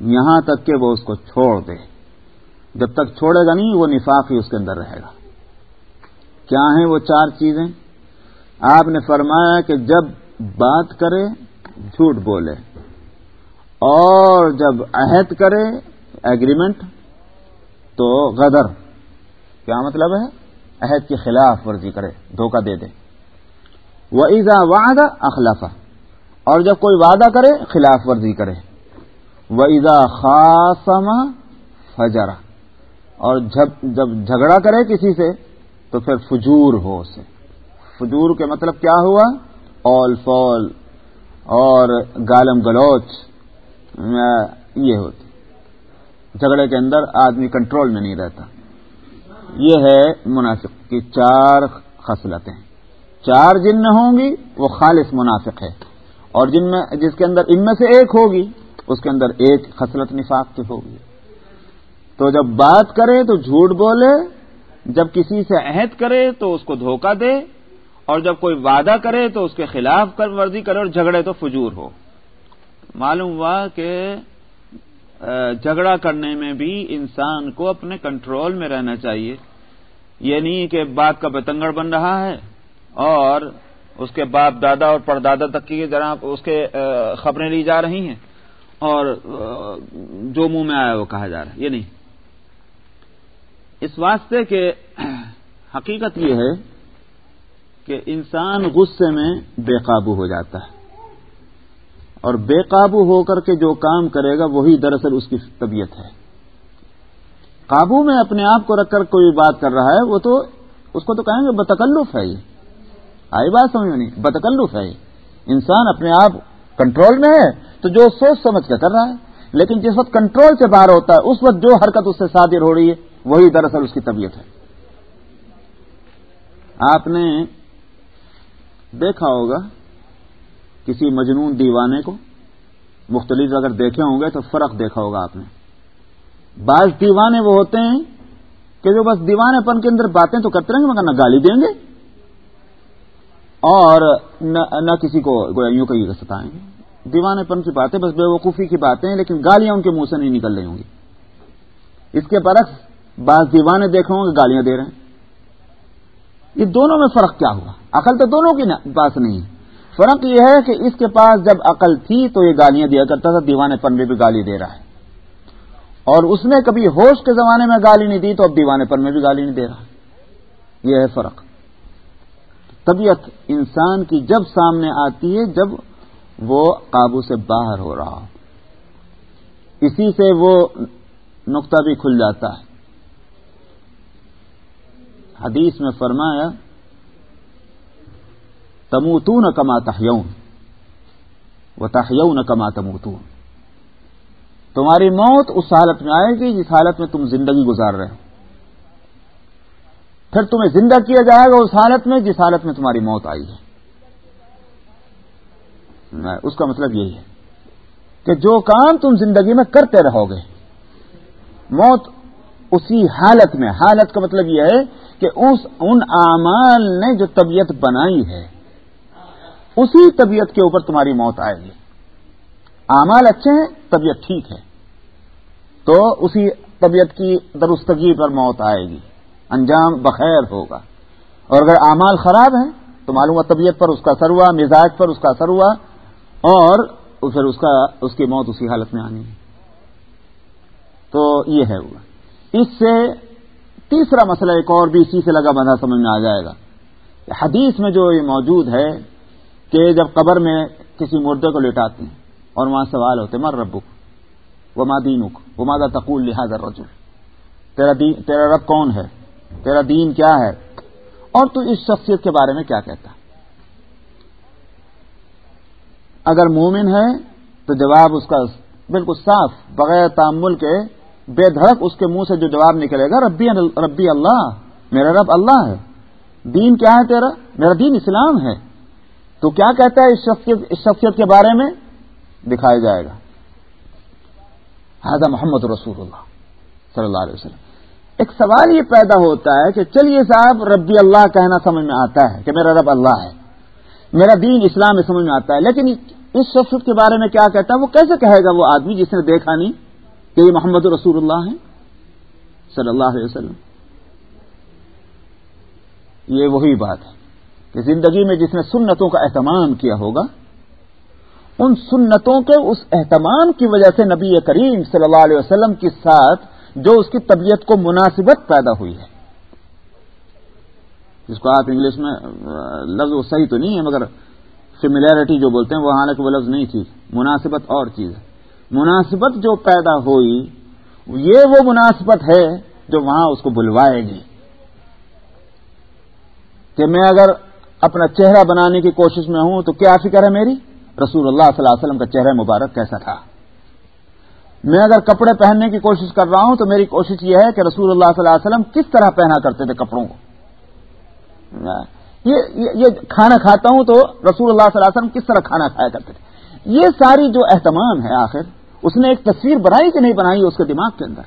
یہاں تک کہ وہ اس کو چھوڑ دے۔ جب تک چھوڑے گا نہیں، وہ نفاق ہی اس کے اندر رہے گا۔ کیا ہیں وہ چار چیزیں؟ آپ نے فرمایا کہ جب بات کرے، جھوٹ بولے۔ اور جب عہد کرے ایگریمنٹ تو غدر۔ کیا مطلب ہے؟ عہد کی خلاف ورزی کرے، دھوکہ دے دے۔ وہ ایزا وعدہ اخلافہ اور جب کوئی وعدہ کرے، خلاف ورزی کرے۔ وہ ایزا خاصما فجرا اور جب جھگڑا کرے کسی سے، تو پھر فجور ہو اسے۔ فجور کے مطلب کیا ہوا؟ آل فال اور گالم گلوچ یہ ہوتی جھگڑے کے اندر آدمی کنٹرول میں نہیں رہتا۔ یہ ہے منافق کی چار خصلتیں۔ چار جن میں ہوں گی، وہ خالص منافق ہے۔ اور جن میں، جس کے اندر ان میں سے ایک ہوگی، اس کے اندر ایک خصلت نفاق کی ہوگی۔ تو جب بات کرے تو جھوٹ بولے، جب کسی سے عہد کرے تو اس کو دھوکہ دے اور جب کوئی وعدہ کرے تو اس کے خلاف کر ورزی کرے اور جھگڑے تو فجور ہو۔ معلوم ہوا کہ جھگڑا کرنے میں بھی انسان کو اپنے کنٹرول میں رہنا چاہیے۔ یہ نہیں کہ بات کا بتنگڑ بن رہا ہے اور اس کے باپ دادا اور پردادا تک کی ذرا اس کے خبریں لی جا رہی ہیں اور جو منہ میں آیا وہ کہا جا رہا ہے۔ یہ نہیں۔ اس واسطے کہ، حقیقت یہ ہے کہ انسان غصے میں بے قابو ہو جاتا ہے اور بے قابو ہو کر کے جو کام کرے گا وہی دراصل اس کی طبیعت ہے۔ قابو میں اپنے آپ کو رکھ کر کوئی بات کر رہا ہے وہ تو اس کو تو کہیں گے بتکلف ہے یہ۔ آئی بات سمجھ میں نہیں، بتکلف ہے یہ۔ انسان اپنے آپ کنٹرول میں ہے تو جو سوچ سمجھ کے کر رہا ہے، لیکن جس وقت کنٹرول سے باہر ہوتا ہے، اس وقت جو حرکت اس سے صادر ہو رہی ہے، وہی دراصل اس کی طبیعت ہے۔ آپ نے دیکھا ہوگا کسی مجنون دیوانے کو مختلف اگر دیکھے ہوں گے تو فرق دیکھا ہوگا آپ نے۔ بعض دیوانے وہ ہوتے ہیں کہ جو بس دیوانے پن کے اندر باتیں تو کرتے رہیں گے مگر نہ گالی دیں گے اور نہ کسی کو یوں کہیں ستائیں گے۔ دیوانے پن کی باتیں بس بے وقوفی کی باتیں لیکن گالیاں ان کے منہ سے نہیں نکل رہی ہوں گی۔ اس کے برعکس بعض دیوانے دیکھے ہوں گے گالیاں دے رہے ہیں۔ یہ دونوں میں فرق کیا ہوا؟ عقل تو دونوں کے پاس نہیں۔ فرق یہ ہے کہ اس کے پاس جب عقل تھی تو یہ گالیاں دیا کرتا تھا، دیوانے پن میں بھی گالی دے رہا ہے۔ اور اس نے کبھی ہوش کے زمانے میں گالی نہیں دی تو اب دیوانے پن میں بھی گالی نہیں دے رہا۔ یہ ہے فرق۔ طبیعت انسان کی جب سامنے آتی ہے، جب وہ قابو سے باہر ہو رہا ہو۔ اسی سے وہ نقطہ بھی کھل جاتا ہے۔ حدیث میں فرمایا تموتون کما تحیون وہ تحیون کما تموتون۔ تمہاری موت اس حالت میں آئے گی جس حالت میں تم زندگی گزار رہے ہو۔ پھر تمہیں زندہ کیا جائے گا اس حالت میں جس حالت میں تمہاری موت آئی ہے۔ اس کا مطلب یہی ہے کہ جو کام تم زندگی میں کرتے رہو گے، موت اسی حالت میں حالت کا مطلب یہ ہے کہ اس ان اعمال نے جو طبیعت بنائی ہے اسی طبیعت کے اوپر تمہاری موت آئے گی۔ اعمال اچھے ہیں، طبیعت ٹھیک ہے۔ تو اسی طبیعت کی درستگی پر موت آئے گی۔ انجام بخیر ہوگا۔ اور اگر اعمال خراب ہیں، تو معلوم ہے طبیعت پر اس کا اثر ہوا، مزاج پر اس کا اثر ہوا، اور پھر اس کا، اس کی موت اسی حالت میں آنی ہے۔ تو یہ ہے وہ اس سے تیسرا مسئلہ ایک اور بھی اسی سے لگا بندھا سمجھ میں آ جائے گا حدیث میں جو یہ موجود ہے کہ جب قبر میں کسی مردے کو لٹاتے ہیں اور وہاں سوال ہوتے مر ربک؟ وہ مادینک وہ مادا تقول لہٰذا رجول تیرا دین، تیرا رب کون ہے؟ تیرا دین کیا ہے؟ اور تو اس شخصیت کے بارے میں کیا کہتا؟ اگر مومن ہے تو جواب اس کا بالکل صاف، بغیر تعمل کے، بے دھڑک اس کے منہ سے جو جواب نکلے گا، ربی ربی اللہ، میرا رب اللہ ہے۔ دین کیا ہے تیرا؟ میرا دین اسلام ہے۔ تو کیا کہتا ہے اس شخصیت اس شخصیت کے بارے میں؟ دکھایا جائے گا۔ حضرت محمد رسول اللہ صلی اللہ علیہ وسلم۔ ایک سوال یہ پیدا ہوتا ہے کہ چلیے صاحب، ربی اللہ کہنا سمجھ میں آتا ہے کہ میرا رب اللہ ہے۔ میرا دین اسلام میں سمجھ میں آتا ہے۔ لیکن اس شخص کے بارے میں کیا کہتا ہے؟ وہ کیسے کہے گا وہ آدمی جس نے دیکھا نہیں کہ یہ محمد رسول اللہ ہیں صلی اللہ علیہ وسلم۔ یہ وہی بات ہے۔ کہ زندگی میں جس نے سنتوں کا اہتمام کیا ہوگا، ان سنتوں کے اس اہتمام کی وجہ سے نبی کریم صلی اللہ علیہ وسلم کے ساتھ جو اس کی طبیعت کو مناسبت پیدا ہوئی ہے۔ جس کو آپ انگلش میں، لفظ وہ صحیح تو نہیں ہے، مگر سملیرٹی جو بولتے ہیں، وہ حالانکہ وہ لفظ نہیں تھی۔ مناسبت اور چیز ہے۔ مناسبت جو پیدا ہوئی، یہ وہ مناسبت ہے جو وہاں اس کو بلوائے گی کہ میں اگر اپنا چہرہ بنانے کی کوشش میں ہوں تو کیا فکر ہے میری؟ رسول اللہ صلی اللہ علیہ وسلم کا چہرہ مبارک کیسا تھا؟ میں اگر کپڑے پہننے کی کوشش کر رہا ہوں تو میری کوشش یہ ہے کہ رسول اللہ صلی اللہ علیہ وسلم کس طرح پہنا کرتے تھے کپڑوں کو؟ یہ کھانا کھاتا ہوں تو رسول اللہ صلی اللہ علیہ وسلم کس طرح کھانا کھایا کرتے تھے؟ یہ ساری جو اہتمام ہے آخر، اس نے ایک تصویر بنائی کہ نہیں بنائی اس کے دماغ کے اندر؟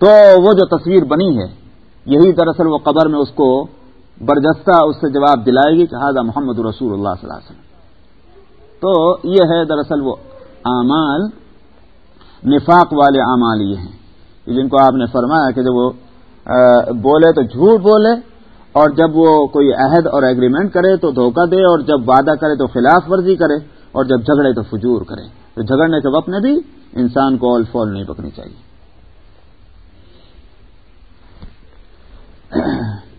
تو وہ جو تصویر بنی ہے، یہی دراصل وہ قبر میں اس کو برجستہ اس سے جواب دلائے گی کہ ہاضا محمد رسول اللہ صلی اللہ علیہ وسلم۔ تو یہ ہے دراصل وہ اعمال، نفاق والے اعمال یہ ہیں۔ جن کو آپ نے فرمایا کہ جب وہ بولے تو جھوٹ بولے، اور جب وہ کوئی عہد اور ایگریمنٹ کرے تو دھوکہ دے، اور جب وعدہ کرے تو خلاف ورزی کرے، اور جب جھگڑے تو فجور کرے۔ تو جھگڑنے کے وقت میں بھی انسان کو آل فال نہیں پکنی چاہیے۔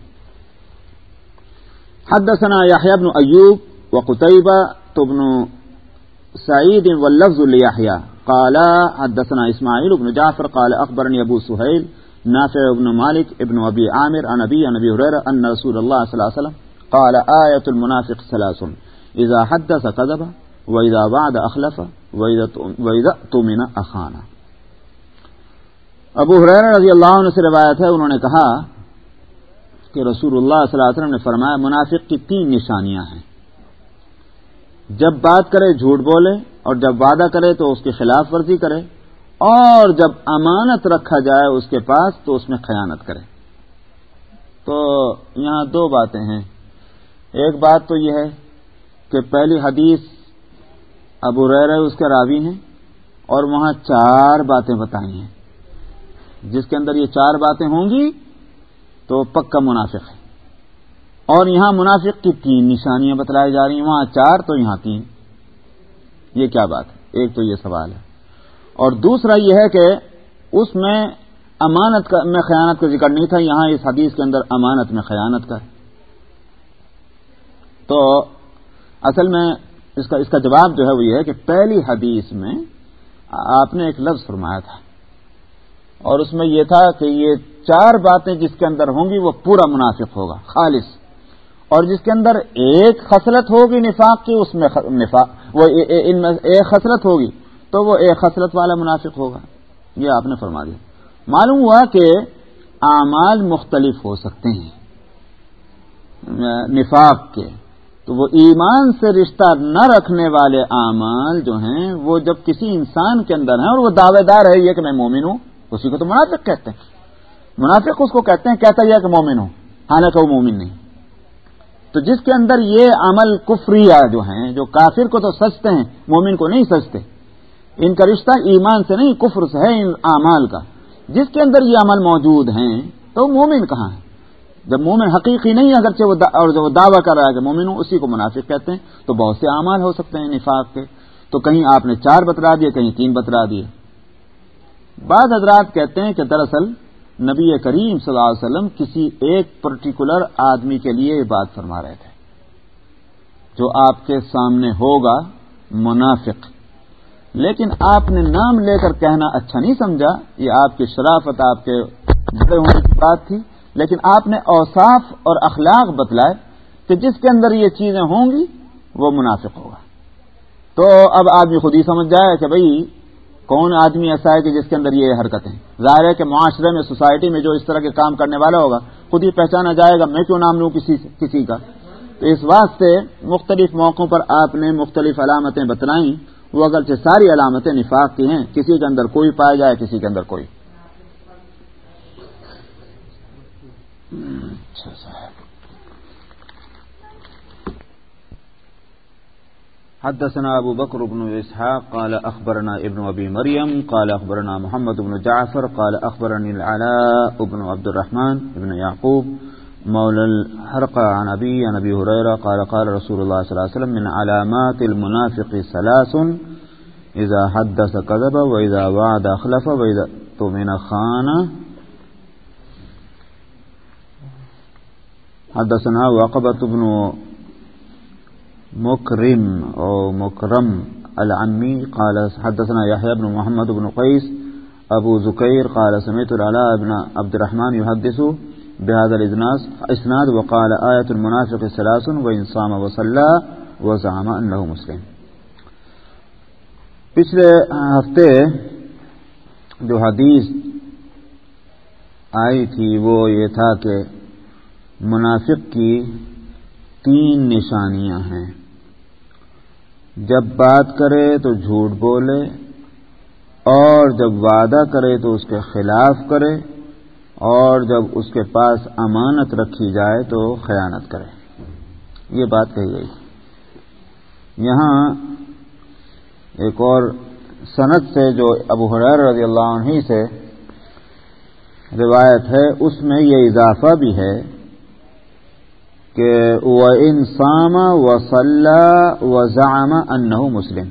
حدثنا يحيى بن أيوب وقتيبة بن سعيد واللفظ ليحيى. قال، حدثنا إسماعيل بن جعفر، قال، أخبرني أبو سهيل، نافع بن مالك ابن أبي عامر، عن أبي عن أبي هريرة، أن رسول الله صلى الله عليه وسلم قال، آية المنافق ثلاث إذا حدث كذب، وإذا وعد أخلف، وإذا تؤمن أخانا. ابو حریر رضی اللہ عنہ سے روایت ہے، انہوں نے کہا کہ رسول اللہ صلی اللہ علیہ وسلم نے فرمایا منافق کی تین نشانیاں ہیں۔ جب بات کرے جھوٹ بولے اور جب وعدہ کرے تو اس کی خلاف ورزی کرے اور جب امانت رکھا جائے اس کے پاس تو اس میں خیانت کرے۔ تو یہاں دو باتیں ہیں۔ ایک بات تو یہ ہے کہ پہلی حدیث ابو ریر اس کے راوی ہیں اور وہاں چار باتیں بتائی ہیں۔ جس کے اندر یہ چار باتیں ہوں گی تو پکا منافق ہے۔ اور یہاں منافق کی تین نشانیاں بتلائی جا رہی ہیں، وہاں چار تو یہاں تین۔ یہ کیا بات ہے؟ ایک تو یہ سوال ہے۔ اور دوسرا یہ ہے کہ اس میں امانت کا میں خیانت کا ذکر نہیں تھا، یہاں اس حدیث کے اندر امانت میں خیانت کا تو اصل میں اس کا اس کا جواب جو ہے وہ یہ ہے کہ پہلی حدیث میں آپ نے ایک لفظ فرمایا تھا۔ اور اس میں یہ تھا کہ یہ چار باتیں جس کے اندر ہوں گی وہ پورا مناسب ہوگا، خالص۔ اور جس کے اندر ایک خصلت ہوگی نفاق کی، اس میں نفاق، وہ ان میں ایک خصلت ہوگی تو وہ ایک خصلت والا منافق ہوگا۔ یہ آپ نے فرما دیا۔ معلوم ہوا کہ اعمال مختلف ہو سکتے ہیں۔ نفاق کے۔ تو وہ ایمان سے رشتہ نہ رکھنے والے اعمال جو ہیں، وہ جب کسی انسان کے اندر ہیں اور وہ دعوے دار ہے، یہ کہ میں مومن ہوں، اسی کو تو منافق کہتے ہیں۔ منافق اس کو کہتے ہیں، کہتا یہ کہ مومن ہوں، حالانکہ وہ مومن نہیں۔ تو جس کے اندر یہ عمل کفریہ جو ہیں، جو کافر کو تو سچتے ہیں، مومن کو نہیں سچتے، ان کا رشتہ ایمان سے نہیں، کفر سے ہے ان اعمال کا۔ جس کے اندر یہ عمل موجود ہیں، تو مومن کہاں ہے؟ جب مومن حقیقی نہیں اگرچہ وہ اور جو دعویٰ کر رہا ہے کہ مومن ہوں، اسی کو منافق کہتے ہیں۔ تو بہت سے اعمال ہو سکتے ہیں نفاق کے۔ تو کہیں آپ نے چار بتلا دیے، کہیں تین بتلا دیے۔ بعض حضرات کہتے ہیں کہ دراصل نبی کریم صلی اللہ علیہ وسلم کسی ایک پرٹیکولر آدمی کے لیے یہ بات فرما رہے تھے۔ جو آپ کے سامنے ہوگا، منافق۔ لیکن آپ نے نام لے کر کہنا اچھا نہیں سمجھا، یہ آپ کی شرافت، آپ کے بڑے ہونے کی بات تھی۔ لیکن آپ نے اوصاف اور اخلاق بتلائے کہ جس کے اندر یہ چیزیں ہوں گی، وہ منافق ہوگا۔ تو اب آدمی خود ہی سمجھ جائے کہ بھائی کون آدمی ایسا ہے کہ جس کے اندر یہ حرکتیں ظاہر ہے کہ معاشرے میں سوسائٹی میں جو اس طرح کے کام کرنے والا ہوگا، خود ہی پہچانا جائے گا، میں کیوں نام لوں کسی کسی کا؟ تو اس واسطے مختلف موقعوں پر آپ نے مختلف علامتیں بتلائیں۔ وہ اگرچہ ساری علامتیں نفاق کی ہیں، کسی کے اندر کوئی پایا جائے، کسی کے اندر کوئی۔ اچھا حدثنا أبو بكر بن إسحاق قال أخبرنا ابن أبي مريم قال أخبرنا محمد بن جعفر، قال أخبرني العلاء بن عبد الرحمن بن يعقوب مولى الحرقة عن أبي عن أبي هريرة قال قال رسول الله صلى الله عليه وسلم، من علامات المنافق ثلاث إذا حدث كذب وإذا وعد أخلف وإذا تمن خان. حدثنا وقبة بن مكرم أو مكرم العمي. قال، حدثنا يحيى بن محمد بن قيس، أبو زكير، قال، سمعت العلاء بن عبد الرحمن يحدث بهذا الإسناد، وقال، آية المنافق ثلاث، وإن صام وصلى وزعم أنه مسلم. پچھلے ہفتے جو حدیث آئی تھی، وہ یہ تھا کہ منافق کی تین نشانیاں ہیں۔ جب بات کرے تو جھوٹ بولے، اور جب وعدہ کرے تو اس کے خلاف کرے، اور جب اس کے پاس امانت رکھی جائے تو خیانت کرے۔ یہ بات کہی گئی۔ یہاں ایک اور صنعت سے جو ابو حریر رضی اللہ عنہ سے روایت ہے، اس میں یہ اضافہ بھی ہے کہ وہ انسام و صلاح و ضام مسلم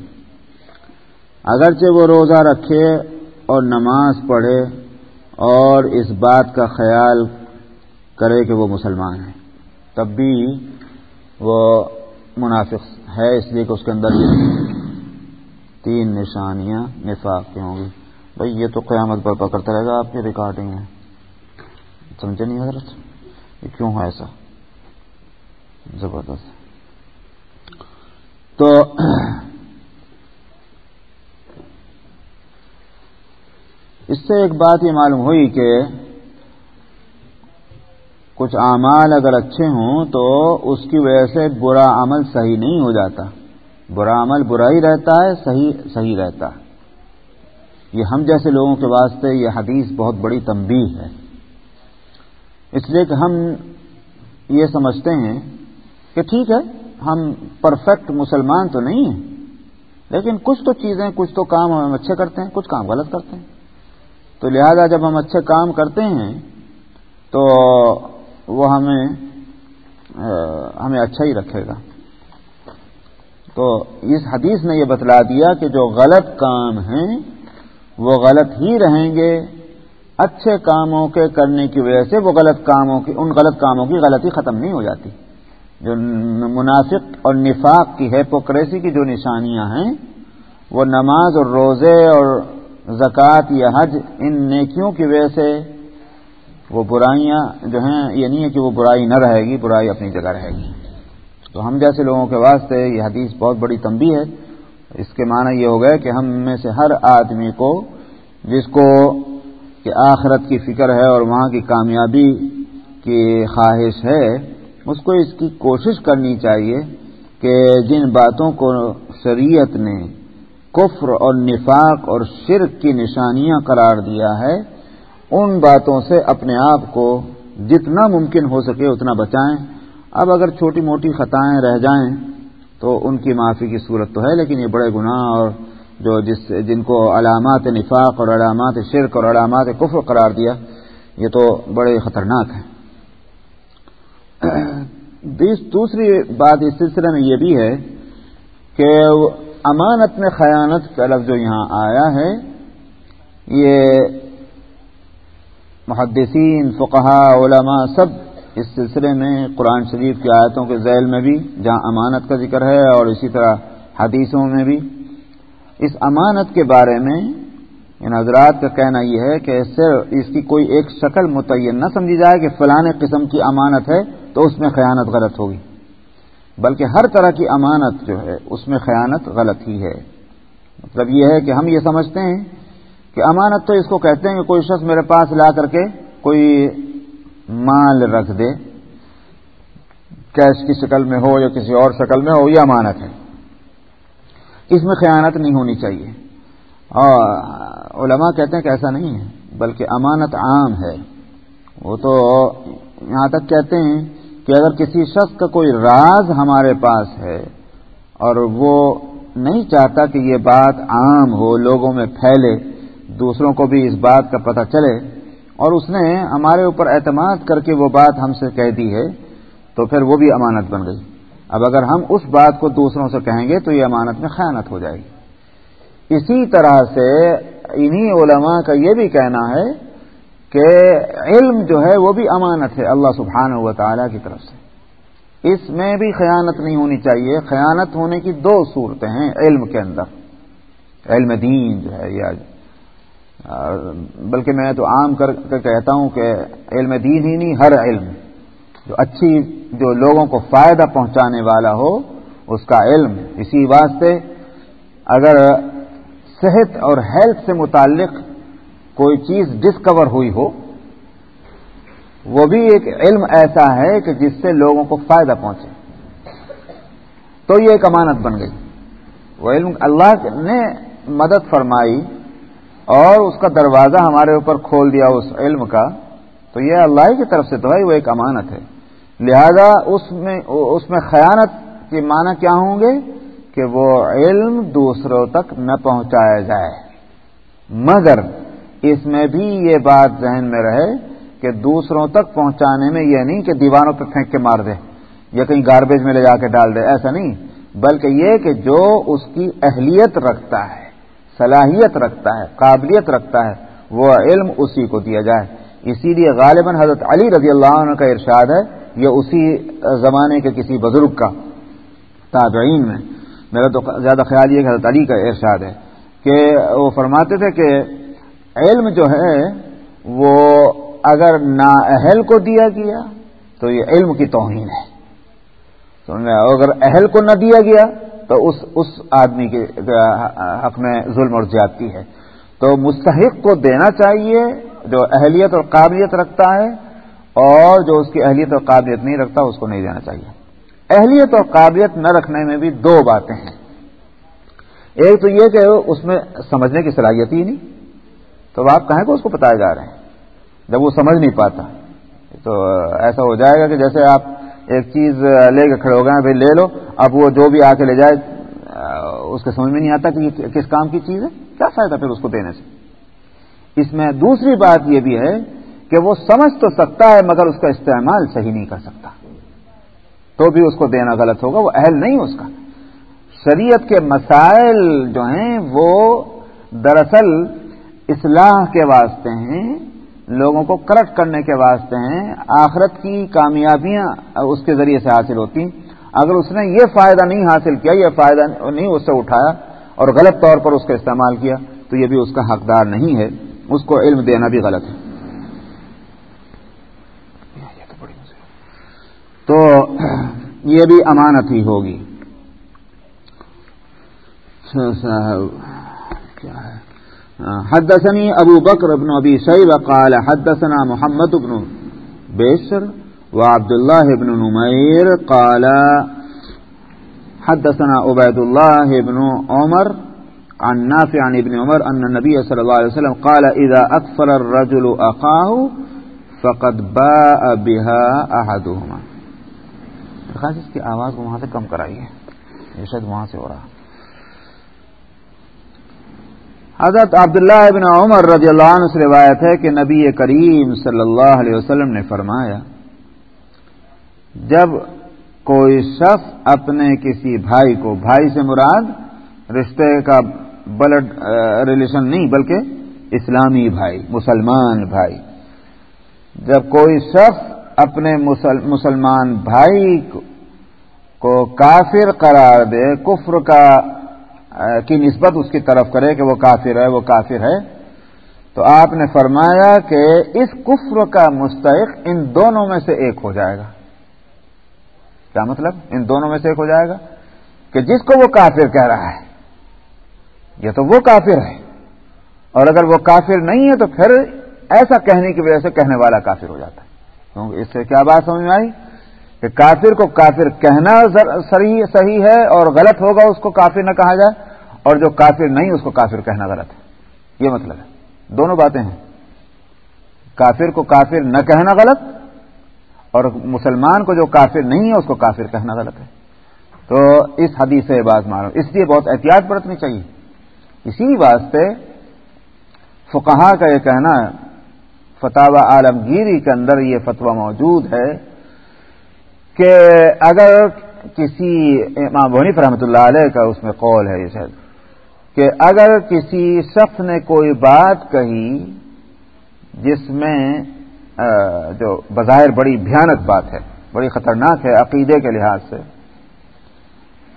زبردست۔ تو اس سے ایک بات یہ معلوم ہوئی کہ کچھ اعمال اگر اچھے ہوں تو اس کی وجہ سے برا عمل صحیح نہیں ہو جاتا۔ برا عمل برا ہی رہتا ہے، صحیح صحیح رہتا ہے۔ یہ ہم جیسے لوگوں کے واسطے یہ حدیث بہت بڑی تنبیہ ہے۔ اس لیے کہ ہم یہ سمجھتے ہیں کہ ٹھیک ہے، ہم پرفیکٹ مسلمان تو نہیں ہیں، لیکن کچھ تو چیزیں، کچھ تو کام ہم اچھے کرتے ہیں، کچھ کام غلط کرتے ہیں۔ تو لہذا جب ہم اچھے کام کرتے ہیں، تو وہ ہمیں ہمیں اچھا ہی رکھے گا۔ تو اس حدیث نے یہ بتلا دیا کہ جو غلط کام ہیں، وہ غلط ہی رہیں گے۔ اچھے کاموں کے کرنے کی وجہ سے وہ غلط کاموں کی، ان غلط کاموں کی غلطی ختم نہیں ہو جاتی۔ جو منافق اور نفاق کی ہیپوکریسی کی جو نشانیاں ہیں، وہ نماز اور روزے اور زکوٰۃ یا حج ان نیکیوں کی وجہ سے وہ برائیاں جو ہیں، یہ نہیں ہے کہ وہ برائی نہ رہے گی، برائی اپنی جگہ رہے گی۔ تو ہم جیسے لوگوں کے واسطے یہ حدیث بہت بڑی تنبی ہے۔ اس کے معنی یہ ہو گئے کہ ہم میں سے ہر آدمی کو جس کو کہ آخرت کی فکر ہے اور وہاں کی کامیابی کی خواہش ہے اس کو اس کی کوشش کرنی چاہیے کہ جن باتوں کو شریعت نے کفر اور نفاق اور شرک کی نشانیاں قرار دیا ہے، ان باتوں سے اپنے آپ کو جتنا ممکن ہو سکے اتنا بچائیں۔ اب اگر چھوٹی موٹی خطائیں رہ جائیں تو ان کی معافی کی صورت تو ہے، لیکن یہ بڑے گناہ اور جو جس جن کو علامات نفاق اور علامات شرک اور علامات کفر قرار دیا، یہ تو بڑے خطرناک ہیں۔ دوسری بات اس سلسلے میں یہ بھی ہے کہ امانت میں خیانت کا لفظ جو یہاں آیا ہے، یہ محدثین، فقہا، علماء سب اس سلسلے میں قرآن شریف کی آیتوں کے ذیل میں بھی، جہاں امانت کا ذکر ہے اور اسی طرح حدیثوں میں بھی۔ اس امانت کے بارے میں ان حضرات کا کہنا یہ ہے کہ صرف اس کی کوئی ایک شکل متعین نہ سمجھی جائے کہ فلاں قسم کی امانت ہے۔ تو اس میں خیانت غلط ہوگی۔ بلکہ ہر طرح کی امانت جو ہے، اس میں خیانت غلط ہی ہے۔ مطلب یہ ہے کہ ہم یہ سمجھتے ہیں کہ امانت تو اس کو کہتے ہیں کہ کوئی شخص میرے پاس لا کر کے کوئی مال رکھ دے کیش کی شکل میں ہو یا کسی اور شکل میں ہو، یہ امانت ہے۔ اس میں خیانت نہیں ہونی چاہیے۔ اور علماء کہتے ہیں کہ ایسا نہیں ہے، بلکہ امانت عام ہے۔ وہ تو یہاں تک کہتے ہیں کہ اگر کسی شخص کا کوئی راز ہمارے پاس ہے اور وہ نہیں چاہتا کہ یہ بات عام ہو، لوگوں میں پھیلے، دوسروں کو بھی اس بات کا پتہ چلے، اور اس نے ہمارے اوپر اعتماد کر کے وہ بات ہم سے کہہ دی ہے، تو پھر وہ بھی امانت بن گئی۔ اب اگر ہم اس بات کو دوسروں سے کہیں گے تو یہ امانت میں خیانت ہو جائے گی۔ اسی طرح سے انہی علماء کا یہ بھی کہنا ہے کہ علم جو ہے وہ بھی امانت ہے اللہ سبحانہ و تعالی کی طرف سے۔ اس میں بھی خیانت نہیں ہونی چاہیے۔ خیانت ہونے کی دو صورتیں ہیں علم کے اندر۔ علم دین جو ہے یا بلکہ میں تو عام کر کے کہتا ہوں کہ علم دین ہی نہیں، ہر علم۔ جو اچھی جو لوگوں کو فائدہ پہنچانے والا ہو، اس کا علم۔ اسی واسطے اگر صحت اور ہیلتھ سے متعلق کوئی چیز ڈسکور ہوئی ہو، وہ بھی ایک علم ایسا ہے کہ جس سے لوگوں کو فائدہ پہنچے۔ تو یہ ایک امانت بن گئی۔ وہ علم اللہ نے مدد فرمائی اور اس کا دروازہ ہمارے اوپر کھول دیا اس علم کا۔ تو یہ اللہ کی طرف سے تو ہے، وہ ایک امانت ہے۔ لہذا اس میں اس میں خیانت کے معنی کیا ہوں گے؟ کہ وہ علم دوسروں تک نہ پہنچایا جائے۔ مگر اس میں بھی یہ بات ذہن میں رہے کہ دوسروں تک پہنچانے میں یہ نہیں کہ دیواروں پہ پھینک کے مار دے یا کہیں گاربیج میں لے جا کے ڈال دے، ایسا نہیں۔ بلکہ یہ کہ جو اس کی اہلیت رکھتا ہے، صلاحیت رکھتا ہے، قابلیت رکھتا ہے، وہ علم اسی کو دیا جائے۔ اسی لیے غالباً حضرت علی رضی اللہ عنہ کا ارشاد ہے، یہ اسی زمانے کے کسی بزرگ کا، تابعین میں۔ میرا تو زیادہ خیال یہ کہ حضرت علی کا ارشاد ہے کہ وہ فرماتے تھے کہ علم جو ہے، وہ اگر نااہل کو دیا گیا، تو یہ علم کی توہین ہے۔ اگر اہل کو نہ دیا گیا، تو اس اس آدمی کے، حق میں ظلم اور زیادتی ہے۔ تو مستحق کو دینا چاہیے، جو اہلیت اور قابلیت رکھتا ہے، اور جو اس کی اہلیت اور قابلیت نہیں رکھتا، اس کو نہیں دینا چاہیے۔ اہلیت اور قابلیت نہ رکھنے میں بھی دو باتیں ہیں۔ ایک تو یہ کہ اس میں سمجھنے کی صلاحیت ہی نہیں تو آپ کہیں کو اس کو بتائے جا رہے ہیں؟ جب وہ سمجھ نہیں پاتا۔ تو ایسا ہو جائے گا کہ جیسے آپ ایک چیز لے کے کھڑے ہو گئے بھائی لے لو، اب وہ جو بھی آ کے لے جائے اس کے سمجھ میں نہیں آتا کہ یہ کس کام کی چیز ہے؟ کیا فائدہ پھر اس کو دینے سے؟ اس میں دوسری بات یہ بھی ہے کہ وہ سمجھ تو سکتا ہے، مگر اس کا استعمال صحیح نہیں کر سکتا۔ تو بھی اس کو دینا غلط ہوگا، وہ اہل نہیں اس کا۔ شریعت کے مسائل جو ہیں، وہ دراصل اصلاح کے واسطے ہیں، لوگوں کو کریکٹ کرنے کے واسطے ہیں، آخرت کی کامیابیاں اس کے ذریعے سے حاصل ہوتی اگر اس نے یہ فائدہ نہیں حاصل کیا، یہ فائدہ نہیں اس سے اٹھایا اور غلط طور پر اس کا استعمال کیا، تو یہ بھی اس کا حقدار نہیں ہے۔ اس کو علم دینا بھی غلط ہے۔ تو یہ بھی امانت ہی ہوگی۔ کیا ہے؟ حدثني أبو بكر بن أبي شيبة قال حدثنا محمد بن بشر وعبد الله بن نمير قال حدثنا عبيد الله بن عمر عن نافع عن ابن عمر أن النبي صلى الله عليه وسلم قال إذا أكفر الرجل أخاه فقد باء بها أحدهما. خاص اس کی آواز کو وہاں سے کم کرائیے۔ یہ شاید وہاں سے ہو رہا حضرت عبداللہ ابن عمر رضی اللہ عنہ سے روایت ہے کہ نبی کریم صلی اللہ علیہ وسلم نے فرمایا، جب کوئی شخص اپنے کسی بھائی کو، بھائی سے مراد رشتے کا بلڈ ریلیشن نہیں، بلکہ اسلامی بھائی، مسلمان بھائی۔ جب کوئی شخص اپنے مسلمان بھائی کو کافر قرار دے، کفر کا کی نسبت اس کی طرف کرے کہ وہ کافر ہے، وہ کافر ہے۔ تو آپ نے فرمایا کہ اس کفر کا مستحق ان دونوں میں سے ایک ہو جائے گا۔ کیا مطلب؟ ان دونوں میں سے ایک ہو جائے گا۔ کہ جس کو وہ کافر کہہ رہا ہے یہ تو وہ کافر ہے۔ اور اگر وہ کافر نہیں ہے تو پھر ایسا کہنے کی وجہ سے کہنے والا کافر ہو جاتا ہے۔ کیونکہ اس سے کیا بات سمجھ میں آئی؟ کہ کافر کو کافر کہنا صحیح ہے اور غلط ہوگا اس کو کافر نہ کہا جائے، اور جو کافر نہیں، اس کو کافر کہنا غلط ہے۔ یہ مطلب ہے۔ دونوں باتیں ہیں۔ کافر کو کافر نہ کہنا غلط، اور مسلمان کو جو کافر نہیں ہے، اس کو کافر کہنا غلط ہے۔ تو اس حدیث سے بات مارو اس لیے بہت احتیاط برتنی چاہیے۔ اسی واسطے فقہا کا یہ کہنا فتح عالمگیری کے اندر یہ فتویٰ موجود ہے کہ اگر کسی امام بونی رحمۃ اللہ علیہ کا اس میں قول ہے یہ شاید، کہ اگر کسی شخص نے کوئی بات کہی جس میں جو بظاہر بڑی بھیانک بات ہے، بڑی خطرناک ہے عقیدے کے لحاظ سے،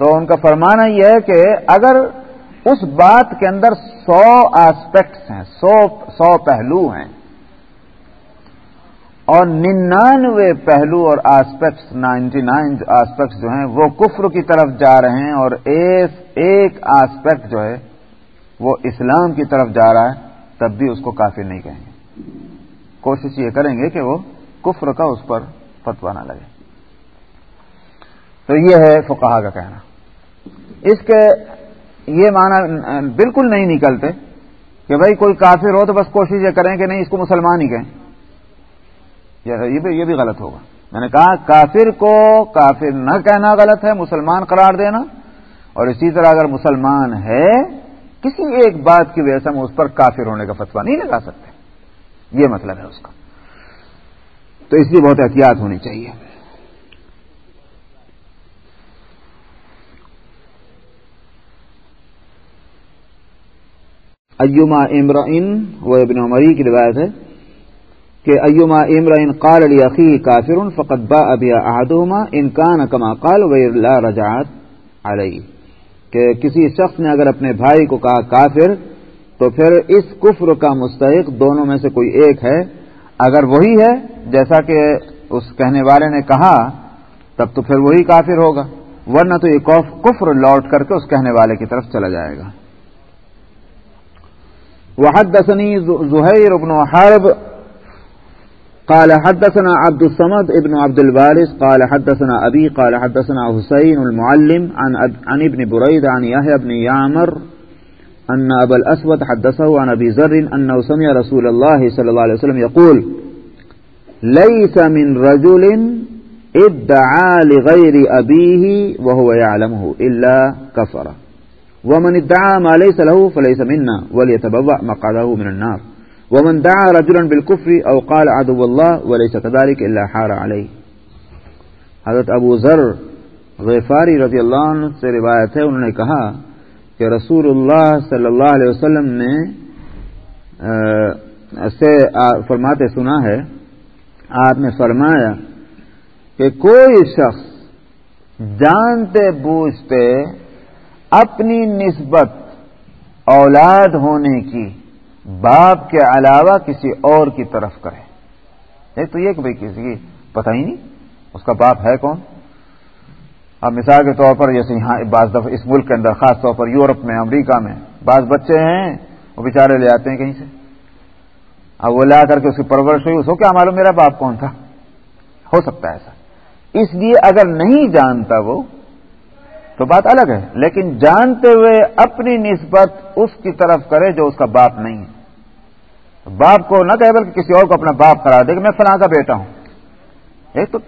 تو ان کا فرمانا یہ ہے کہ اگر اس بات کے اندر سو آسپیکٹس ہیں، سو سو پہلو ہیں اور ننانوے پہلو اور آسپیکٹس نائنٹی نائن آسپیکٹس جو ہیں، وہ کفر کی طرف جا رہے ہیں اور ایک آسپیکٹ جو ہے، وہ اسلام کی طرف جا رہا ہے، تب بھی اس کو کافی نہیں کہیں گے۔ کوشش یہ کریں گے کہ وہ کفر کا اس پر فتوا نہ لگے۔ تو یہ ہے فقہا کا کہنا۔ اس کے یہ معنی بالکل نہیں نکلتے کہ بھائی کوئی کافر ہو تو بس کوشش یہ کریں کہ نہیں، اس کو مسلمان ہی کہیں۔ یہ بھی یہ بھی غلط ہوگا۔ میں نے کہا، کافر کو کافر نہ کہنا غلط ہے، مسلمان قرار دینا۔ اور اسی طرح اگر مسلمان ہے، کسی ایک بات کی وجہ سے ہم اس پر کافر ہونے کا فتوا نہیں لگا سکتے۔ یہ مطلب ہے اس کا۔ تو اس لیے بہت احتیاط ہونی چاہیے۔ ایما امرائن وہ ابن عمری کی روایت ہے۔ کہ ایما امرائن قال علی عقی کافر فقط با ابیا احدہما انکان کما قال لا رجعت علیہ کہ کسی شخص نے اگر اپنے بھائی کو کہا کافر تو پھر اس کفر کا مستحق دونوں میں سے کوئی ایک ہے اگر وہی ہے جیسا کہ اس کہنے والے نے کہا تب تو پھر وہی کافر ہوگا ورنہ تو یہ کفر لوٹ کر کے اس کہنے والے کی طرف چلا جائے گا۔ وحدثني زهير بن حرب قال حدثنا عبد الصمد ابن عبد الوارث قال حدثنا أبي قال حدثنا حسين المعلم عن, عن ابن بريد عن يحيى بن يعمر أن أبا الأسود حدثه عن أبي ذر أنه سمع رسول الله صلى الله عليه وسلم يقول ليس من رجل ادعى لغير أبيه وهو يعلمه إلا كفر. ومن ادعى ما ليس له فليس منا وليتبوأ مقعده من النار. ومن دعا رجلا بالكفر او قال عدو الله وليس كذلك الا حار عليه. حضرت ابو ذر غفاری رضی اللہ عنہ سے روایت ہے، انہوں نے کہا کہ رسول اللہ صلی اللہ علیہ وسلم نے سے فرماتے سنا ہے، آپ نے فرمایا کہ کوئی شخص جانتے بوجھتے اپنی نسبت اولاد ہونے کی باپ کے علاوہ کسی اور کی طرف کرے ایک تو یہ کہ بھائی کسی کی پتہ ہی نہیں، اس کا باپ ہے کون؟ اب مثال کے طور پر جیسے یہاں بعض دفعہ اس ملک کے اندر خاص طور پر یورپ میں، امریکہ میں بعض بچے ہیں، وہ بیچارے لے آتے ہیں کہیں سے۔ اب وہ لا کر کے اس کی پرورش ہوئی، اس کو کیا معلوم میرا باپ کون تھا؟ ہو سکتا ہے ایسا۔ اس لیے اگر نہیں جانتا وہ، تو بات الگ ہے، لیکن جانتے ہوئے اپنی نسبت اس کی طرف کرے جو اس کا باپ نہیں ہے۔ باپ کو نہ کہے بلکہ کسی اور کو اپنا باپ کرا دے کہ میں فلاں کا بیٹا ہوں۔ ایک تو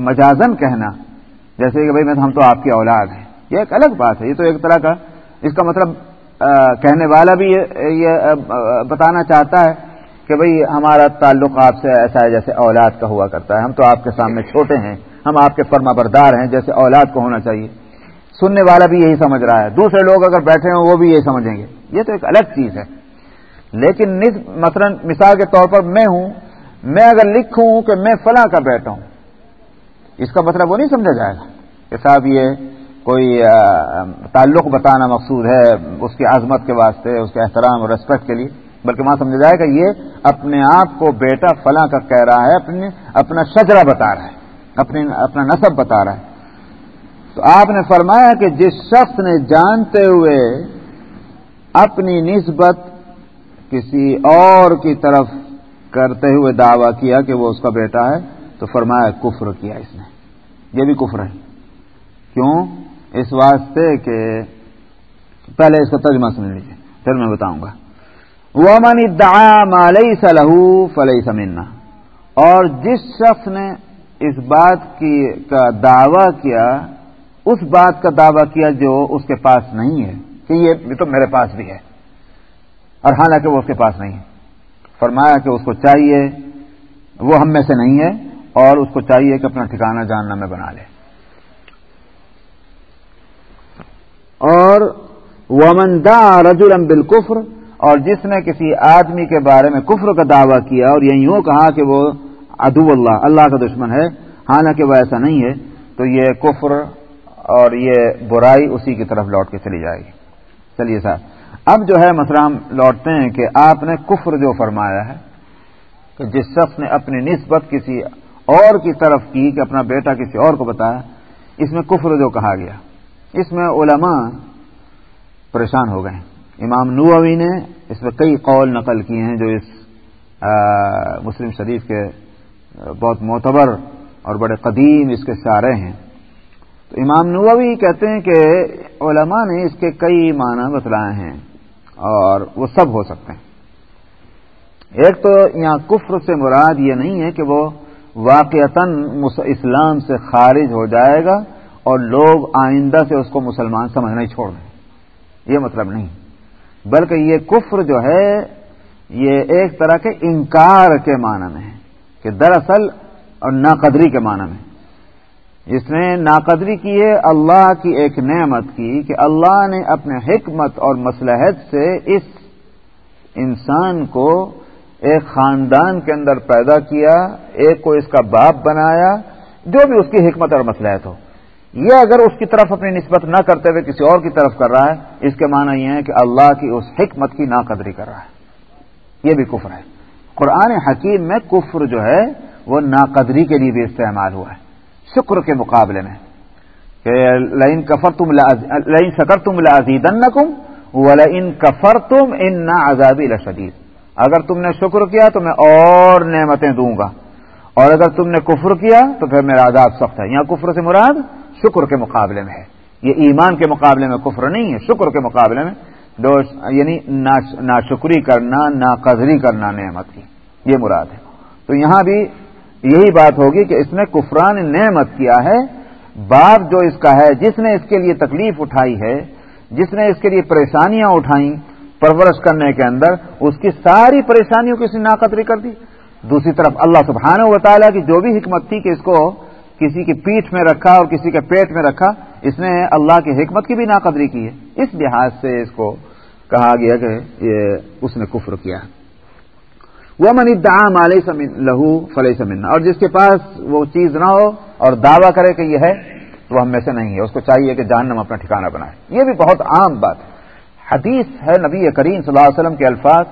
مجازن کہنا، جیسے کہ بھائی میں ہم تو آپ کی اولاد ہیں۔ یہ ایک الگ بات ہے، یہ تو ایک طرح کا اس کا مطلب کہنے والا بھی یہ بتانا چاہتا ہے کہ بھئی ہمارا تعلق آپ سے ایسا ہے جیسے اولاد کا ہوا کرتا ہے۔ ہم تو آپ کے سامنے چھوٹے ہیں، ہم آپ کے فرما بردار ہیں جیسے اولاد کو ہونا چاہیے۔ سننے والا بھی یہی سمجھ رہا ہے۔ دوسرے لوگ اگر بیٹھے ہوں وہ بھی یہی سمجھیں گے۔ یہ تو ایک الگ چیز ہے۔ لیکن مثلا مثال کے طور پر میں ہوں، میں اگر لکھوں کہ میں فلاں کا بیٹا ہوں، اس کا مطلب وہ نہیں سمجھا جائے گا کہ صاحب یہ کوئی تعلق بتانا مقصود ہے اس کی عظمت کے واسطے، اس کے احترام اور ریسپیکٹ کے لیے، بلکہ وہاں سمجھا جائے گا یہ اپنے آپ کو بیٹا فلاں کا کہہ رہا ہے، اپنے، اپنا شجرا بتا رہا ہے اپنی اپنا نصب بتا رہا ہے۔ تو آپ نے فرمایا کہ جس شخص نے جانتے ہوئے اپنی نسبت کسی اور کی طرف کرتے ہوئے دعویٰ کیا کہ وہ اس کا بیٹا ہے، تو فرمایا کفر کیا اس نے۔ یہ بھی کفر ہے۔ کیوں؟ اس واسطے کہ پہلے اس کا ترجمہ سن لیجیے پھر میں بتاؤں گا۔ وہ منی مالئی سلح فلئی سمینا اور جس شخص نے اس بات کی کا دعوی کیا، اس بات کا دعویٰ کیا جو اس کے پاس نہیں ہے، کہ یہ تو میرے پاس بھی ہے۔ اور حالانکہ وہ اس کے پاس نہیں ہے۔ فرمایا کہ اس کو چاہیے، وہ ہم میں سے نہیں ہے، اور اس کو چاہیے کہ اپنا ٹھکانہ جاننا میں بنا لے۔ اور ومن دا رجولم بالکفر اور جس نے کسی آدمی کے بارے میں کفر کا دعویٰ کیا اور یہ یوں کہا کہ وہ ادو اللہ اللہ کا دشمن ہے، حالانکہ وہ ایسا نہیں ہے، تو یہ کفر اور یہ برائی اسی کی طرف لوٹ کے چلی جائے گی۔ چلیے صاحب اب جو ہے مسئلہ ہم لوٹتے ہیں کہ آپ نے کفر جو فرمایا ہے، کہ جس شخص نے اپنی نسبت کسی اور کی طرف کی، کہ اپنا بیٹا کسی اور کو بتایا، اس میں کفر جو کہا گیا۔ اس میں علماء پریشان ہو گئے امام نووی نے اس میں کئی قول نقل کیے ہیں جو اس مسلم شریف کے بہت معتبر اور بڑے قدیم اس کے سارے ہیں۔ تو امام نووی کہتے ہیں کہ علماء نے اس کے کئی معنی بتلائے ہیں۔ اور وہ سب ہو سکتے ہیں۔ ایک تو یہاں کفر سے مراد یہ نہیں ہے کہ وہ واقعتاً اسلام سے خارج ہو جائے گا اور لوگ آئندہ سے اس کو مسلمان سمجھنا ہی چھوڑ دیں۔ یہ مطلب نہیں۔ بلکہ یہ کفر جو ہے، یہ ایک طرح کے انکار کے معنی میں ہے کہ دراصل اور ناقدری کے معنی میں۔ اس نے ناقدری کی ہے، اللہ کی ایک نعمت کی کہ اللہ نے اپنے حکمت اور مسلحت سے اس انسان کو ایک خاندان کے اندر پیدا کیا، ایک کو اس کا باپ بنایا، جو بھی اس کی حکمت اور مسلحت ہو۔ یہ اگر اس کی طرف اپنی نسبت نہ کرتے ہوئے کسی اور کی طرف کر رہا ہے، اس کے معنی یہ ہے کہ اللہ کی اس حکمت کی ناقدری کر رہا ہے۔ یہ بھی کفر ہے۔ قرآن حکیم میں کفر جو ہے، وہ ناقدری کے لیے بھی استعمال ہوا ہے۔ شکر کے مقابلے میں کہ لائن کفر تم لائن شکر تم لازید کم کفر تم ان نہ آزادی لشدید۔ اگر تم نے شکر کیا تو میں اور نعمتیں دوں گا۔ اور اگر تم نے کفر کیا تو پھر میرا عذاب سخت ہے۔ یہاں کفر سے مراد شکر کے مقابلے میں ہے۔ یہ ایمان کے مقابلے میں کفر نہیں ہے، شکر کے مقابلے میں یعنی ناشکری کرنا نا قدری کرنا نعمت کی، یہ مراد ہے۔ تو یہاں بھی یہی بات ہوگی کہ اس نے کفران نعمت کیا ہے، باپ جو اس کا ہے، جس نے اس کے لیے تکلیف اٹھائی ہے، جس نے اس کے لیے پریشانیاں اٹھائیں پرورش کرنے کے اندر، اس کی ساری پریشانیوں کی اس نے ناقدری کر دی۔ دوسری طرف اللہ سبحانہ و تعالیٰ کی جو بھی حکمت تھی کہ اس کو کسی کی پیٹھ میں رکھا اور کسی کے پیٹ میں رکھا، اس نے اللہ کی حکمت کی بھی ناقدری کی ہے۔ اس لحاظ سے اس کو کہا گیا کہ یہ اس نے کفر کیا۔ وہ منی دام علیہ لہو فلح سمنا اور جس کے پاس وہ چیز نہ ہو اور دعویٰ کرے کہ یہ ہے وہ ہم میں سے نہیں ہے۔ اس کو چاہیے کہ جہنم اپنا ٹھکانہ بنائے۔ یہ بھی بہت عام بات ہے۔ حدیث ہے نبی کریم صلی اللہ علیہ وسلم کے الفاظ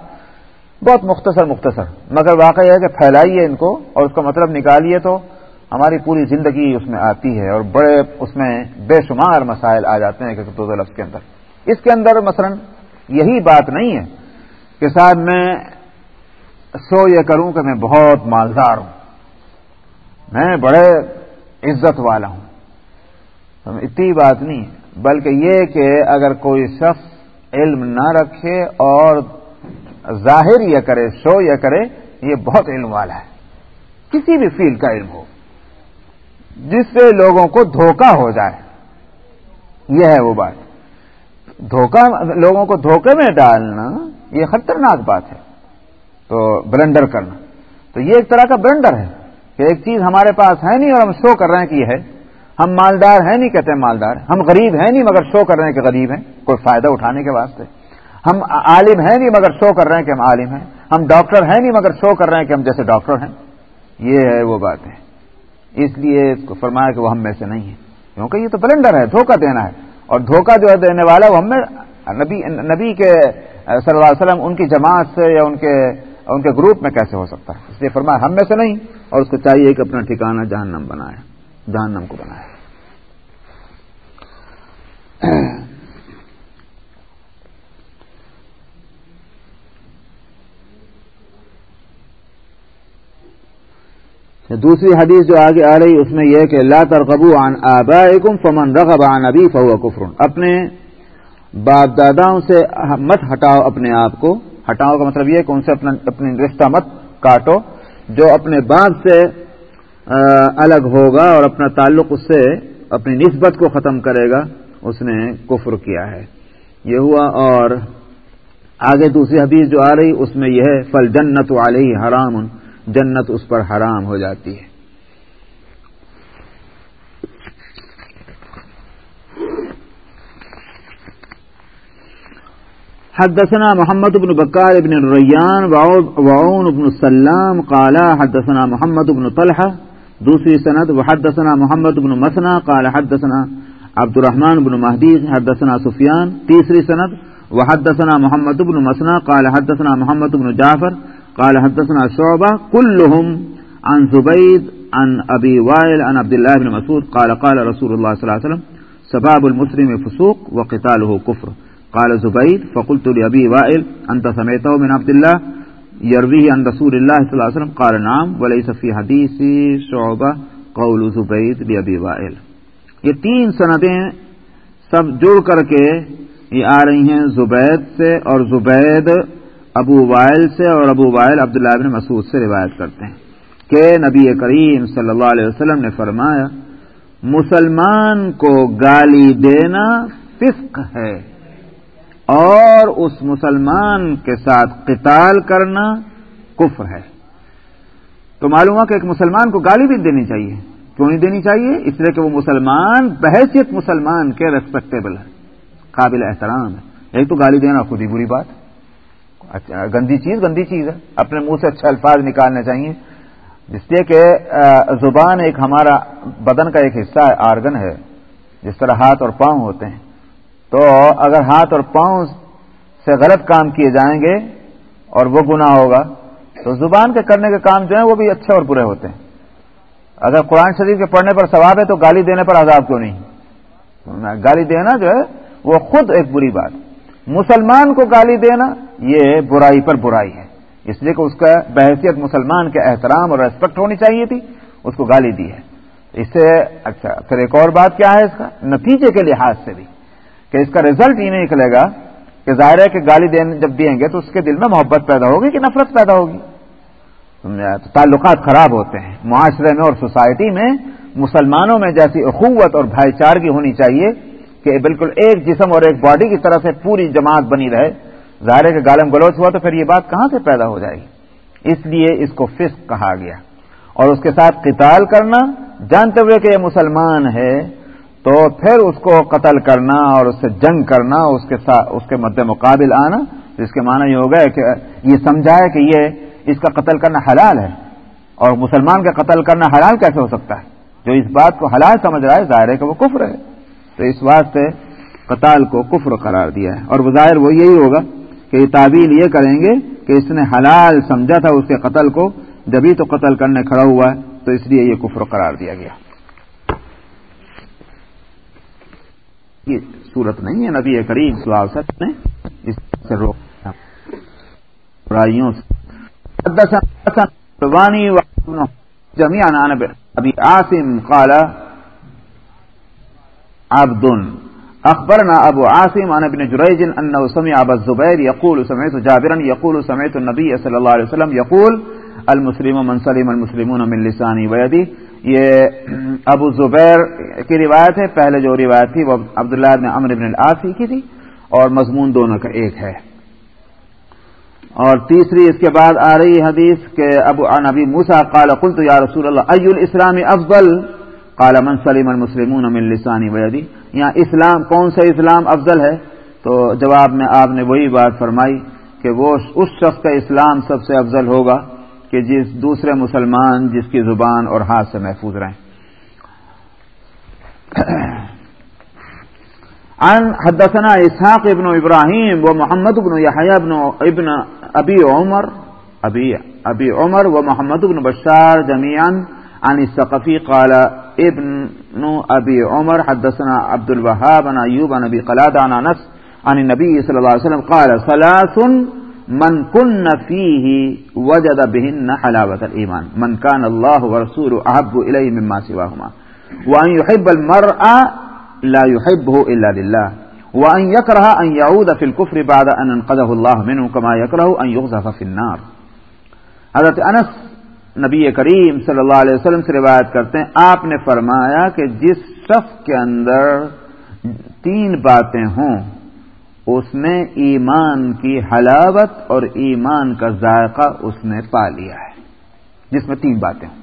بہت مختصر مختصر، مگر واقع ہے کہ پھیلائیے ان کو اور اس کا مطلب نکالیے تو ہماری پوری زندگی اس میں آتی ہے اور بڑے اس میں بے شمار مسائل آ جاتے ہیں کہ لفظ کے اندر۔ اس کے اندر مثلا یہی بات نہیں ہے کہ صاحب میں سو یہ کروں کہ میں بہت مالدار ہوں۔ میں بڑے عزت والا ہوں۔ اتنی بات نہیں بلکہ یہ کہ اگر کوئی شخص علم نہ رکھے اور ظاہر یہ کرے شو یہ کرے، یہ بہت علم والا ہے۔ کسی بھی فیلڈ کا علم ہو، جس سے لوگوں کو دھوکہ ہو جائے۔ یہ ہے وہ بات۔ دھوکہ، لوگوں کو دھوکے میں ڈالنا یہ خطرناک بات ہے۔ تو بلنڈر کرنا۔ تو یہ ایک طرح کا بلنڈر ہے کہ ایک چیز ہمارے پاس ہے نہیں اور ہم شو کر رہے ہیں کہ یہ ہے۔ ہم مالدار ہیں نہیں کہتے ہیں مالدار۔ ہم غریب ہیں نہیں مگر شو کر رہے ہیں کہ غریب ہیں۔ کوئی فائدہ اٹھانے کے واسطے۔ ہم عالم ہیں نہیں مگر شو کر رہے ہیں کہ ہم عالم ہیں۔ ہم ڈاکٹر ہیں نہیں مگر شو کر رہے ہیں کہ ہم جیسے ڈاکٹر ہیں۔ یہ ہے وہ بات ہے۔ اس لیے اس کو فرمایا کہ وہ ہم میں سے نہیں ہے۔ کیونکہ یہ تو بلنڈر ہے، دھوکہ دینا ہے۔ اور دھوکہ جو ہے دینے والا وہ ہم میں نبی نبی کے صلی اللہ علیہ وسلم ان کی جماعت سے یا ان کے اور ان کے گروپ میں کیسے ہو سکتا ہے؟ اس لیے فرمایا، ہم میں سے نہیں، اور اس کو چاہیے کہ اپنا ٹھکانا جہنم بنائے، جہنم کو بنائے۔ دوسری حدیث جو آگے آ رہی، اس میں یہ کہ لا ترقبو عن آبائکم فمن رغب عن ابی فهو کفر۔ اپنے باپ داداؤں سے مت ہٹاؤ اپنے آپ کو۔ ہٹاؤ کا مطلب یہ کہ ان سے اپنا اپنی رشتہ مت کاٹو۔ جو اپنے باپ سے الگ ہوگا اور اپنا تعلق اس سے، اپنی نسبت کو ختم کرے گا، اس نے کفر کیا ہے۔ یہ ہوا اور آگے دوسری حدیث جو آ رہی، اس میں یہ ہے فل جنت علیہ حرام۔ جنت اس پر حرام ہو جاتی ہے۔ حدثنا محمد بن بكار بن الريان وعون بن السلام قال حدثنا محمد بن طلحة، دوسری سند، وحدثنا محمد بن مسنا قال حدثنا عبد الرحمن بن مهدي، حدثنا سفيان، تیسری سند، وحدثنا محمد بن مسنا قال حدثنا محمد بن جعفر قال حدثنا شعبة، كلهم عن زبيد، عن أبي وائل، عن عبد الله بن مسعود، قال قال رسول الله صلى الله عليه وسلم سباب المسلم فسوق وقتاله كفر. قال زبيد فقلت لأبي وائل أنت سمعته من عبد الله يرويه عن رسول الله صلى الله عليه وسلم، قال نعم وليس في حديث شعبة قول زبيد لأبي وائل۔ یہ تین سندیں سب جڑ کر کے یہ آ رہی ہیں زبید سے اور زبید ابو وائل سے اور ابو وائل عبداللہ بن مسعود سے روایت کرتے ہیں کہ نبی کریم صلی اللہ علیہ وسلم نے فرمایا، مسلمان کو گالی دینا فسق ہے۔ اور اس مسلمان کے ساتھ قتال کرنا کفر ہے۔ تو معلوم ہے کہ ایک مسلمان کو گالی بھی دینی چاہیے۔ کیوں نہیں دینی چاہیے؟ اس لیے کہ وہ مسلمان بحیثیت مسلمان کے ریسپیکٹیبل ہے قابل احترام ہے ایک تو گالی دینا خود ہی بری بات۔ اچھا گندی چیز گندی چیز ہے۔ اپنے منہ سے اچھے الفاظ نکالنے چاہیے۔ جس لیے کہ زبان ایک ہمارا بدن کا ایک حصہ ہے، آرگن ہے۔ جس طرح ہاتھ اور پاؤں ہوتے ہیں۔ تو اگر ہاتھ اور پاؤں سے غلط کام کیے جائیں گے اور وہ گناہ ہوگا، تو زبان کے کرنے کے کام جو ہیں وہ بھی اچھے اور برے ہوتے ہیں۔ اگر قرآن شریف کے پڑھنے پر ثواب ہے تو گالی دینے پر عذاب کیوں نہیں؟ گالی دینا جو ہے وہ خود ایک بری بات۔ مسلمان کو گالی دینا یہ برائی پر برائی ہے۔ اس لیے کہ اس کا بحثیت مسلمان کے احترام اور ریسپیکٹ ہونی چاہیے تھی، اس کو گالی دی ہے۔ اس سے اچھا پھر ایک اور بات کیا ہے اس کا؟ نتیجے کے لحاظ سے بھی۔ کہ اس کا ریزلٹ یہ نہیں نکلے گا، کہ ظاہر ہے کہ گالی جب دیں گے تو اس کے دل میں محبت پیدا ہوگی کہ نفرت پیدا ہوگی۔ تو تعلقات خراب ہوتے ہیں۔ معاشرے میں اور سوسائٹی میں مسلمانوں میں جیسی اخوت اور بھائی چارگی ہونی چاہیے کہ بالکل ایک جسم اور ایک باڈی کی طرح سے پوری جماعت بنی رہے۔ ظاہر کے گالم گلوچ ہوا تو پھر یہ بات کہاں سے پیدا ہو جائے گی؟ اس لیے اس کو فسق کہا گیا۔ اور اس کے ساتھ قتال کرنا، جانتے ہوئے کہ یہ مسلمان ہے تو پھر اس کو قتل کرنا اور اس سے جنگ کرنا، اس کے ساتھ، اس کے مد مقابل آنا، جس کے معنی یہ ہوگا کہ یہ سمجھائے کہ یہ اس کا قتل کرنا حلال ہے۔ اور مسلمان کا قتل کرنا حلال کیسے ہو سکتا ہے؟ جو اس بات کو حلال سمجھ رہا ہے، ظاہر ہے کہ وہ کفر ہے۔ تو اس واسطے قتال کو کفر قرار دیا ہے۔ اور بظاہر وہ یہی ہوگا کہ یہ تعبیل یہ کریں گے کہ اس نے حلال سمجھا تھا اس کے قتل کو۔ جبھی تو قتل کرنے کھڑا ہوا ہے، تو اس لیے یہ کفر قرار دیا گیا۔ یہ صورت نہیں ہے نبی کریم صلی اللہ علیہ وسلم نے اس سے روک برائیوں سے۔ جميعا عن ابي عاصم قال، عبد، اخبرنا ابو عاصم عن ابن جريج انه سمع ابا الزبير يقول، سمعت جابرا يقول، سمعت النبي صلى الله عليه وسلم يقول، المسلم من سلم المسلمون من لسانه ويده یہ ابو زبیر کی روایت ہے، پہلے جو روایت تھی وہ عبداللہ بن عمر بن العاصی کی تھی، اور مضمون دونوں کا ایک ہے۔ اور تیسری اس کے بعد آ رہی حدیث کہ ابو نبی موسا قال قلت یا رسول اللہ ای الاسلام افضل؟ قال، من سلیم المسلمون من لسانی ویدی یہاں اسلام، کون سا اسلام افضل ہے؟ تو جواب میں آپ نے وہی بات فرمائی کہ وہ اس شخص کا اسلام سب سے افضل ہوگا۔ کہ جس دوسرے مسلمان جس کی زبان اور ہاتھ سے محفوظ رہیں۔ عن حدثنا اسحاق ابن ابراهيم ومحمد بن يحيى بن ابن ابي عمر ابي ابي عمر ومحمد بن بشار جميعا عن الثقفي قال، ابن ابي عمر، حدثنا عبد الوهاب عن ايوب عن ابي قلاد عن انس، عن النبي صلى الله عليه وسلم قال، ثلاث من كن فيه وجد بهن حلاوة الإيمان من كان الله ورسوله أحب إليه مما سواهما وأن يحب المرأة لا يحبه إلا لله وأن يكره أن يعود في الكفر بعد أن انقذه الله منه كما يكره أن يغزف في النار. حضرت انس نبی کریم صلی اللہ علیہ وسلم سے روایت کرتے ہیں، آپ نے فرمایا کہ جس شخص کے اندر تین باتیں ہوں اس نے ایمان کی حلاوت اور ایمان کا ذائقہ اس نے پا لیا ہے۔ جس میں تین باتیں ہوں۔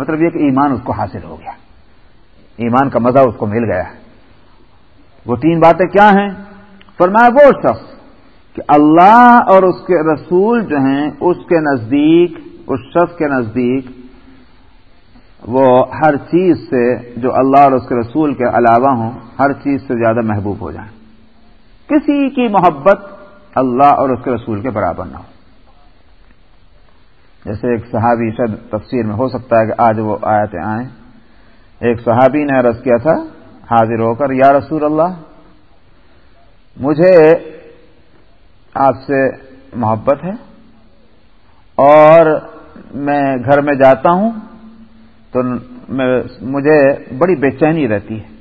مطلب یہ کہ ایمان اس کو حاصل ہو گیا۔ ایمان کا مزہ اس کو مل گیا۔ ہے وہ تین باتیں کیا ہیں؟ فرمایا وہ شخص کہ اللہ اور اس کے رسول جو ہیں، اس کے نزدیک، اس شخص کے نزدیک، وہ ہر چیز سے جو اللہ اور اس کے رسول کے علاوہ ہوں، ہر چیز سے زیادہ محبوب ہو جائیں۔ کسی کی محبت اللہ اور اس کے رسول کے برابر نہ ہو۔ جیسے ایک صحابی شد تفسیر میں ہو سکتا ہے کہ آج وہ آیتیں آئیں۔ ایک صحابی نے عرض کیا تھا، حاضر ہو کر، یا رسول اللہ، مجھے آپ سے محبت ہے اور میں گھر میں جاتا ہوں تو مجھے بڑی بے چینی رہتی ہے۔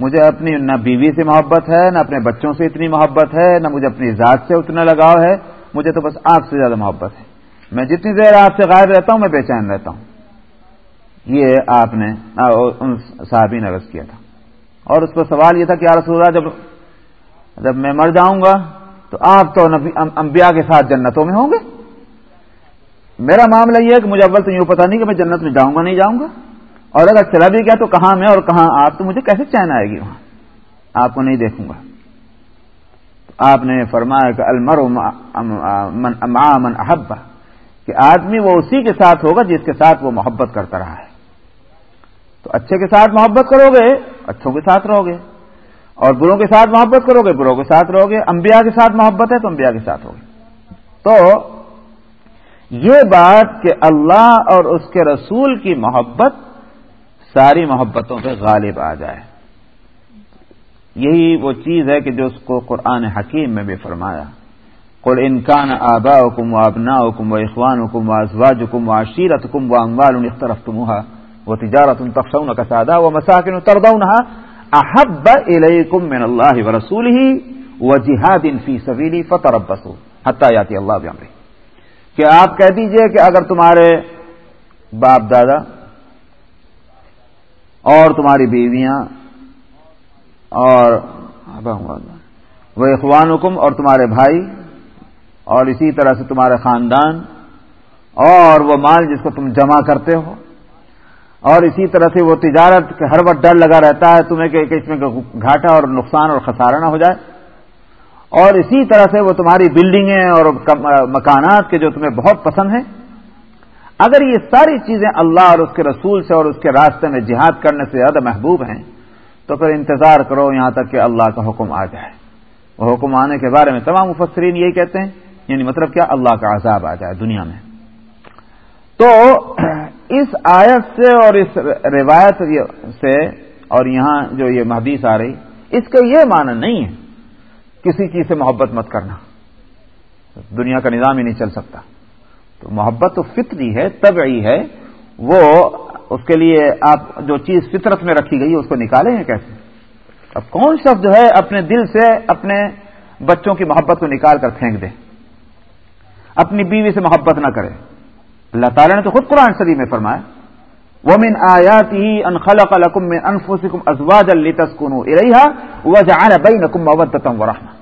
مجھے اپنی نہ بیوی سے محبت ہے، نہ اپنے بچوں سے اتنی محبت ہے، نہ مجھے اپنی ذات سے اتنا لگاؤ ہے، مجھے تو بس آپ سے زیادہ محبت ہے۔ میں جتنی دیر آپ سے غائب رہتا ہوں، میں بے چین رہتا ہوں۔ یہ آپ نے ان صحابی نے عرض کیا تھا۔ اور اس پر سوال یہ تھا کہ رسول اللہ، جب جب میں مر جاؤں گا، تو آپ تو انبیاء کے ساتھ جنتوں میں ہوں گے؟ میرا معاملہ یہ ہے کہ مجھے اول تو یوں پتا نہیں کہ میں جنت میں جاؤں گا، نہیں جاؤں گا۔ اور اگر چلا بھی گیا تو کہاں میں اور کہاں آپ؟ تو مجھے کیسے چین آئے گی وہاں؟ آپ کو نہیں دیکھوں گا۔ آپ نے فرمایا کہ المر من احبا کہ آدمی وہ اسی کے ساتھ ہوگا جس کے ساتھ وہ محبت کرتا رہا ہے۔ تو اچھے کے ساتھ محبت کرو گے، اچھوں کے ساتھ رہو گے۔ اور بروں کے ساتھ محبت کرو گے، بروں کے ساتھ رہو گے۔ انبیاء کے ساتھ محبت ہے تو انبیاء کے ساتھ ہوگی۔ تو یہ بات کہ اللہ اور اس کے رسول کی محبت ساری محبتوں پہ غالب آ جائے۔ یہی وہ چیز ہے کہ جو اس کو قرآن حکیم میں بھی فرمایا۔ قل انکان آبا حکم و ابنا حکم و اخوان حکم و ازواج حکم و عشیرت حکم و اموال اخترف تمہا وہ تجارت تخشون کا سادہ وہ مساکن تردون احب الیکم من اللہ و رسول ہی و جہاد فی سبیلی فتربسو حتی یاتی اللہ بیامری کہ آپ کہہ دیجیے کہ اگر تمہارے باپ دادا اور تمہاری بیویاں اور وہ اخوان حکم اور تمہارے بھائی اور اسی طرح سے تمہارے خاندان اور وہ مال جس کو تم جمع کرتے ہو۔ اور اسی طرح سے وہ تجارت کے ہر وقت ڈر لگا رہتا ہے تمہیں کہ اس میں گھاٹا اور نقصان اور خسارہ نہ ہو جائے۔ اور اسی طرح سے وہ تمہاری بلڈنگیں اور مکانات کے جو تمہیں بہت پسند ہیں اگر یہ ساری چیزیں اللہ اور اس کے رسول سے اور اس کے راستے میں جہاد کرنے سے زیادہ محبوب ہیں، تو پھر انتظار کرو یہاں تک کہ اللہ کا حکم آ جائے۔ وہ حکم آنے کے بارے میں تمام مفسرین یہی کہتے ہیں یعنی مطلب کیا؟ اللہ کا عذاب آ جائے دنیا میں۔ تو اس آیت سے اور اس روایت سے اور یہاں جو یہ محدیث آ رہی، اس کا یہ معنی نہیں ہے کسی چیز سے محبت مت کرنا۔ دنیا کا نظام ہی نہیں چل سکتا۔ تو محبت تو فطری ہے، طبعی ہے، وہ اس کے لیے آپ جو چیز فطرت میں رکھی گئی ہے، اس کو نکالیں گے کیسے؟ اب کون شخص جو ہے اپنے دل سے اپنے بچوں کی محبت کو نکال کر پھینک دے؟ اپنی بیوی سے محبت نہ کرے۔ اللہ تعالیٰ نے تو خود قرآن شریف میں فرمایا، ومن آياته أن خلق لكم من أنفسكم أزواجا لتسكنوا إليها وجعل بينكم مودة ورحمة۔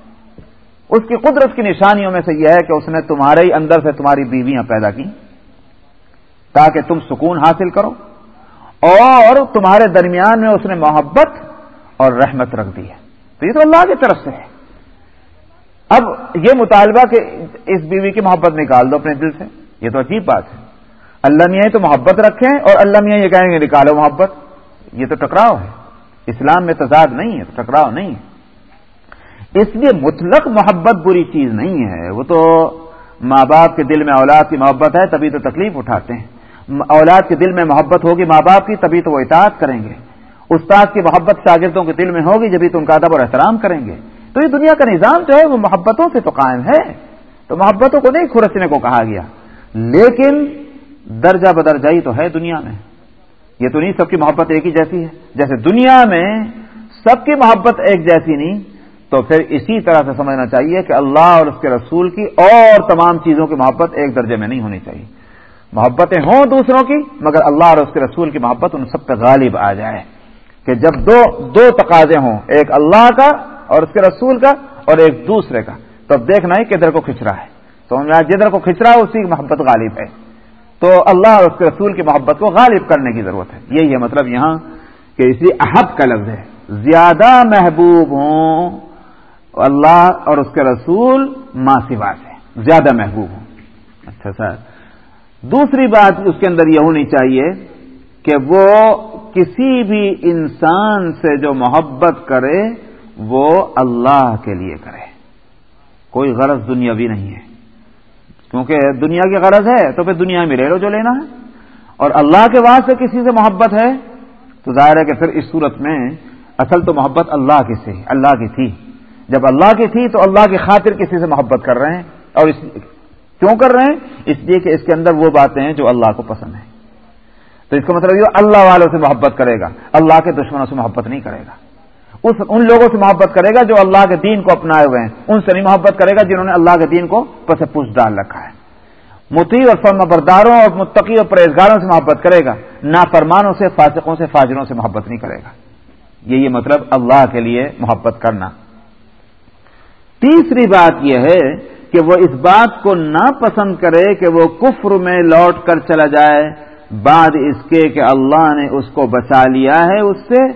اس کی قدرت کی نشانیوں میں سے یہ ہے کہ اس نے تمہارے ہی اندر سے تمہاری بیویاں پیدا کی تاکہ تم سکون حاصل کرو اور تمہارے درمیان میں اس نے محبت اور رحمت رکھ دی ہے۔ تو یہ تو اللہ کی طرف سے ہے۔ اب یہ مطالبہ کہ اس بیوی کی محبت نکال دو اپنے دل سے، یہ تو عجیب بات ہے۔ اللہ میاں تو محبت رکھیں اور اللہ میاں یہ کہیں گے نکالو محبت۔ یہ تو ٹکراؤ ہے۔ اسلام میں تضاد نہیں ہے، تو ٹکراؤ نہیں ہے۔ اس لیے مطلق محبت بری چیز نہیں ہے۔ وہ تو ماں باپ کے دل میں اولاد کی محبت ہے، تبھی تو تکلیف اٹھاتے ہیں۔ اولاد کے دل میں محبت ہوگی ماں باپ کی، تبھی تو وہ اطاعت کریں گے۔ استاد کی محبت شاگردوں کے دل میں ہوگی، جبھی تو ان کا ادب اور احترام کریں گے۔ تو یہ دنیا کا نظام جو ہے، وہ محبتوں سے تو قائم ہے۔ تو محبتوں کو نہیں کھرسنے کو کہا گیا۔ لیکن درجہ بدرجائی تو ہے دنیا میں۔ یہ تو نہیں سب کی محبت ایک ہی جیسی ہے۔ جیسے دنیا میں سب کی محبت ایک جیسی نہیں تو پھر اسی طرح سے سمجھنا چاہیے کہ اللہ اور اس کے رسول کی اور تمام چیزوں کی محبت ایک درجے میں نہیں ہونی چاہیے۔ محبتیں ہوں دوسروں کی، مگر اللہ اور اس کے رسول کی محبت ان سب پہ غالب آ جائے۔ کہ جب دو دو تقاضے ہوں، ایک اللہ کا اور اس کے رسول کا اور ایک دوسرے کا تو اب دیکھنا ہی کدھر کو کھچ رہا ہے۔ تو جدھر کو کھچ رہا ہے، اسی کی محبت غالب ہے۔ تو اللہ اور اس کے رسول کی محبت کو غالب کرنے کی ضرورت ہے۔ یہی ہے مطلب یہاں کہ اسی احب کا لفظ ہے۔ زیادہ محبوب ہوں اللہ اور اس کے رسول ماں سوا سے، زیادہ محبوب ہوں۔ اچھا سر۔ دوسری بات اس کے اندر یہ ہونی چاہیے کہ وہ کسی بھی انسان سے جو محبت کرے، وہ اللہ کے لیے کرے۔ کوئی غرض دنیاوی نہیں ہے۔ کیونکہ دنیا کی غرض ہے، تو پھر دنیا میں لے لو جو لینا ہے۔ اور اللہ کے واسطے کسی سے محبت ہے، تو ظاہر ہے کہ پھر اس صورت میں اصل تو محبت اللہ کی سے، اللہ کی تھی۔ جب اللہ کی تھی تو اللہ کی خاطر کسی سے محبت کر رہے ہیں اور اس کیوں کر رہے ہیں؟ اس لیے کہ اس کے اندر وہ باتیں ہیں جو اللہ کو پسند ہیں۔ تو اس کا مطلب یہ اللہ والوں سے محبت کرے گا، اللہ کے دشمنوں سے محبت نہیں کرے گا۔ اس ان لوگوں سے محبت کرے گا جو اللہ کے دین کو اپنائے ہوئے ہیں۔ ان سے نہیں محبت کرے گا جنہوں نے اللہ کے دین کو پس پوچھ ڈال رکھا ہے۔ متی اور فرم برداروں اور متقی اور پرہیزگاروں سے محبت کرے گا، نافرمانوں سے، فاسقوں سے، فاجروں سے محبت نہیں کرے گا۔ یہی مطلب اللہ کے لیے محبت کرنا۔ تیسری بات یہ ہے کہ وہ اس بات کو نہ پسند کرے کہ وہ کفر میں لوٹ کر چلا جائے۔ بعد اس کے کہ اللہ نے اس کو بچا لیا ہے اس سے،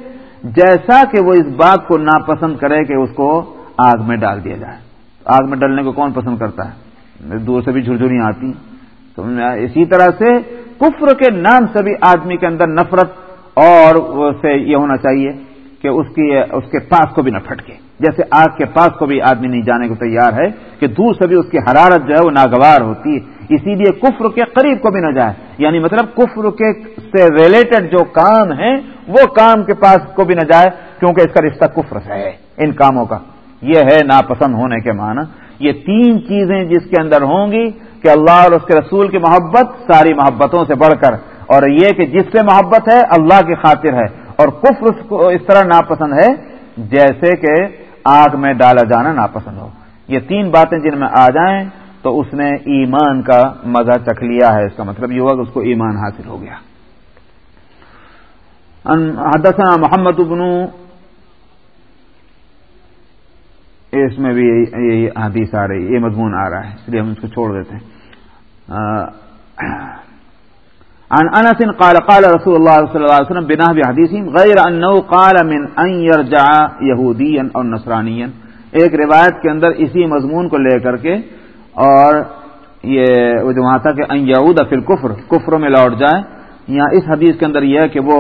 جیسا کہ وہ اس بات کو ناپسند کرے کہ اس کو آگ میں ڈال دیا جائے۔ آگ میں ڈالنے کو کون پسند کرتا ہے؟ دور سے بھی جھرجھریاں آتی۔ تو اسی طرح سے کفر کے نام سے بھی آدمی کے اندر نفرت اور سے یہ ہونا چاہیے کہ اس کی، اس کے پاس کو بھی نہ پھٹکے۔ جیسے آگ کے پاس کو بھی آدمی نہیں جانے کو تیار ہے کہ دور سے بھی اس کی حرارت جو ہے وہ ناگوار ہوتی ہے۔ اسی لیے کفر کے قریب کو بھی نہ جائے۔ یعنی مطلب کفر کے سے ریلیٹڈ جو کام ہیں، وہ کام کے پاس کو بھی نہ جائے، کیونکہ اس کا رشتہ کفر سے ہے۔ ان کاموں کا۔ یہ ہے ناپسند ہونے کے معنی۔ یہ تین چیزیں جس کے اندر ہوں گی کہ اللہ اور اس کے رسول کی محبت ساری محبتوں سے بڑھ کر، اور یہ کہ جس سے محبت ہے، اللہ کی خاطر ہے۔ اور کفر اس کو اس طرح ناپسند ہے، جیسے کہ آگ میں ڈالا جانا ناپسند ہو۔ یہ تین باتیں جن میں آ جائیں تو اس نے ایمان کا مزہ چکھ لیا ہے۔ اس کا مطلب یہ ہوا کہ اس کو ایمان حاصل ہو گیا۔ حدثنا محمد ابن اس میں بھی یہی حدیث آ رہی یہ مضمون آ رہا ہے، اس لیے ہم اس کو چھوڑ دیتے ہیں۔ عن انس قال قال رسول الله صلى الله عليه وسلم بناه بحديث غير انه قال من ان يرجع يهوديا او نصرانيا ایک روایت کے اندر اسی مضمون کو لے کر کے، اور یہ وہ جو وہاں تھا کہ ان یعود فی الكفر کفر میں لوٹ جائے یہاں اس حدیث کے اندر یہ ہے کہ وہ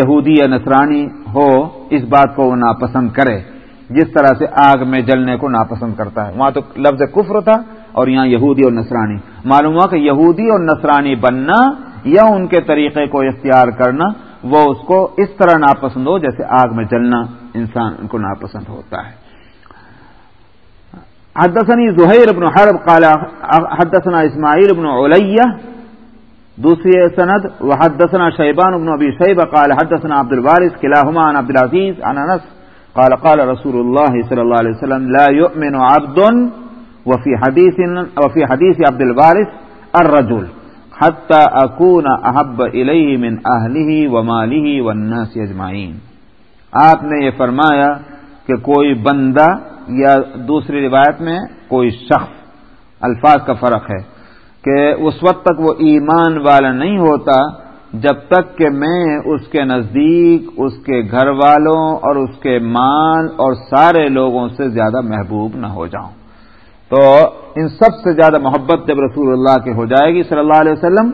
یہودی یا نصرانی ہو، اس بات کو وہ ناپسند کرے۔ جس طرح سے آگ میں جلنے کو ناپسند کرتا ہے۔ وہاں تو لفظ کفر تھا، اور یہاں یہودی اور نصرانی۔ معلوم ہوا کہ یہودی اور نصرانی بننا یا ان کے طریقے کو اختیار کرنا، وہ اس کو اس طرح ناپسند ہو جیسے آگ میں جلنا انسان ان کو ناپسند ہوتا ہے۔ حدثني زهير بن حرب قال، حدثنا اسماعيل بن علية دوسری سند، وحدثنا شيبان بن ابي شيبه قال، حدثنا عبد الوارث كلاهما عن عبد العزيز عن انس قال قال رسول الله صلى الله عليه وسلم، لا يؤمن عبد وفي حديث وفي حديث عبد الوارث الرجل۔ حتى اكون احب اليه من اهله وماله والناس اجمعين آپ نے یہ فرمایا کہ کوئی بندہ یا دوسری روایت میں کوئی شخص، الفاظ کا فرق ہے، کہ اس وقت تک وہ ایمان والا نہیں ہوتا جب تک کہ میں اس کے نزدیک، اس کے گھر والوں اور اس کے مال اور سارے لوگوں سے زیادہ محبوب نہ ہو جاؤں۔ تو ان سب سے زیادہ محبت جب رسول اللہ کے ہو جائے گی صلی اللہ علیہ وسلم،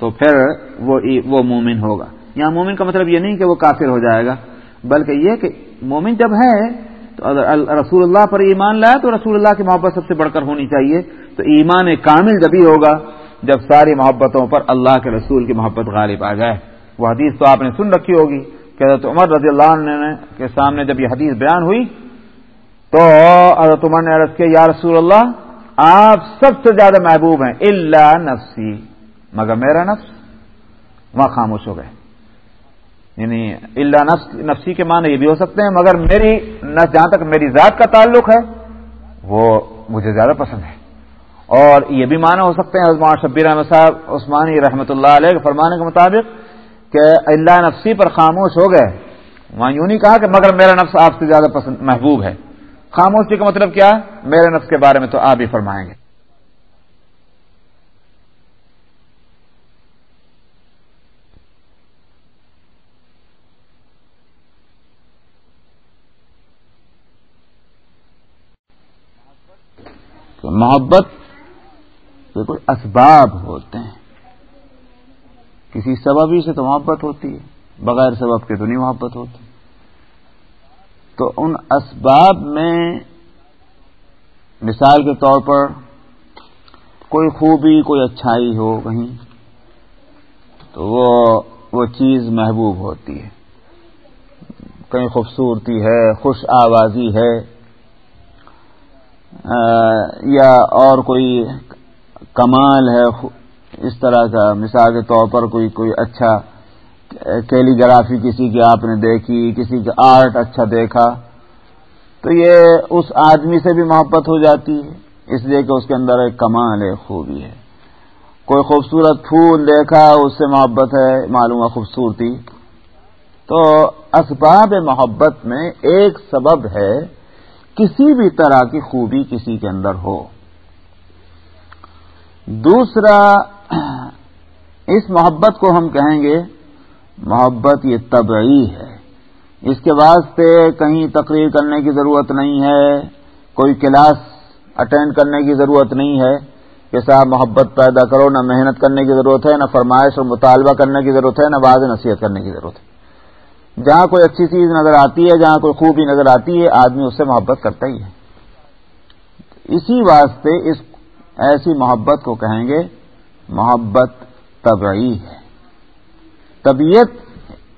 تو پھر وہ وہ مومن ہوگا۔ یہاں مومن کا مطلب یہ نہیں کہ وہ کافر ہو جائے گا، بلکہ یہ کہ مومن جب ہے، تو اگر رسول اللہ پر ایمان لایا تو رسول اللہ کی محبت سب سے بڑھ کر ہونی چاہیے۔ تو ایمان کامل جبھی ہوگا، جب ساری محبتوں پر اللہ کے رسول کی محبت غالب آ جائے۔ وہ حدیث تو آپ نے سن رکھی ہوگی کہ حضرت عمر رضی اللہ عنہ کے سامنے جب یہ حدیث بیان ہوئی تو حضرت عمر نے عرض کیا، یا رسول اللہ، آپ سب سے زیادہ محبوب ہیں اللہ نفسی، مگر میرا نفس وہاں خاموش ہو گئے۔ یعنی اللہ نفس، نفسی کے معنی یہ بھی ہو سکتے ہیں، مگر میری جہاں تک میری ذات کا تعلق ہے، وہ مجھے زیادہ پسند ہے۔ اور یہ بھی معنی ہو سکتے ہیں عثمان شبیر احمد صاحب عثمانی رحمۃ اللہ علیہ کے فرمانے کے مطابق کہ اللہ نفسی پر خاموش ہو گئے۔ وہاں یوں نہیں کہا کہ مگر میرا نفس آپ سے زیادہ پسند، محبوب ہے۔ خاموشی کا مطلب کیا؟ میرے نفس کے بارے میں تو آپ ہی فرمائیں گے۔ محبت کے کوئی اسباب ہوتے ہیں۔ کسی سبب ہی سے تو محبت ہوتی ہے، بغیر سبب کے تو نہیں محبت ہوتی۔ تو ان اسباب میں مثال کے طور پر کوئی خوبی، کوئی اچھائی ہو کہیں، تو وہ وہ چیز محبوب ہوتی ہے۔ کہیں خوبصورتی ہے، خوش آوازی ہے یا اور کوئی کمال ہے اس طرح کا مثال کے طور پر کوئی کوئی اچھا کیلیگرافی کسی کی آپ نے دیکھی، کسی کا آرٹ اچھا دیکھا، تو یہ اس آدمی سے بھی محبت ہو جاتی ہے، اس لیے کہ اس کے اندر ایک کمال ہے خوبی ہے۔ کوئی خوبصورت پھول دیکھا، اس سے محبت ہے، معلوم ہے خوبصورتی۔ تو اسباب محبت میں ایک سبب ہے، کسی بھی طرح کی خوبی کسی کے اندر ہو۔ دوسرا، اس محبت کو ہم کہیں گے محبت یہ طبعی ہے۔ اس کے واسطے کہیں تقریر کرنے کی ضرورت نہیں ہے، کوئی کلاس اٹینڈ کرنے کی ضرورت نہیں ہے۔ کہ صاحب محبت پیدا کرو، نہ محنت کرنے کی ضرورت ہے، نہ فرمائش اور مطالبہ کرنے کی ضرورت ہے، نہ واضح نصیحت کرنے کی ضرورت ہے۔ جہاں کوئی اچھی چیز نظر آتی ہے، جہاں کوئی خوبی نظر آتی ہے، آدمی اس سے محبت کرتا ہی ہے۔ اسی واسطے اس ایسی محبت کو کہیں گے محبت طبعی ہے۔ طبیعت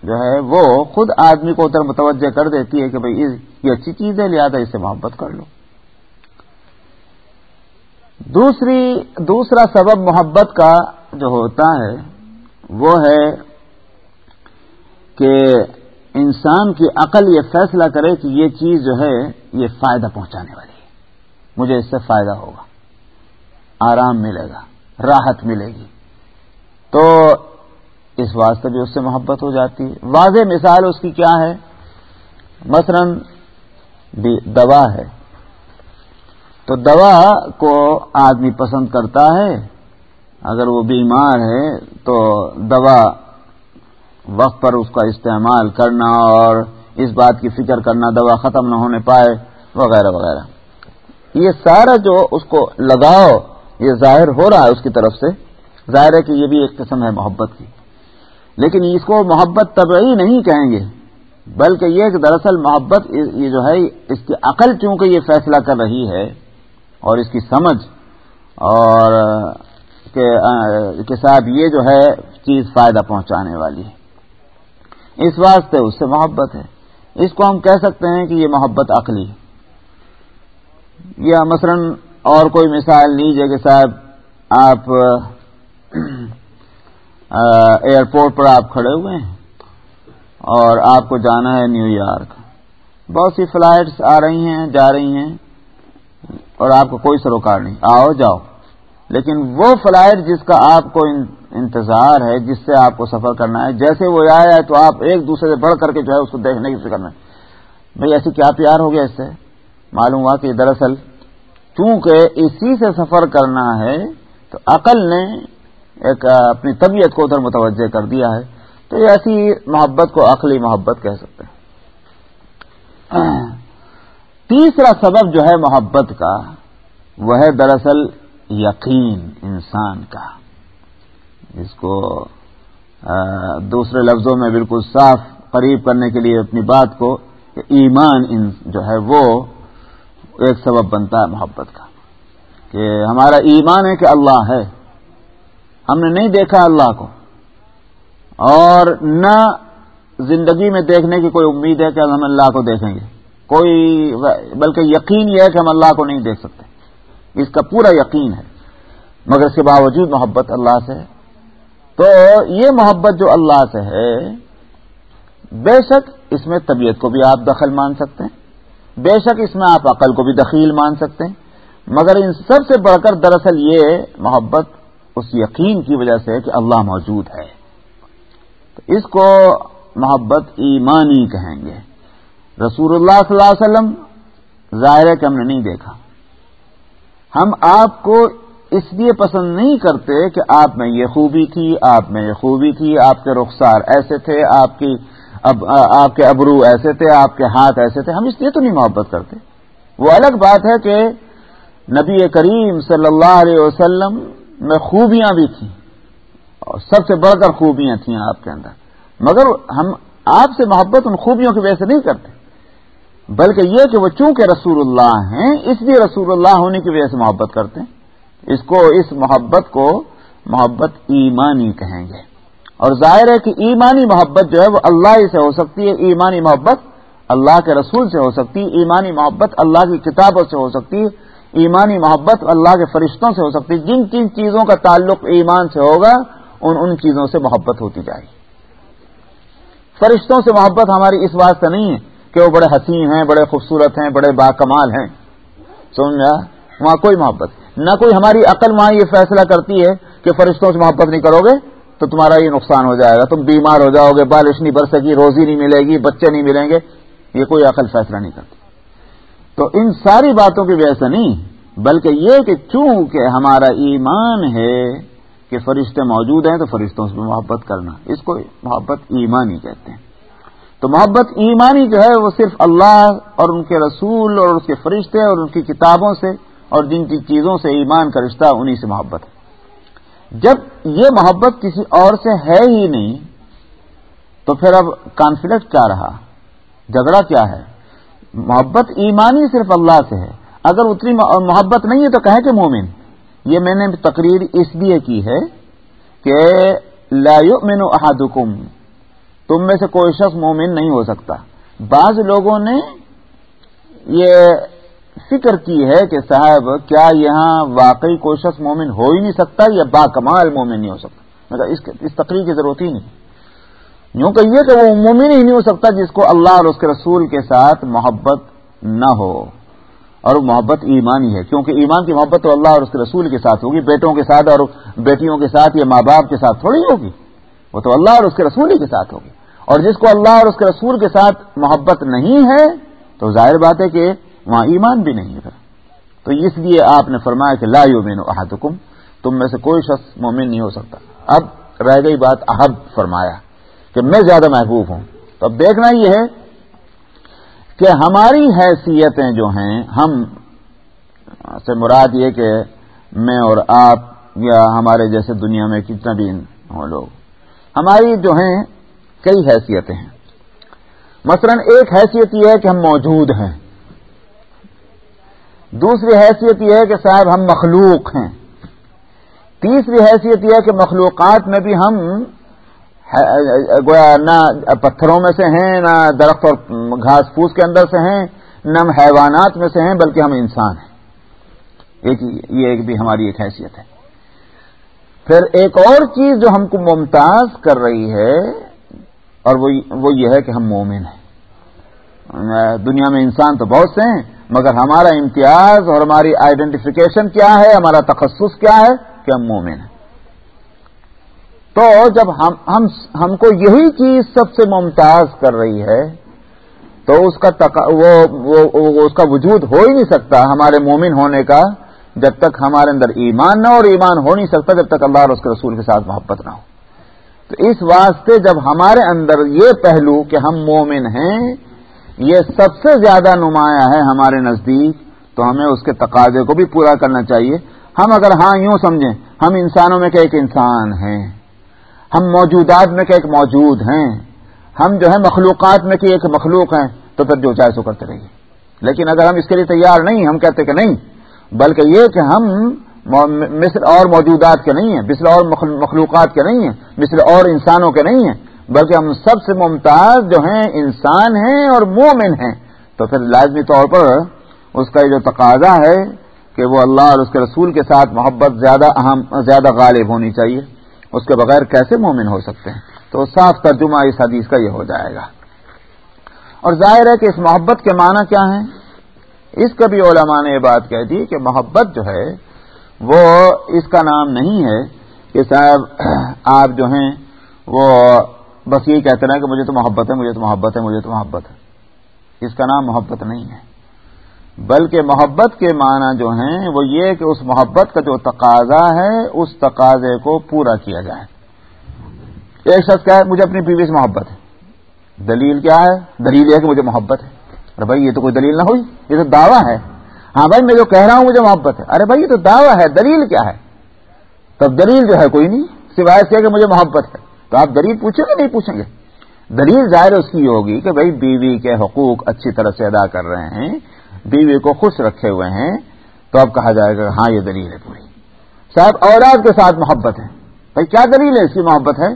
جو ہے وہ خود آدمی کو ادھر متوجہ کر دیتی ہے کہ بھائی یہ اچھی چیز ہے، لہٰذا اسے محبت کر لو۔ دوسری دوسرا سبب محبت کا جو ہوتا ہے، وہ ہے کہ انسان کی عقل یہ فیصلہ کرے کہ یہ چیز جو ہے، یہ فائدہ پہنچانے والی ہے۔ مجھے اس سے فائدہ ہوگا۔ آرام ملے گا، راحت ملے گی۔ تو اس واسطے بھی اس سے محبت ہو جاتی ہے۔ واضح مثال اس کی کیا ہے؟ مثلا دوا ہے۔ تو دوا کو آدمی پسند کرتا ہے، اگر وہ بیمار ہے تو دوا وقت پر اس کا استعمال کرنا اور اس بات کی فکر کرنا دوا ختم نہ ہونے پائے، وغیرہ وغیرہ۔ یہ سارا جو اس کو لگاؤ، یہ ظاہر ہو رہا ہے اس کی طرف سے۔ ظاہر ہے کہ یہ بھی ایک قسم ہے محبت کی۔ لیکن اس کو محبت طبعی نہیں کہیں گے، بلکہ یہ کہ دراصل محبت یہ جو ہے، اس کی عقل چونکہ یہ فیصلہ کر رہی ہے اور اس کی سمجھ اور کے ساتھ یہ جو ہے، چیز فائدہ پہنچانے والی ہے۔ اس واسطے اس سے محبت ہے۔ اس کو ہم کہہ سکتے ہیں کہ یہ محبت عقلی یا مثلا اور کوئی مثال لیجیے کہ صاحب، آپ ایئرپورٹ پر آپ کھڑے ہوئے ہیں اور آپ کو جانا ہے نیو یارک۔ بہت سی فلائٹس آ رہی ہیں، جا رہی ہیں اور آپ کو کوئی سروکار نہیں۔ آؤ، جاؤ۔ لیکن وہ فلائٹ جس کا آپ کو انتظار ہے، جس سے آپ کو سفر کرنا ہے، جیسے وہ آیا ہے تو آپ ایک دوسرے سے بڑھ کر کے جو ہے اس کو دیکھنے کی فکر میں بھائی ایسی کیا پیار ہو گیا اس سے؟ معلوم ہوا کہ دراصل چونکہ اسی سے سفر کرنا ہے تو عقل نے ایک اپنی طبیعت کو ادھر متوجہ کر دیا ہے، تو ایسی محبت کو عقلی محبت کہہ سکتے ہیں۔ تیسرا سبب جو ہے محبت کا، وہ ہے دراصل یقین انسان کا۔ جس کو دوسرے لفظوں میں بالکل صاف قریب کرنے کے لیے اپنی بات کو ایمان جو ہے وہ ایک سبب بنتا ہے محبت کا، کہ ہمارا ایمان ہے کہ اللہ ہے۔ ہم نے نہیں دیکھا اللہ کو۔ اور نہ زندگی میں دیکھنے کی کوئی امید ہے کہ ہم اللہ کو دیکھیں گے۔ کوئی بلکہ یقین یہ ہے کہ ہم اللہ کو نہیں دیکھ سکتے۔ اس کا پورا یقین ہے۔ مگر اس کے باوجود محبت اللہ سے ہے۔ تو یہ محبت جو اللہ سے ہے، بے شک اس میں طبیعت کو بھی آپ دخل مان سکتے ہیں۔ بے شک اس میں آپ عقل کو بھی دخیل مان سکتے ہیں۔ مگر ان سب سے بڑھ کر دراصل یہ محبت اس یقین کی وجہ سے کہ اللہ موجود ہے۔ تو اس کو محبت ایمانی کہیں گے۔ رسول اللہ صلی اللہ علیہ وسلم، ظاہر ہے کہ ہم نے نہیں دیکھا۔ ہم آپ کو اس لیے پسند نہیں کرتے کہ آپ میں یہ خوبی تھی، آپ میں یہ خوبی تھی، آپ کے رخسار ایسے تھے، آپ کی اب، آپ کے ابرو ایسے تھے، آپ کے ہاتھ ایسے تھے۔ ہم اس لیے تو نہیں محبت کرتے۔ وہ الگ بات ہے کہ نبی کریم صلی اللہ علیہ وسلم میں خوبیاں بھی تھیں اور سب سے بڑھ کر خوبیاں تھیں آپ کے اندر۔ مگر ہم آپ سے محبت ان خوبیوں کی وجہ سے نہیں کرتے، بلکہ یہ کہ وہ چونکہ رسول اللہ ہیں، اس لیے رسول اللہ ہونے کی وجہ سے محبت کرتے ہیں۔ اس کو، اس محبت کو محبت ایمانی کہیں گے۔ اور ظاہر ہے کہ ایمانی محبت جو ہے وہ اللہ ہی سے ہو سکتی ہے، ایمانی محبت اللہ کے رسول سے ہو سکتی ہے، ایمانی محبت اللہ کی کتابوں سے ہو سکتی ہے۔ ایمانی محبت اللہ کے فرشتوں سے ہو سکتی ہے۔ جن جن چیزوں کا تعلق ایمان سے ہوگا، ان ان چیزوں سے محبت ہوتی جائے گی۔ فرشتوں سے محبت ہماری اس واسطے نہیں ہے کہ وہ بڑے حسین ہیں، بڑے خوبصورت ہیں، بڑے باکمال ہیں۔ سمجھا وہاں کوئی محبت نہ کوئی ہماری عقل وہاں یہ فیصلہ کرتی ہے کہ فرشتوں سے محبت نہیں کرو گے تو تمہارا یہ نقصان ہو جائے گا۔ تم بیمار ہو جاؤ گے، بالش نہیں بر سکی روزی نہیں ملے گی، بچے نہیں ملیں گے۔ یہ کوئی عقل فیصلہ نہیں کرتی۔ تو ان ساری باتوں کی وجہ سے نہیں، بلکہ یہ کہ چونکہ ہمارا ایمان ہے کہ فرشتے موجود ہیں تو فرشتوں سے محبت کرنا، اس کو محبت ایمانی کہتے ہیں۔ تو محبت ایمانی جو ہے وہ صرف اللہ اور ان کے رسول اور اس کے فرشتے اور ان کی کتابوں سے اور جن کی چیزوں سے ایمان کا رشتہ انہی سے محبت ہے۔ جب یہ محبت کسی اور سے ہے ہی نہیں، تو پھر اب کانفلکٹ کیا رہا؟ جھگڑا کیا ہے؟ محبت ایمانی صرف اللہ سے ہے۔ اگر اتنی محبت نہیں ہے تو کہیں کہ مومن۔ یہ میں نے تقریر اس لیے کی ہے کہ لا یؤمن احدکم۔ تم میں سے کوئی شخص مومن نہیں ہو سکتا۔ بعض لوگوں نے یہ فکر کی ہے کہ صاحب، کیا یہاں واقعی کوئی شخص مومن ہو ہی نہیں سکتا یا با کمال مومن نہیں ہو سکتا؟ مگر اس تقریر کی ضرورت ہی نہیں۔ یوں کہیے کہ وہ مومن ہی نہیں ہو سکتا جس کو اللہ اور اس کے رسول کے ساتھ محبت نہ ہو۔ اور وہ محبت ایمانی ہے، کیونکہ ایمان کی محبت تو اللہ اور اس کے رسول کے ساتھ ہوگی، بیٹوں کے ساتھ اور بیٹیوں کے ساتھ یا ماں باپ کے ساتھ تھوڑی ہوگی۔ وہ تو اللہ اور اس کے رسول ہی کے ساتھ ہوگی۔ اور جس کو اللہ اور اس کے رسول کے ساتھ محبت نہیں ہے، تو ظاہر بات ہے کہ وہاں ایمان بھی نہیں ہے۔ تو اس لیے آپ نے فرمایا کہ لا یومین احدکم، تم میں سے کوئی شخص مومن نہیں ہو سکتا۔ اب رہ گئی بات احب فرمایا۔ کہ میں زیادہ محبوب ہوں۔ تو اب دیکھنا یہ ہے کہ ہماری حیثیتیں جو ہیں، ہم سے مراد یہ کہ میں اور آپ یا ہمارے جیسے دنیا میں کتنا بھی ہوں لوگ، ہماری جو ہیں کئی حیثیتیں ہیں۔ مثلا ایک حیثیت یہ ہے کہ ہم موجود ہیں۔ دوسری حیثیت یہ ہے کہ صاحب ہم مخلوق ہیں۔ تیسری حیثیت یہ ہے کہ مخلوقات میں بھی ہم گویا نہ پتھروں میں سے ہیں، نہ درخت اور گھاس پھوس کے اندر سے ہیں، نہ ہم حیوانات میں سے ہیں، بلکہ ہم انسان ہیں۔ ایک یہ ایک بھی ہماری ایک حیثیت ہے۔ پھر ایک اور چیز جو ہم کو ممتاز کر رہی ہے، اور وہ یہ ہے کہ ہم مومن ہیں۔ دنیا میں انسان تو بہت سے ہیں، مگر ہمارا امتیاز اور ہماری آئیڈینٹیفیکیشن کیا ہے، ہمارا تخصص کیا ہے کہ ہم مومن ہیں۔ تو جب ہم ہم ہم کو یہی چیز سب سے ممتاز کر رہی ہے تو اس کا تق... وہ, وہ, وہ اس کا وجود ہو ہی نہیں سکتا ہمارے مومن ہونے کا جب تک ہمارے اندر ایمان نہ اور ایمان ہو نہیں سکتا جب تک اللہ اور اس کے رسول کے ساتھ محبت نہ ہو۔ تو اس واسطے جب ہمارے اندر یہ پہلو کہ ہم مومن ہیں یہ سب سے زیادہ نمایاں ہے ہمارے نزدیک تو ہمیں اس کے تقاضے کو بھی پورا کرنا چاہیے۔ ہم اگر ہاں یوں سمجھیں ہم انسانوں میں کہ ایک انسان ہیں۔ ہم موجودات میں کہ ایک موجود ہیں، ہم جو ہے مخلوقات میں کہ ایک مخلوق ہیں، تو پھر جو چاہے سو کرتے رہیے۔ لیکن اگر ہم اس کے لیے تیار نہیں، ہم کہتے کہ نہیں، بلکہ یہ کہ ہم مثل اور موجودات کے نہیں ہیں، مثل اور مخلوقات کے نہیں ہیں، مثل اور انسانوں کے نہیں ہیں، بلکہ ہم سب سے ممتاز جو ہیں، انسان ہیں اور مومن ہیں۔ تو پھر لازمی طور پر اس کا یہ جو تقاضا ہے کہ وہ اللہ اور اس کے رسول کے ساتھ محبت زیادہ اہم، زیادہ غالب ہونی چاہیے۔ اس کے بغیر کیسے مومن ہو سکتے ہیں؟ تو صاف ترجمہ اس حدیث کا یہ ہو جائے گا۔ اور ظاہر ہے کہ اس محبت کے معنی کیا ہیں؟ اس کا بھی علماء نے یہ بات کہہ دی کہ محبت جو ہے، وہ اس کا نام نہیں ہے کہ صاحب، آپ جو ہیں، وہ بس یہ کہتے ہیں کہ مجھے تو محبت ہے، مجھے تو محبت ہے، مجھے تو محبت ہے۔ اس کا نام محبت نہیں ہے۔ بلکہ محبت کے معنی جو ہیں وہ یہ کہ اس محبت کا جو تقاضا ہے، اس تقاضے کو پورا کیا جائے۔ ایک شخص کیا ہے، مجھے اپنی بیوی سے محبت ہے۔ دلیل کیا ہے؟ دلیل ہے کہ مجھے محبت ہے۔ ارے بھائی، یہ تو کوئی دلیل نہ ہوئی، یہ تو دعویٰ ہے۔ ہاں بھائی، میں جو کہہ رہا ہوں، مجھے محبت ہے۔ ارے بھائی، یہ تو دعویٰ ہے، دلیل کیا ہے؟ تب دلیل جو ہے کوئی نہیں، سوائے سے کہ مجھے محبت ہے۔ تو آپ دلیل پوچھیں گے، نہیں پوچھیں گے۔ دلیل ظاہر اس کی ہوگی کہ بھائی بیوی کے حقوق اچھی طرح سے ادا کر رہے ہیں۔ بیوی کو خوش رکھے ہوئے ہیں، تو اب کہا جائے گا ہاں یہ دلیل ہے پوری۔ صاحب، اولاد کے ساتھ محبت ہے۔ بھائی، کیا دلیل ہے اس کی محبت ہے؟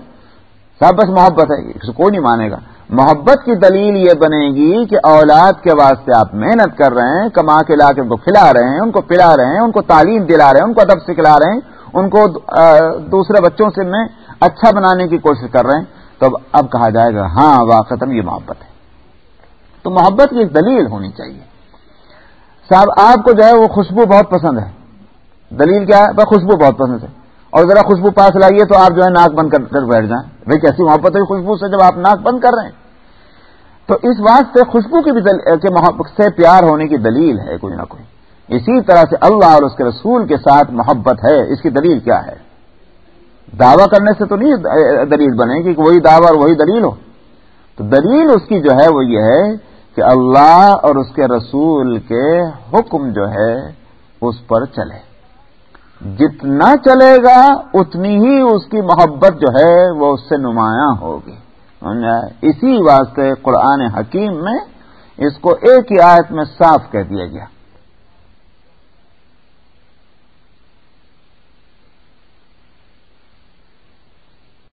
صاحب، بس محبت ہے کوئی نہیں مانے گا۔ محبت کی دلیل یہ بنے گی کہ اولاد کے واسطے آپ محنت کر رہے ہیں، کما کے لا کے ان کو کھلا رہے ہیں، ان کو پلا رہے ہیں، ان کو تعلیم دلا رہے ہیں، ان کو ادب سے کھلا رہے ہیں، ان کو دوسرے بچوں سے میں اچھا بنانے کی کوشش کر رہے ہیں۔ تو اب کہا جائے گا ہاں واقع یہ محبت ہے۔ تو محبت کی ایک دلیل ہونی چاہیے۔ صاحب آپ کو جو ہے وہ خوشبو بہت پسند ہے۔ دلیل کیا ہے؟ خوشبو بہت پسند ہے۔ اور ذرا خوشبو پاس لائیے تو آپ جو ہے ناک بند کر بیٹھ جائیں۔ بھائی کیسی محبت ہے خوشبو سے جب آپ ناک بند کر رہے ہیں۔ تو اس واسطے خوشبو کی بھی کہ محبت سے پیار ہونے کی دلیل ہے کوئی نہ کوئی۔ اسی طرح سے اللہ اور اس کے رسول کے ساتھ محبت ہے، اس کی دلیل کیا ہے؟ دعویٰ کرنے سے تو نہیں دلیل بنے گی کہ وہی دعویٰ اور وہی دلیل ہو۔ تو دلیل اس کی جو ہے وہ یہ ہے کہ اللہ اور اس کے رسول کے حکم جو ہے اس پر چلے۔ جتنا چلے گا، اتنی ہی اس کی محبت جو ہے وہ اس سے نمایاں ہوگی۔ اسی واسطے قرآن حکیم میں اس کو ایک ہی آیت میں صاف کہہ دیا گیا۔